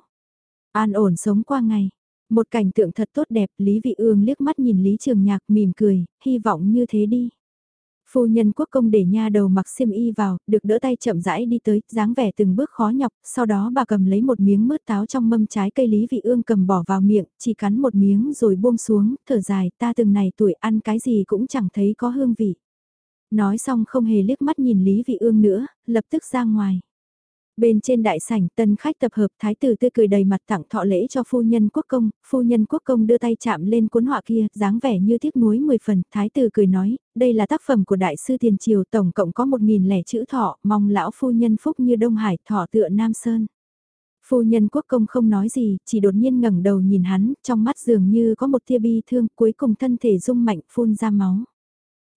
An ổn sống qua ngày, một cảnh tượng thật tốt đẹp Lý Vị Ương liếc mắt nhìn Lý Trường Nhạc mỉm cười, hy vọng như thế đi. Phu nhân quốc công để nha đầu mặc xiêm y vào, được đỡ tay chậm rãi đi tới, dáng vẻ từng bước khó nhọc, sau đó bà cầm lấy một miếng mứt táo trong mâm trái cây Lý Vị Ương cầm bỏ vào miệng, chỉ cắn một miếng rồi buông xuống, thở dài, ta từng này tuổi ăn cái gì cũng chẳng thấy có hương vị. Nói xong không hề liếc mắt nhìn Lý Vị Ương nữa, lập tức ra ngoài. Bên trên đại sảnh tân khách tập hợp thái tử tươi cười đầy mặt tặng thọ lễ cho phu nhân quốc công, phu nhân quốc công đưa tay chạm lên cuốn họa kia, dáng vẻ như tiếc nuối 10 phần, thái tử cười nói, đây là tác phẩm của đại sư tiền triều tổng cộng có 1.000 lẻ chữ thọ, mong lão phu nhân phúc như Đông Hải thọ tựa Nam Sơn. Phu nhân quốc công không nói gì, chỉ đột nhiên ngẩng đầu nhìn hắn, trong mắt dường như có một tia bi thương, cuối cùng thân thể rung mạnh phun ra máu.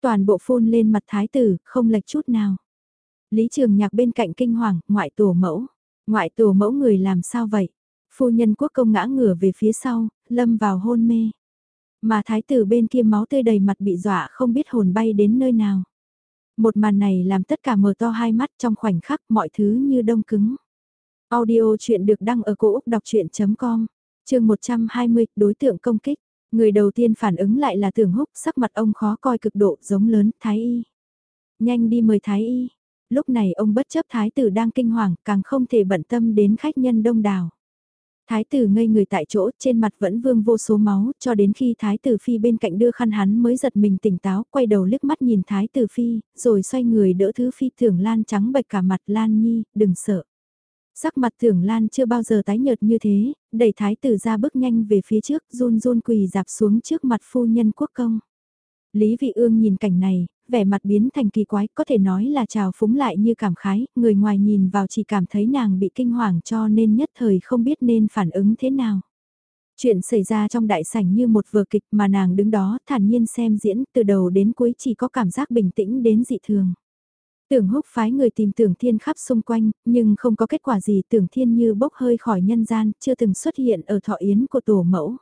Toàn bộ phun lên mặt thái tử, không lệch chút nào. Lý Trường Nhạc bên cạnh kinh hoàng, ngoại tổ mẫu. Ngoại tổ mẫu người làm sao vậy? Phu nhân quốc công ngã ngửa về phía sau, lâm vào hôn mê. Mà thái tử bên kia máu tươi đầy mặt bị dọa không biết hồn bay đến nơi nào. Một màn này làm tất cả mở to hai mắt trong khoảnh khắc mọi thứ như đông cứng. Audio chuyện được đăng ở cổ Úc đọc chuyện.com, trường 120, đối tượng công kích. Người đầu tiên phản ứng lại là tưởng húc sắc mặt ông khó coi cực độ giống lớn, thái y. Nhanh đi mời thái y, lúc này ông bất chấp thái tử đang kinh hoàng, càng không thể bận tâm đến khách nhân đông đảo. Thái tử ngây người tại chỗ, trên mặt vẫn vương vô số máu, cho đến khi thái tử phi bên cạnh đưa khăn hắn mới giật mình tỉnh táo, quay đầu liếc mắt nhìn thái tử phi, rồi xoay người đỡ thứ phi thưởng lan trắng bệch cả mặt lan nhi, đừng sợ. Sắc mặt thưởng lan chưa bao giờ tái nhợt như thế, đẩy thái tử ra bước nhanh về phía trước, run run quỳ dạp xuống trước mặt phu nhân quốc công. Lý Vị Ương nhìn cảnh này, vẻ mặt biến thành kỳ quái, có thể nói là trào phúng lại như cảm khái, người ngoài nhìn vào chỉ cảm thấy nàng bị kinh hoàng cho nên nhất thời không biết nên phản ứng thế nào. Chuyện xảy ra trong đại sảnh như một vở kịch mà nàng đứng đó thản nhiên xem diễn từ đầu đến cuối chỉ có cảm giác bình tĩnh đến dị thường. Tưởng húc phái người tìm tưởng thiên khắp xung quanh, nhưng không có kết quả gì tưởng thiên như bốc hơi khỏi nhân gian, chưa từng xuất hiện ở thọ yến của tổ mẫu.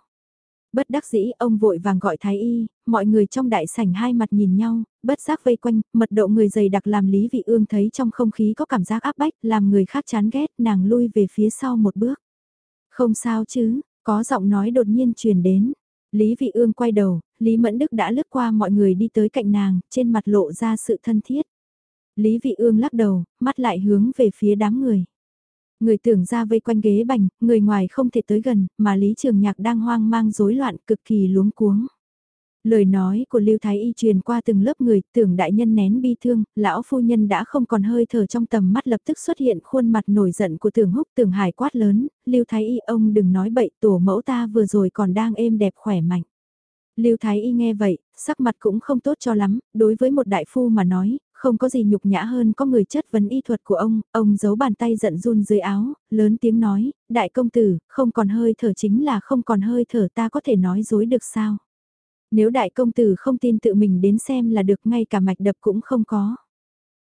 Bất đắc dĩ ông vội vàng gọi thái y, mọi người trong đại sảnh hai mặt nhìn nhau, bất giác vây quanh, mật độ người dày đặc làm Lý Vị Ương thấy trong không khí có cảm giác áp bách, làm người khác chán ghét, nàng lui về phía sau một bước. Không sao chứ, có giọng nói đột nhiên truyền đến. Lý Vị Ương quay đầu, Lý Mẫn Đức đã lướt qua mọi người đi tới cạnh nàng, trên mặt lộ ra sự thân thiết. Lý Vị Ương lắc đầu, mắt lại hướng về phía đám người. Người tưởng ra vây quanh ghế bành, người ngoài không thể tới gần, mà Lý Trường Nhạc đang hoang mang rối loạn cực kỳ luống cuống. Lời nói của Lưu Thái Y truyền qua từng lớp người, tưởng đại nhân nén bi thương, lão phu nhân đã không còn hơi thở trong tầm mắt lập tức xuất hiện khuôn mặt nổi giận của tưởng húc tưởng hải quát lớn, Lưu Thái Y ông đừng nói bậy tổ mẫu ta vừa rồi còn đang êm đẹp khỏe mạnh. Lưu Thái Y nghe vậy, sắc mặt cũng không tốt cho lắm, đối với một đại phu mà nói, không có gì nhục nhã hơn có người chất vấn y thuật của ông, ông giấu bàn tay giận run dưới áo, lớn tiếng nói, đại công tử, không còn hơi thở chính là không còn hơi thở ta có thể nói dối được sao. Nếu đại công tử không tin tự mình đến xem là được ngay cả mạch đập cũng không có.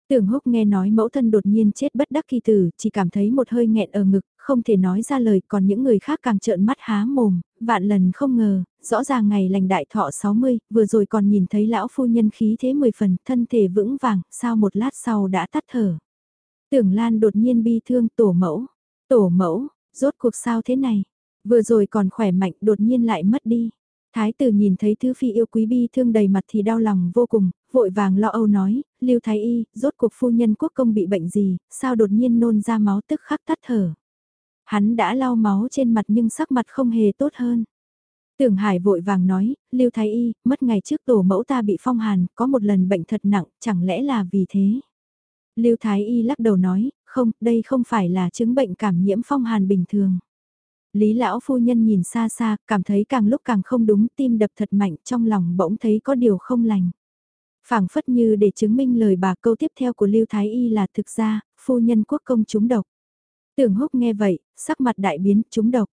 Tưởng húc nghe nói mẫu thân đột nhiên chết bất đắc kỳ tử, chỉ cảm thấy một hơi nghẹn ở ngực, không thể nói ra lời, còn những người khác càng trợn mắt há mồm, vạn lần không ngờ, rõ ràng ngày lành đại thọ 60, vừa rồi còn nhìn thấy lão phu nhân khí thế 10 phần, thân thể vững vàng, sao một lát sau đã tắt thở. Tưởng Lan đột nhiên bi thương tổ mẫu, tổ mẫu, rốt cuộc sao thế này, vừa rồi còn khỏe mạnh đột nhiên lại mất đi. Thái tử nhìn thấy thứ phi yêu quý bi thương đầy mặt thì đau lòng vô cùng, vội vàng lo âu nói, lưu thái y, rốt cuộc phu nhân quốc công bị bệnh gì, sao đột nhiên nôn ra máu tức khắc tắt thở. Hắn đã lau máu trên mặt nhưng sắc mặt không hề tốt hơn. Tưởng Hải vội vàng nói, Lưu Thái Y, mất ngày trước tổ mẫu ta bị phong hàn, có một lần bệnh thật nặng, chẳng lẽ là vì thế? Lưu Thái Y lắc đầu nói, không, đây không phải là chứng bệnh cảm nhiễm phong hàn bình thường. Lý lão phu nhân nhìn xa xa, cảm thấy càng lúc càng không đúng, tim đập thật mạnh, trong lòng bỗng thấy có điều không lành. phảng phất như để chứng minh lời bà câu tiếp theo của Lưu Thái Y là thực ra, phu nhân quốc công trúng độc. Tưởng húc nghe vậy, sắc mặt đại biến, trúng độc.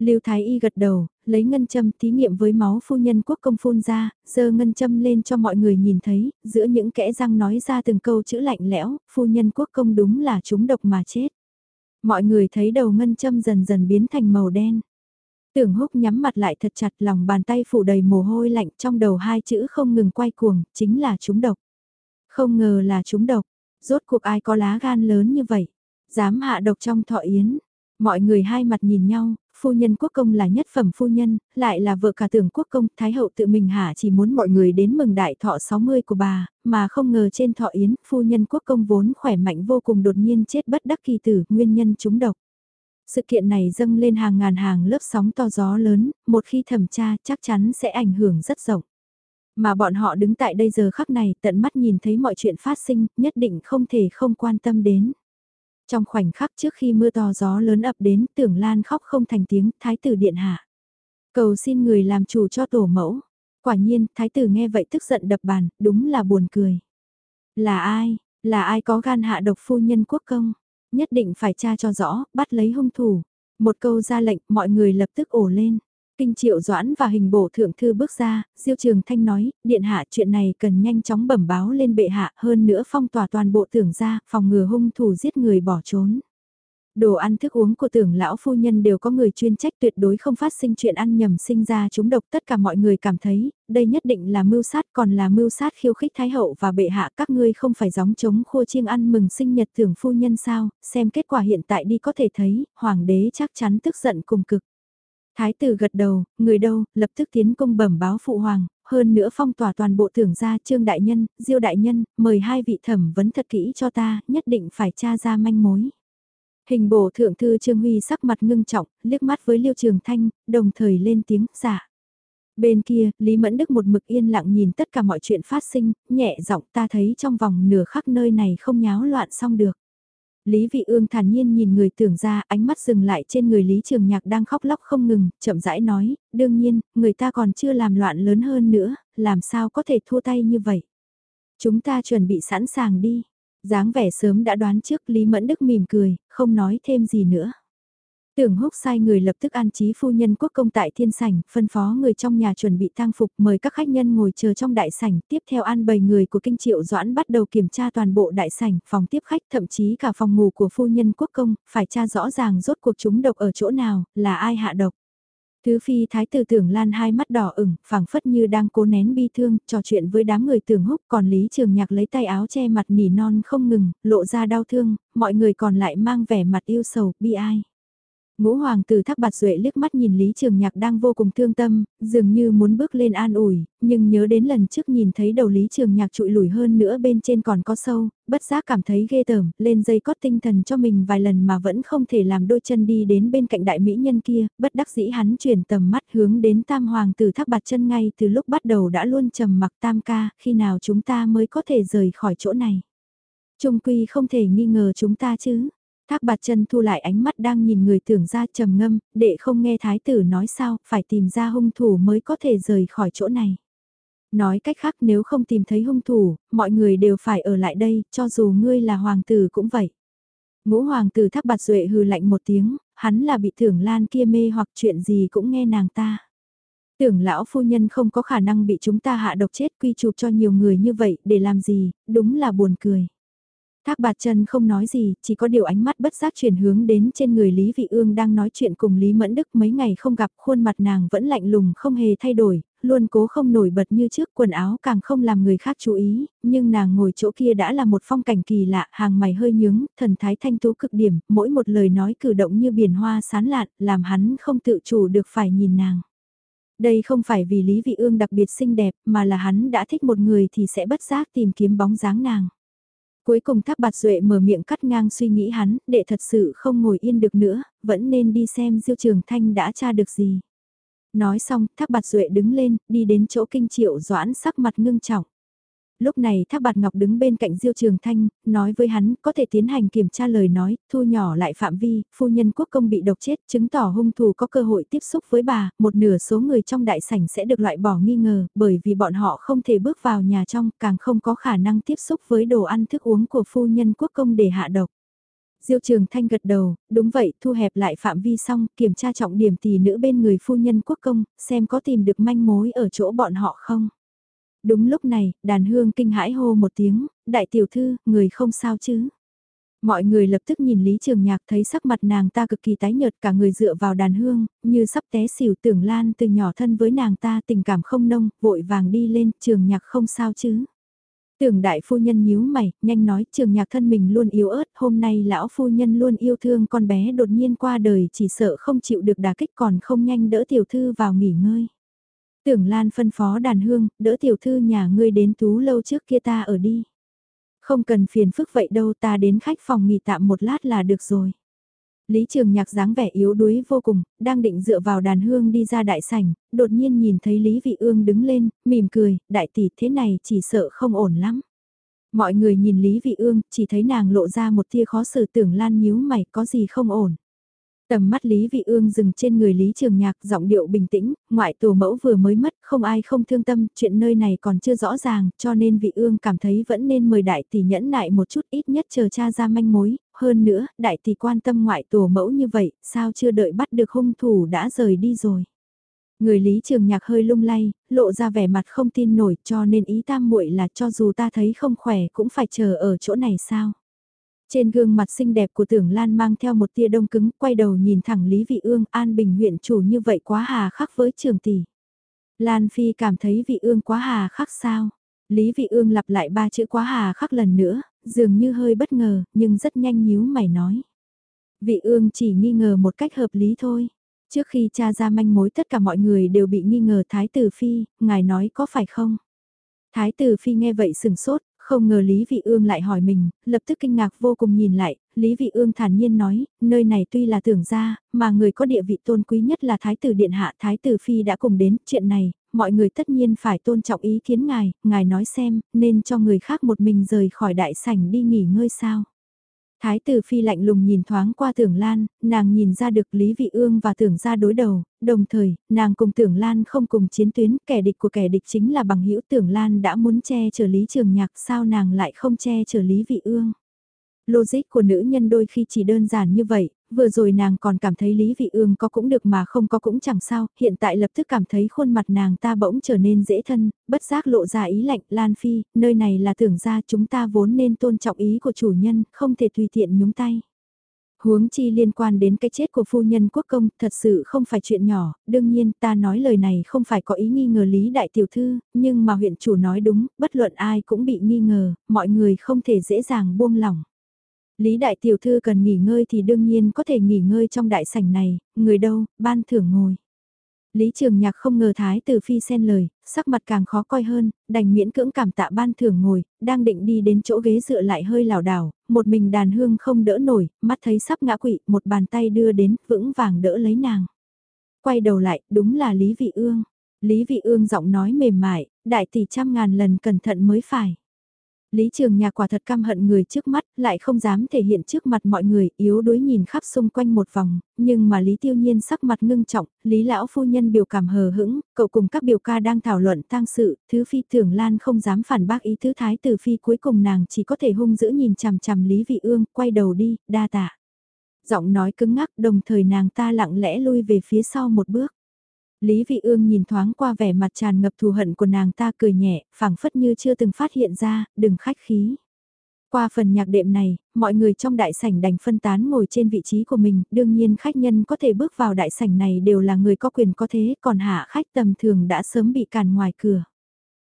Lưu Thái Y gật đầu, lấy ngân châm thí nghiệm với máu phu nhân quốc công phun ra, giơ ngân châm lên cho mọi người nhìn thấy, giữa những kẽ răng nói ra từng câu chữ lạnh lẽo, phu nhân quốc công đúng là chúng độc mà chết. Mọi người thấy đầu ngân châm dần dần biến thành màu đen. Tưởng húc nhắm mặt lại thật chặt lòng bàn tay phủ đầy mồ hôi lạnh trong đầu hai chữ không ngừng quay cuồng, chính là chúng độc. Không ngờ là chúng độc, rốt cuộc ai có lá gan lớn như vậy, dám hạ độc trong thọ yến. Mọi người hai mặt nhìn nhau, phu nhân quốc công là nhất phẩm phu nhân, lại là vợ cả tưởng quốc công, thái hậu tự mình hạ chỉ muốn mọi người đến mừng đại thọ 60 của bà, mà không ngờ trên thọ yến, phu nhân quốc công vốn khỏe mạnh vô cùng đột nhiên chết bất đắc kỳ tử, nguyên nhân trúng độc. Sự kiện này dâng lên hàng ngàn hàng lớp sóng to gió lớn, một khi thẩm tra chắc chắn sẽ ảnh hưởng rất rộng. Mà bọn họ đứng tại đây giờ khắc này tận mắt nhìn thấy mọi chuyện phát sinh, nhất định không thể không quan tâm đến. Trong khoảnh khắc trước khi mưa to gió lớn ập đến, tưởng Lan khóc không thành tiếng, thái tử điện hạ. Cầu xin người làm chủ cho tổ mẫu. Quả nhiên, thái tử nghe vậy tức giận đập bàn, đúng là buồn cười. Là ai, là ai có gan hạ độc phu nhân quốc công? Nhất định phải tra cho rõ, bắt lấy hung thủ. Một câu ra lệnh, mọi người lập tức ổ lên. Kinh triệu doãn và hình bổ thượng thư bước ra, diêu trường thanh nói, điện hạ chuyện này cần nhanh chóng bẩm báo lên bệ hạ hơn nữa phong tỏa toàn bộ tưởng ra, phòng ngừa hung thủ giết người bỏ trốn. Đồ ăn thức uống của tưởng lão phu nhân đều có người chuyên trách tuyệt đối không phát sinh chuyện ăn nhầm sinh ra chúng độc tất cả mọi người cảm thấy, đây nhất định là mưu sát còn là mưu sát khiêu khích thái hậu và bệ hạ các ngươi không phải gióng chống khô chiêng ăn mừng sinh nhật tưởng phu nhân sao, xem kết quả hiện tại đi có thể thấy, hoàng đế chắc chắn tức giận cùng cực. Thái tử gật đầu, người đâu, lập tức tiến công bẩm báo phụ hoàng, hơn nữa phong tỏa toàn bộ thưởng gia trương đại nhân, diêu đại nhân, mời hai vị thẩm vấn thật kỹ cho ta, nhất định phải tra ra manh mối. Hình bổ thượng thư Trương Huy sắc mặt ngưng trọng, liếc mắt với Liêu Trường Thanh, đồng thời lên tiếng, giả. Bên kia, Lý Mẫn Đức một mực yên lặng nhìn tất cả mọi chuyện phát sinh, nhẹ giọng ta thấy trong vòng nửa khắc nơi này không nháo loạn xong được. Lý Vị Ương thản nhiên nhìn người tưởng ra ánh mắt dừng lại trên người Lý Trường Nhạc đang khóc lóc không ngừng, chậm rãi nói, đương nhiên, người ta còn chưa làm loạn lớn hơn nữa, làm sao có thể thua tay như vậy. Chúng ta chuẩn bị sẵn sàng đi. dáng vẻ sớm đã đoán trước Lý Mẫn Đức mỉm cười, không nói thêm gì nữa. Tưởng húc sai người lập tức an trí phu nhân quốc công tại thiên sảnh, phân phó người trong nhà chuẩn bị tang phục mời các khách nhân ngồi chờ trong đại sảnh, tiếp theo an bày người của kinh triệu doãn bắt đầu kiểm tra toàn bộ đại sảnh, phòng tiếp khách thậm chí cả phòng ngủ của phu nhân quốc công, phải tra rõ ràng rốt cuộc chúng độc ở chỗ nào, là ai hạ độc. Thứ phi thái tử tưởng lan hai mắt đỏ ửng, phảng phất như đang cố nén bi thương, trò chuyện với đám người tưởng húc, còn Lý Trường Nhạc lấy tay áo che mặt nỉ non không ngừng, lộ ra đau thương, mọi người còn lại mang vẻ mặt yêu sầu, bi ai. Ngũ hoàng tử thác bạt duệ liếc mắt nhìn Lý Trường Nhạc đang vô cùng thương tâm, dường như muốn bước lên an ủi, nhưng nhớ đến lần trước nhìn thấy đầu Lý Trường Nhạc trụi lùi hơn nữa bên trên còn có sâu, bất giác cảm thấy ghê tởm, lên dây cót tinh thần cho mình vài lần mà vẫn không thể làm đôi chân đi đến bên cạnh đại mỹ nhân kia, bất đắc dĩ hắn chuyển tầm mắt hướng đến tam hoàng tử thác bạt chân ngay từ lúc bắt đầu đã luôn trầm mặc tam ca, khi nào chúng ta mới có thể rời khỏi chỗ này. Trung quy không thể nghi ngờ chúng ta chứ. Thác bạt chân thu lại ánh mắt đang nhìn người tưởng ra trầm ngâm, để không nghe thái tử nói sao, phải tìm ra hung thủ mới có thể rời khỏi chỗ này. Nói cách khác nếu không tìm thấy hung thủ, mọi người đều phải ở lại đây, cho dù ngươi là hoàng tử cũng vậy. Ngũ hoàng tử thác bạt duệ hừ lạnh một tiếng, hắn là bị thưởng lan kia mê hoặc chuyện gì cũng nghe nàng ta. Tưởng lão phu nhân không có khả năng bị chúng ta hạ độc chết quy chụp cho nhiều người như vậy để làm gì, đúng là buồn cười. Thác bạt chân không nói gì, chỉ có điều ánh mắt bất giác chuyển hướng đến trên người Lý Vị Ương đang nói chuyện cùng Lý Mẫn Đức mấy ngày không gặp khuôn mặt nàng vẫn lạnh lùng không hề thay đổi, luôn cố không nổi bật như trước quần áo càng không làm người khác chú ý, nhưng nàng ngồi chỗ kia đã là một phong cảnh kỳ lạ, hàng mày hơi nhướng, thần thái thanh tú cực điểm, mỗi một lời nói cử động như biển hoa sán lạn, làm hắn không tự chủ được phải nhìn nàng. Đây không phải vì Lý Vị Ương đặc biệt xinh đẹp, mà là hắn đã thích một người thì sẽ bất giác tìm kiếm bóng dáng nàng. Cuối cùng thác bạt duệ mở miệng cắt ngang suy nghĩ hắn, để thật sự không ngồi yên được nữa, vẫn nên đi xem diêu trường thanh đã tra được gì. Nói xong, Thác Bạt Duệ đứng lên, đi đến chỗ kinh triệu doãn sắc mặt ngưng trọng. Lúc này Thác Bạt Ngọc đứng bên cạnh Diêu Trường Thanh, nói với hắn có thể tiến hành kiểm tra lời nói, thu nhỏ lại phạm vi, phu nhân quốc công bị độc chết, chứng tỏ hung thủ có cơ hội tiếp xúc với bà, một nửa số người trong đại sảnh sẽ được loại bỏ nghi ngờ, bởi vì bọn họ không thể bước vào nhà trong, càng không có khả năng tiếp xúc với đồ ăn thức uống của phu nhân quốc công để hạ độc. Diêu Trường Thanh gật đầu, đúng vậy, thu hẹp lại phạm vi xong, kiểm tra trọng điểm tỷ nữ bên người phu nhân quốc công, xem có tìm được manh mối ở chỗ bọn họ không. Đúng lúc này, đàn hương kinh hãi hô một tiếng, đại tiểu thư, người không sao chứ. Mọi người lập tức nhìn Lý Trường Nhạc thấy sắc mặt nàng ta cực kỳ tái nhợt cả người dựa vào đàn hương, như sắp té xỉu tưởng lan từ nhỏ thân với nàng ta tình cảm không nông, vội vàng đi lên, Trường Nhạc không sao chứ. Tưởng đại phu nhân nhíu mày, nhanh nói trường nhạc thân mình luôn yếu ớt, hôm nay lão phu nhân luôn yêu thương con bé đột nhiên qua đời chỉ sợ không chịu được đả kích còn không nhanh đỡ tiểu thư vào nghỉ ngơi. Tưởng Lan phân phó đàn hương, đỡ tiểu thư nhà ngươi đến tú lâu trước kia ta ở đi. Không cần phiền phức vậy đâu ta đến khách phòng nghỉ tạm một lát là được rồi. Lý Trường Nhạc dáng vẻ yếu đuối vô cùng, đang định dựa vào đàn hương đi ra đại sảnh, đột nhiên nhìn thấy Lý Vị Ương đứng lên, mỉm cười, đại tỷ thế này chỉ sợ không ổn lắm. Mọi người nhìn Lý Vị Ương, chỉ thấy nàng lộ ra một tia khó xử tưởng lan nhíu mày có gì không ổn. Tầm mắt Lý Vị Ương dừng trên người Lý Trường Nhạc, giọng điệu bình tĩnh, ngoại tổ mẫu vừa mới mất, không ai không thương tâm, chuyện nơi này còn chưa rõ ràng, cho nên Vị Ương cảm thấy vẫn nên mời đại tỷ nhẫn nại một chút ít nhất chờ cha ra manh mối, hơn nữa, đại tỷ quan tâm ngoại tổ mẫu như vậy, sao chưa đợi bắt được hung thủ đã rời đi rồi. Người Lý Trường Nhạc hơi lung lay, lộ ra vẻ mặt không tin nổi cho nên ý tam muội là cho dù ta thấy không khỏe cũng phải chờ ở chỗ này sao. Trên gương mặt xinh đẹp của tưởng Lan mang theo một tia đông cứng, quay đầu nhìn thẳng Lý Vị Ương an bình huyện chủ như vậy quá hà khắc với trường tỷ. Lan Phi cảm thấy Vị Ương quá hà khắc sao? Lý Vị Ương lặp lại ba chữ quá hà khắc lần nữa, dường như hơi bất ngờ, nhưng rất nhanh nhíu mày nói. Vị Ương chỉ nghi ngờ một cách hợp lý thôi. Trước khi cha ra manh mối tất cả mọi người đều bị nghi ngờ Thái Tử Phi, ngài nói có phải không? Thái Tử Phi nghe vậy sừng sốt, không ngờ Lý Vị Ương lại hỏi mình, lập tức kinh ngạc vô cùng nhìn lại, Lý Vị Ương thản nhiên nói, nơi này tuy là tưởng gia, mà người có địa vị tôn quý nhất là Thái tử Điện Hạ Thái tử Phi đã cùng đến, chuyện này, mọi người tất nhiên phải tôn trọng ý kiến ngài, ngài nói xem, nên cho người khác một mình rời khỏi đại sảnh đi nghỉ ngơi sao. Thái tử phi lạnh lùng nhìn thoáng qua tưởng lan, nàng nhìn ra được Lý Vị Ương và tưởng ra đối đầu, đồng thời, nàng cùng tưởng lan không cùng chiến tuyến, kẻ địch của kẻ địch chính là bằng hữu tưởng lan đã muốn che chở Lý Trường Nhạc sao nàng lại không che chở Lý Vị Ương. Logic của nữ nhân đôi khi chỉ đơn giản như vậy, vừa rồi nàng còn cảm thấy Lý Vị Ương có cũng được mà không có cũng chẳng sao, hiện tại lập tức cảm thấy khuôn mặt nàng ta bỗng trở nên dễ thân, bất giác lộ ra ý lạnh, Lan Phi, nơi này là tưởng ra chúng ta vốn nên tôn trọng ý của chủ nhân, không thể tùy tiện nhúng tay. Huống chi liên quan đến cái chết của phu nhân quốc công, thật sự không phải chuyện nhỏ, đương nhiên ta nói lời này không phải có ý nghi ngờ Lý Đại Tiểu Thư, nhưng mà huyện chủ nói đúng, bất luận ai cũng bị nghi ngờ, mọi người không thể dễ dàng buông lỏng. Lý đại tiểu thư cần nghỉ ngơi thì đương nhiên có thể nghỉ ngơi trong đại sảnh này, người đâu, ban thưởng ngồi. Lý Trường Nhạc không ngờ Thái Tử Phi xen lời, sắc mặt càng khó coi hơn, đành miễn cưỡng cảm tạ ban thưởng ngồi, đang định đi đến chỗ ghế dựa lại hơi lảo đảo, một mình đàn hương không đỡ nổi, mắt thấy sắp ngã quỵ, một bàn tay đưa đến, vững vàng đỡ lấy nàng. Quay đầu lại, đúng là Lý Vị Ương. Lý Vị Ương giọng nói mềm mại, đại tỷ trăm ngàn lần cẩn thận mới phải. Lý Trường Nhạc quả thật căm hận người trước mắt, lại không dám thể hiện trước mặt mọi người, yếu đuối nhìn khắp xung quanh một vòng, nhưng mà Lý Tiêu Nhiên sắc mặt ngưng trọng, Lý Lão Phu Nhân biểu cảm hờ hững, cậu cùng các biểu ca đang thảo luận tang sự, Thứ Phi Tưởng Lan không dám phản bác ý Thứ Thái Tử Phi cuối cùng nàng chỉ có thể hung dữ nhìn chằm chằm Lý Vị Ương, quay đầu đi, đa tạ. Giọng nói cứng ngắc đồng thời nàng ta lặng lẽ lui về phía sau một bước. Lý Vị Ương nhìn thoáng qua vẻ mặt tràn ngập thù hận của nàng ta cười nhẹ, phảng phất như chưa từng phát hiện ra, đừng khách khí. Qua phần nhạc đệm này, mọi người trong đại sảnh đành phân tán ngồi trên vị trí của mình, đương nhiên khách nhân có thể bước vào đại sảnh này đều là người có quyền có thế, còn hạ khách tầm thường đã sớm bị cản ngoài cửa.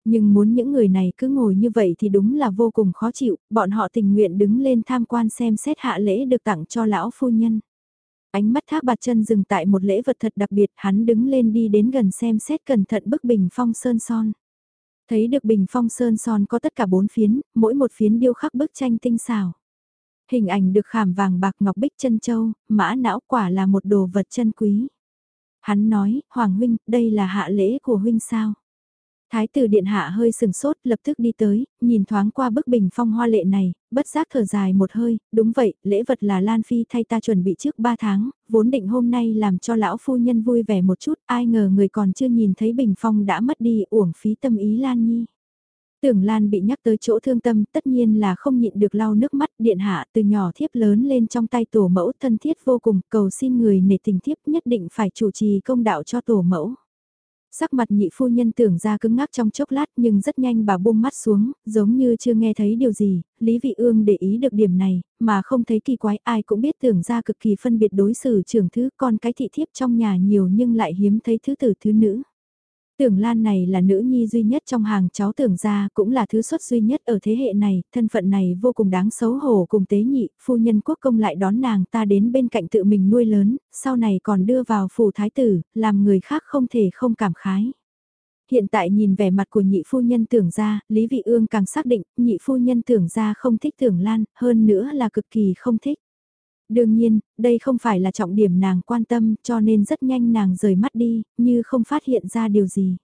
Nhưng muốn những người này cứ ngồi như vậy thì đúng là vô cùng khó chịu, bọn họ tình nguyện đứng lên tham quan xem xét hạ lễ được tặng cho lão phu nhân. Ánh mắt thác bạt chân dừng tại một lễ vật thật đặc biệt, hắn đứng lên đi đến gần xem xét cẩn thận bức bình phong sơn son. Thấy được bình phong sơn son có tất cả bốn phiến, mỗi một phiến điêu khắc bức tranh tinh xảo. Hình ảnh được khảm vàng bạc ngọc bích chân châu, mã não quả là một đồ vật chân quý. Hắn nói, Hoàng huynh, đây là hạ lễ của huynh sao? Thái tử điện hạ hơi sừng sốt, lập tức đi tới, nhìn thoáng qua bức bình phong hoa lệ này, bất giác thở dài một hơi, đúng vậy, lễ vật là Lan Phi thay ta chuẩn bị trước 3 tháng, vốn định hôm nay làm cho lão phu nhân vui vẻ một chút, ai ngờ người còn chưa nhìn thấy bình phong đã mất đi, uổng phí tâm ý Lan Nhi. Tưởng Lan bị nhắc tới chỗ thương tâm tất nhiên là không nhịn được lau nước mắt điện hạ từ nhỏ thiếp lớn lên trong tay tổ mẫu thân thiết vô cùng cầu xin người nể tình thiếp nhất định phải chủ trì công đạo cho tổ mẫu. Sắc mặt nhị phu nhân tưởng ra cứng ngắc trong chốc lát nhưng rất nhanh bà buông mắt xuống, giống như chưa nghe thấy điều gì, Lý Vị Ương để ý được điểm này, mà không thấy kỳ quái ai cũng biết tưởng ra cực kỳ phân biệt đối xử trưởng thứ con cái thị thiếp trong nhà nhiều nhưng lại hiếm thấy thứ tử thứ nữ. Tưởng Lan này là nữ nhi duy nhất trong hàng cháu tưởng gia cũng là thứ xuất duy nhất ở thế hệ này, thân phận này vô cùng đáng xấu hổ cùng tế nhị, phu nhân quốc công lại đón nàng ta đến bên cạnh tự mình nuôi lớn, sau này còn đưa vào phủ thái tử, làm người khác không thể không cảm khái. Hiện tại nhìn vẻ mặt của nhị phu nhân tưởng gia, Lý Vị Ương càng xác định, nhị phu nhân tưởng gia không thích tưởng Lan, hơn nữa là cực kỳ không thích. Đương nhiên, đây không phải là trọng điểm nàng quan tâm cho nên rất nhanh nàng rời mắt đi, như không phát hiện ra điều gì.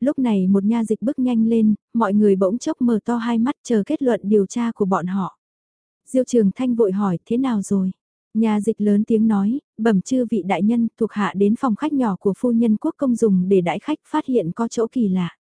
Lúc này một nha dịch bước nhanh lên, mọi người bỗng chốc mở to hai mắt chờ kết luận điều tra của bọn họ. Diêu Trường Thanh vội hỏi thế nào rồi? Nhà dịch lớn tiếng nói, bẩm chư vị đại nhân thuộc hạ đến phòng khách nhỏ của phu nhân quốc công dùng để đãi khách phát hiện có chỗ kỳ lạ.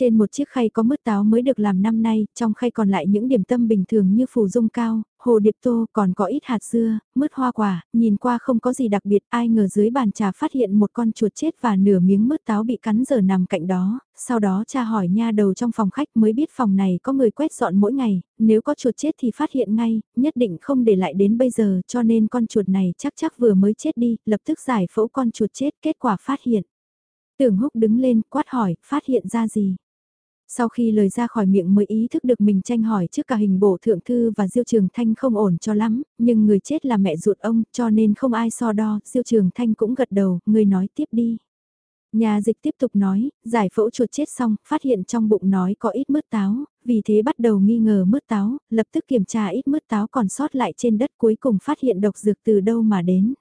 Trên một chiếc khay có mứt táo mới được làm năm nay, trong khay còn lại những điểm tâm bình thường như phù dung cao, hồ điệp tô còn có ít hạt dưa, mứt hoa quả, nhìn qua không có gì đặc biệt, ai ngờ dưới bàn trà phát hiện một con chuột chết và nửa miếng mứt táo bị cắn giờ nằm cạnh đó, sau đó cha hỏi nha đầu trong phòng khách mới biết phòng này có người quét dọn mỗi ngày, nếu có chuột chết thì phát hiện ngay, nhất định không để lại đến bây giờ cho nên con chuột này chắc chắc vừa mới chết đi, lập tức giải phẫu con chuột chết kết quả phát hiện. Tưởng húc đứng lên quát hỏi, phát hiện ra gì? Sau khi lời ra khỏi miệng mới ý thức được mình tranh hỏi trước cả hình bổ thượng thư và Diêu Trường Thanh không ổn cho lắm, nhưng người chết là mẹ ruột ông cho nên không ai so đo, Diêu Trường Thanh cũng gật đầu, người nói tiếp đi. Nhà dịch tiếp tục nói, giải phẫu chuột chết xong, phát hiện trong bụng nói có ít mứt táo, vì thế bắt đầu nghi ngờ mứt táo, lập tức kiểm tra ít mứt táo còn sót lại trên đất cuối cùng phát hiện độc dược từ đâu mà đến.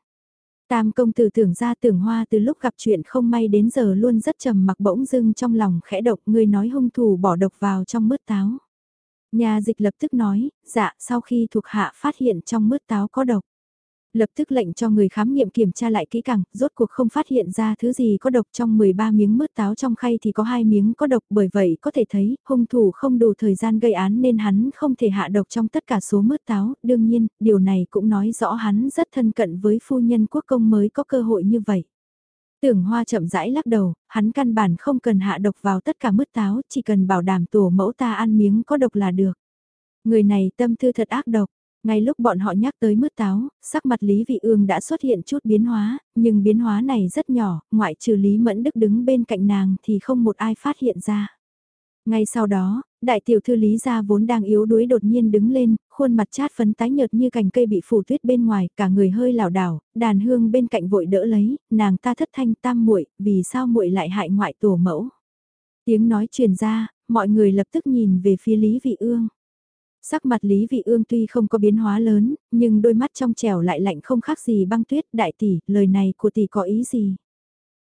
Tam công tử tưởng ra tưởng hoa từ lúc gặp chuyện không may đến giờ luôn rất trầm mặc bỗng dưng trong lòng khẽ độc người nói hung thủ bỏ độc vào trong mứt táo. Nhà dịch lập tức nói, dạ sau khi thuộc hạ phát hiện trong mứt táo có độc. Lập tức lệnh cho người khám nghiệm kiểm tra lại kỹ càng, rốt cuộc không phát hiện ra thứ gì có độc trong 13 miếng mứt táo trong khay thì có hai miếng có độc bởi vậy có thể thấy hung thủ không đủ thời gian gây án nên hắn không thể hạ độc trong tất cả số mứt táo. Đương nhiên, điều này cũng nói rõ hắn rất thân cận với phu nhân quốc công mới có cơ hội như vậy. Tưởng hoa chậm rãi lắc đầu, hắn căn bản không cần hạ độc vào tất cả mứt táo, chỉ cần bảo đảm tổ mẫu ta ăn miếng có độc là được. Người này tâm tư thật ác độc, ngay lúc bọn họ nhắc tới mứt táo, sắc mặt Lý Vị Ương đã xuất hiện chút biến hóa, nhưng biến hóa này rất nhỏ, ngoại trừ Lý Mẫn Đức đứng bên cạnh nàng thì không một ai phát hiện ra. Ngay sau đó, đại tiểu thư Lý gia vốn đang yếu đuối đột nhiên đứng lên, khuôn mặt chát phấn tái nhợt như cành cây bị phủ tuyết bên ngoài, cả người hơi lảo đảo, đàn hương bên cạnh vội đỡ lấy, nàng ta thất thanh tam muội, vì sao muội lại hại ngoại tổ mẫu? Tiếng nói truyền ra, mọi người lập tức nhìn về phía Lý Vị Ương. Sắc mặt Lý Vị Ương tuy không có biến hóa lớn, nhưng đôi mắt trong trẻo lại lạnh không khác gì băng tuyết, đại tỷ, lời này của tỷ có ý gì?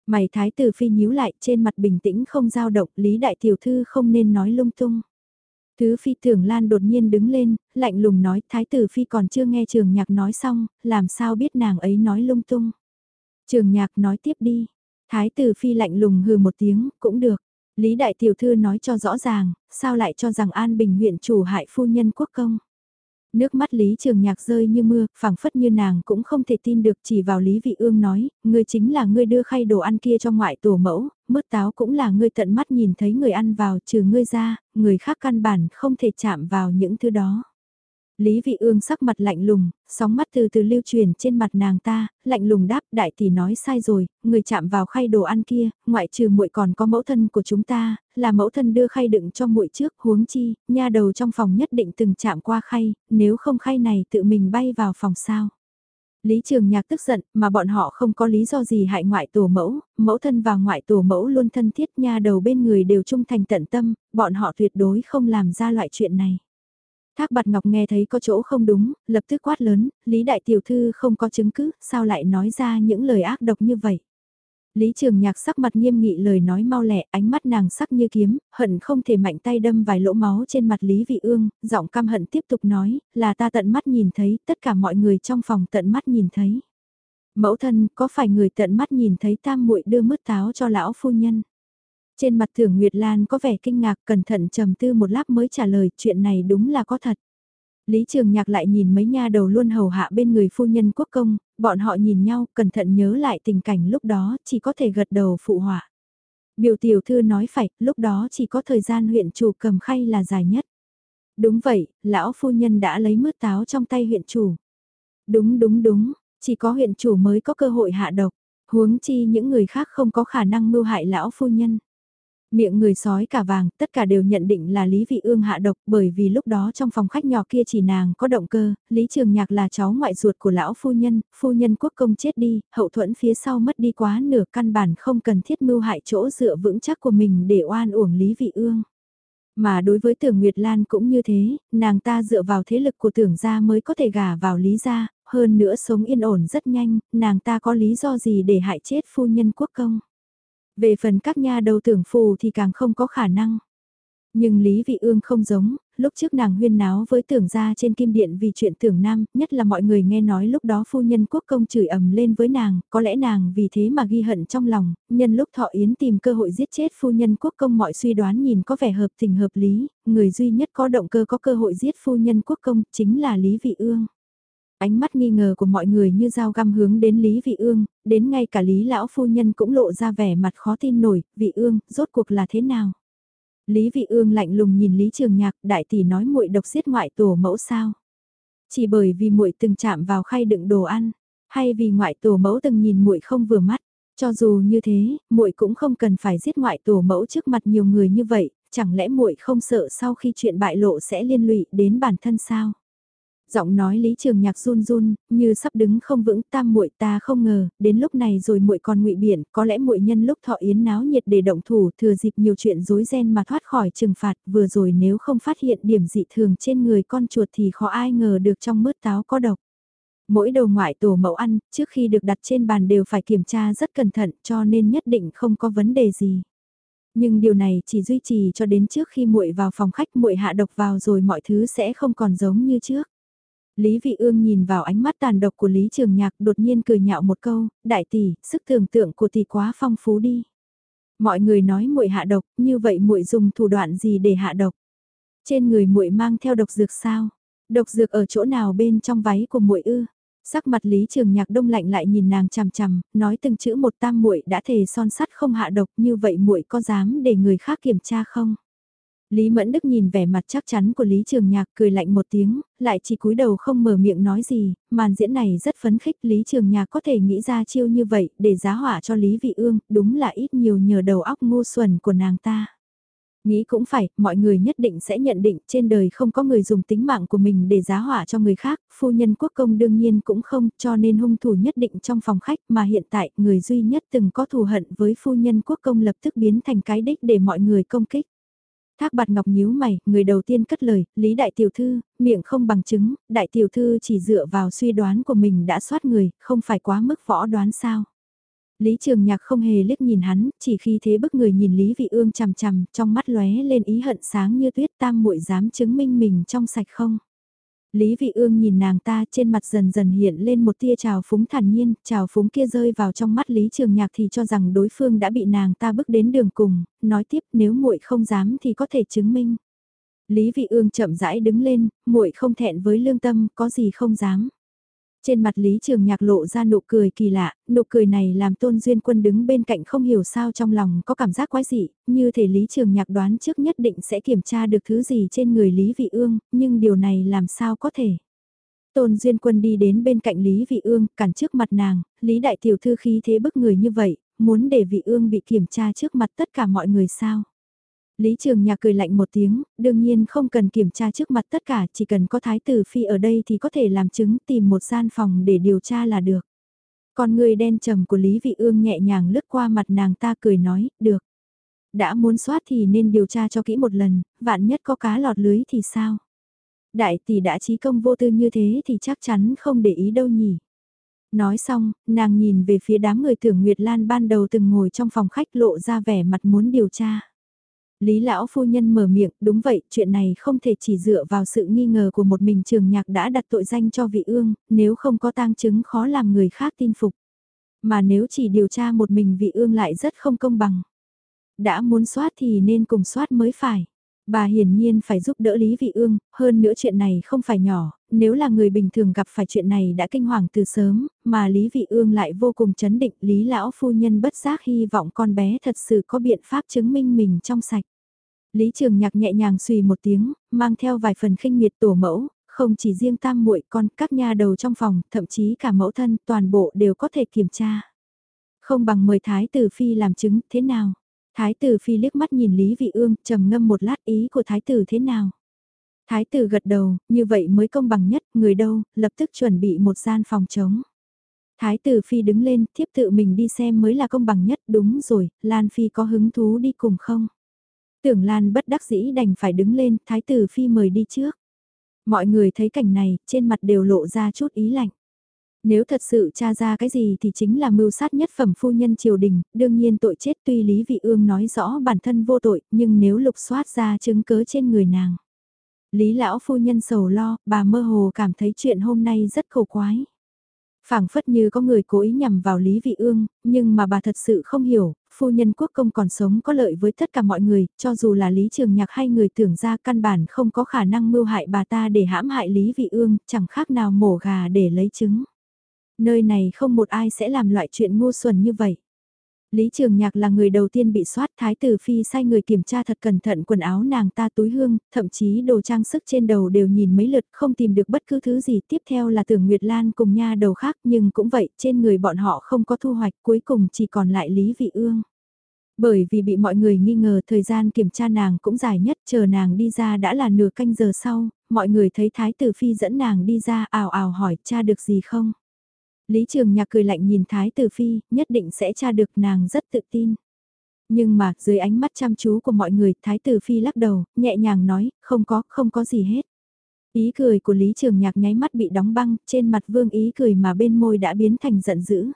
Mày thái tử phi nhíu lại, trên mặt bình tĩnh không giao động, Lý đại tiểu thư không nên nói lung tung. Thứ phi tưởng lan đột nhiên đứng lên, lạnh lùng nói, thái tử phi còn chưa nghe trường nhạc nói xong, làm sao biết nàng ấy nói lung tung. Trường nhạc nói tiếp đi. Thái tử phi lạnh lùng hừ một tiếng, cũng được. Lý Đại Tiểu Thư nói cho rõ ràng, sao lại cho rằng An Bình huyện chủ hại phu nhân quốc công. Nước mắt Lý Trường Nhạc rơi như mưa, phảng phất như nàng cũng không thể tin được chỉ vào Lý Vị Ương nói, ngươi chính là ngươi đưa khay đồ ăn kia cho ngoại tổ mẫu, mứt táo cũng là ngươi tận mắt nhìn thấy người ăn vào trừ ngươi ra, người khác căn bản không thể chạm vào những thứ đó. Lý Vị Ương sắc mặt lạnh lùng, sóng mắt từ từ lưu truyền trên mặt nàng ta, lạnh lùng đáp đại tỷ nói sai rồi, người chạm vào khay đồ ăn kia, ngoại trừ muội còn có mẫu thân của chúng ta, là mẫu thân đưa khay đựng cho muội trước, huống chi, nha đầu trong phòng nhất định từng chạm qua khay, nếu không khay này tự mình bay vào phòng sao. Lý Trường Nhạc tức giận, mà bọn họ không có lý do gì hại ngoại tổ mẫu, mẫu thân và ngoại tổ mẫu luôn thân thiết nha đầu bên người đều trung thành tận tâm, bọn họ tuyệt đối không làm ra loại chuyện này. Thác bạt ngọc nghe thấy có chỗ không đúng, lập tức quát lớn, Lý Đại Tiểu Thư không có chứng cứ, sao lại nói ra những lời ác độc như vậy. Lý Trường Nhạc sắc mặt nghiêm nghị lời nói mau lẹ, ánh mắt nàng sắc như kiếm, hận không thể mạnh tay đâm vài lỗ máu trên mặt Lý Vị Ương, giọng căm hận tiếp tục nói, là ta tận mắt nhìn thấy, tất cả mọi người trong phòng tận mắt nhìn thấy. Mẫu thân, có phải người tận mắt nhìn thấy tam muội đưa mứt táo cho lão phu nhân? Trên mặt Thưởng Nguyệt Lan có vẻ kinh ngạc, cẩn thận trầm tư một lát mới trả lời, chuyện này đúng là có thật. Lý Trường Nhạc lại nhìn mấy nha đầu luôn hầu hạ bên người phu nhân quốc công, bọn họ nhìn nhau, cẩn thận nhớ lại tình cảnh lúc đó, chỉ có thể gật đầu phụ họa. Biểu tiểu thư nói phải, lúc đó chỉ có thời gian huyện chủ cầm khay là dài nhất. Đúng vậy, lão phu nhân đã lấy mứt táo trong tay huyện chủ. Đúng đúng đúng, chỉ có huyện chủ mới có cơ hội hạ độc, huống chi những người khác không có khả năng mưu hại lão phu nhân. Miệng người sói cả vàng, tất cả đều nhận định là Lý Vị Ương hạ độc bởi vì lúc đó trong phòng khách nhỏ kia chỉ nàng có động cơ, Lý Trường Nhạc là cháu ngoại ruột của lão phu nhân, phu nhân quốc công chết đi, hậu thuẫn phía sau mất đi quá nửa căn bản không cần thiết mưu hại chỗ dựa vững chắc của mình để oan uổng Lý Vị Ương. Mà đối với tưởng Nguyệt Lan cũng như thế, nàng ta dựa vào thế lực của tưởng gia mới có thể gả vào Lý gia, hơn nữa sống yên ổn rất nhanh, nàng ta có lý do gì để hại chết phu nhân quốc công. Về phần các nha đầu tưởng phù thì càng không có khả năng. Nhưng Lý Vị Ương không giống, lúc trước nàng huyên náo với tưởng gia trên kim điện vì chuyện tưởng nam, nhất là mọi người nghe nói lúc đó phu nhân quốc công chửi ầm lên với nàng, có lẽ nàng vì thế mà ghi hận trong lòng, nhân lúc thọ yến tìm cơ hội giết chết phu nhân quốc công mọi suy đoán nhìn có vẻ hợp tình hợp lý, người duy nhất có động cơ có cơ hội giết phu nhân quốc công chính là Lý Vị Ương. Ánh mắt nghi ngờ của mọi người như dao găm hướng đến Lý Vị Ương, đến ngay cả Lý Lão Phu Nhân cũng lộ ra vẻ mặt khó tin nổi, Vị Ương, rốt cuộc là thế nào? Lý Vị Ương lạnh lùng nhìn Lý Trường Nhạc, đại tỷ nói muội độc giết ngoại tổ mẫu sao? Chỉ bởi vì muội từng chạm vào khay đựng đồ ăn, hay vì ngoại tổ mẫu từng nhìn muội không vừa mắt? Cho dù như thế, muội cũng không cần phải giết ngoại tổ mẫu trước mặt nhiều người như vậy, chẳng lẽ muội không sợ sau khi chuyện bại lộ sẽ liên lụy đến bản thân sao? Giọng nói Lý Trường Nhạc run run, như sắp đứng không vững, tam muội ta không ngờ, đến lúc này rồi muội còn ngụy biện, có lẽ muội nhân lúc thọ yến náo nhiệt để động thủ, thừa dịp nhiều chuyện rối ren mà thoát khỏi trừng phạt, vừa rồi nếu không phát hiện điểm dị thường trên người con chuột thì khó ai ngờ được trong mứt táo có độc. Mỗi đầu ngoại tổ mẫu ăn, trước khi được đặt trên bàn đều phải kiểm tra rất cẩn thận cho nên nhất định không có vấn đề gì. Nhưng điều này chỉ duy trì cho đến trước khi muội vào phòng khách muội hạ độc vào rồi mọi thứ sẽ không còn giống như trước. Lý Vị Ương nhìn vào ánh mắt tàn độc của Lý Trường Nhạc đột nhiên cười nhạo một câu, đại tỷ, sức tưởng tượng của tỷ quá phong phú đi. Mọi người nói muội hạ độc, như vậy muội dùng thủ đoạn gì để hạ độc? Trên người muội mang theo độc dược sao? Độc dược ở chỗ nào bên trong váy của muội ư? Sắc mặt Lý Trường Nhạc đông lạnh lại nhìn nàng chằm chằm, nói từng chữ một tam muội đã thề son sắt không hạ độc, như vậy muội có dám để người khác kiểm tra không? Lý Mẫn Đức nhìn vẻ mặt chắc chắn của Lý Trường Nhạc cười lạnh một tiếng, lại chỉ cúi đầu không mở miệng nói gì, màn diễn này rất phấn khích Lý Trường Nhạc có thể nghĩ ra chiêu như vậy để giá hỏa cho Lý Vị Ương, đúng là ít nhiều nhờ đầu óc ngu xuẩn của nàng ta. Nghĩ cũng phải, mọi người nhất định sẽ nhận định trên đời không có người dùng tính mạng của mình để giá hỏa cho người khác, phu nhân quốc công đương nhiên cũng không, cho nên hung thủ nhất định trong phòng khách mà hiện tại người duy nhất từng có thù hận với phu nhân quốc công lập tức biến thành cái đích để mọi người công kích. Thác bạt ngọc nhíu mày, người đầu tiên cất lời, Lý Đại Tiểu Thư, miệng không bằng chứng, Đại Tiểu Thư chỉ dựa vào suy đoán của mình đã soát người, không phải quá mức võ đoán sao. Lý Trường Nhạc không hề liếc nhìn hắn, chỉ khi thế bức người nhìn Lý Vị Ương chằm chằm, trong mắt lóe lên ý hận sáng như tuyết tam muội dám chứng minh mình trong sạch không. Lý Vị Ương nhìn nàng ta trên mặt dần dần hiện lên một tia trào phúng thản nhiên, trào phúng kia rơi vào trong mắt Lý Trường Nhạc thì cho rằng đối phương đã bị nàng ta bước đến đường cùng, nói tiếp nếu muội không dám thì có thể chứng minh. Lý Vị Ương chậm rãi đứng lên, muội không thẹn với lương tâm, có gì không dám. Trên mặt Lý Trường Nhạc lộ ra nụ cười kỳ lạ, nụ cười này làm Tôn Duyên Quân đứng bên cạnh không hiểu sao trong lòng có cảm giác quái dị, như thể Lý Trường Nhạc đoán trước nhất định sẽ kiểm tra được thứ gì trên người Lý Vị Ương, nhưng điều này làm sao có thể. Tôn Duyên Quân đi đến bên cạnh Lý Vị Ương, cản trước mặt nàng, Lý Đại Tiểu Thư khí thế bức người như vậy, muốn để Vị Ương bị kiểm tra trước mặt tất cả mọi người sao. Lý Trường Nhạc cười lạnh một tiếng, đương nhiên không cần kiểm tra trước mặt tất cả, chỉ cần có thái tử phi ở đây thì có thể làm chứng tìm một gian phòng để điều tra là được. Còn người đen trầm của Lý Vị Ương nhẹ nhàng lướt qua mặt nàng ta cười nói, được. Đã muốn soát thì nên điều tra cho kỹ một lần, vạn nhất có cá lọt lưới thì sao? Đại tỷ đã trí công vô tư như thế thì chắc chắn không để ý đâu nhỉ. Nói xong, nàng nhìn về phía đám người tưởng Nguyệt Lan ban đầu từng ngồi trong phòng khách lộ ra vẻ mặt muốn điều tra. Lý lão phu nhân mở miệng, đúng vậy, chuyện này không thể chỉ dựa vào sự nghi ngờ của một mình trường nhạc đã đặt tội danh cho vị ương, nếu không có tang chứng khó làm người khác tin phục. Mà nếu chỉ điều tra một mình vị ương lại rất không công bằng. Đã muốn soát thì nên cùng soát mới phải. Bà hiển nhiên phải giúp đỡ Lý Vị Ương, hơn nữa chuyện này không phải nhỏ, nếu là người bình thường gặp phải chuyện này đã kinh hoàng từ sớm, mà Lý Vị Ương lại vô cùng chấn định Lý Lão Phu Nhân bất giác hy vọng con bé thật sự có biện pháp chứng minh mình trong sạch. Lý Trường Nhạc nhẹ nhàng suy một tiếng, mang theo vài phần khinh miệt tổ mẫu, không chỉ riêng tam muội con các nhà đầu trong phòng, thậm chí cả mẫu thân toàn bộ đều có thể kiểm tra. Không bằng mời Thái Tử Phi làm chứng thế nào? Thái tử phi liếc mắt nhìn Lý Vị Ương, trầm ngâm một lát ý của thái tử thế nào. Thái tử gật đầu, như vậy mới công bằng nhất, người đâu, lập tức chuẩn bị một gian phòng trống. Thái tử phi đứng lên, tiếp tự mình đi xem mới là công bằng nhất, đúng rồi, Lan phi có hứng thú đi cùng không? Tưởng Lan bất đắc dĩ đành phải đứng lên, thái tử phi mời đi trước. Mọi người thấy cảnh này, trên mặt đều lộ ra chút ý lạnh. Nếu thật sự tra ra cái gì thì chính là mưu sát nhất phẩm phu nhân triều đình, đương nhiên tội chết tuy Lý Vị Ương nói rõ bản thân vô tội, nhưng nếu lục soát ra chứng cứ trên người nàng. Lý lão phu nhân sầu lo, bà mơ hồ cảm thấy chuyện hôm nay rất khổ quái. phảng phất như có người cố ý nhằm vào Lý Vị Ương, nhưng mà bà thật sự không hiểu, phu nhân quốc công còn sống có lợi với tất cả mọi người, cho dù là Lý Trường Nhạc hay người tưởng ra căn bản không có khả năng mưu hại bà ta để hãm hại Lý Vị Ương, chẳng khác nào mổ gà để lấy trứng nơi này không một ai sẽ làm loại chuyện ngu xuẩn như vậy. Lý Trường Nhạc là người đầu tiên bị soát Thái Tử Phi sai người kiểm tra thật cẩn thận quần áo nàng ta túi hương, thậm chí đồ trang sức trên đầu đều nhìn mấy lượt không tìm được bất cứ thứ gì. Tiếp theo là tưởng Nguyệt Lan cùng nha đầu khác nhưng cũng vậy trên người bọn họ không có thu hoạch cuối cùng chỉ còn lại Lý Vị Ương. Bởi vì bị mọi người nghi ngờ thời gian kiểm tra nàng cũng dài nhất chờ nàng đi ra đã là nửa canh giờ sau, mọi người thấy Thái Tử Phi dẫn nàng đi ra ào ào hỏi cha được gì không. Lý Trường Nhạc cười lạnh nhìn Thái Tử Phi, nhất định sẽ tra được nàng rất tự tin. Nhưng mà, dưới ánh mắt chăm chú của mọi người, Thái Tử Phi lắc đầu, nhẹ nhàng nói, không có, không có gì hết. Ý cười của Lý Trường Nhạc nháy mắt bị đóng băng, trên mặt vương ý cười mà bên môi đã biến thành giận dữ.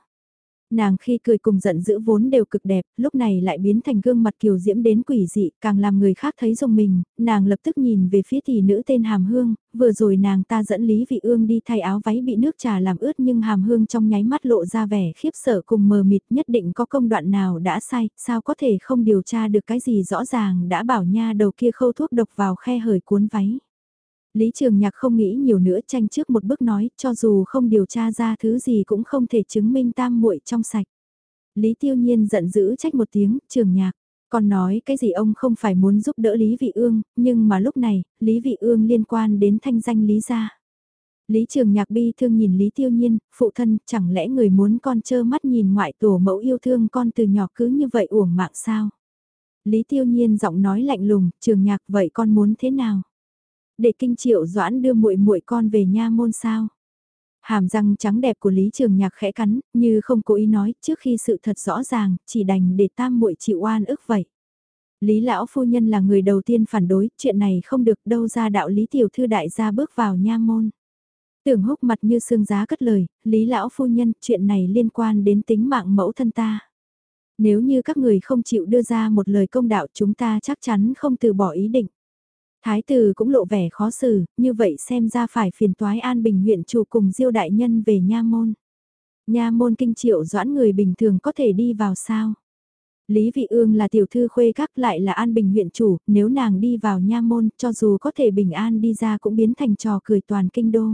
Nàng khi cười cùng giận dữ vốn đều cực đẹp, lúc này lại biến thành gương mặt kiều diễm đến quỷ dị, càng làm người khác thấy dùng mình, nàng lập tức nhìn về phía tỷ nữ tên Hàm Hương, vừa rồi nàng ta dẫn Lý Vị Ương đi thay áo váy bị nước trà làm ướt nhưng Hàm Hương trong nháy mắt lộ ra vẻ khiếp sợ cùng mờ mịt nhất định có công đoạn nào đã sai, sao có thể không điều tra được cái gì rõ ràng đã bảo nha đầu kia khâu thuốc độc vào khe hởi cuốn váy. Lý Trường Nhạc không nghĩ nhiều nữa tranh trước một bước nói, cho dù không điều tra ra thứ gì cũng không thể chứng minh tam muội trong sạch. Lý Tiêu Nhiên giận dữ trách một tiếng, Trường Nhạc, còn nói cái gì ông không phải muốn giúp đỡ Lý Vị Ương, nhưng mà lúc này, Lý Vị Ương liên quan đến thanh danh Lý gia. Lý Trường Nhạc bi thương nhìn Lý Tiêu Nhiên, phụ thân, chẳng lẽ người muốn con trơ mắt nhìn ngoại tổ mẫu yêu thương con từ nhỏ cứ như vậy uổng mạng sao? Lý Tiêu Nhiên giọng nói lạnh lùng, Trường Nhạc vậy con muốn thế nào? Để kinh triệu doãn đưa muội muội con về nha môn sao. Hàm răng trắng đẹp của Lý Trường Nhạc khẽ cắn, như không cố ý nói, trước khi sự thật rõ ràng, chỉ đành để tam muội chịu oan ức vậy. Lý lão phu nhân là người đầu tiên phản đối, chuyện này không được đâu ra đạo Lý tiểu thư đại gia bước vào nha môn. Tưởng húc mặt như xương giá cất lời, Lý lão phu nhân, chuyện này liên quan đến tính mạng mẫu thân ta. Nếu như các người không chịu đưa ra một lời công đạo chúng ta chắc chắn không từ bỏ ý định. Thái tử cũng lộ vẻ khó xử, như vậy xem ra phải phiền toái an bình huyện chủ cùng diêu đại nhân về nha môn. Nha môn kinh triệu doãn người bình thường có thể đi vào sao? Lý Vị Ương là tiểu thư khuê các lại là an bình huyện chủ, nếu nàng đi vào nha môn cho dù có thể bình an đi ra cũng biến thành trò cười toàn kinh đô.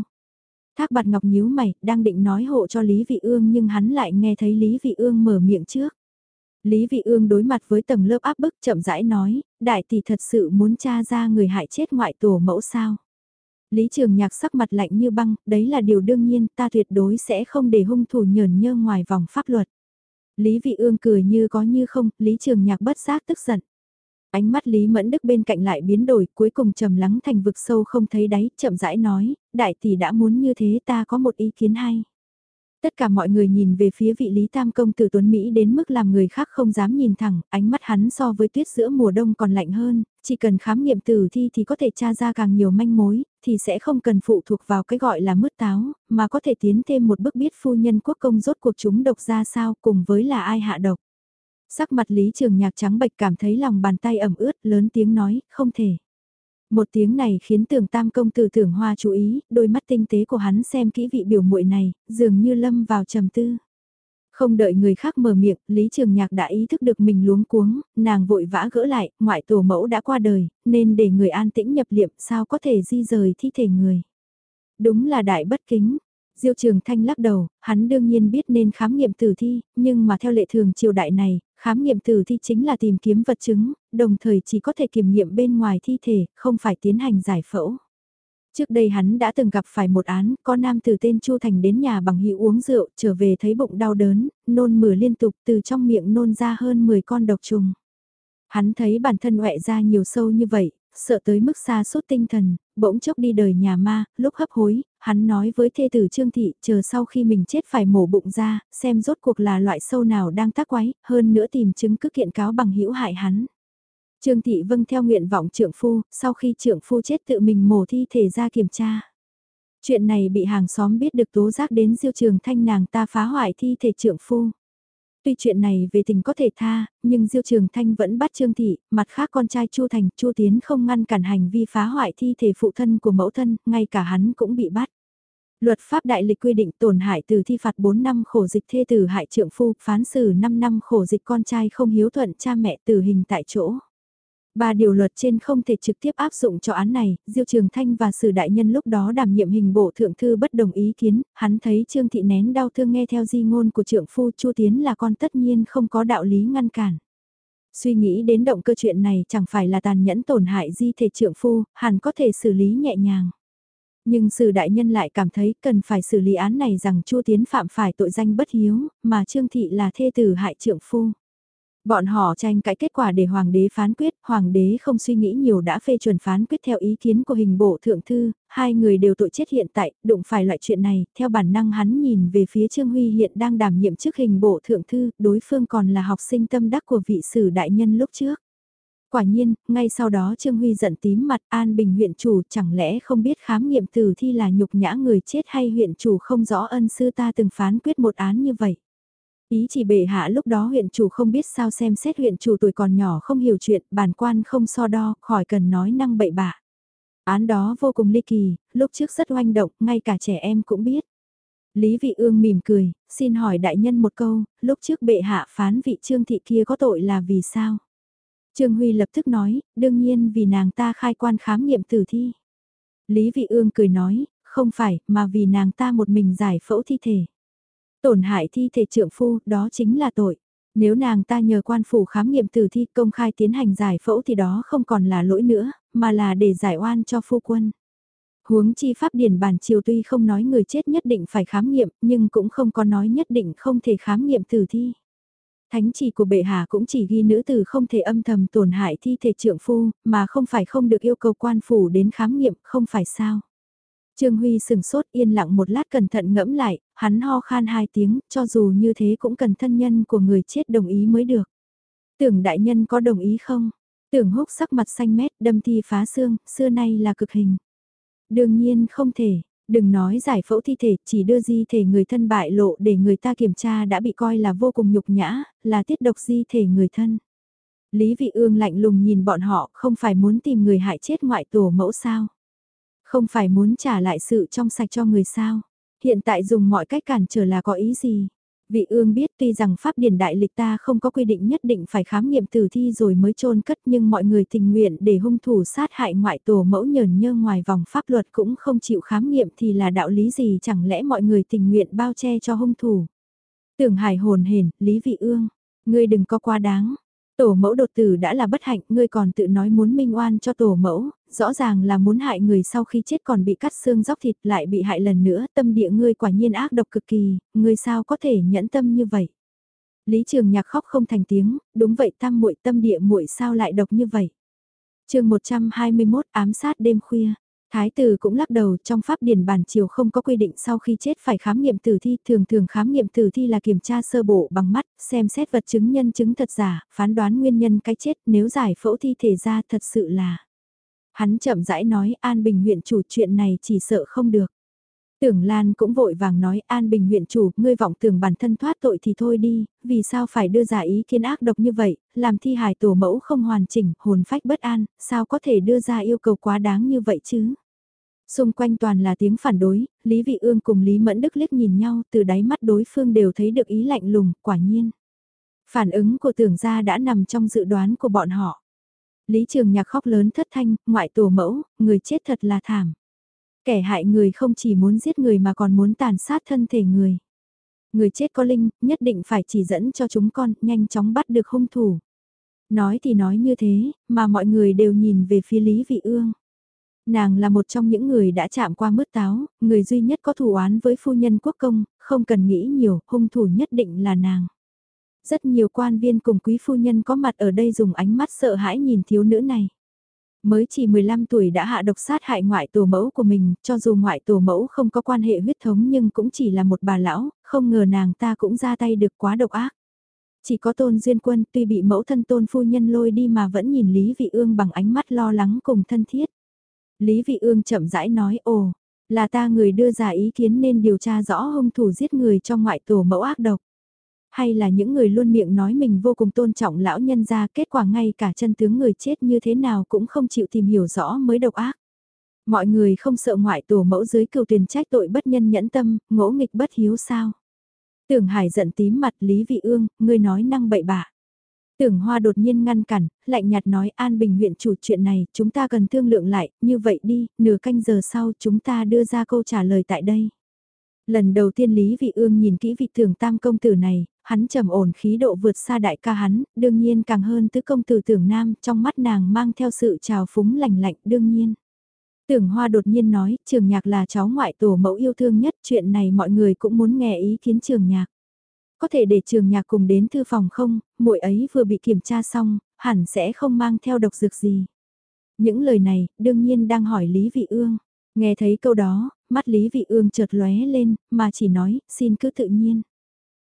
Thác bạt ngọc nhíu mày, đang định nói hộ cho Lý Vị Ương nhưng hắn lại nghe thấy Lý Vị Ương mở miệng trước. Lý Vị Ương đối mặt với tầng lớp áp bức chậm rãi nói, đại tỷ thật sự muốn tra ra người hại chết ngoại tổ mẫu sao. Lý Trường Nhạc sắc mặt lạnh như băng, đấy là điều đương nhiên, ta tuyệt đối sẽ không để hung thủ nhờn nhơ ngoài vòng pháp luật. Lý Vị Ương cười như có như không, Lý Trường Nhạc bất giác tức giận. Ánh mắt Lý Mẫn Đức bên cạnh lại biến đổi, cuối cùng trầm lắng thành vực sâu không thấy đáy, chậm rãi nói, đại tỷ đã muốn như thế ta có một ý kiến hay. Tất cả mọi người nhìn về phía vị Lý Tam Công tử Tuấn Mỹ đến mức làm người khác không dám nhìn thẳng, ánh mắt hắn so với tuyết giữa mùa đông còn lạnh hơn, chỉ cần khám nghiệm tử thi thì có thể tra ra càng nhiều manh mối, thì sẽ không cần phụ thuộc vào cái gọi là mứt táo, mà có thể tiến thêm một bước biết phu nhân quốc công rốt cuộc chúng độc ra sao cùng với là ai hạ độc. Sắc mặt Lý Trường Nhạc trắng bệch cảm thấy lòng bàn tay ẩm ướt, lớn tiếng nói, không thể. Một tiếng này khiến tường tam công tử tưởng hoa chú ý, đôi mắt tinh tế của hắn xem kỹ vị biểu muội này, dường như lâm vào trầm tư. Không đợi người khác mở miệng, Lý Trường Nhạc đã ý thức được mình luống cuống, nàng vội vã gỡ lại, ngoại tổ mẫu đã qua đời, nên để người an tĩnh nhập liệm sao có thể di rời thi thể người. Đúng là đại bất kính, Diêu Trường Thanh lắc đầu, hắn đương nhiên biết nên khám nghiệm tử thi, nhưng mà theo lệ thường triều đại này, khám nghiệm tử thi chính là tìm kiếm vật chứng, đồng thời chỉ có thể kiểm nghiệm bên ngoài thi thể, không phải tiến hành giải phẫu. Trước đây hắn đã từng gặp phải một án, có nam từ tên Chu Thành đến nhà bằng hữu uống rượu, trở về thấy bụng đau đớn, nôn mửa liên tục từ trong miệng nôn ra hơn 10 con độc trùng. Hắn thấy bản thân ọe ra nhiều sâu như vậy, sợ tới mức xa suốt tinh thần, bỗng chốc đi đời nhà ma, lúc hấp hối, hắn nói với thê tử Trương Thị chờ sau khi mình chết phải mổ bụng ra, xem rốt cuộc là loại sâu nào đang tác quái, hơn nữa tìm chứng cứ kiện cáo bằng hữu hại hắn. Trương Thị vâng theo nguyện vọng trượng phu, sau khi trượng phu chết tự mình mổ thi thể ra kiểm tra. Chuyện này bị hàng xóm biết được tố giác đến diêu trường thanh nàng ta phá hoại thi thể trượng phu. Tuy chuyện này về tình có thể tha, nhưng Diêu Trường Thanh vẫn bắt Trương Thị, mặt khác con trai Chu Thành, Chu Tiến không ngăn cản hành vi phá hoại thi thể phụ thân của mẫu thân, ngay cả hắn cũng bị bắt. Luật pháp đại lịch quy định tổn hại từ thi phạt 4 năm khổ dịch thê tử hại trượng phu, phán xử 5 năm khổ dịch con trai không hiếu thuận cha mẹ tử hình tại chỗ. Ba điều luật trên không thể trực tiếp áp dụng cho án này, Diêu Trường Thanh và Sử Đại Nhân lúc đó đảm nhiệm hình bộ thượng thư bất đồng ý kiến, hắn thấy Trương Thị nén đau thương nghe theo di ngôn của trượng phu Chu Tiến là con tất nhiên không có đạo lý ngăn cản. Suy nghĩ đến động cơ chuyện này chẳng phải là tàn nhẫn tổn hại di thể trượng phu, hẳn có thể xử lý nhẹ nhàng. Nhưng Sử Đại Nhân lại cảm thấy cần phải xử lý án này rằng Chu Tiến phạm phải tội danh bất hiếu, mà Trương Thị là thê tử hại trượng phu. Bọn họ tranh cãi kết quả để hoàng đế phán quyết, hoàng đế không suy nghĩ nhiều đã phê chuẩn phán quyết theo ý kiến của hình bộ thượng thư, hai người đều tội chết hiện tại, đụng phải loại chuyện này, theo bản năng hắn nhìn về phía Trương Huy hiện đang đảm nhiệm chức hình bộ thượng thư, đối phương còn là học sinh tâm đắc của vị sử đại nhân lúc trước. Quả nhiên, ngay sau đó Trương Huy giận tím mặt An Bình huyện chủ chẳng lẽ không biết khám nghiệm tử thi là nhục nhã người chết hay huyện chủ không rõ ân sư ta từng phán quyết một án như vậy. Ý chỉ bệ hạ lúc đó huyện chủ không biết sao xem xét huyện chủ tuổi còn nhỏ không hiểu chuyện, bản quan không so đo, khỏi cần nói năng bậy bạ. Án đó vô cùng ly kỳ, lúc trước rất oanh động, ngay cả trẻ em cũng biết. Lý Vị Ương mỉm cười, xin hỏi đại nhân một câu, lúc trước bệ hạ phán vị trương thị kia có tội là vì sao? Trương Huy lập tức nói, đương nhiên vì nàng ta khai quan khám nghiệm tử thi. Lý Vị Ương cười nói, không phải, mà vì nàng ta một mình giải phẫu thi thể. Tổn hại thi thể trượng phu, đó chính là tội. Nếu nàng ta nhờ quan phủ khám nghiệm tử thi công khai tiến hành giải phẫu thì đó không còn là lỗi nữa, mà là để giải oan cho phu quân. Huống chi pháp điển bản triều tuy không nói người chết nhất định phải khám nghiệm, nhưng cũng không có nói nhất định không thể khám nghiệm tử thi. Thánh chỉ của bệ hạ cũng chỉ ghi nữ tử không thể âm thầm tổn hại thi thể trượng phu, mà không phải không được yêu cầu quan phủ đến khám nghiệm, không phải sao. Trương Huy sừng sốt yên lặng một lát cẩn thận ngẫm lại, hắn ho khan hai tiếng, cho dù như thế cũng cần thân nhân của người chết đồng ý mới được. Tưởng đại nhân có đồng ý không? Tưởng húc sắc mặt xanh mét đâm thi phá xương, xưa nay là cực hình. Đương nhiên không thể, đừng nói giải phẫu thi thể, chỉ đưa di thể người thân bại lộ để người ta kiểm tra đã bị coi là vô cùng nhục nhã, là tiết độc di thể người thân. Lý Vị Ương lạnh lùng nhìn bọn họ, không phải muốn tìm người hại chết ngoại tổ mẫu sao? Không phải muốn trả lại sự trong sạch cho người sao? Hiện tại dùng mọi cách cản trở là có ý gì? Vị ương biết tuy rằng pháp điển đại lịch ta không có quy định nhất định phải khám nghiệm tử thi rồi mới chôn cất nhưng mọi người tình nguyện để hung thủ sát hại ngoại tổ mẫu nhờn nhơ ngoài vòng pháp luật cũng không chịu khám nghiệm thì là đạo lý gì chẳng lẽ mọi người tình nguyện bao che cho hung thủ. Tưởng hải hồn hển, Lý Vị Ương, ngươi đừng có quá đáng, Tổ mẫu đột tử đã là bất hạnh, ngươi còn tự nói muốn minh oan cho tổ mẫu, rõ ràng là muốn hại người sau khi chết còn bị cắt xương róc thịt lại bị hại lần nữa, tâm địa ngươi quả nhiên ác độc cực kỳ, ngươi sao có thể nhẫn tâm như vậy. Lý Trường Nhạc khóc không thành tiếng, đúng vậy tam muội tâm địa muội sao lại độc như vậy. Chương 121 ám sát đêm khuya. Thái tử cũng lắc đầu trong pháp điển bản triều không có quy định sau khi chết phải khám nghiệm tử thi, thường thường khám nghiệm tử thi là kiểm tra sơ bộ bằng mắt, xem xét vật chứng nhân chứng thật giả, phán đoán nguyên nhân cái chết nếu giải phẫu thi thể ra thật sự là. Hắn chậm rãi nói An Bình huyện chủ chuyện này chỉ sợ không được. Tưởng Lan cũng vội vàng nói An Bình huyện chủ, ngươi vọng tưởng bản thân thoát tội thì thôi đi, vì sao phải đưa ra ý kiến ác độc như vậy, làm thi hài tổ mẫu không hoàn chỉnh, hồn phách bất an, sao có thể đưa ra yêu cầu quá đáng như vậy chứ? Xung quanh toàn là tiếng phản đối, Lý Vị Ương cùng Lý Mẫn Đức liếc nhìn nhau, từ đáy mắt đối phương đều thấy được ý lạnh lùng, quả nhiên. Phản ứng của tưởng gia đã nằm trong dự đoán của bọn họ. Lý Trường Nhạc khóc lớn thất thanh, ngoại tổ mẫu, người chết thật là thảm. Kẻ hại người không chỉ muốn giết người mà còn muốn tàn sát thân thể người. Người chết có linh, nhất định phải chỉ dẫn cho chúng con, nhanh chóng bắt được hung thủ. Nói thì nói như thế, mà mọi người đều nhìn về phía Lý Vị Ương. Nàng là một trong những người đã chạm qua mứt táo, người duy nhất có thủ án với phu nhân quốc công, không cần nghĩ nhiều, hung thủ nhất định là nàng. Rất nhiều quan viên cùng quý phu nhân có mặt ở đây dùng ánh mắt sợ hãi nhìn thiếu nữ này. Mới chỉ 15 tuổi đã hạ độc sát hại ngoại tổ mẫu của mình, cho dù ngoại tổ mẫu không có quan hệ huyết thống nhưng cũng chỉ là một bà lão, không ngờ nàng ta cũng ra tay được quá độc ác. Chỉ có tôn duyên quân tuy bị mẫu thân tôn phu nhân lôi đi mà vẫn nhìn Lý Vị Ương bằng ánh mắt lo lắng cùng thân thiết. Lý Vị Ương chậm rãi nói ồ, là ta người đưa ra ý kiến nên điều tra rõ hung thủ giết người cho ngoại tổ mẫu ác độc hay là những người luôn miệng nói mình vô cùng tôn trọng lão nhân gia, kết quả ngay cả chân tướng người chết như thế nào cũng không chịu tìm hiểu rõ mới độc ác. Mọi người không sợ ngoại tổ mẫu dưới cựu tuyển trách tội bất nhân nhẫn tâm, ngỗ nghịch bất hiếu sao. Tưởng Hải giận tím mặt Lý Vị Ương, ngươi nói năng bậy bạ. Tưởng Hoa đột nhiên ngăn cản, lạnh nhạt nói An Bình huyện chủ chuyện này, chúng ta cần thương lượng lại, như vậy đi, nửa canh giờ sau chúng ta đưa ra câu trả lời tại đây. Lần đầu tiên Lý Vị Ương nhìn kỹ vị tưởng tam công tử này, hắn trầm ổn khí độ vượt xa đại ca hắn, đương nhiên càng hơn tứ công tử tưởng nam, trong mắt nàng mang theo sự trào phúng lành lạnh đương nhiên. Tưởng Hoa đột nhiên nói, trường nhạc là cháu ngoại tổ mẫu yêu thương nhất, chuyện này mọi người cũng muốn nghe ý kiến trường nhạc. Có thể để trường nhạc cùng đến thư phòng không, muội ấy vừa bị kiểm tra xong, hẳn sẽ không mang theo độc dược gì. Những lời này, đương nhiên đang hỏi Lý Vị Ương. Nghe thấy câu đó, mắt Lý Vị Ương chợt lóe lên, mà chỉ nói, xin cứ tự nhiên.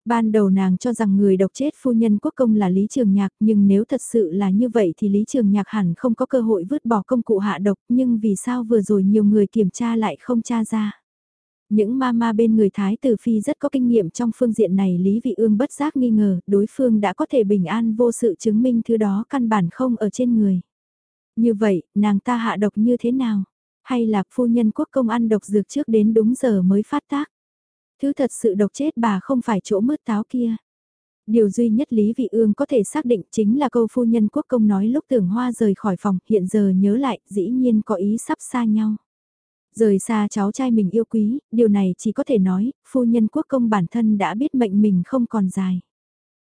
Ban đầu nàng cho rằng người độc chết phu nhân quốc công là Lý Trường Nhạc, nhưng nếu thật sự là như vậy thì Lý Trường Nhạc hẳn không có cơ hội vứt bỏ công cụ hạ độc, nhưng vì sao vừa rồi nhiều người kiểm tra lại không tra ra. Những ma ma bên người Thái Tử Phi rất có kinh nghiệm trong phương diện này Lý Vị Ương bất giác nghi ngờ đối phương đã có thể bình an vô sự chứng minh thứ đó căn bản không ở trên người. Như vậy, nàng ta hạ độc như thế nào? Hay là phu nhân quốc công ăn độc dược trước đến đúng giờ mới phát tác? Thứ thật sự độc chết bà không phải chỗ mứt táo kia. Điều duy nhất Lý Vị Ương có thể xác định chính là câu phu nhân quốc công nói lúc tưởng hoa rời khỏi phòng, hiện giờ nhớ lại, dĩ nhiên có ý sắp xa nhau. Rời xa cháu trai mình yêu quý, điều này chỉ có thể nói, phu nhân quốc công bản thân đã biết mệnh mình không còn dài.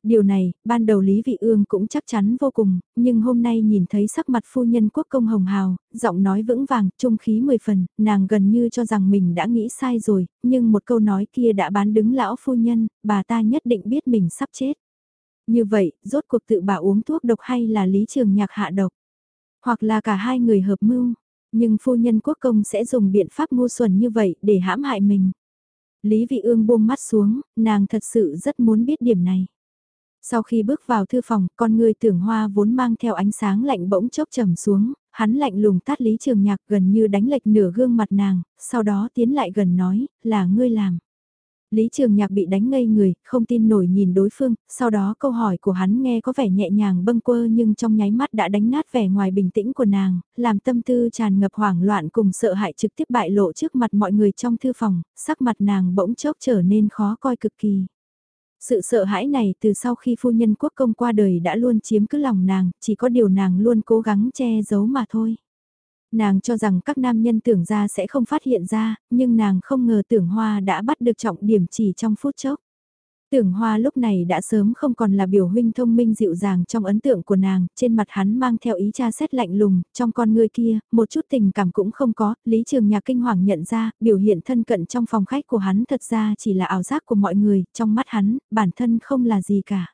Điều này, ban đầu Lý Vị Ương cũng chắc chắn vô cùng, nhưng hôm nay nhìn thấy sắc mặt phu nhân quốc công hồng hào, giọng nói vững vàng, trung khí mười phần, nàng gần như cho rằng mình đã nghĩ sai rồi, nhưng một câu nói kia đã bán đứng lão phu nhân, bà ta nhất định biết mình sắp chết. Như vậy, rốt cuộc tự bà uống thuốc độc hay là Lý Trường Nhạc hạ độc? Hoặc là cả hai người hợp mưu, nhưng phu nhân quốc công sẽ dùng biện pháp ngu xuẩn như vậy để hãm hại mình. Lý Vị Ương buông mắt xuống, nàng thật sự rất muốn biết điểm này. Sau khi bước vào thư phòng, con người tưởng hoa vốn mang theo ánh sáng lạnh bỗng chốc trầm xuống, hắn lạnh lùng tát Lý Trường Nhạc gần như đánh lệch nửa gương mặt nàng, sau đó tiến lại gần nói, là ngươi làm. Lý Trường Nhạc bị đánh ngây người, không tin nổi nhìn đối phương, sau đó câu hỏi của hắn nghe có vẻ nhẹ nhàng bâng quơ nhưng trong nháy mắt đã đánh nát vẻ ngoài bình tĩnh của nàng, làm tâm tư tràn ngập hoảng loạn cùng sợ hãi trực tiếp bại lộ trước mặt mọi người trong thư phòng, sắc mặt nàng bỗng chốc trở nên khó coi cực kỳ. Sự sợ hãi này từ sau khi phu nhân quốc công qua đời đã luôn chiếm cứ lòng nàng, chỉ có điều nàng luôn cố gắng che giấu mà thôi. Nàng cho rằng các nam nhân tưởng ra sẽ không phát hiện ra, nhưng nàng không ngờ tưởng hoa đã bắt được trọng điểm chỉ trong phút chốc. Tưởng Hoa lúc này đã sớm không còn là biểu huynh thông minh dịu dàng trong ấn tượng của nàng, trên mặt hắn mang theo ý cha xét lạnh lùng, trong con người kia, một chút tình cảm cũng không có, Lý Trường nhà kinh hoàng nhận ra, biểu hiện thân cận trong phòng khách của hắn thật ra chỉ là ảo giác của mọi người, trong mắt hắn, bản thân không là gì cả.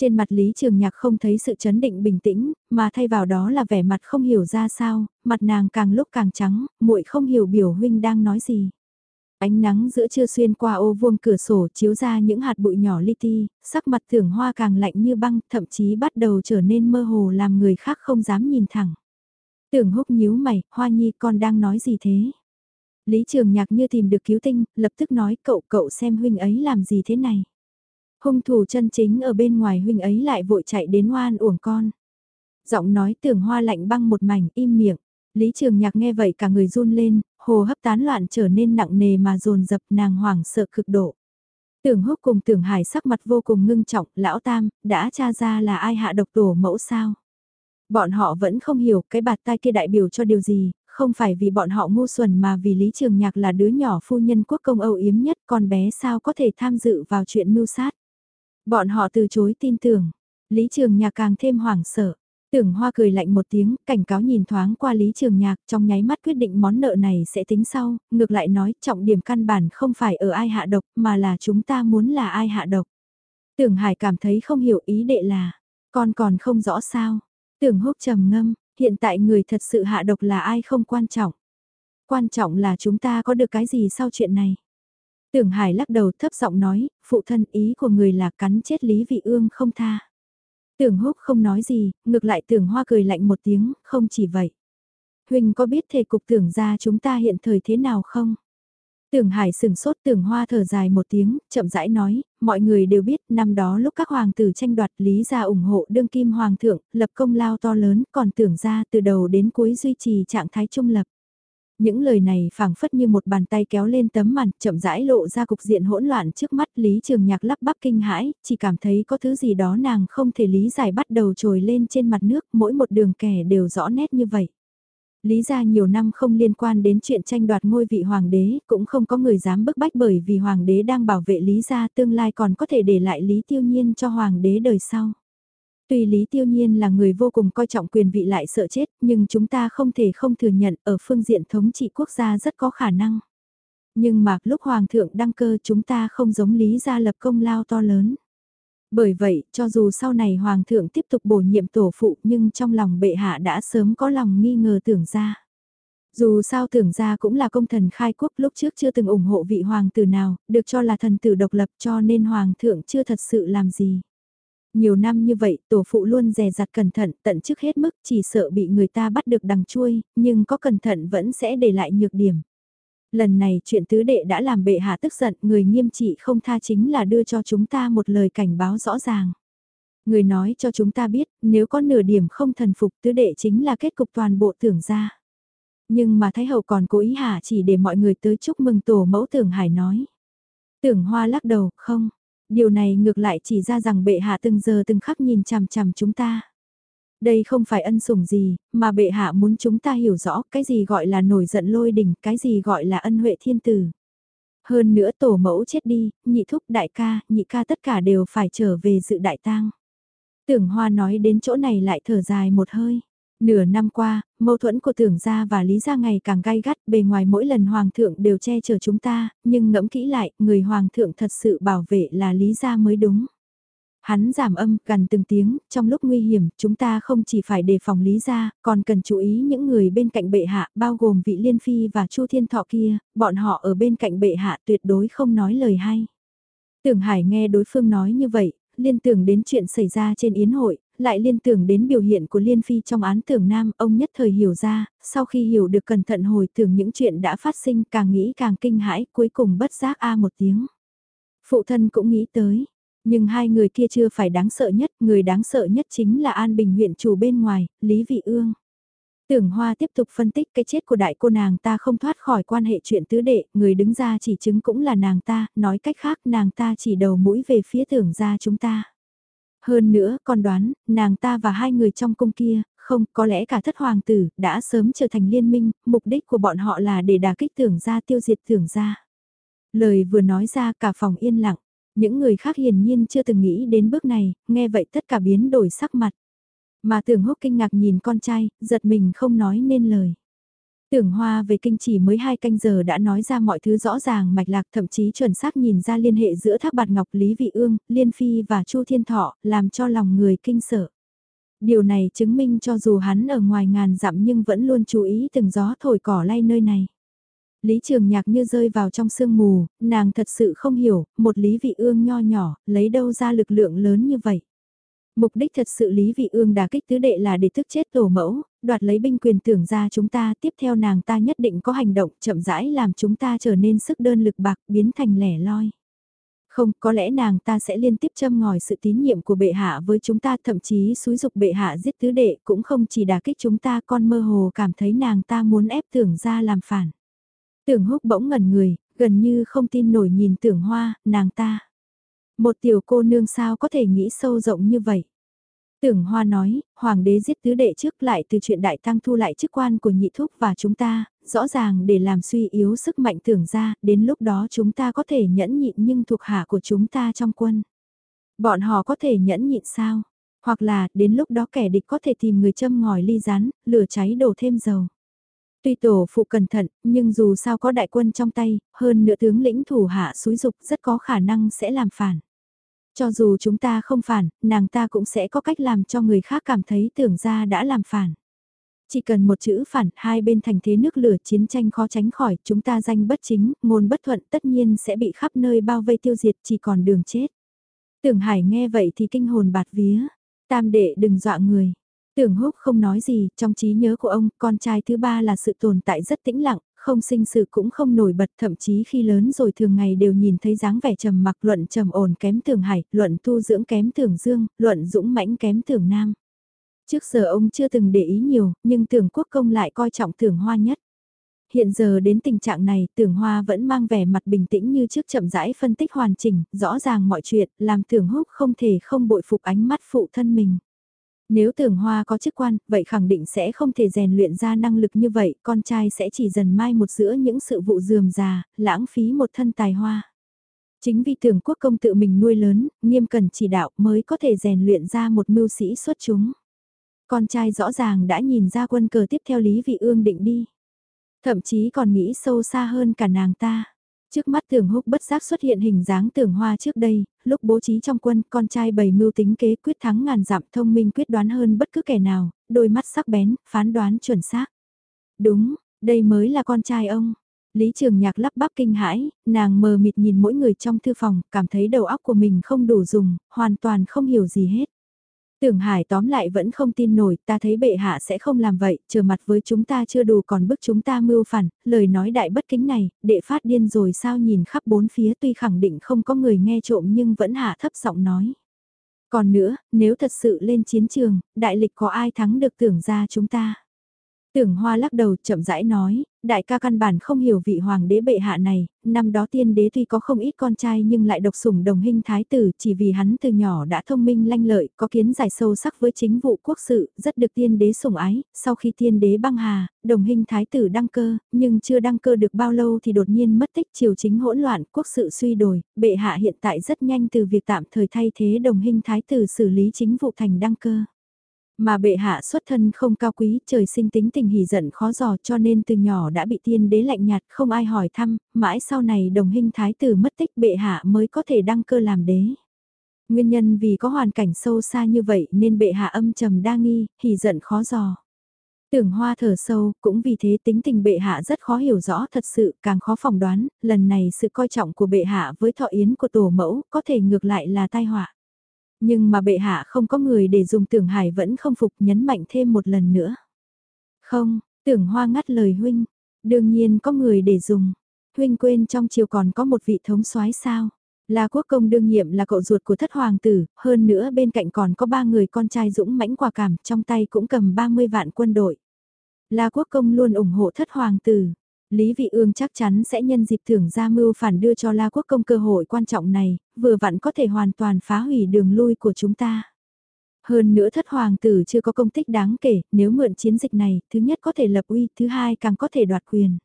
Trên mặt Lý Trường Nhạc không thấy sự chấn định bình tĩnh, mà thay vào đó là vẻ mặt không hiểu ra sao, mặt nàng càng lúc càng trắng, muội không hiểu biểu huynh đang nói gì. Ánh nắng giữa trưa xuyên qua ô vuông cửa sổ chiếu ra những hạt bụi nhỏ li ti, sắc mặt tưởng hoa càng lạnh như băng, thậm chí bắt đầu trở nên mơ hồ làm người khác không dám nhìn thẳng. Tưởng húc nhíu mày, hoa nhi con đang nói gì thế? Lý trường nhạc như tìm được cứu tinh, lập tức nói cậu cậu xem huynh ấy làm gì thế này. Hung thủ chân chính ở bên ngoài huynh ấy lại vội chạy đến oan uổng con. Giọng nói tưởng hoa lạnh băng một mảnh im miệng. Lý Trường Nhạc nghe vậy cả người run lên, hồ hấp tán loạn trở nên nặng nề mà dồn dập nàng hoảng sợ cực độ. Tưởng húc cùng tưởng hải sắc mặt vô cùng ngưng trọng, lão tam, đã tra ra là ai hạ độc tổ mẫu sao? Bọn họ vẫn không hiểu cái bạt tai kia đại biểu cho điều gì, không phải vì bọn họ ngu xuẩn mà vì Lý Trường Nhạc là đứa nhỏ phu nhân quốc công âu yếm nhất con bé sao có thể tham dự vào chuyện mưu sát. Bọn họ từ chối tin tưởng, Lý Trường Nhạc càng thêm hoảng sợ. Tưởng Hoa cười lạnh một tiếng, cảnh cáo nhìn thoáng qua Lý Trường Nhạc trong nháy mắt quyết định món nợ này sẽ tính sau, ngược lại nói trọng điểm căn bản không phải ở ai hạ độc mà là chúng ta muốn là ai hạ độc. Tưởng Hải cảm thấy không hiểu ý đệ là, con còn không rõ sao. Tưởng húc trầm ngâm, hiện tại người thật sự hạ độc là ai không quan trọng. Quan trọng là chúng ta có được cái gì sau chuyện này. Tưởng Hải lắc đầu thấp giọng nói, phụ thân ý của người là cắn chết Lý Vị Ương không tha. Tưởng húc không nói gì, ngược lại tưởng hoa cười lạnh một tiếng, không chỉ vậy. Huynh có biết thể cục tưởng ra chúng ta hiện thời thế nào không? Tưởng Hải sừng sốt tưởng hoa thở dài một tiếng, chậm rãi nói, mọi người đều biết năm đó lúc các hoàng tử tranh đoạt lý gia ủng hộ đương kim hoàng thượng, lập công lao to lớn, còn tưởng ra từ đầu đến cuối duy trì trạng thái trung lập. Những lời này phảng phất như một bàn tay kéo lên tấm màn, chậm rãi lộ ra cục diện hỗn loạn trước mắt Lý Trường Nhạc lắp bắp kinh hãi, chỉ cảm thấy có thứ gì đó nàng không thể lý giải bắt đầu trồi lên trên mặt nước, mỗi một đường kẻ đều rõ nét như vậy. Lý gia nhiều năm không liên quan đến chuyện tranh đoạt ngôi vị hoàng đế, cũng không có người dám bức bách bởi vì hoàng đế đang bảo vệ Lý gia tương lai còn có thể để lại Lý Tiêu Nhiên cho hoàng đế đời sau. Tuy Lý Tiêu Nhiên là người vô cùng coi trọng quyền vị lại sợ chết, nhưng chúng ta không thể không thừa nhận ở phương diện thống trị quốc gia rất có khả năng. Nhưng mà lúc Hoàng thượng đăng cơ chúng ta không giống Lý gia lập công lao to lớn. Bởi vậy, cho dù sau này Hoàng thượng tiếp tục bổ nhiệm tổ phụ nhưng trong lòng bệ hạ đã sớm có lòng nghi ngờ tưởng ra. Dù sao tưởng ra cũng là công thần khai quốc lúc trước chưa từng ủng hộ vị hoàng tử nào, được cho là thần tử độc lập cho nên hoàng thượng chưa thật sự làm gì. Nhiều năm như vậy, tổ phụ luôn dè dặt cẩn thận, tận chức hết mức, chỉ sợ bị người ta bắt được đằng chui, nhưng có cẩn thận vẫn sẽ để lại nhược điểm. Lần này chuyện tứ đệ đã làm bệ hạ tức giận, người nghiêm trị không tha chính là đưa cho chúng ta một lời cảnh báo rõ ràng. Người nói cho chúng ta biết, nếu có nửa điểm không thần phục tứ đệ chính là kết cục toàn bộ tưởng ra. Nhưng mà Thái Hậu còn cố ý hạ chỉ để mọi người tới chúc mừng tổ mẫu tưởng hải nói. Tưởng hoa lắc đầu, không, điều này ngược lại chỉ ra rằng bệ hạ từng giờ từng khắc nhìn chằm chằm chúng ta. Đây không phải ân sủng gì, mà bệ hạ muốn chúng ta hiểu rõ cái gì gọi là nổi giận lôi đỉnh, cái gì gọi là ân huệ thiên tử. Hơn nữa tổ mẫu chết đi, nhị thúc đại ca, nhị ca tất cả đều phải trở về dự đại tang. Tưởng hoa nói đến chỗ này lại thở dài một hơi. Nửa năm qua, mâu thuẫn của tưởng gia và lý gia ngày càng gai gắt, bề ngoài mỗi lần hoàng thượng đều che chở chúng ta, nhưng ngẫm kỹ lại, người hoàng thượng thật sự bảo vệ là lý gia mới đúng. Hắn giảm âm, gần từng tiếng, trong lúc nguy hiểm, chúng ta không chỉ phải đề phòng lý gia, còn cần chú ý những người bên cạnh bệ hạ, bao gồm vị liên phi và chu thiên thọ kia, bọn họ ở bên cạnh bệ hạ tuyệt đối không nói lời hay. Tưởng Hải nghe đối phương nói như vậy, liên tưởng đến chuyện xảy ra trên yến hội, lại liên tưởng đến biểu hiện của Liên Phi trong án tưởng nam, ông nhất thời hiểu ra, sau khi hiểu được cẩn thận hồi tưởng những chuyện đã phát sinh càng nghĩ càng kinh hãi, cuối cùng bất giác a một tiếng. Phụ thân cũng nghĩ tới, nhưng hai người kia chưa phải đáng sợ nhất, người đáng sợ nhất chính là An Bình huyện chủ bên ngoài, Lý Vị Ương. Tưởng Hoa tiếp tục phân tích cái chết của đại cô nàng ta không thoát khỏi quan hệ chuyện tứ đệ, người đứng ra chỉ chứng cũng là nàng ta, nói cách khác nàng ta chỉ đầu mũi về phía tưởng ra chúng ta. Hơn nữa, con đoán, nàng ta và hai người trong cung kia, không, có lẽ cả thất hoàng tử, đã sớm trở thành liên minh, mục đích của bọn họ là để đả kích tưởng ra tiêu diệt tưởng ra. Lời vừa nói ra cả phòng yên lặng, những người khác hiển nhiên chưa từng nghĩ đến bước này, nghe vậy tất cả biến đổi sắc mặt. Mà tưởng húc kinh ngạc nhìn con trai, giật mình không nói nên lời. Tưởng Hoa về kinh chỉ mới hai canh giờ đã nói ra mọi thứ rõ ràng mạch lạc thậm chí chuẩn xác nhìn ra liên hệ giữa Thác Bạt Ngọc Lý Vị Ương, Liên Phi và Chu Thiên Thọ, làm cho lòng người kinh sợ. Điều này chứng minh cho dù hắn ở ngoài ngàn dặm nhưng vẫn luôn chú ý từng gió thổi cỏ lay nơi này. Lý Trường Nhạc như rơi vào trong sương mù, nàng thật sự không hiểu, một Lý Vị Ương nho nhỏ, lấy đâu ra lực lượng lớn như vậy. Mục đích thật sự Lý Vị Ương đả kích tứ đệ là để thức chết tổ mẫu, đoạt lấy binh quyền tưởng ra chúng ta, tiếp theo nàng ta nhất định có hành động chậm rãi làm chúng ta trở nên sức đơn lực bạc biến thành lẻ loi. Không, có lẽ nàng ta sẽ liên tiếp châm ngòi sự tín nhiệm của bệ hạ với chúng ta thậm chí xúi dục bệ hạ giết tứ đệ cũng không chỉ đả kích chúng ta con mơ hồ cảm thấy nàng ta muốn ép tưởng ra làm phản. Tưởng húc bỗng ngẩn người, gần như không tin nổi nhìn tưởng hoa, nàng ta. Một tiểu cô nương sao có thể nghĩ sâu rộng như vậy. Tưởng Hoa nói, Hoàng đế giết tứ đệ trước lại từ chuyện đại tăng thu lại chức quan của nhị thúc và chúng ta, rõ ràng để làm suy yếu sức mạnh tưởng ra, đến lúc đó chúng ta có thể nhẫn nhịn nhưng thuộc hạ của chúng ta trong quân. Bọn họ có thể nhẫn nhịn sao? Hoặc là, đến lúc đó kẻ địch có thể tìm người châm ngòi ly rán, lửa cháy đổ thêm dầu. Tuy tổ phụ cẩn thận, nhưng dù sao có đại quân trong tay, hơn nữa tướng lĩnh thủ hạ xúi dục rất có khả năng sẽ làm phản. Cho dù chúng ta không phản, nàng ta cũng sẽ có cách làm cho người khác cảm thấy tưởng ra đã làm phản. Chỉ cần một chữ phản, hai bên thành thế nước lửa chiến tranh khó tránh khỏi, chúng ta danh bất chính, ngôn bất thuận tất nhiên sẽ bị khắp nơi bao vây tiêu diệt chỉ còn đường chết. Tưởng Hải nghe vậy thì kinh hồn bạt vía, tam đệ đừng dọa người. Tưởng húc không nói gì, trong trí nhớ của ông, con trai thứ ba là sự tồn tại rất tĩnh lặng, không sinh sự cũng không nổi bật thậm chí khi lớn rồi thường ngày đều nhìn thấy dáng vẻ trầm mặc luận trầm ổn kém tưởng hải, luận tu dưỡng kém tưởng dương, luận dũng mãnh kém tưởng nam. Trước giờ ông chưa từng để ý nhiều, nhưng tưởng quốc công lại coi trọng tưởng hoa nhất. Hiện giờ đến tình trạng này, tưởng hoa vẫn mang vẻ mặt bình tĩnh như trước chậm rãi phân tích hoàn chỉnh, rõ ràng mọi chuyện, làm tưởng húc không thể không bội phục ánh mắt phụ thân mình. Nếu tưởng hoa có chức quan, vậy khẳng định sẽ không thể rèn luyện ra năng lực như vậy, con trai sẽ chỉ dần mai một giữa những sự vụ dườm già, lãng phí một thân tài hoa. Chính vì tưởng quốc công tự mình nuôi lớn, nghiêm cần chỉ đạo mới có thể rèn luyện ra một mưu sĩ xuất chúng. Con trai rõ ràng đã nhìn ra quân cờ tiếp theo Lý Vị Ương định đi. Thậm chí còn nghĩ sâu xa hơn cả nàng ta. Trước mắt tưởng húc bất giác xuất hiện hình dáng tưởng hoa trước đây, lúc bố trí trong quân, con trai bày mưu tính kế quyết thắng ngàn dặm thông minh quyết đoán hơn bất cứ kẻ nào, đôi mắt sắc bén, phán đoán chuẩn xác. Đúng, đây mới là con trai ông. Lý Trường Nhạc lắp bắp kinh hãi, nàng mờ mịt nhìn mỗi người trong thư phòng, cảm thấy đầu óc của mình không đủ dùng, hoàn toàn không hiểu gì hết. Tưởng Hải tóm lại vẫn không tin nổi, ta thấy bệ hạ sẽ không làm vậy, chờ mặt với chúng ta chưa đủ còn bức chúng ta mưu phản, lời nói đại bất kính này, đệ phát điên rồi sao nhìn khắp bốn phía tuy khẳng định không có người nghe trộm nhưng vẫn hạ thấp giọng nói. Còn nữa, nếu thật sự lên chiến trường, đại lịch có ai thắng được tưởng ra chúng ta? Tưởng Hoa lắc đầu chậm rãi nói, đại ca căn bản không hiểu vị hoàng đế bệ hạ này, năm đó tiên đế tuy có không ít con trai nhưng lại độc sủng đồng hình thái tử chỉ vì hắn từ nhỏ đã thông minh lanh lợi, có kiến giải sâu sắc với chính vụ quốc sự, rất được tiên đế sủng ái, sau khi tiên đế băng hà, đồng hình thái tử đăng cơ, nhưng chưa đăng cơ được bao lâu thì đột nhiên mất tích triều chính hỗn loạn, quốc sự suy đồi bệ hạ hiện tại rất nhanh từ việc tạm thời thay thế đồng hình thái tử xử lý chính vụ thành đăng cơ. Mà bệ hạ xuất thân không cao quý, trời sinh tính tình hỉ giận khó dò cho nên từ nhỏ đã bị tiên đế lạnh nhạt, không ai hỏi thăm, mãi sau này đồng hình thái tử mất tích bệ hạ mới có thể đăng cơ làm đế. Nguyên nhân vì có hoàn cảnh sâu xa như vậy nên bệ hạ âm trầm đa nghi, hỉ giận khó dò. Tưởng hoa thở sâu, cũng vì thế tính tình bệ hạ rất khó hiểu rõ thật sự, càng khó phỏng đoán, lần này sự coi trọng của bệ hạ với thọ yến của tổ mẫu có thể ngược lại là tai họa. Nhưng mà bệ hạ không có người để dùng tưởng hải vẫn không phục nhấn mạnh thêm một lần nữa. Không, tưởng hoa ngắt lời huynh, đương nhiên có người để dùng. Huynh quên trong triều còn có một vị thống soái sao. Là quốc công đương nhiệm là cậu ruột của thất hoàng tử, hơn nữa bên cạnh còn có ba người con trai dũng mãnh quả cảm, trong tay cũng cầm 30 vạn quân đội. Là quốc công luôn ủng hộ thất hoàng tử, Lý Vị Ương chắc chắn sẽ nhân dịp thưởng ra mưu phản đưa cho La Quốc công cơ hội quan trọng này, vừa vặn có thể hoàn toàn phá hủy đường lui của chúng ta. Hơn nữa thất hoàng tử chưa có công tích đáng kể, nếu mượn chiến dịch này, thứ nhất có thể lập uy, thứ hai càng có thể đoạt quyền.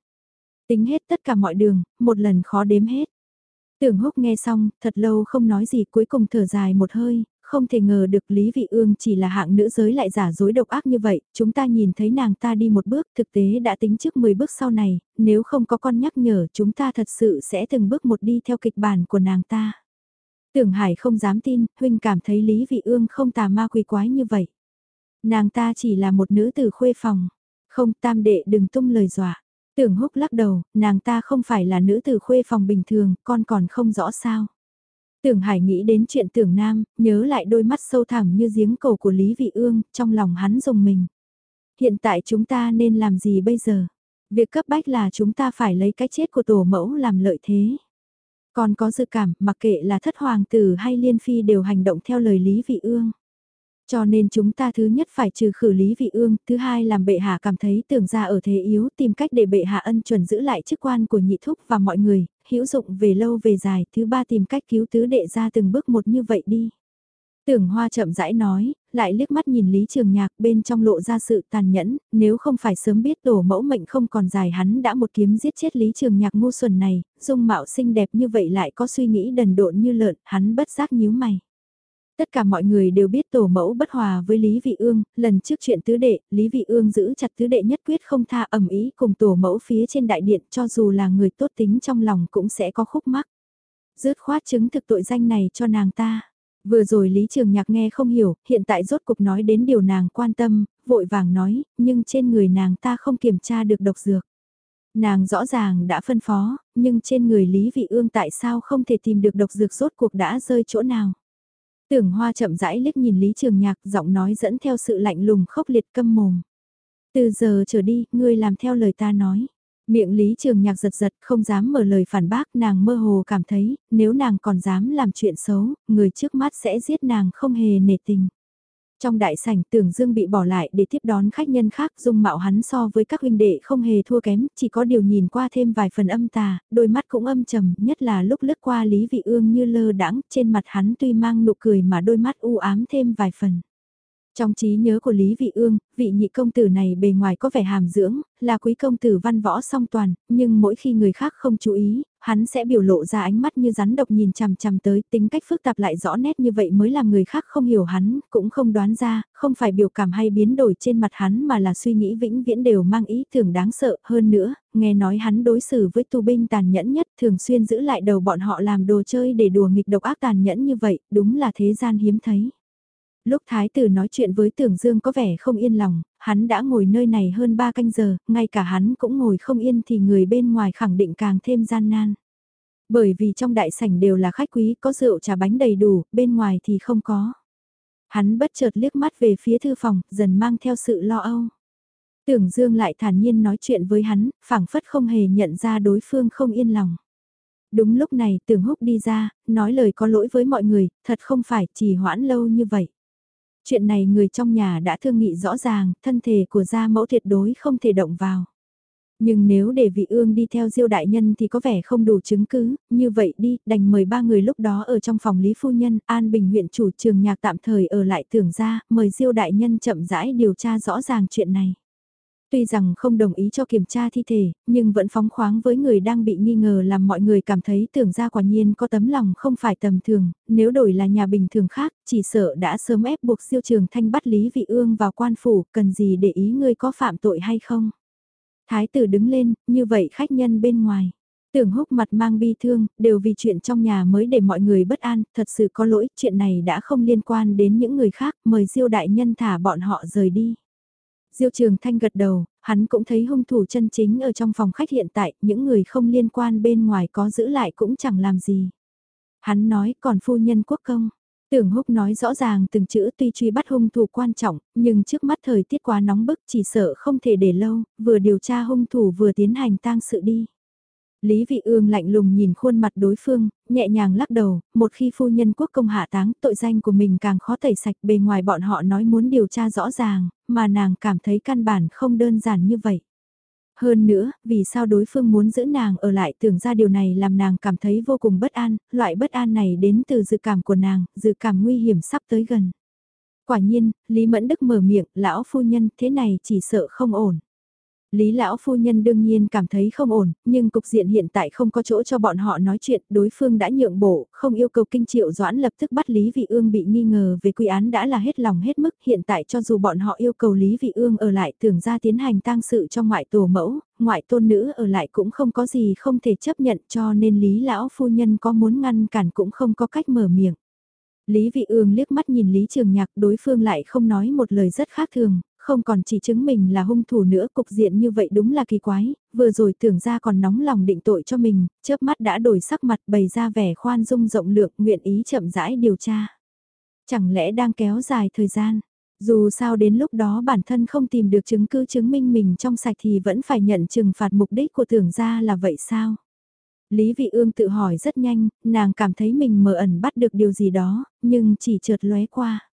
Tính hết tất cả mọi đường, một lần khó đếm hết. Tưởng húc nghe xong, thật lâu không nói gì cuối cùng thở dài một hơi, không thể ngờ được Lý Vị Ương chỉ là hạng nữ giới lại giả dối độc ác như vậy, chúng ta nhìn thấy nàng ta đi một bước thực tế đã tính trước 10 bước sau này, nếu không có con nhắc nhở chúng ta thật sự sẽ từng bước một đi theo kịch bản của nàng ta. Tưởng Hải không dám tin, huynh cảm thấy Lý Vị Ương không tà ma quỷ quái như vậy. Nàng ta chỉ là một nữ tử khuê phòng. Không tam đệ đừng tung lời dọa. Tưởng húc lắc đầu, nàng ta không phải là nữ tử khuê phòng bình thường, con còn không rõ sao. Tưởng Hải nghĩ đến chuyện tưởng nam, nhớ lại đôi mắt sâu thẳm như giếng cầu của Lý Vị Ương, trong lòng hắn dùng mình. Hiện tại chúng ta nên làm gì bây giờ? Việc cấp bách là chúng ta phải lấy cái chết của tổ mẫu làm lợi thế. Còn có dự cảm, mặc kệ là thất hoàng tử hay liên phi đều hành động theo lời Lý Vị Ương. Cho nên chúng ta thứ nhất phải trừ khử Lý Vị Ương, thứ hai làm bệ hạ cảm thấy tưởng ra ở thế yếu, tìm cách để bệ hạ ân chuẩn giữ lại chức quan của nhị thúc và mọi người, hữu dụng về lâu về dài, thứ ba tìm cách cứu tứ đệ ra từng bước một như vậy đi. Tưởng Hoa chậm rãi nói, lại liếc mắt nhìn Lý Trường Nhạc bên trong lộ ra sự tàn nhẫn, nếu không phải sớm biết tổ mẫu mệnh không còn dài hắn đã một kiếm giết chết Lý Trường Nhạc ngu xuẩn này, dung mạo xinh đẹp như vậy lại có suy nghĩ đần độn như lợn, hắn bất giác nhíu mày. Tất cả mọi người đều biết tổ mẫu bất hòa với Lý Vị Ương, lần trước chuyện tứ đệ, Lý Vị Ương giữ chặt tứ đệ nhất quyết không tha ẩm ý cùng tổ mẫu phía trên đại điện cho dù là người tốt tính trong lòng cũng sẽ có khúc mắc. Dứt khoát chứng thực tội danh này cho nàng ta. Vừa rồi Lý Trường Nhạc nghe không hiểu, hiện tại rốt cục nói đến điều nàng quan tâm, vội vàng nói, nhưng trên người nàng ta không kiểm tra được độc dược. Nàng rõ ràng đã phân phó, nhưng trên người Lý Vị Ương tại sao không thể tìm được độc dược rốt cuộc đã rơi chỗ nào. Tưởng Hoa chậm rãi liếc nhìn Lý Trường Nhạc, giọng nói dẫn theo sự lạnh lùng khốc liệt câm mồm. Từ giờ trở đi, ngươi làm theo lời ta nói. Miệng Lý Trường Nhạc giật giật không dám mở lời phản bác nàng mơ hồ cảm thấy nếu nàng còn dám làm chuyện xấu, người trước mắt sẽ giết nàng không hề nể tình. Trong đại sảnh tưởng dương bị bỏ lại để tiếp đón khách nhân khác dung mạo hắn so với các huynh đệ không hề thua kém, chỉ có điều nhìn qua thêm vài phần âm tà, đôi mắt cũng âm trầm, nhất là lúc lướt qua Lý Vị Ương như lơ đãng trên mặt hắn tuy mang nụ cười mà đôi mắt u ám thêm vài phần. Trong trí nhớ của Lý Vị Ương, vị nhị công tử này bề ngoài có vẻ hàm dưỡng, là quý công tử văn võ song toàn, nhưng mỗi khi người khác không chú ý, hắn sẽ biểu lộ ra ánh mắt như rắn độc nhìn chằm chằm tới, tính cách phức tạp lại rõ nét như vậy mới làm người khác không hiểu hắn, cũng không đoán ra, không phải biểu cảm hay biến đổi trên mặt hắn mà là suy nghĩ vĩnh viễn đều mang ý tưởng đáng sợ hơn nữa, nghe nói hắn đối xử với tù binh tàn nhẫn nhất, thường xuyên giữ lại đầu bọn họ làm đồ chơi để đùa nghịch độc ác tàn nhẫn như vậy, đúng là thế gian hiếm thấy. Lúc Thái tử nói chuyện với Tưởng Dương có vẻ không yên lòng, hắn đã ngồi nơi này hơn 3 canh giờ, ngay cả hắn cũng ngồi không yên thì người bên ngoài khẳng định càng thêm gian nan. Bởi vì trong đại sảnh đều là khách quý có rượu trà bánh đầy đủ, bên ngoài thì không có. Hắn bất chợt liếc mắt về phía thư phòng, dần mang theo sự lo âu. Tưởng Dương lại thản nhiên nói chuyện với hắn, phảng phất không hề nhận ra đối phương không yên lòng. Đúng lúc này tưởng húc đi ra, nói lời có lỗi với mọi người, thật không phải chỉ hoãn lâu như vậy. Chuyện này người trong nhà đã thương nghị rõ ràng, thân thể của gia mẫu tuyệt đối không thể động vào. Nhưng nếu để vị ương đi theo diêu đại nhân thì có vẻ không đủ chứng cứ, như vậy đi, đành mời ba người lúc đó ở trong phòng Lý Phu Nhân, An Bình huyện chủ trường nhạc tạm thời ở lại tưởng ra, mời diêu đại nhân chậm rãi điều tra rõ ràng chuyện này. Tuy rằng không đồng ý cho kiểm tra thi thể, nhưng vẫn phóng khoáng với người đang bị nghi ngờ làm mọi người cảm thấy tưởng ra quả nhiên có tấm lòng không phải tầm thường, nếu đổi là nhà bình thường khác, chỉ sợ đã sớm ép buộc siêu trường thanh bắt Lý Vị Ương vào quan phủ, cần gì để ý ngươi có phạm tội hay không. Thái tử đứng lên, như vậy khách nhân bên ngoài. Tưởng húc mặt mang bi thương, đều vì chuyện trong nhà mới để mọi người bất an, thật sự có lỗi, chuyện này đã không liên quan đến những người khác, mời diêu đại nhân thả bọn họ rời đi. Diêu Trường Thanh gật đầu, hắn cũng thấy hung thủ chân chính ở trong phòng khách hiện tại, những người không liên quan bên ngoài có giữ lại cũng chẳng làm gì. Hắn nói còn phu nhân quốc công. Tưởng húc nói rõ ràng từng chữ tuy truy bắt hung thủ quan trọng, nhưng trước mắt thời tiết quá nóng bức chỉ sợ không thể để lâu, vừa điều tra hung thủ vừa tiến hành tang sự đi. Lý Vị Ương lạnh lùng nhìn khuôn mặt đối phương, nhẹ nhàng lắc đầu, một khi phu nhân quốc công hạ táng, tội danh của mình càng khó tẩy sạch bề ngoài bọn họ nói muốn điều tra rõ ràng, mà nàng cảm thấy căn bản không đơn giản như vậy. Hơn nữa, vì sao đối phương muốn giữ nàng ở lại tưởng ra điều này làm nàng cảm thấy vô cùng bất an, loại bất an này đến từ dự cảm của nàng, dự cảm nguy hiểm sắp tới gần. Quả nhiên, Lý Mẫn Đức mở miệng, lão phu nhân, thế này chỉ sợ không ổn. Lý lão phu nhân đương nhiên cảm thấy không ổn, nhưng cục diện hiện tại không có chỗ cho bọn họ nói chuyện, đối phương đã nhượng bộ, không yêu cầu kinh triệu doãn lập tức bắt Lý Vị Ương bị nghi ngờ về quy án đã là hết lòng hết mức, hiện tại cho dù bọn họ yêu cầu Lý Vị Ương ở lại tưởng ra tiến hành tang sự cho ngoại tổ mẫu, ngoại tôn nữ ở lại cũng không có gì không thể chấp nhận cho nên Lý lão phu nhân có muốn ngăn cản cũng không có cách mở miệng. Lý Vị Ương liếc mắt nhìn Lý Trường Nhạc đối phương lại không nói một lời rất khác thường, không còn chỉ chứng mình là hung thủ nữa cục diện như vậy đúng là kỳ quái, vừa rồi tưởng ra còn nóng lòng định tội cho mình, chớp mắt đã đổi sắc mặt bày ra vẻ khoan dung rộng lượng nguyện ý chậm rãi điều tra. Chẳng lẽ đang kéo dài thời gian, dù sao đến lúc đó bản thân không tìm được chứng cứ chứng minh mình trong sạch thì vẫn phải nhận trừng phạt mục đích của tưởng ra là vậy sao? Lý Vị Ương tự hỏi rất nhanh, nàng cảm thấy mình mờ ẩn bắt được điều gì đó, nhưng chỉ chợt lóe qua.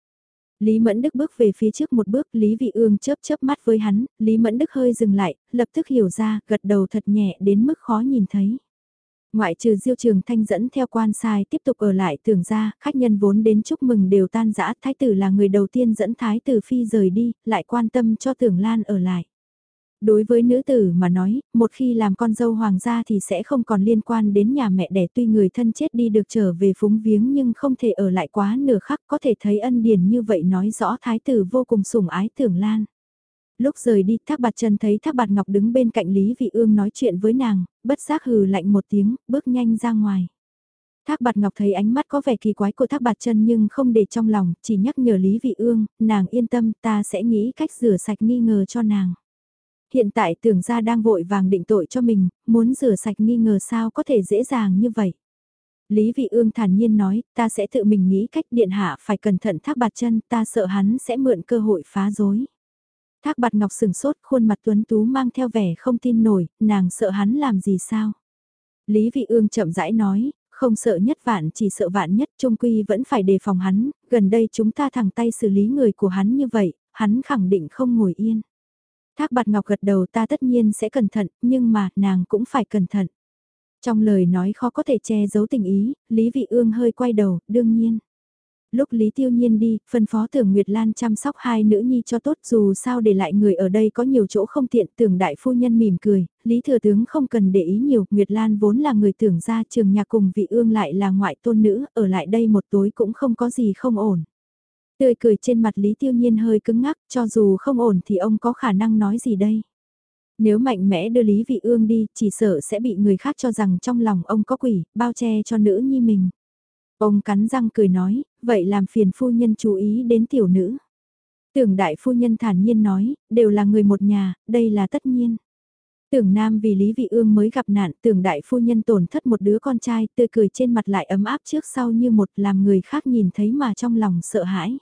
Lý Mẫn Đức bước về phía trước một bước, Lý Vị Ương chớp chớp mắt với hắn, Lý Mẫn Đức hơi dừng lại, lập tức hiểu ra, gật đầu thật nhẹ đến mức khó nhìn thấy. Ngoại trừ diêu trường thanh dẫn theo quan sai tiếp tục ở lại tưởng ra, khách nhân vốn đến chúc mừng đều tan rã, thái tử là người đầu tiên dẫn thái tử phi rời đi, lại quan tâm cho tưởng lan ở lại. Đối với nữ tử mà nói, một khi làm con dâu hoàng gia thì sẽ không còn liên quan đến nhà mẹ đẻ tuy người thân chết đi được trở về phúng viếng nhưng không thể ở lại quá nửa khắc có thể thấy ân điển như vậy nói rõ thái tử vô cùng sủng ái tưởng lan. Lúc rời đi Thác Bạt Trần thấy Thác Bạt Ngọc đứng bên cạnh Lý Vị Ương nói chuyện với nàng, bất giác hừ lạnh một tiếng, bước nhanh ra ngoài. Thác Bạt Ngọc thấy ánh mắt có vẻ kỳ quái của Thác Bạt Trần nhưng không để trong lòng, chỉ nhắc nhở Lý Vị Ương, nàng yên tâm ta sẽ nghĩ cách rửa sạch nghi ngờ cho nàng. Hiện tại tưởng ra đang vội vàng định tội cho mình, muốn rửa sạch nghi ngờ sao có thể dễ dàng như vậy. Lý Vị Ương thản nhiên nói, ta sẽ tự mình nghĩ cách điện hạ phải cẩn thận thác bạt chân, ta sợ hắn sẽ mượn cơ hội phá rối. Thác bạt ngọc sừng sốt, khuôn mặt tuấn tú mang theo vẻ không tin nổi, nàng sợ hắn làm gì sao. Lý Vị Ương chậm rãi nói, không sợ nhất vạn chỉ sợ vạn nhất trung quy vẫn phải đề phòng hắn, gần đây chúng ta thẳng tay xử lý người của hắn như vậy, hắn khẳng định không ngồi yên. Thác bạt ngọc gật đầu ta tất nhiên sẽ cẩn thận, nhưng mà, nàng cũng phải cẩn thận. Trong lời nói khó có thể che giấu tình ý, Lý Vị Ương hơi quay đầu, đương nhiên. Lúc Lý Tiêu Nhiên đi, phân phó tưởng Nguyệt Lan chăm sóc hai nữ nhi cho tốt dù sao để lại người ở đây có nhiều chỗ không tiện tưởng đại phu nhân mỉm cười, Lý Thừa Tướng không cần để ý nhiều, Nguyệt Lan vốn là người tưởng ra trường nhà cùng vị ương lại là ngoại tôn nữ, ở lại đây một tối cũng không có gì không ổn. Tươi cười trên mặt Lý Tiêu Nhiên hơi cứng ngắc, cho dù không ổn thì ông có khả năng nói gì đây? Nếu mạnh mẽ đưa Lý Vị Ương đi, chỉ sợ sẽ bị người khác cho rằng trong lòng ông có quỷ, bao che cho nữ nhi mình. Ông cắn răng cười nói, vậy làm phiền phu nhân chú ý đến tiểu nữ. Tưởng đại phu nhân thản nhiên nói, đều là người một nhà, đây là tất nhiên. Tưởng Nam vì Lý Vị Ương mới gặp nạn, tưởng đại phu nhân tổn thất một đứa con trai, tươi cười trên mặt lại ấm áp trước sau như một làm người khác nhìn thấy mà trong lòng sợ hãi.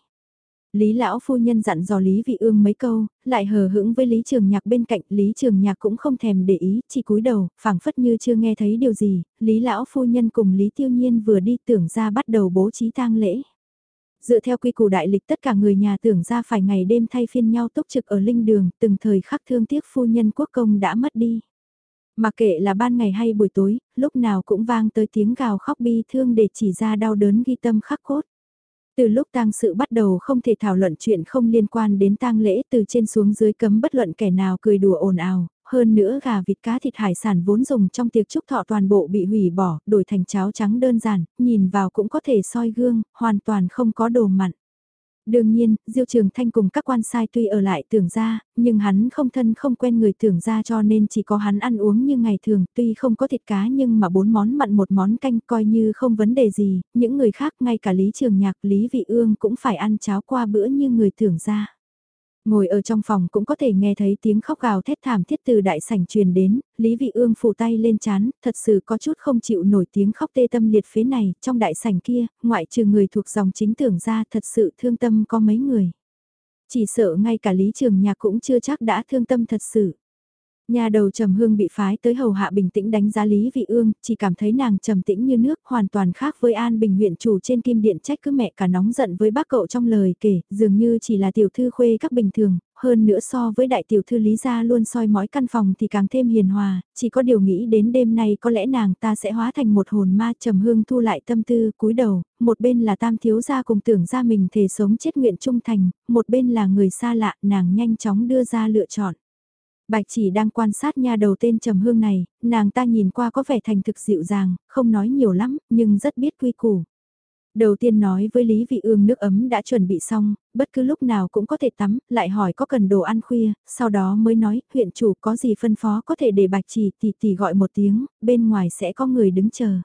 Lý lão phu nhân dặn dò Lý Vị Ương mấy câu, lại hờ hững với Lý Trường Nhạc bên cạnh, Lý Trường Nhạc cũng không thèm để ý, chỉ cúi đầu, phảng phất như chưa nghe thấy điều gì, Lý lão phu nhân cùng Lý Tiêu Nhiên vừa đi tưởng ra bắt đầu bố trí tang lễ. Dựa theo quy củ đại lịch tất cả người nhà tưởng ra phải ngày đêm thay phiên nhau túc trực ở linh đường, từng thời khắc thương tiếc phu nhân quốc công đã mất đi. Mà kệ là ban ngày hay buổi tối, lúc nào cũng vang tới tiếng gào khóc bi thương để chỉ ra đau đớn ghi tâm khắc cốt. Từ lúc tang sự bắt đầu không thể thảo luận chuyện không liên quan đến tang lễ từ trên xuống dưới cấm bất luận kẻ nào cười đùa ồn ào, hơn nữa gà vịt cá thịt hải sản vốn dùng trong tiệc chúc thọ toàn bộ bị hủy bỏ, đổi thành cháo trắng đơn giản, nhìn vào cũng có thể soi gương, hoàn toàn không có đồ mặn. Đương nhiên, Diêu Trường Thanh cùng các quan sai tuy ở lại tưởng ra, nhưng hắn không thân không quen người tưởng ra cho nên chỉ có hắn ăn uống như ngày thường, tuy không có thịt cá nhưng mà bốn món mặn một món canh coi như không vấn đề gì, những người khác ngay cả Lý Trường Nhạc, Lý Vị Ương cũng phải ăn cháo qua bữa như người tưởng ra. Ngồi ở trong phòng cũng có thể nghe thấy tiếng khóc gào thét thảm thiết từ đại sảnh truyền đến, Lý Vị Ương phủ tay lên chán, thật sự có chút không chịu nổi tiếng khóc tê tâm liệt phế này, trong đại sảnh kia, ngoại trừ người thuộc dòng chính tưởng ra thật sự thương tâm có mấy người. Chỉ sợ ngay cả Lý Trường Nhạc cũng chưa chắc đã thương tâm thật sự. Nhà đầu Trầm Hương bị phái tới hầu hạ bình tĩnh đánh giá Lý Vị Ương, chỉ cảm thấy nàng trầm tĩnh như nước, hoàn toàn khác với An Bình huyện chủ trên kim điện trách cứ mẹ cả nóng giận với bác cậu trong lời kể, dường như chỉ là tiểu thư khuê các bình thường, hơn nữa so với đại tiểu thư Lý gia luôn soi mói căn phòng thì càng thêm hiền hòa, chỉ có điều nghĩ đến đêm nay có lẽ nàng ta sẽ hóa thành một hồn ma Trầm Hương thu lại tâm tư, cúi đầu, một bên là tam thiếu gia cùng tưởng ra mình thể sống chết nguyện trung thành, một bên là người xa lạ, nàng nhanh chóng đưa ra lựa chọn. Bạch chỉ đang quan sát nha đầu tên trầm hương này, nàng ta nhìn qua có vẻ thành thực dịu dàng, không nói nhiều lắm, nhưng rất biết quy củ. Đầu tiên nói với Lý Vị Ương nước ấm đã chuẩn bị xong, bất cứ lúc nào cũng có thể tắm, lại hỏi có cần đồ ăn khuya, sau đó mới nói, huyện chủ có gì phân phó có thể để bạch chỉ tỷ tỷ gọi một tiếng, bên ngoài sẽ có người đứng chờ.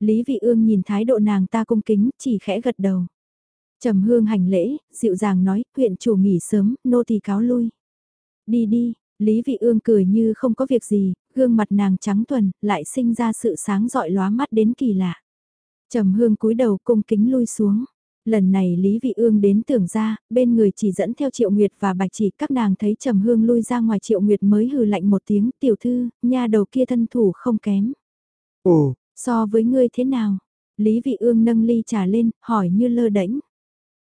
Lý Vị Ương nhìn thái độ nàng ta cung kính, chỉ khẽ gật đầu. Trầm hương hành lễ, dịu dàng nói, huyện chủ nghỉ sớm, nô tỳ cáo lui. Đi đi, Lý Vị Ương cười như không có việc gì, gương mặt nàng trắng thuần, lại sinh ra sự sáng rọi lóa mắt đến kỳ lạ. Trầm hương cúi đầu cung kính lui xuống. Lần này Lý Vị Ương đến tưởng ra, bên người chỉ dẫn theo Triệu Nguyệt và Bạch Chỉ các nàng thấy Trầm Hương lui ra ngoài Triệu Nguyệt mới hừ lạnh một tiếng tiểu thư, nha đầu kia thân thủ không kém. Ồ, so với ngươi thế nào? Lý Vị Ương nâng ly trà lên, hỏi như lơ đễnh.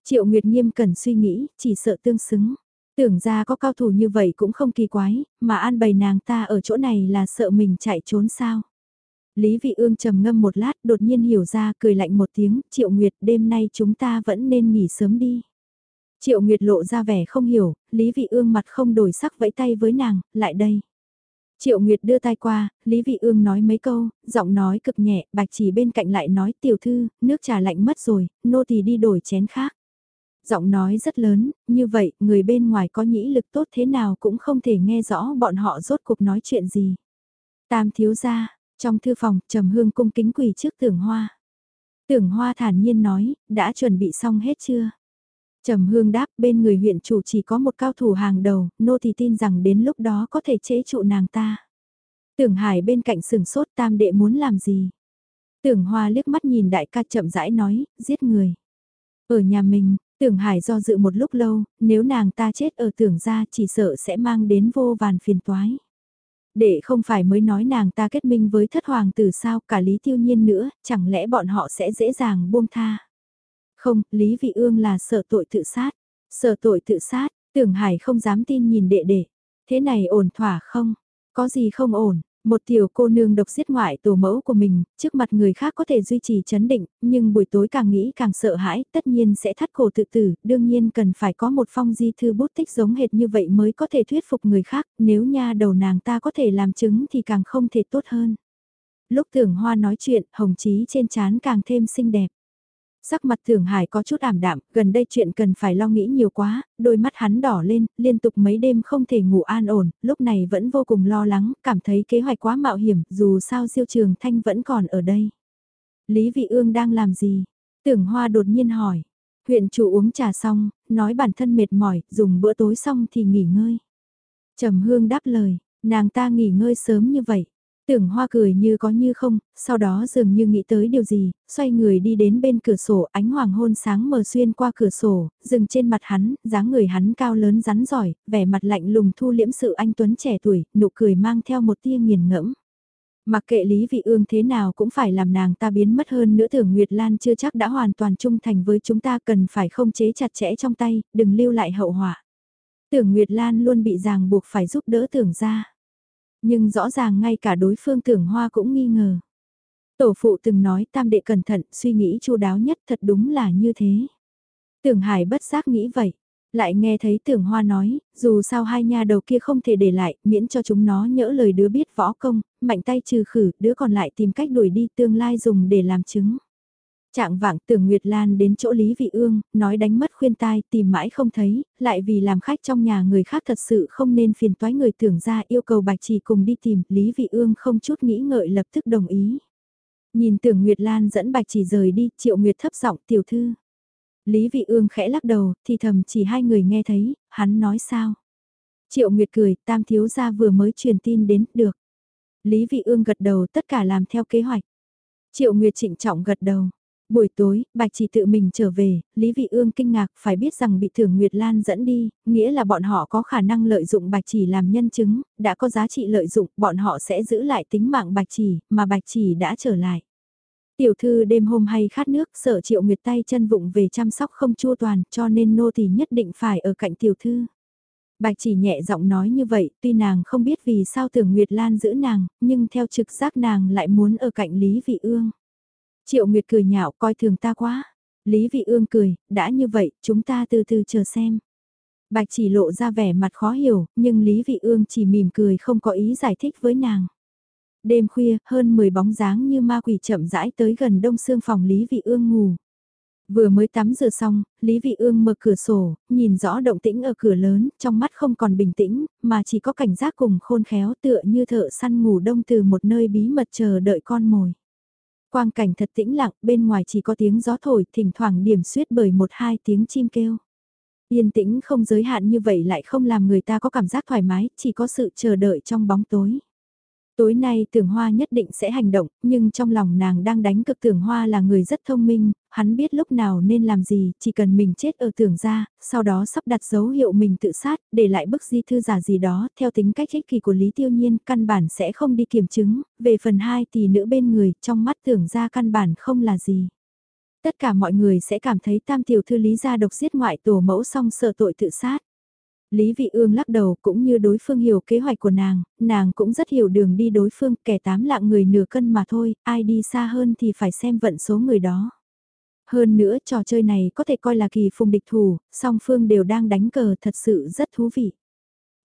Triệu Nguyệt nghiêm cẩn suy nghĩ, chỉ sợ tương xứng. Tưởng ra có cao thủ như vậy cũng không kỳ quái, mà an bày nàng ta ở chỗ này là sợ mình chạy trốn sao. Lý Vị Ương trầm ngâm một lát đột nhiên hiểu ra cười lạnh một tiếng, Triệu Nguyệt đêm nay chúng ta vẫn nên nghỉ sớm đi. Triệu Nguyệt lộ ra vẻ không hiểu, Lý Vị Ương mặt không đổi sắc vẫy tay với nàng, lại đây. Triệu Nguyệt đưa tay qua, Lý Vị Ương nói mấy câu, giọng nói cực nhẹ, bạch chỉ bên cạnh lại nói tiểu thư, nước trà lạnh mất rồi, nô tỳ đi đổi chén khác. Giọng nói rất lớn, như vậy, người bên ngoài có nhĩ lực tốt thế nào cũng không thể nghe rõ bọn họ rốt cuộc nói chuyện gì. Tam thiếu gia, trong thư phòng, trầm hương cung kính quỳ trước tưởng hoa. Tưởng hoa thản nhiên nói, đã chuẩn bị xong hết chưa? Trầm hương đáp bên người huyện chủ chỉ có một cao thủ hàng đầu, nô thì tin rằng đến lúc đó có thể chế trụ nàng ta. Tưởng hải bên cạnh sừng sốt tam đệ muốn làm gì? Tưởng hoa liếc mắt nhìn đại ca chậm rãi nói, giết người. Ở nhà mình, tưởng hải do dự một lúc lâu, nếu nàng ta chết ở tưởng gia chỉ sợ sẽ mang đến vô vàn phiền toái. Để không phải mới nói nàng ta kết minh với thất hoàng tử sao cả Lý Tiêu Nhiên nữa, chẳng lẽ bọn họ sẽ dễ dàng buông tha. Không, Lý Vị Ương là sợ tội tự sát. Sợ tội tự sát, tưởng hải không dám tin nhìn đệ đệ. Thế này ổn thỏa không? Có gì không ổn? Một tiểu cô nương độc giết ngoại tổ mẫu của mình, trước mặt người khác có thể duy trì chấn định, nhưng buổi tối càng nghĩ càng sợ hãi, tất nhiên sẽ thắt cổ tự tử, đương nhiên cần phải có một phong di thư bút tích giống hệt như vậy mới có thể thuyết phục người khác, nếu nha đầu nàng ta có thể làm chứng thì càng không thể tốt hơn. Lúc tưởng hoa nói chuyện, hồng chí trên trán càng thêm xinh đẹp. Sắc mặt Thường Hải có chút ảm đạm, gần đây chuyện cần phải lo nghĩ nhiều quá, đôi mắt hắn đỏ lên, liên tục mấy đêm không thể ngủ an ổn, lúc này vẫn vô cùng lo lắng, cảm thấy kế hoạch quá mạo hiểm, dù sao diêu trường thanh vẫn còn ở đây. Lý Vị Ương đang làm gì? Tưởng Hoa đột nhiên hỏi. Huyện chủ uống trà xong, nói bản thân mệt mỏi, dùng bữa tối xong thì nghỉ ngơi. Trầm Hương đáp lời, nàng ta nghỉ ngơi sớm như vậy. Tưởng hoa cười như có như không, sau đó dường như nghĩ tới điều gì, xoay người đi đến bên cửa sổ ánh hoàng hôn sáng mờ xuyên qua cửa sổ, dừng trên mặt hắn, dáng người hắn cao lớn rắn giỏi, vẻ mặt lạnh lùng thu liễm sự anh Tuấn trẻ tuổi, nụ cười mang theo một tia nghiền ngẫm. Mặc kệ Lý Vị Ương thế nào cũng phải làm nàng ta biến mất hơn nữa tưởng Nguyệt Lan chưa chắc đã hoàn toàn trung thành với chúng ta cần phải không chế chặt chẽ trong tay, đừng lưu lại hậu họa. Tưởng Nguyệt Lan luôn bị ràng buộc phải giúp đỡ tưởng ra. Nhưng rõ ràng ngay cả đối phương tưởng hoa cũng nghi ngờ. Tổ phụ từng nói tam đệ cẩn thận, suy nghĩ chu đáo nhất thật đúng là như thế. Tưởng hải bất giác nghĩ vậy. Lại nghe thấy tưởng hoa nói, dù sao hai nha đầu kia không thể để lại, miễn cho chúng nó nhỡ lời đứa biết võ công, mạnh tay trừ khử, đứa còn lại tìm cách đuổi đi tương lai dùng để làm chứng. Trạng vạng tưởng Nguyệt Lan đến chỗ Lý Vị Ương, nói đánh mất khuyên tai tìm mãi không thấy, lại vì làm khách trong nhà người khác thật sự không nên phiền toái người tưởng ra yêu cầu bạch chỉ cùng đi tìm, Lý Vị Ương không chút nghĩ ngợi lập tức đồng ý. Nhìn tưởng Nguyệt Lan dẫn bạch chỉ rời đi, triệu Nguyệt thấp giọng tiểu thư. Lý Vị Ương khẽ lắc đầu, thì thầm chỉ hai người nghe thấy, hắn nói sao. Triệu Nguyệt cười, tam thiếu gia vừa mới truyền tin đến, được. Lý Vị Ương gật đầu tất cả làm theo kế hoạch. Triệu Nguyệt trịnh trọng gật đầu. Buổi tối, Bạch chỉ tự mình trở về, Lý Vị Ương kinh ngạc phải biết rằng bị Thường Nguyệt Lan dẫn đi, nghĩa là bọn họ có khả năng lợi dụng Bạch chỉ làm nhân chứng, đã có giá trị lợi dụng, bọn họ sẽ giữ lại tính mạng Bạch chỉ, mà Bạch chỉ đã trở lại. Tiểu thư đêm hôm hay khát nước, sợ Triệu Nguyệt tay chân vụng về chăm sóc không chua toàn, cho nên nô thì nhất định phải ở cạnh tiểu thư. Bạch chỉ nhẹ giọng nói như vậy, tuy nàng không biết vì sao Tưởng Nguyệt Lan giữ nàng, nhưng theo trực giác nàng lại muốn ở cạnh Lý Vị Ương. Triệu Nguyệt cười nhạo coi thường ta quá. Lý Vị Ương cười, đã như vậy, chúng ta từ từ chờ xem. Bạch chỉ lộ ra vẻ mặt khó hiểu, nhưng Lý Vị Ương chỉ mỉm cười không có ý giải thích với nàng. Đêm khuya, hơn 10 bóng dáng như ma quỷ chậm rãi tới gần đông xương phòng Lý Vị Ương ngủ. Vừa mới tắm rửa xong, Lý Vị Ương mở cửa sổ, nhìn rõ động tĩnh ở cửa lớn, trong mắt không còn bình tĩnh, mà chỉ có cảnh giác cùng khôn khéo tựa như thợ săn ngủ đông từ một nơi bí mật chờ đợi con mồi. Quang cảnh thật tĩnh lặng, bên ngoài chỉ có tiếng gió thổi, thỉnh thoảng điểm suyết bởi một hai tiếng chim kêu. Yên tĩnh không giới hạn như vậy lại không làm người ta có cảm giác thoải mái, chỉ có sự chờ đợi trong bóng tối. Tối nay tưởng hoa nhất định sẽ hành động, nhưng trong lòng nàng đang đánh cực tưởng hoa là người rất thông minh, hắn biết lúc nào nên làm gì, chỉ cần mình chết ở tưởng ra, sau đó sắp đặt dấu hiệu mình tự sát, để lại bức di thư giả gì đó, theo tính cách ích kỳ của Lý Tiêu Nhiên, căn bản sẽ không đi kiểm chứng, về phần 2 thì nữ bên người, trong mắt tưởng ra căn bản không là gì. Tất cả mọi người sẽ cảm thấy tam tiểu thư lý gia độc giết ngoại tổ mẫu xong sợ tội tự sát. Lý Vị Ương lắc đầu cũng như đối phương hiểu kế hoạch của nàng, nàng cũng rất hiểu đường đi đối phương, kẻ tám lạng người nửa cân mà thôi, ai đi xa hơn thì phải xem vận số người đó. Hơn nữa trò chơi này có thể coi là kỳ phùng địch thủ, song phương đều đang đánh cờ thật sự rất thú vị.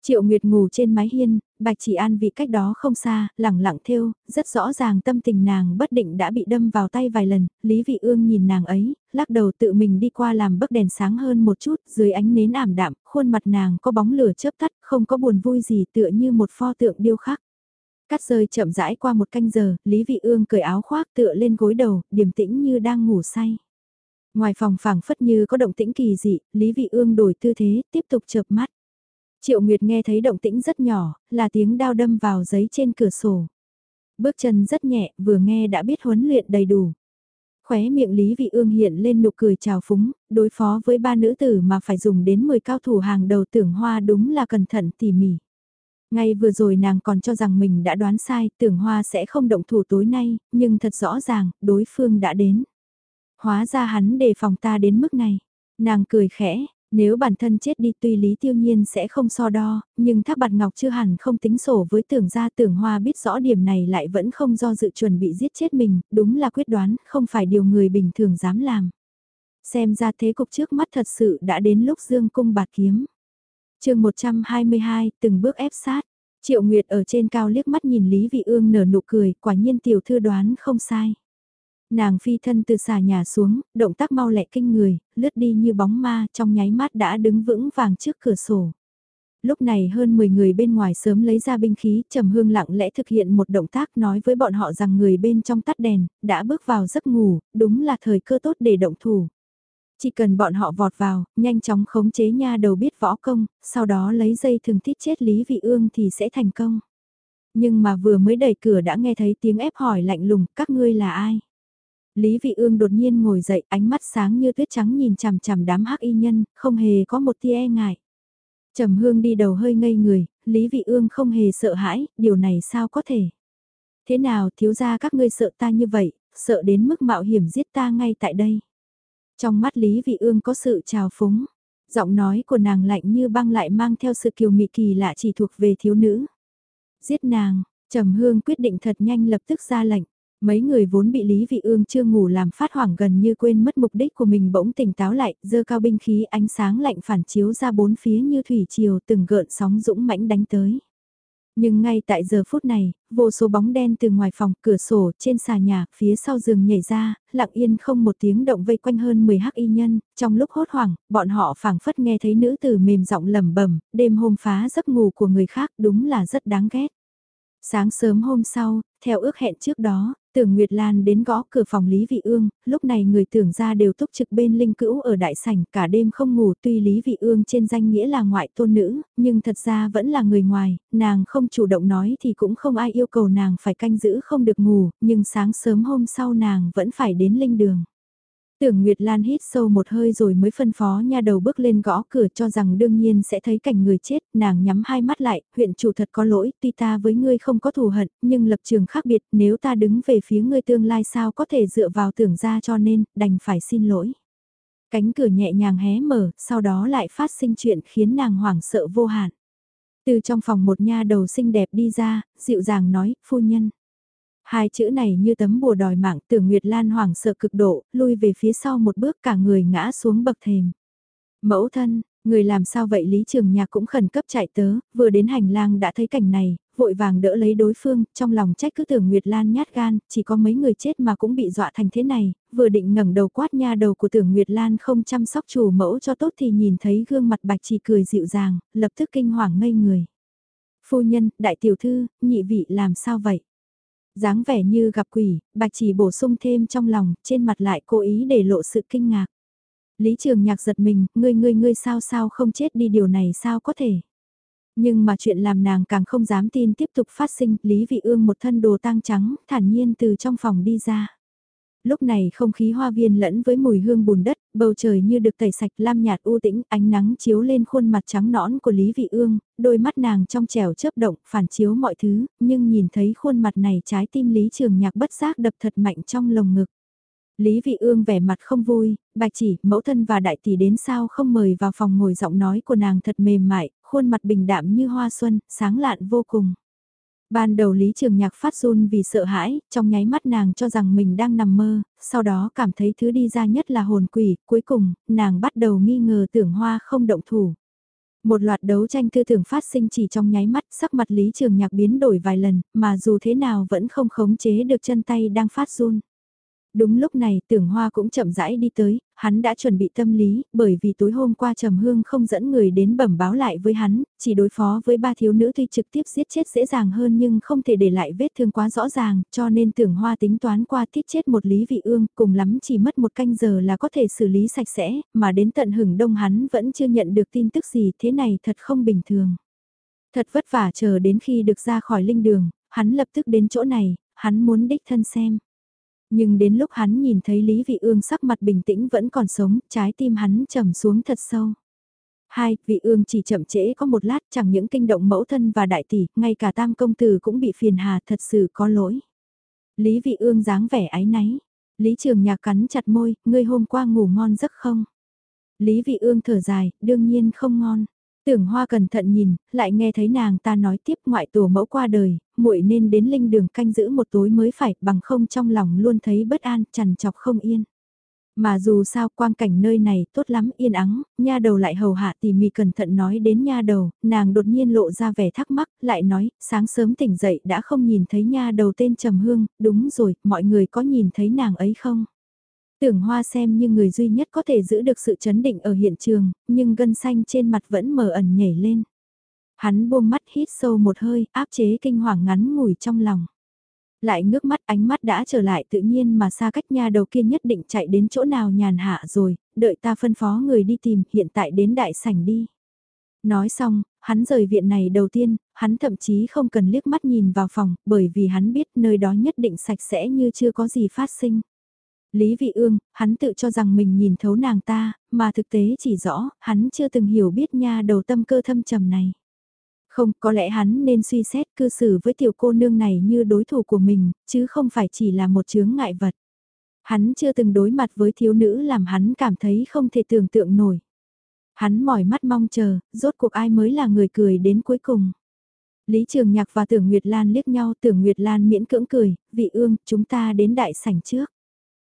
Triệu Nguyệt ngủ trên mái hiên, Bạch Chỉ An vị cách đó không xa, lẳng lặng theo, rất rõ ràng tâm tình nàng bất định đã bị đâm vào tay vài lần, Lý Vị Ương nhìn nàng ấy, lắc đầu tự mình đi qua làm bức đèn sáng hơn một chút, dưới ánh nến ảm đạm, khuôn mặt nàng có bóng lửa chớp tắt, không có buồn vui gì tựa như một pho tượng điêu khắc. Cắt rơi chậm rãi qua một canh giờ, Lý Vị Ương cởi áo khoác tựa lên gối đầu, điềm tĩnh như đang ngủ say. Ngoài phòng phảng phất như có động tĩnh kỳ dị, Lý Vị Ương đổi tư thế, tiếp tục chợp mắt. Triệu Nguyệt nghe thấy động tĩnh rất nhỏ, là tiếng đao đâm vào giấy trên cửa sổ. Bước chân rất nhẹ, vừa nghe đã biết huấn luyện đầy đủ. Khóe miệng Lý Vị Ương hiện lên nụ cười trào phúng, đối phó với ba nữ tử mà phải dùng đến 10 cao thủ hàng đầu tưởng hoa đúng là cẩn thận tỉ mỉ. Ngay vừa rồi nàng còn cho rằng mình đã đoán sai, tưởng hoa sẽ không động thủ tối nay, nhưng thật rõ ràng, đối phương đã đến. Hóa ra hắn đề phòng ta đến mức này. Nàng cười khẽ, nếu bản thân chết đi tuy Lý Tiêu Nhiên sẽ không so đo, nhưng Thác Bạt Ngọc chưa hẳn không tính sổ với tưởng gia tưởng hoa biết rõ điểm này lại vẫn không do dự chuẩn bị giết chết mình, đúng là quyết đoán, không phải điều người bình thường dám làm. Xem ra thế cục trước mắt thật sự đã đến lúc dương cung bạt kiếm. chương 122, từng bước ép sát. Triệu Nguyệt ở trên cao liếc mắt nhìn Lý Vị Ương nở nụ cười, quả nhiên tiểu thư đoán không sai. Nàng phi thân từ xà nhà xuống, động tác mau lẹ kinh người, lướt đi như bóng ma trong nháy mắt đã đứng vững vàng trước cửa sổ. Lúc này hơn 10 người bên ngoài sớm lấy ra binh khí, trầm hương lặng lẽ thực hiện một động tác nói với bọn họ rằng người bên trong tắt đèn, đã bước vào giấc ngủ, đúng là thời cơ tốt để động thủ. Chỉ cần bọn họ vọt vào, nhanh chóng khống chế nha đầu biết võ công, sau đó lấy dây thường thiết chết Lý Vị Ương thì sẽ thành công. Nhưng mà vừa mới đẩy cửa đã nghe thấy tiếng ép hỏi lạnh lùng, các ngươi là ai? Lý Vị Ương đột nhiên ngồi dậy, ánh mắt sáng như tuyết trắng nhìn chằm chằm đám hắc y nhân, không hề có một tia e ngại. Trầm Hương đi đầu hơi ngây người, Lý Vị Ương không hề sợ hãi, điều này sao có thể? Thế nào thiếu gia các ngươi sợ ta như vậy, sợ đến mức mạo hiểm giết ta ngay tại đây? Trong mắt Lý Vị Ương có sự trào phúng, giọng nói của nàng lạnh như băng lại mang theo sự kiều mị kỳ lạ chỉ thuộc về thiếu nữ. Giết nàng, Trầm Hương quyết định thật nhanh lập tức ra lệnh. Mấy người vốn bị Lý Vị Ương chưa ngủ làm phát hoảng gần như quên mất mục đích của mình bỗng tỉnh táo lại, dơ cao binh khí ánh sáng lạnh phản chiếu ra bốn phía như thủy triều từng gợn sóng dũng mãnh đánh tới. Nhưng ngay tại giờ phút này, vô số bóng đen từ ngoài phòng, cửa sổ, trên xà nhà, phía sau giường nhảy ra, lặng yên không một tiếng động vây quanh hơn 10 hắc y nhân, trong lúc hốt hoảng, bọn họ phảng phất nghe thấy nữ tử mềm giọng lẩm bẩm, đêm hôm phá giấc ngủ của người khác đúng là rất đáng ghét. Sáng sớm hôm sau, theo ước hẹn trước đó, Tưởng Nguyệt Lan đến gõ cửa phòng Lý Vị Ương, lúc này người tưởng ra đều túc trực bên linh cữu ở đại sảnh, cả đêm không ngủ tuy Lý Vị Ương trên danh nghĩa là ngoại tôn nữ, nhưng thật ra vẫn là người ngoài, nàng không chủ động nói thì cũng không ai yêu cầu nàng phải canh giữ không được ngủ, nhưng sáng sớm hôm sau nàng vẫn phải đến linh đường. Tưởng Nguyệt Lan hít sâu một hơi rồi mới phân phó nha đầu bước lên gõ cửa cho rằng đương nhiên sẽ thấy cảnh người chết, nàng nhắm hai mắt lại, huyện chủ thật có lỗi, tuy ta với ngươi không có thù hận, nhưng lập trường khác biệt, nếu ta đứng về phía ngươi tương lai sao có thể dựa vào tưởng ra cho nên, đành phải xin lỗi. Cánh cửa nhẹ nhàng hé mở, sau đó lại phát sinh chuyện khiến nàng hoảng sợ vô hạn. Từ trong phòng một nha đầu xinh đẹp đi ra, dịu dàng nói, phu nhân. Hai chữ này như tấm bùa đòi mạng tưởng Nguyệt Lan hoảng sợ cực độ, lui về phía sau một bước cả người ngã xuống bậc thềm. Mẫu thân, người làm sao vậy Lý Trường Nhạc cũng khẩn cấp chạy tớ, vừa đến hành lang đã thấy cảnh này, vội vàng đỡ lấy đối phương, trong lòng trách cứ tưởng Nguyệt Lan nhát gan, chỉ có mấy người chết mà cũng bị dọa thành thế này, vừa định ngẩng đầu quát nha đầu của tưởng Nguyệt Lan không chăm sóc chủ mẫu cho tốt thì nhìn thấy gương mặt bạch chỉ cười dịu dàng, lập tức kinh hoàng ngây người. Phu nhân, đại tiểu thư, nhị vị làm sao vậy? Dáng vẻ như gặp quỷ, bạch chỉ bổ sung thêm trong lòng, trên mặt lại cố ý để lộ sự kinh ngạc. Lý Trường Nhạc giật mình, ngươi ngươi ngươi sao sao không chết đi điều này sao có thể. Nhưng mà chuyện làm nàng càng không dám tin tiếp tục phát sinh, Lý Vị Ương một thân đồ tang trắng, thản nhiên từ trong phòng đi ra. Lúc này không khí hoa viên lẫn với mùi hương bùn đất, bầu trời như được tẩy sạch lam nhạt u tĩnh, ánh nắng chiếu lên khuôn mặt trắng nõn của Lý Vị Ương, đôi mắt nàng trong trẻo chớp động, phản chiếu mọi thứ, nhưng nhìn thấy khuôn mặt này trái tim Lý Trường Nhạc bất giác đập thật mạnh trong lồng ngực. Lý Vị Ương vẻ mặt không vui, bạch chỉ, mẫu thân và đại tỷ đến sao không mời vào phòng ngồi giọng nói của nàng thật mềm mại, khuôn mặt bình đạm như hoa xuân, sáng lạn vô cùng. Ban đầu Lý Trường Nhạc phát run vì sợ hãi, trong nháy mắt nàng cho rằng mình đang nằm mơ, sau đó cảm thấy thứ đi ra nhất là hồn quỷ, cuối cùng, nàng bắt đầu nghi ngờ tưởng hoa không động thủ. Một loạt đấu tranh tư tưởng phát sinh chỉ trong nháy mắt, sắc mặt Lý Trường Nhạc biến đổi vài lần, mà dù thế nào vẫn không khống chế được chân tay đang phát run. Đúng lúc này tưởng hoa cũng chậm rãi đi tới, hắn đã chuẩn bị tâm lý, bởi vì tối hôm qua trầm hương không dẫn người đến bẩm báo lại với hắn, chỉ đối phó với ba thiếu nữ tuy trực tiếp giết chết dễ dàng hơn nhưng không thể để lại vết thương quá rõ ràng, cho nên tưởng hoa tính toán qua tiết chết một lý vị ương, cùng lắm chỉ mất một canh giờ là có thể xử lý sạch sẽ, mà đến tận hừng đông hắn vẫn chưa nhận được tin tức gì, thế này thật không bình thường. Thật vất vả chờ đến khi được ra khỏi linh đường, hắn lập tức đến chỗ này, hắn muốn đích thân xem. Nhưng đến lúc hắn nhìn thấy Lý Vị Ương sắc mặt bình tĩnh vẫn còn sống, trái tim hắn trầm xuống thật sâu. Hai, vị ương chỉ chậm trễ có một lát chẳng những kinh động mẫu thân và đại tỷ, ngay cả tam công tử cũng bị phiền hà thật sự có lỗi. Lý vị ương dáng vẻ ái náy. Lý trường nhạc cắn chặt môi, ngươi hôm qua ngủ ngon giấc không? Lý vị ương thở dài, đương nhiên không ngon. Tưởng Hoa cẩn thận nhìn, lại nghe thấy nàng ta nói tiếp ngoại tổ mẫu qua đời, muội nên đến linh đường canh giữ một tối mới phải, bằng không trong lòng luôn thấy bất an, chằn chọc không yên. Mà dù sao quang cảnh nơi này tốt lắm yên ắng, nha đầu lại hầu hạ tỉ mỉ cẩn thận nói đến nha đầu, nàng đột nhiên lộ ra vẻ thắc mắc, lại nói, sáng sớm tỉnh dậy đã không nhìn thấy nha đầu tên Trầm Hương, đúng rồi, mọi người có nhìn thấy nàng ấy không? Tưởng hoa xem như người duy nhất có thể giữ được sự chấn định ở hiện trường, nhưng gân xanh trên mặt vẫn mờ ẩn nhảy lên. Hắn buông mắt hít sâu một hơi, áp chế kinh hoàng ngắn ngủi trong lòng. Lại ngước mắt ánh mắt đã trở lại tự nhiên mà xa cách nhà đầu kia nhất định chạy đến chỗ nào nhàn hạ rồi, đợi ta phân phó người đi tìm hiện tại đến đại sảnh đi. Nói xong, hắn rời viện này đầu tiên, hắn thậm chí không cần liếc mắt nhìn vào phòng, bởi vì hắn biết nơi đó nhất định sạch sẽ như chưa có gì phát sinh. Lý Vị Ương, hắn tự cho rằng mình nhìn thấu nàng ta, mà thực tế chỉ rõ, hắn chưa từng hiểu biết nha đầu tâm cơ thâm trầm này. Không, có lẽ hắn nên suy xét cư xử với tiểu cô nương này như đối thủ của mình, chứ không phải chỉ là một chướng ngại vật. Hắn chưa từng đối mặt với thiếu nữ làm hắn cảm thấy không thể tưởng tượng nổi. Hắn mỏi mắt mong chờ, rốt cuộc ai mới là người cười đến cuối cùng. Lý Trường Nhạc và Tưởng Nguyệt Lan liếc nhau, Tưởng Nguyệt Lan miễn cưỡng cười, vị ương, chúng ta đến đại sảnh trước.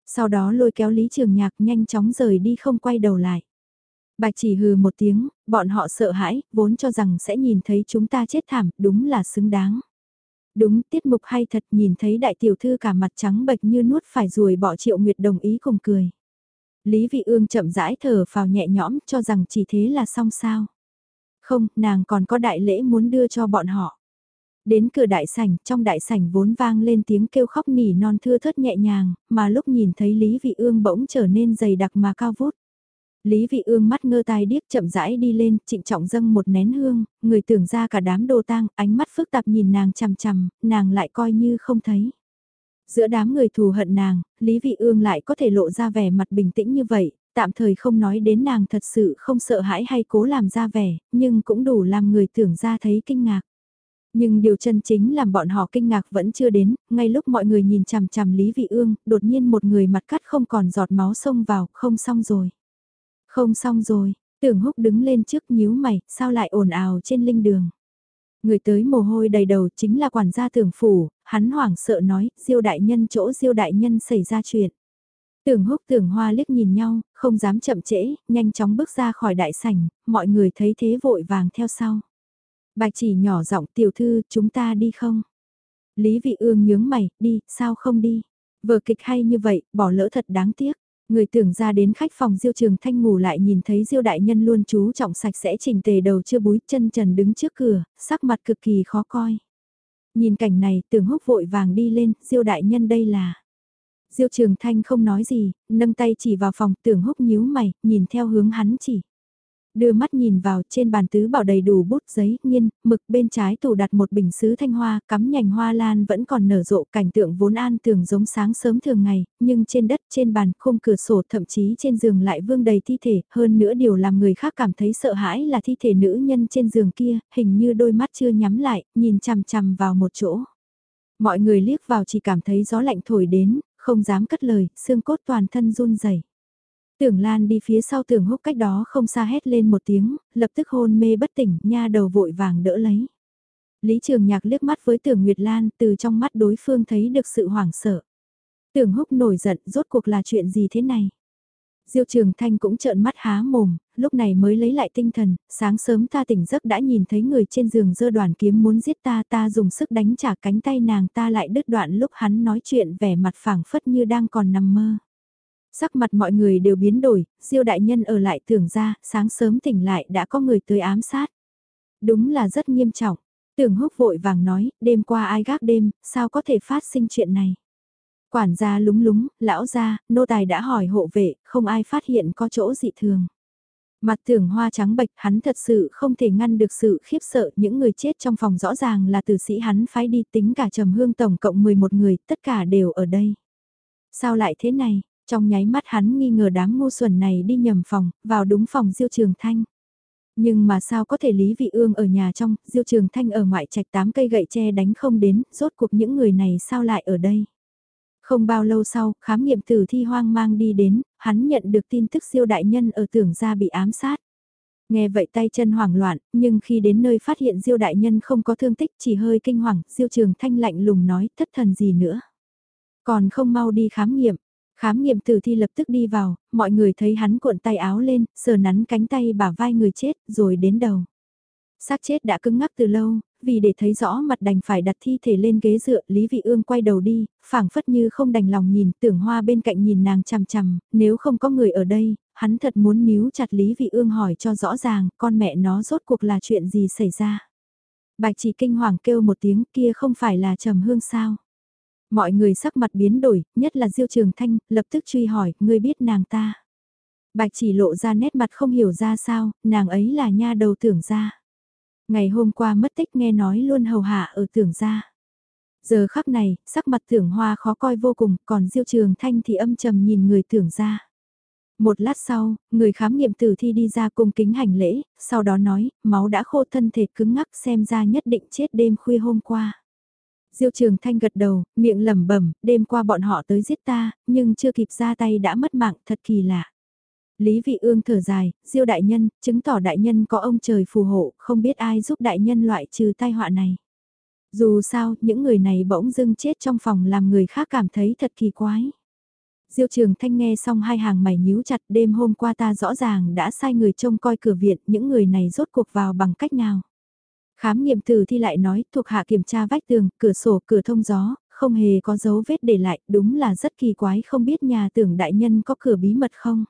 Sau đó lôi kéo Lý Trường Nhạc nhanh chóng rời đi không quay đầu lại. Bạch chỉ hừ một tiếng, bọn họ sợ hãi, vốn cho rằng sẽ nhìn thấy chúng ta chết thảm, đúng là xứng đáng. Đúng, tiết mục hay thật nhìn thấy đại tiểu thư cả mặt trắng bệch như nuốt phải ruồi bỏ triệu nguyệt đồng ý cùng cười. Lý vị ương chậm rãi thở vào nhẹ nhõm cho rằng chỉ thế là xong sao. Không, nàng còn có đại lễ muốn đưa cho bọn họ. Đến cửa đại sảnh, trong đại sảnh vốn vang lên tiếng kêu khóc nỉ non thưa thớt nhẹ nhàng, mà lúc nhìn thấy Lý Vị Ương bỗng trở nên dày đặc mà cao vút. Lý Vị Ương mắt ngơ tai điếc chậm rãi đi lên, trịnh trọng dâng một nén hương, người tưởng ra cả đám đồ tang, ánh mắt phức tạp nhìn nàng chằm chằm, nàng lại coi như không thấy. Giữa đám người thù hận nàng, Lý Vị Ương lại có thể lộ ra vẻ mặt bình tĩnh như vậy, tạm thời không nói đến nàng thật sự không sợ hãi hay cố làm ra vẻ, nhưng cũng đủ làm người tưởng ra thấy kinh ngạc. Nhưng điều chân chính làm bọn họ kinh ngạc vẫn chưa đến, ngay lúc mọi người nhìn chằm chằm Lý Vị Ương, đột nhiên một người mặt cắt không còn giọt máu xông vào, không xong rồi. Không xong rồi, tưởng húc đứng lên trước nhíu mày, sao lại ồn ào trên linh đường. Người tới mồ hôi đầy đầu chính là quản gia tưởng phủ, hắn hoảng sợ nói, diêu đại nhân chỗ diêu đại nhân xảy ra chuyện. Tưởng húc tưởng hoa liếc nhìn nhau, không dám chậm trễ, nhanh chóng bước ra khỏi đại sảnh, mọi người thấy thế vội vàng theo sau. Bạch chỉ nhỏ giọng tiểu thư, chúng ta đi không? Lý vị ương nhướng mày, đi, sao không đi? Vở kịch hay như vậy, bỏ lỡ thật đáng tiếc. Người tưởng ra đến khách phòng Diêu Trường Thanh ngủ lại nhìn thấy Diêu đại nhân luôn chú trọng sạch sẽ chỉnh tề đầu chưa búi chân trần đứng trước cửa, sắc mặt cực kỳ khó coi. Nhìn cảnh này, tưởng húc vội vàng đi lên, diêu đại nhân đây là. Diêu Trường Thanh không nói gì, nâng tay chỉ vào phòng tưởng húc nhíu mày, nhìn theo hướng hắn chỉ. Đưa mắt nhìn vào trên bàn tứ bảo đầy đủ bút giấy, nghiên, mực bên trái tủ đặt một bình sứ thanh hoa, cắm nhành hoa lan vẫn còn nở rộ cảnh tượng vốn an tường giống sáng sớm thường ngày, nhưng trên đất, trên bàn, khung cửa sổ thậm chí trên giường lại vương đầy thi thể, hơn nữa điều làm người khác cảm thấy sợ hãi là thi thể nữ nhân trên giường kia, hình như đôi mắt chưa nhắm lại, nhìn chằm chằm vào một chỗ. Mọi người liếc vào chỉ cảm thấy gió lạnh thổi đến, không dám cất lời, xương cốt toàn thân run rẩy. Tưởng Lan đi phía sau tưởng húc cách đó không xa hét lên một tiếng, lập tức hôn mê bất tỉnh, nha đầu vội vàng đỡ lấy. Lý Trường Nhạc liếc mắt với tưởng Nguyệt Lan từ trong mắt đối phương thấy được sự hoảng sợ. Tưởng húc nổi giận rốt cuộc là chuyện gì thế này? Diêu Trường Thanh cũng trợn mắt há mồm, lúc này mới lấy lại tinh thần, sáng sớm ta tỉnh giấc đã nhìn thấy người trên giường giơ đoàn kiếm muốn giết ta ta dùng sức đánh trả cánh tay nàng ta lại đứt đoạn lúc hắn nói chuyện vẻ mặt phảng phất như đang còn nằm mơ. Sắc mặt mọi người đều biến đổi, Diêu đại nhân ở lại tưởng ra, sáng sớm tỉnh lại đã có người tới ám sát. Đúng là rất nghiêm trọng. Tưởng húc vội vàng nói, đêm qua ai gác đêm, sao có thể phát sinh chuyện này. Quản gia lúng lúng, lão gia, nô tài đã hỏi hộ vệ, không ai phát hiện có chỗ dị thường. Mặt tưởng hoa trắng bệch hắn thật sự không thể ngăn được sự khiếp sợ những người chết trong phòng rõ ràng là tử sĩ hắn phái đi tính cả trầm hương tổng cộng 11 người, tất cả đều ở đây. Sao lại thế này, trong nháy mắt hắn nghi ngờ đám ngu xuẩn này đi nhầm phòng, vào đúng phòng Diêu Trường Thanh. Nhưng mà sao có thể Lý Vị Ương ở nhà trong, Diêu Trường Thanh ở ngoại trạch tám cây gậy tre đánh không đến, rốt cuộc những người này sao lại ở đây. Không bao lâu sau, khám nghiệm tử thi hoang mang đi đến, hắn nhận được tin tức siêu đại nhân ở tưởng gia bị ám sát. Nghe vậy tay chân hoảng loạn, nhưng khi đến nơi phát hiện Diêu đại nhân không có thương tích chỉ hơi kinh hoàng, Diêu Trường Thanh lạnh lùng nói thất thần gì nữa. Còn không mau đi khám nghiệm, Khám nghiệm tử thi lập tức đi vào, mọi người thấy hắn cuộn tay áo lên, sờ nắn cánh tay bả vai người chết, rồi đến đầu. xác chết đã cứng ngắc từ lâu, vì để thấy rõ mặt đành phải đặt thi thể lên ghế dựa, Lý Vị Ương quay đầu đi, phảng phất như không đành lòng nhìn, tưởng hoa bên cạnh nhìn nàng chằm chằm, nếu không có người ở đây, hắn thật muốn níu chặt Lý Vị Ương hỏi cho rõ ràng, con mẹ nó rốt cuộc là chuyện gì xảy ra. Bạch chỉ kinh hoàng kêu một tiếng kia không phải là trầm hương sao. Mọi người sắc mặt biến đổi, nhất là Diêu Trường Thanh, lập tức truy hỏi, ngươi biết nàng ta. Bạch chỉ lộ ra nét mặt không hiểu ra sao, nàng ấy là nha đầu tưởng ra. Ngày hôm qua mất tích nghe nói luôn hầu hạ ở tưởng ra. Giờ khắc này, sắc mặt tưởng hoa khó coi vô cùng, còn Diêu Trường Thanh thì âm trầm nhìn người tưởng ra. Một lát sau, người khám nghiệm tử thi đi ra cung kính hành lễ, sau đó nói, máu đã khô thân thể cứng ngắc xem ra nhất định chết đêm khuya hôm qua. Diêu Trường Thanh gật đầu, miệng lẩm bẩm, đêm qua bọn họ tới giết ta, nhưng chưa kịp ra tay đã mất mạng, thật kỳ lạ. Lý Vị Ương thở dài, Diêu đại nhân, chứng tỏ đại nhân có ông trời phù hộ, không biết ai giúp đại nhân loại trừ tai họa này. Dù sao, những người này bỗng dưng chết trong phòng làm người khác cảm thấy thật kỳ quái. Diêu Trường Thanh nghe xong hai hàng mày nhíu chặt đêm hôm qua ta rõ ràng đã sai người trông coi cửa viện, những người này rốt cuộc vào bằng cách nào. Khám nghiệm tử thi lại nói, thuộc hạ kiểm tra vách tường, cửa sổ, cửa thông gió, không hề có dấu vết để lại, đúng là rất kỳ quái không biết nhà tưởng đại nhân có cửa bí mật không.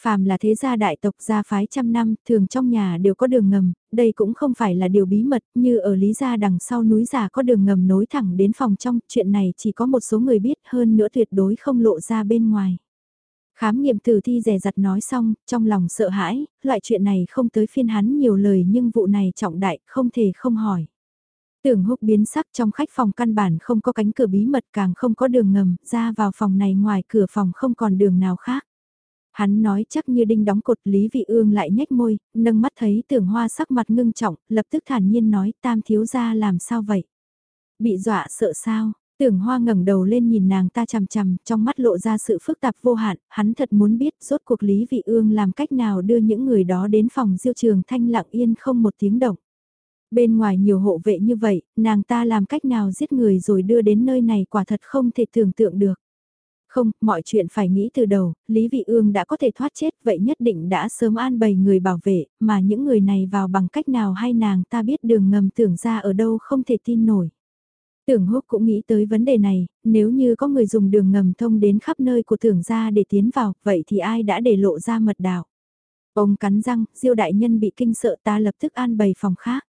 Phàm là thế gia đại tộc gia phái trăm năm, thường trong nhà đều có đường ngầm, đây cũng không phải là điều bí mật, như ở Lý Gia đằng sau núi già có đường ngầm nối thẳng đến phòng trong, chuyện này chỉ có một số người biết hơn nữa tuyệt đối không lộ ra bên ngoài. Khám nghiệm tử thi rè rặt nói xong, trong lòng sợ hãi, loại chuyện này không tới phiên hắn nhiều lời nhưng vụ này trọng đại, không thể không hỏi. Tưởng húc biến sắc trong khách phòng căn bản không có cánh cửa bí mật càng không có đường ngầm, ra vào phòng này ngoài cửa phòng không còn đường nào khác. Hắn nói chắc như đinh đóng cột Lý Vị Ương lại nhếch môi, nâng mắt thấy tưởng hoa sắc mặt ngưng trọng, lập tức thản nhiên nói tam thiếu gia làm sao vậy? Bị dọa sợ sao? Tưởng hoa ngẩng đầu lên nhìn nàng ta chằm chằm, trong mắt lộ ra sự phức tạp vô hạn, hắn thật muốn biết rốt cuộc Lý Vị Ương làm cách nào đưa những người đó đến phòng diêu trường thanh lặng yên không một tiếng động. Bên ngoài nhiều hộ vệ như vậy, nàng ta làm cách nào giết người rồi đưa đến nơi này quả thật không thể tưởng tượng được. Không, mọi chuyện phải nghĩ từ đầu, Lý Vị Ương đã có thể thoát chết vậy nhất định đã sớm an bày người bảo vệ, mà những người này vào bằng cách nào hay nàng ta biết đường ngầm tưởng ra ở đâu không thể tin nổi. Tưởng húc cũng nghĩ tới vấn đề này, nếu như có người dùng đường ngầm thông đến khắp nơi của tưởng gia để tiến vào, vậy thì ai đã để lộ ra mật đạo? Ông cắn răng, diêu đại nhân bị kinh sợ ta lập tức an bày phòng khác.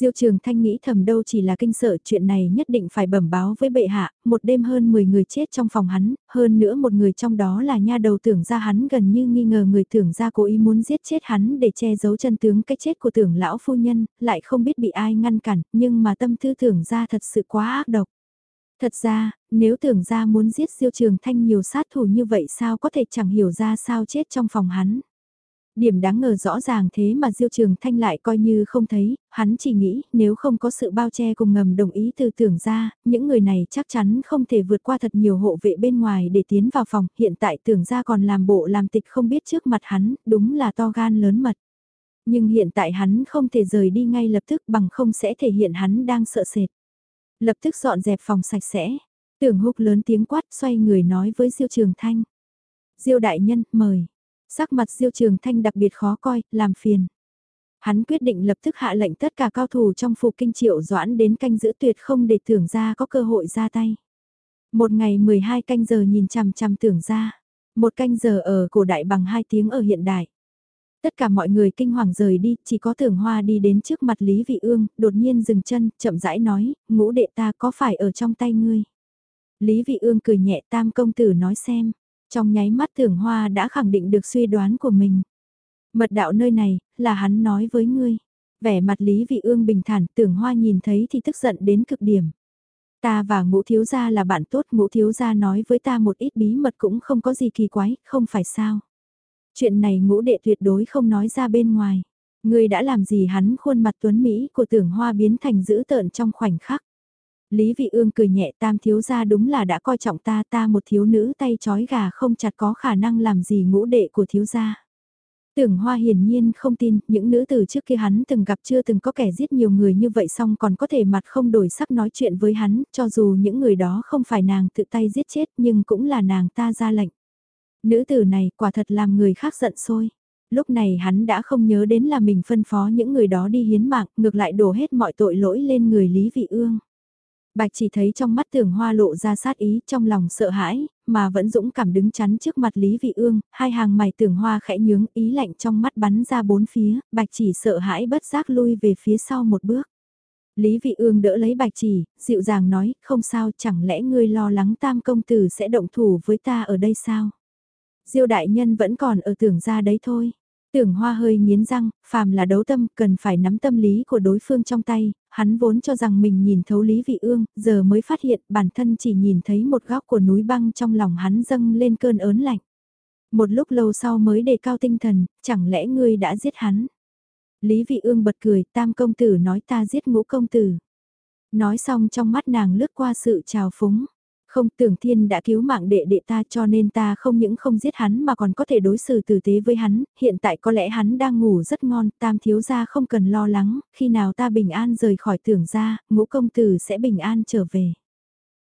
Diêu Trường Thanh nghĩ thầm đâu chỉ là kinh sợ chuyện này nhất định phải bẩm báo với bệ hạ, một đêm hơn 10 người chết trong phòng hắn, hơn nữa một người trong đó là nha đầu tưởng ra hắn gần như nghi ngờ người tưởng ra cố ý muốn giết chết hắn để che giấu chân tướng cái chết của tưởng lão phu nhân, lại không biết bị ai ngăn cản, nhưng mà tâm tư tưởng ra thật sự quá ác độc. Thật ra, nếu tưởng ra muốn giết Diêu Trường Thanh nhiều sát thủ như vậy sao có thể chẳng hiểu ra sao chết trong phòng hắn. Điểm đáng ngờ rõ ràng thế mà Diêu Trường Thanh lại coi như không thấy, hắn chỉ nghĩ nếu không có sự bao che cùng ngầm đồng ý từ tưởng ra, những người này chắc chắn không thể vượt qua thật nhiều hộ vệ bên ngoài để tiến vào phòng, hiện tại tưởng ra còn làm bộ làm tịch không biết trước mặt hắn, đúng là to gan lớn mật. Nhưng hiện tại hắn không thể rời đi ngay lập tức bằng không sẽ thể hiện hắn đang sợ sệt. Lập tức dọn dẹp phòng sạch sẽ, tưởng húc lớn tiếng quát xoay người nói với Diêu Trường Thanh. Diêu đại nhân, mời. Sắc mặt Diêu Trường Thanh đặc biệt khó coi, làm phiền. Hắn quyết định lập tức hạ lệnh tất cả cao thủ trong phủ kinh triệu doãn đến canh giữ tuyệt không để tưởng ra có cơ hội ra tay. Một ngày 12 canh giờ nhìn chằm chằm tưởng ra, một canh giờ ở cổ đại bằng hai tiếng ở hiện đại. Tất cả mọi người kinh hoàng rời đi, chỉ có tưởng hoa đi đến trước mặt Lý Vị Ương, đột nhiên dừng chân, chậm rãi nói, ngũ đệ ta có phải ở trong tay ngươi. Lý Vị Ương cười nhẹ tam công tử nói xem, trong nháy mắt tưởng hoa đã khẳng định được suy đoán của mình. Mật đạo nơi này, là hắn nói với ngươi. Vẻ mặt Lý Vị Ương bình thản tưởng hoa nhìn thấy thì tức giận đến cực điểm. Ta và ngũ thiếu gia là bạn tốt ngũ thiếu gia nói với ta một ít bí mật cũng không có gì kỳ quái, không phải sao. Chuyện này ngũ đệ tuyệt đối không nói ra bên ngoài. Ngươi đã làm gì hắn khuôn mặt tuấn Mỹ của tưởng hoa biến thành dữ tợn trong khoảnh khắc. Lý Vị Ương cười nhẹ tam thiếu gia đúng là đã coi trọng ta ta một thiếu nữ tay chói gà không chặt có khả năng làm gì ngũ đệ của thiếu gia. Tưởng Hoa hiển nhiên không tin, những nữ tử trước kia hắn từng gặp chưa từng có kẻ giết nhiều người như vậy xong còn có thể mặt không đổi sắc nói chuyện với hắn, cho dù những người đó không phải nàng tự tay giết chết nhưng cũng là nàng ta ra lệnh. Nữ tử này quả thật làm người khác giận sôi lúc này hắn đã không nhớ đến là mình phân phó những người đó đi hiến mạng, ngược lại đổ hết mọi tội lỗi lên người Lý Vị Ương. Bạch chỉ thấy trong mắt tưởng hoa lộ ra sát ý trong lòng sợ hãi, mà vẫn dũng cảm đứng chắn trước mặt Lý Vị Ương, hai hàng mày tưởng hoa khẽ nhướng ý lạnh trong mắt bắn ra bốn phía, bạch chỉ sợ hãi bất giác lui về phía sau một bước. Lý Vị Ương đỡ lấy bạch chỉ, dịu dàng nói, không sao chẳng lẽ ngươi lo lắng tam công tử sẽ động thủ với ta ở đây sao? Diêu đại nhân vẫn còn ở tưởng gia đấy thôi. Tưởng hoa hơi nghiến răng, phàm là đấu tâm cần phải nắm tâm lý của đối phương trong tay, hắn vốn cho rằng mình nhìn thấu Lý Vị Ương, giờ mới phát hiện bản thân chỉ nhìn thấy một góc của núi băng trong lòng hắn dâng lên cơn ớn lạnh. Một lúc lâu sau mới đề cao tinh thần, chẳng lẽ ngươi đã giết hắn? Lý Vị Ương bật cười, tam công tử nói ta giết ngũ công tử. Nói xong trong mắt nàng lướt qua sự trào phúng. Không tưởng thiên đã cứu mạng đệ đệ ta cho nên ta không những không giết hắn mà còn có thể đối xử tử tế với hắn, hiện tại có lẽ hắn đang ngủ rất ngon, tam thiếu gia không cần lo lắng, khi nào ta bình an rời khỏi tưởng gia, ngũ công tử sẽ bình an trở về.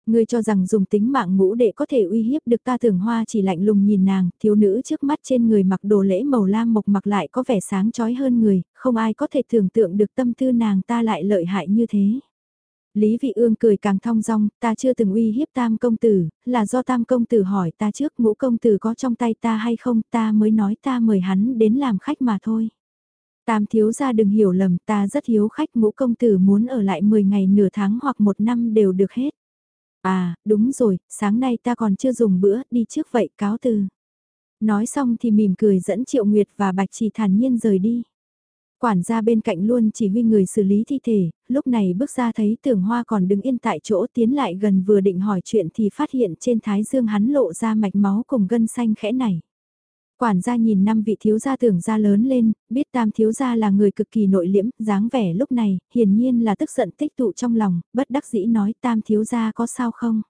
Ngươi cho rằng dùng tính mạng ngũ đệ có thể uy hiếp được ta tưởng hoa chỉ lạnh lùng nhìn nàng, thiếu nữ trước mắt trên người mặc đồ lễ màu lam mộc mặc lại có vẻ sáng chói hơn người, không ai có thể tưởng tượng được tâm tư nàng ta lại lợi hại như thế. Lý Vị Ương cười càng thong dong, ta chưa từng uy hiếp tam công tử, là do tam công tử hỏi ta trước ngũ công tử có trong tay ta hay không ta mới nói ta mời hắn đến làm khách mà thôi. Tam thiếu gia đừng hiểu lầm ta rất hiếu khách ngũ công tử muốn ở lại 10 ngày nửa tháng hoặc một năm đều được hết. À, đúng rồi, sáng nay ta còn chưa dùng bữa, đi trước vậy, cáo từ. Nói xong thì mỉm cười dẫn Triệu Nguyệt và Bạch Chỉ thản nhiên rời đi. Quản gia bên cạnh luôn chỉ huy người xử lý thi thể, lúc này bước ra thấy tưởng hoa còn đứng yên tại chỗ tiến lại gần vừa định hỏi chuyện thì phát hiện trên thái dương hắn lộ ra mạch máu cùng gân xanh khẽ này. Quản gia nhìn năm vị thiếu gia tưởng gia lớn lên, biết tam thiếu gia là người cực kỳ nội liễm, dáng vẻ lúc này, hiển nhiên là tức giận tích tụ trong lòng, bất đắc dĩ nói tam thiếu gia có sao không?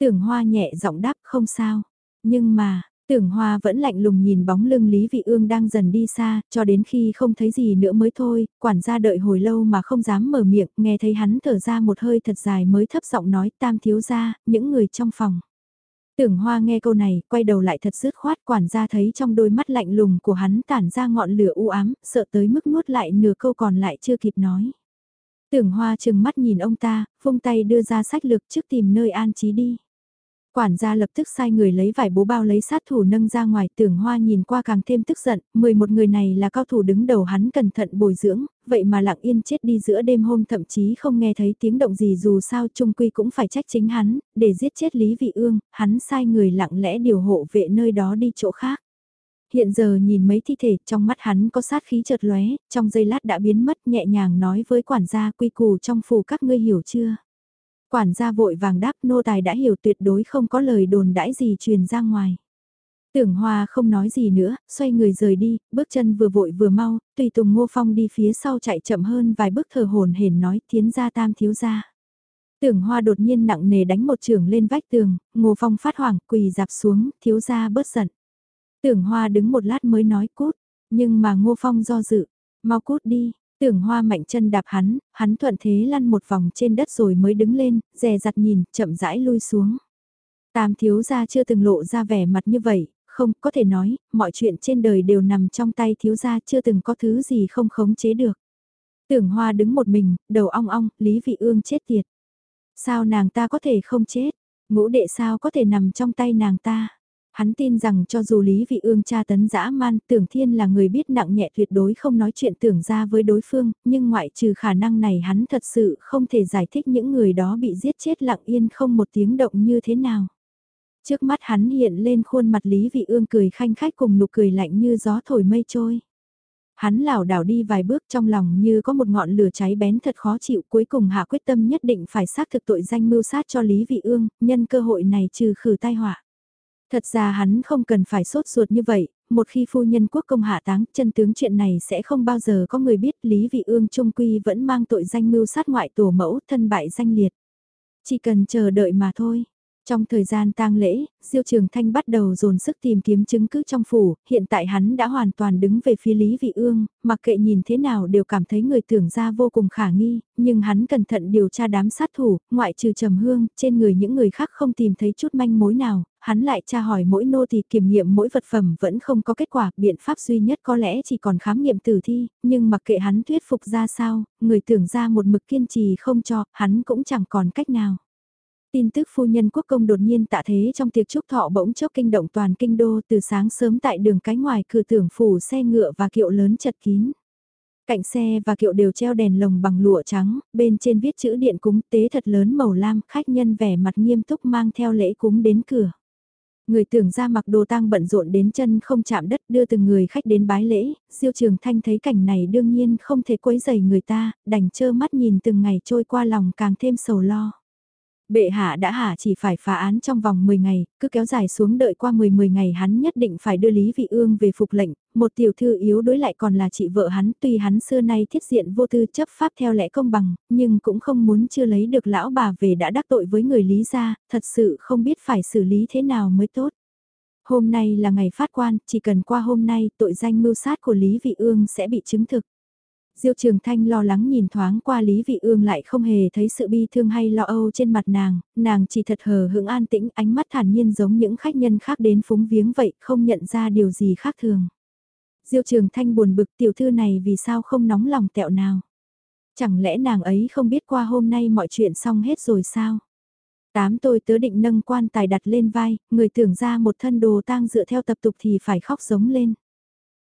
Tưởng hoa nhẹ giọng đáp không sao, nhưng mà, Tưởng Hoa vẫn lạnh lùng nhìn bóng lưng Lý Vị Ương đang dần đi xa, cho đến khi không thấy gì nữa mới thôi, quản gia đợi hồi lâu mà không dám mở miệng, nghe thấy hắn thở ra một hơi thật dài mới thấp giọng nói tam thiếu gia, những người trong phòng. Tưởng Hoa nghe câu này, quay đầu lại thật dứt khoát quản gia thấy trong đôi mắt lạnh lùng của hắn tản ra ngọn lửa u ám, sợ tới mức nuốt lại nửa câu còn lại chưa kịp nói. Tưởng Hoa chừng mắt nhìn ông ta, vung tay đưa ra sách lược trước tìm nơi an trí đi. Quản gia lập tức sai người lấy vải bố bao lấy sát thủ nâng ra ngoài tưởng hoa nhìn qua càng thêm tức giận, 11 người này là cao thủ đứng đầu hắn cẩn thận bồi dưỡng, vậy mà lặng yên chết đi giữa đêm hôm thậm chí không nghe thấy tiếng động gì dù sao trung quy cũng phải trách chính hắn, để giết chết Lý Vị Ương, hắn sai người lặng lẽ điều hộ vệ nơi đó đi chỗ khác. Hiện giờ nhìn mấy thi thể trong mắt hắn có sát khí chợt lóe, trong giây lát đã biến mất nhẹ nhàng nói với quản gia quy củ trong phủ các ngươi hiểu chưa. Quản gia vội vàng đáp nô tài đã hiểu tuyệt đối không có lời đồn đãi gì truyền ra ngoài. Tưởng Hoa không nói gì nữa, xoay người rời đi, bước chân vừa vội vừa mau, tùy tùng Ngô Phong đi phía sau chạy chậm hơn vài bước thờ hồn hển nói tiến ra tam thiếu ra. Tưởng Hoa đột nhiên nặng nề đánh một trường lên vách tường, Ngô Phong phát hoảng quỳ dạp xuống, thiếu ra bớt giận. Tưởng Hoa đứng một lát mới nói cút, nhưng mà Ngô Phong do dự, mau cút đi, Tưởng hoa mạnh chân đạp hắn, hắn thuận thế lăn một vòng trên đất rồi mới đứng lên, dè dặt nhìn, chậm rãi lui xuống. Tam thiếu gia chưa từng lộ ra vẻ mặt như vậy, không có thể nói, mọi chuyện trên đời đều nằm trong tay thiếu gia chưa từng có thứ gì không khống chế được. Tưởng hoa đứng một mình, đầu ong ong, Lý Vị Ương chết tiệt. Sao nàng ta có thể không chết? Ngũ đệ sao có thể nằm trong tay nàng ta? Hắn tin rằng cho dù Lý Vị Ương tra tấn dã man, tưởng thiên là người biết nặng nhẹ tuyệt đối không nói chuyện tưởng ra với đối phương, nhưng ngoại trừ khả năng này hắn thật sự không thể giải thích những người đó bị giết chết lặng yên không một tiếng động như thế nào. Trước mắt hắn hiện lên khuôn mặt Lý Vị Ương cười khanh khách cùng nụ cười lạnh như gió thổi mây trôi. Hắn lảo đảo đi vài bước trong lòng như có một ngọn lửa cháy bén thật khó chịu cuối cùng hạ quyết tâm nhất định phải xác thực tội danh mưu sát cho Lý Vị Ương, nhân cơ hội này trừ khử tai họa. Thật ra hắn không cần phải sốt ruột như vậy, một khi phu nhân quốc công hạ táng, chân tướng chuyện này sẽ không bao giờ có người biết Lý Vị Ương Trung Quy vẫn mang tội danh mưu sát ngoại tổ mẫu thân bại danh liệt. Chỉ cần chờ đợi mà thôi. Trong thời gian tang lễ, Diêu Trường Thanh bắt đầu dồn sức tìm kiếm chứng cứ trong phủ, hiện tại hắn đã hoàn toàn đứng về phía Lý Vị Ương, mặc kệ nhìn thế nào đều cảm thấy người tưởng ra vô cùng khả nghi, nhưng hắn cẩn thận điều tra đám sát thủ, ngoại trừ Trầm Hương, trên người những người khác không tìm thấy chút manh mối nào, hắn lại tra hỏi mỗi nô thì kiểm nghiệm mỗi vật phẩm vẫn không có kết quả, biện pháp duy nhất có lẽ chỉ còn khám nghiệm tử thi, nhưng mặc kệ hắn thuyết phục ra sao, người tưởng ra một mực kiên trì không cho, hắn cũng chẳng còn cách nào. Tin tức phu nhân quốc công đột nhiên tạ thế trong tiệc chúc thọ bỗng chốc kinh động toàn kinh đô từ sáng sớm tại đường cái ngoài cửa tưởng phủ xe ngựa và kiệu lớn chật kín. Cạnh xe và kiệu đều treo đèn lồng bằng lụa trắng, bên trên viết chữ điện cúng tế thật lớn màu lam, khách nhân vẻ mặt nghiêm túc mang theo lễ cúng đến cửa. Người tưởng ra mặc đồ tang bận rộn đến chân không chạm đất đưa từng người khách đến bái lễ, diêu trường thanh thấy cảnh này đương nhiên không thể quấy dày người ta, đành chơ mắt nhìn từng ngày trôi qua lòng càng thêm sầu lo. Bệ hạ đã hạ chỉ phải phá án trong vòng 10 ngày, cứ kéo dài xuống đợi qua 10-10 ngày hắn nhất định phải đưa Lý Vị Ương về phục lệnh, một tiểu thư yếu đối lại còn là chị vợ hắn tuy hắn xưa nay thiết diện vô tư chấp pháp theo lẽ công bằng, nhưng cũng không muốn chưa lấy được lão bà về đã đắc tội với người Lý gia, thật sự không biết phải xử lý thế nào mới tốt. Hôm nay là ngày phát quan, chỉ cần qua hôm nay tội danh mưu sát của Lý Vị Ương sẽ bị chứng thực. Diêu Trường Thanh lo lắng nhìn thoáng qua Lý Vị Ương lại không hề thấy sự bi thương hay lo âu trên mặt nàng, nàng chỉ thật hờ hững an tĩnh ánh mắt thản nhiên giống những khách nhân khác đến phúng viếng vậy, không nhận ra điều gì khác thường. Diêu Trường Thanh buồn bực tiểu thư này vì sao không nóng lòng tẹo nào. Chẳng lẽ nàng ấy không biết qua hôm nay mọi chuyện xong hết rồi sao? Tám tôi tớ định nâng quan tài đặt lên vai, người tưởng ra một thân đồ tang dựa theo tập tục thì phải khóc giống lên.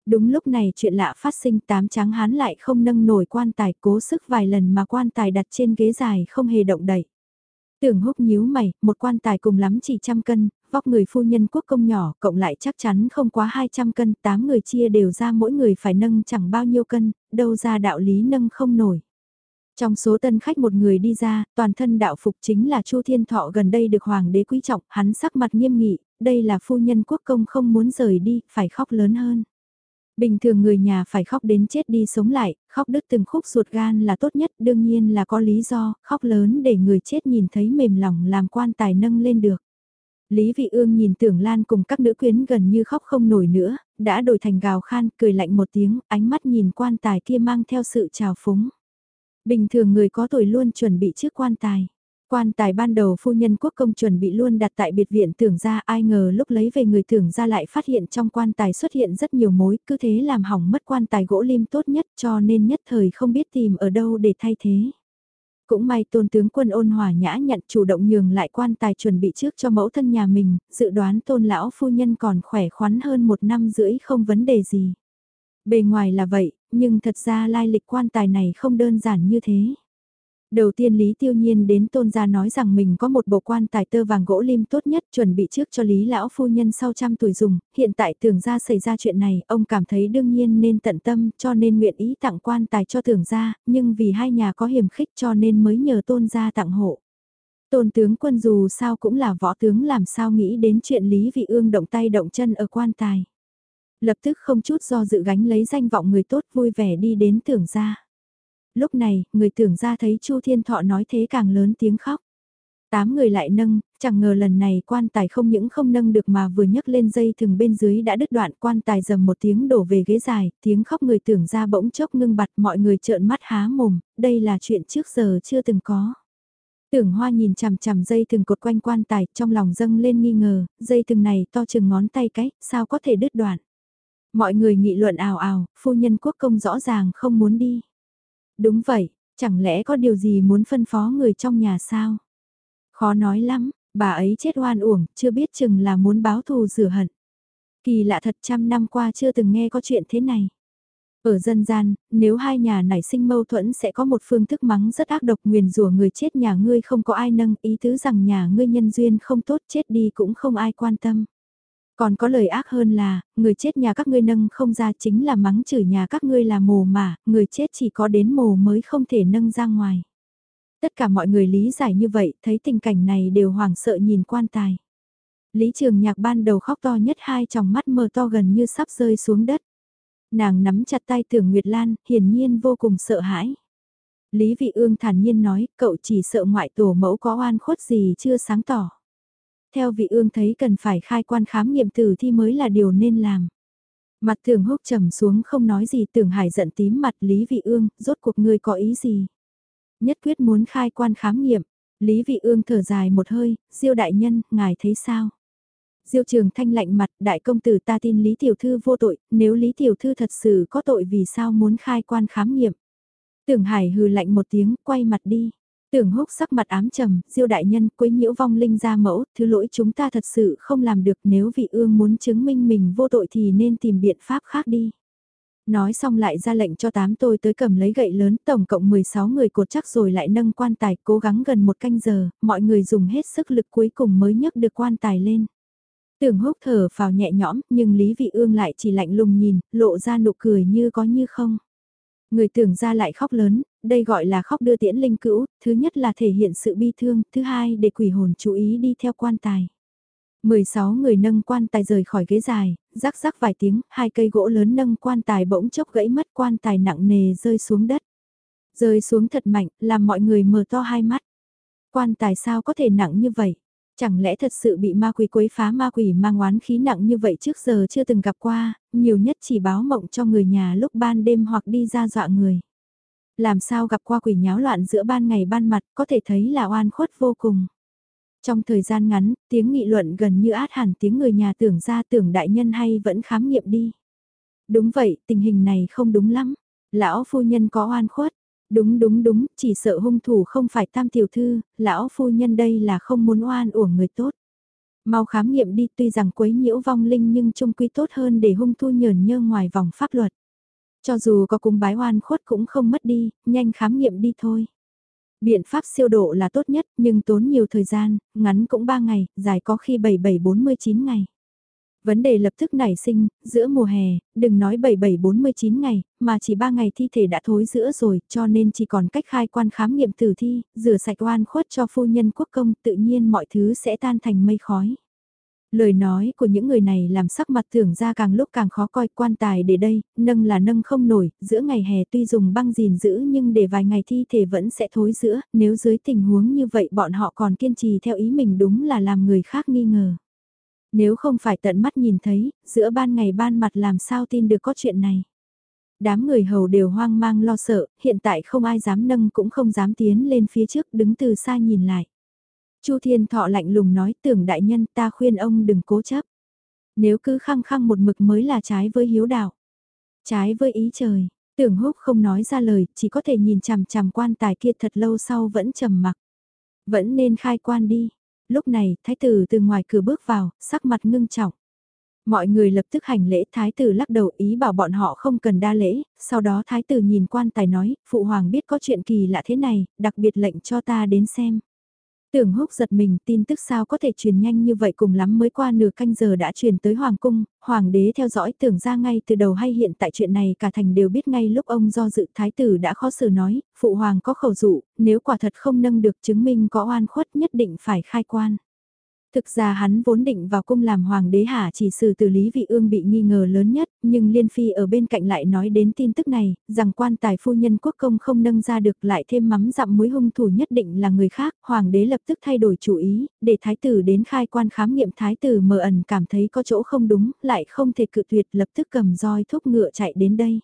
Đúng lúc này chuyện lạ phát sinh tám trắng hán lại không nâng nổi quan tài cố sức vài lần mà quan tài đặt trên ghế dài không hề động đậy. Tưởng húc nhíu mày, một quan tài cùng lắm chỉ trăm cân, vóc người phu nhân quốc công nhỏ, cộng lại chắc chắn không quá 200 cân, tám người chia đều ra mỗi người phải nâng chẳng bao nhiêu cân, đâu ra đạo lý nâng không nổi. Trong số tân khách một người đi ra, toàn thân đạo phục chính là Chu Thiên Thọ gần đây được hoàng đế quý trọng, hắn sắc mặt nghiêm nghị, đây là phu nhân quốc công không muốn rời đi, phải khóc lớn hơn. Bình thường người nhà phải khóc đến chết đi sống lại, khóc đứt từng khúc ruột gan là tốt nhất, đương nhiên là có lý do, khóc lớn để người chết nhìn thấy mềm lòng làm quan tài nâng lên được. Lý Vị Ương nhìn Tưởng Lan cùng các nữ quyến gần như khóc không nổi nữa, đã đổi thành gào khan, cười lạnh một tiếng, ánh mắt nhìn quan tài kia mang theo sự trào phúng. Bình thường người có tuổi luôn chuẩn bị trước quan tài. Quan tài ban đầu phu nhân quốc công chuẩn bị luôn đặt tại biệt viện tưởng ra ai ngờ lúc lấy về người tưởng ra lại phát hiện trong quan tài xuất hiện rất nhiều mối, cứ thế làm hỏng mất quan tài gỗ lim tốt nhất cho nên nhất thời không biết tìm ở đâu để thay thế. Cũng may tôn tướng quân ôn hòa nhã nhận chủ động nhường lại quan tài chuẩn bị trước cho mẫu thân nhà mình, dự đoán tôn lão phu nhân còn khỏe khoắn hơn một năm rưỡi không vấn đề gì. Bề ngoài là vậy, nhưng thật ra lai lịch quan tài này không đơn giản như thế. Đầu tiên Lý Tiêu Nhiên đến tôn gia nói rằng mình có một bộ quan tài tơ vàng gỗ lim tốt nhất chuẩn bị trước cho Lý Lão Phu Nhân sau trăm tuổi dùng, hiện tại tưởng gia xảy ra chuyện này, ông cảm thấy đương nhiên nên tận tâm cho nên nguyện ý tặng quan tài cho tưởng gia, nhưng vì hai nhà có hiểm khích cho nên mới nhờ tôn gia tặng hộ. Tôn tướng quân dù sao cũng là võ tướng làm sao nghĩ đến chuyện Lý Vị Ương động tay động chân ở quan tài. Lập tức không chút do dự gánh lấy danh vọng người tốt vui vẻ đi đến tưởng gia lúc này, người tưởng ra thấy Chu Thiên Thọ nói thế càng lớn tiếng khóc. Tám người lại nâng, chẳng ngờ lần này quan tài không những không nâng được mà vừa nhấc lên dây thừng bên dưới đã đứt đoạn quan tài dầm một tiếng đổ về ghế dài, tiếng khóc người tưởng ra bỗng chốc ngưng bặt mọi người trợn mắt há mồm, đây là chuyện trước giờ chưa từng có. Tưởng hoa nhìn chằm chằm dây thừng cột quanh quan tài, trong lòng dâng lên nghi ngờ, dây thừng này to chừng ngón tay cái, sao có thể đứt đoạn. Mọi người nghị luận ào ào, phu nhân quốc công rõ ràng không muốn đi. Đúng vậy, chẳng lẽ có điều gì muốn phân phó người trong nhà sao? Khó nói lắm, bà ấy chết oan uổng, chưa biết chừng là muốn báo thù rửa hận. Kỳ lạ thật trăm năm qua chưa từng nghe có chuyện thế này. Ở dân gian, nếu hai nhà nảy sinh mâu thuẫn sẽ có một phương thức mắng rất ác độc nguyền rủa người chết nhà ngươi không có ai nâng ý tứ rằng nhà ngươi nhân duyên không tốt chết đi cũng không ai quan tâm. Còn có lời ác hơn là, người chết nhà các ngươi nâng không ra chính là mắng chửi nhà các ngươi là mồ mà, người chết chỉ có đến mồ mới không thể nâng ra ngoài. Tất cả mọi người lý giải như vậy, thấy tình cảnh này đều hoảng sợ nhìn quan tài. Lý trường nhạc ban đầu khóc to nhất hai tròng mắt mờ to gần như sắp rơi xuống đất. Nàng nắm chặt tay tưởng Nguyệt Lan, hiển nhiên vô cùng sợ hãi. Lý Vị Ương thản nhiên nói, cậu chỉ sợ ngoại tổ mẫu có oan khuất gì chưa sáng tỏ theo vị ương thấy cần phải khai quan khám nghiệm tử thi mới là điều nên làm. Mặt thường húc trầm xuống không nói gì tưởng hải giận tím mặt Lý Vị Ương, rốt cuộc ngươi có ý gì? Nhất quyết muốn khai quan khám nghiệm, Lý Vị Ương thở dài một hơi, diêu đại nhân, ngài thấy sao? Diêu trường thanh lạnh mặt, đại công tử ta tin Lý Tiểu Thư vô tội, nếu Lý Tiểu Thư thật sự có tội vì sao muốn khai quan khám nghiệm? Tưởng hải hừ lạnh một tiếng, quay mặt đi. Tưởng húc sắc mặt ám trầm, diêu đại nhân quấy nhiễu vong linh ra mẫu, thứ lỗi chúng ta thật sự không làm được nếu vị ương muốn chứng minh mình vô tội thì nên tìm biện pháp khác đi. Nói xong lại ra lệnh cho tám tôi tới cầm lấy gậy lớn tổng cộng 16 người cột chắc rồi lại nâng quan tài cố gắng gần một canh giờ, mọi người dùng hết sức lực cuối cùng mới nhấc được quan tài lên. Tưởng húc thở vào nhẹ nhõm nhưng Lý Vị Ương lại chỉ lạnh lùng nhìn, lộ ra nụ cười như có như không. Người tưởng ra lại khóc lớn, đây gọi là khóc đưa tiễn linh cữu, thứ nhất là thể hiện sự bi thương, thứ hai để quỷ hồn chú ý đi theo quan tài. 16 người nâng quan tài rời khỏi ghế dài, rắc rắc vài tiếng, hai cây gỗ lớn nâng quan tài bỗng chốc gãy mất quan tài nặng nề rơi xuống đất. Rơi xuống thật mạnh, làm mọi người mở to hai mắt. Quan tài sao có thể nặng như vậy? Chẳng lẽ thật sự bị ma quỷ quấy phá ma quỷ mang oán khí nặng như vậy trước giờ chưa từng gặp qua, nhiều nhất chỉ báo mộng cho người nhà lúc ban đêm hoặc đi ra dọa người. Làm sao gặp qua quỷ nháo loạn giữa ban ngày ban mặt có thể thấy là oan khuất vô cùng. Trong thời gian ngắn, tiếng nghị luận gần như át hẳn tiếng người nhà tưởng ra tưởng đại nhân hay vẫn khám nghiệm đi. Đúng vậy, tình hình này không đúng lắm. Lão phu nhân có oan khuất, Đúng đúng đúng, chỉ sợ hung thủ không phải tam tiểu thư, lão phu nhân đây là không muốn oan uổng người tốt. Mau khám nghiệm đi tuy rằng quấy nhiễu vong linh nhưng trung quy tốt hơn để hung thu nhờn nhơ ngoài vòng pháp luật. Cho dù có cung bái oan khuất cũng không mất đi, nhanh khám nghiệm đi thôi. Biện pháp siêu độ là tốt nhất nhưng tốn nhiều thời gian, ngắn cũng 3 ngày, dài có khi 7749 ngày. Vấn đề lập tức nảy sinh, giữa mùa hè, đừng nói 7749 ngày, mà chỉ 3 ngày thi thể đã thối giữa rồi, cho nên chỉ còn cách khai quan khám nghiệm tử thi, rửa sạch oan khuất cho phu nhân quốc công, tự nhiên mọi thứ sẽ tan thành mây khói. Lời nói của những người này làm sắc mặt tưởng ra càng lúc càng khó coi quan tài để đây, nâng là nâng không nổi, giữa ngày hè tuy dùng băng gìn giữ nhưng để vài ngày thi thể vẫn sẽ thối giữa, nếu dưới tình huống như vậy bọn họ còn kiên trì theo ý mình đúng là làm người khác nghi ngờ. Nếu không phải tận mắt nhìn thấy, giữa ban ngày ban mặt làm sao tin được có chuyện này. Đám người hầu đều hoang mang lo sợ, hiện tại không ai dám nâng cũng không dám tiến lên phía trước đứng từ xa nhìn lại. Chu Thiên Thọ lạnh lùng nói tưởng đại nhân ta khuyên ông đừng cố chấp. Nếu cứ khăng khăng một mực mới là trái với hiếu đạo. Trái với ý trời, Tưởng húc không nói ra lời, chỉ có thể nhìn chằm chằm quan tài kia thật lâu sau vẫn trầm mặc. Vẫn nên khai quan đi. Lúc này, thái tử từ ngoài cửa bước vào, sắc mặt ngưng trọng. Mọi người lập tức hành lễ thái tử lắc đầu ý bảo bọn họ không cần đa lễ, sau đó thái tử nhìn quan tài nói, phụ hoàng biết có chuyện kỳ lạ thế này, đặc biệt lệnh cho ta đến xem. Tưởng húc giật mình tin tức sao có thể truyền nhanh như vậy cùng lắm mới qua nửa canh giờ đã truyền tới Hoàng cung, Hoàng đế theo dõi tưởng ra ngay từ đầu hay hiện tại chuyện này cả thành đều biết ngay lúc ông do dự thái tử đã khó xử nói, phụ hoàng có khẩu dụ, nếu quả thật không nâng được chứng minh có oan khuất nhất định phải khai quan. Thực ra hắn vốn định vào cung làm hoàng đế hạ chỉ xử từ Lý Vị Ương bị nghi ngờ lớn nhất, nhưng Liên Phi ở bên cạnh lại nói đến tin tức này, rằng quan tài phu nhân quốc công không nâng ra được lại thêm mắm dặm muối hung thủ nhất định là người khác, hoàng đế lập tức thay đổi chủ ý, để thái tử đến khai quan khám nghiệm thái tử mờ ẩn cảm thấy có chỗ không đúng, lại không thể cự tuyệt lập tức cầm roi thúc ngựa chạy đến đây.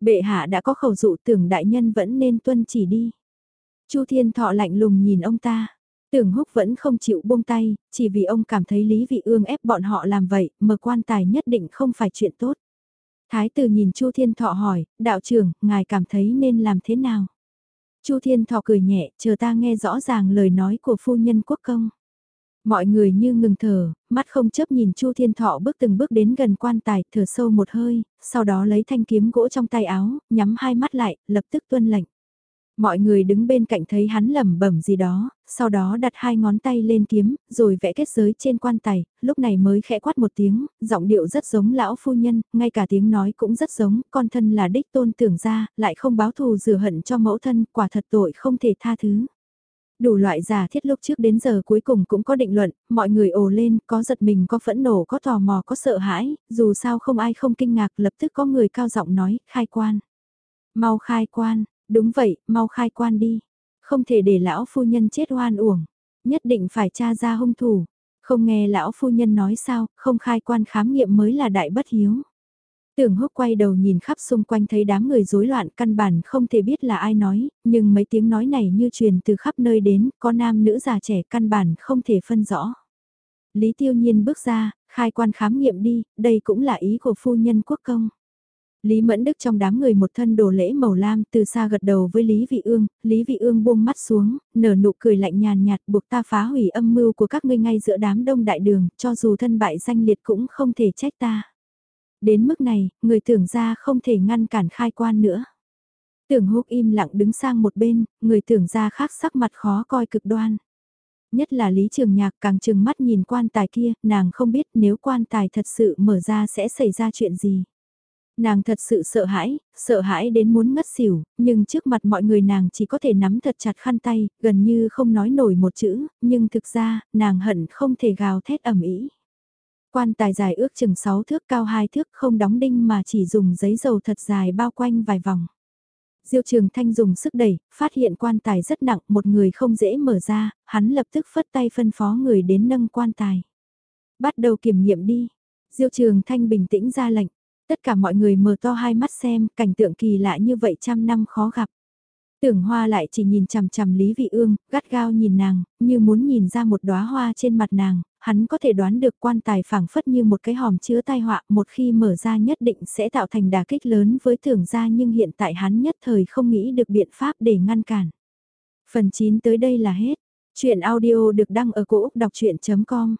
Bệ hạ đã có khẩu dụ tưởng đại nhân vẫn nên tuân chỉ đi. Chu Thiên Thọ lạnh lùng nhìn ông ta. Tưởng húc vẫn không chịu buông tay, chỉ vì ông cảm thấy Lý Vị Ương ép bọn họ làm vậy, mở quan tài nhất định không phải chuyện tốt. Thái tử nhìn Chu Thiên Thọ hỏi, đạo trưởng, ngài cảm thấy nên làm thế nào? Chu Thiên Thọ cười nhẹ, chờ ta nghe rõ ràng lời nói của phu nhân quốc công. Mọi người như ngừng thở, mắt không chấp nhìn Chu Thiên Thọ bước từng bước đến gần quan tài, thở sâu một hơi, sau đó lấy thanh kiếm gỗ trong tay áo, nhắm hai mắt lại, lập tức tuân lệnh. Mọi người đứng bên cạnh thấy hắn lẩm bẩm gì đó, sau đó đặt hai ngón tay lên kiếm, rồi vẽ kết giới trên quan tài, lúc này mới khẽ quát một tiếng, giọng điệu rất giống lão phu nhân, ngay cả tiếng nói cũng rất giống, con thân là đích tôn tưởng ra, lại không báo thù rửa hận cho mẫu thân, quả thật tội không thể tha thứ. Đủ loại giả thiết lúc trước đến giờ cuối cùng cũng có định luận, mọi người ồ lên, có giật mình có phẫn nổ có tò mò có sợ hãi, dù sao không ai không kinh ngạc lập tức có người cao giọng nói, khai quan. Mau khai quan, Đúng vậy, mau khai quan đi. Không thể để lão phu nhân chết oan uổng. Nhất định phải tra ra hung thủ. Không nghe lão phu nhân nói sao, không khai quan khám nghiệm mới là đại bất hiếu. Tưởng húc quay đầu nhìn khắp xung quanh thấy đám người rối loạn căn bản không thể biết là ai nói, nhưng mấy tiếng nói này như truyền từ khắp nơi đến, có nam nữ già trẻ căn bản không thể phân rõ. Lý tiêu nhiên bước ra, khai quan khám nghiệm đi, đây cũng là ý của phu nhân quốc công. Lý Mẫn Đức trong đám người một thân đồ lễ màu lam từ xa gật đầu với Lý Vị Ương, Lý Vị Ương buông mắt xuống, nở nụ cười lạnh nhàn nhạt buộc ta phá hủy âm mưu của các ngươi ngay giữa đám đông đại đường, cho dù thân bại danh liệt cũng không thể trách ta. Đến mức này, người tưởng ra không thể ngăn cản khai quan nữa. Tưởng húc im lặng đứng sang một bên, người tưởng ra khác sắc mặt khó coi cực đoan. Nhất là Lý Trường Nhạc càng trừng mắt nhìn quan tài kia, nàng không biết nếu quan tài thật sự mở ra sẽ xảy ra chuyện gì. Nàng thật sự sợ hãi, sợ hãi đến muốn ngất xỉu, nhưng trước mặt mọi người nàng chỉ có thể nắm thật chặt khăn tay, gần như không nói nổi một chữ, nhưng thực ra, nàng hận không thể gào thét ẩm ý. Quan tài dài ước chừng 6 thước cao 2 thước không đóng đinh mà chỉ dùng giấy dầu thật dài bao quanh vài vòng. Diêu Trường Thanh dùng sức đẩy, phát hiện quan tài rất nặng, một người không dễ mở ra, hắn lập tức phất tay phân phó người đến nâng quan tài. Bắt đầu kiểm nghiệm đi. Diêu Trường Thanh bình tĩnh ra lệnh, Tất cả mọi người mở to hai mắt xem, cảnh tượng kỳ lạ như vậy trăm năm khó gặp. Tưởng hoa lại chỉ nhìn chằm chằm Lý Vị Ương, gắt gao nhìn nàng, như muốn nhìn ra một đóa hoa trên mặt nàng, hắn có thể đoán được quan tài phảng phất như một cái hòm chứa tai họa, một khi mở ra nhất định sẽ tạo thành đà kích lớn với tưởng gia nhưng hiện tại hắn nhất thời không nghĩ được biện pháp để ngăn cản. Phần 9 tới đây là hết. Chuyện audio được đăng ở cổ Úc đọc chuyện.com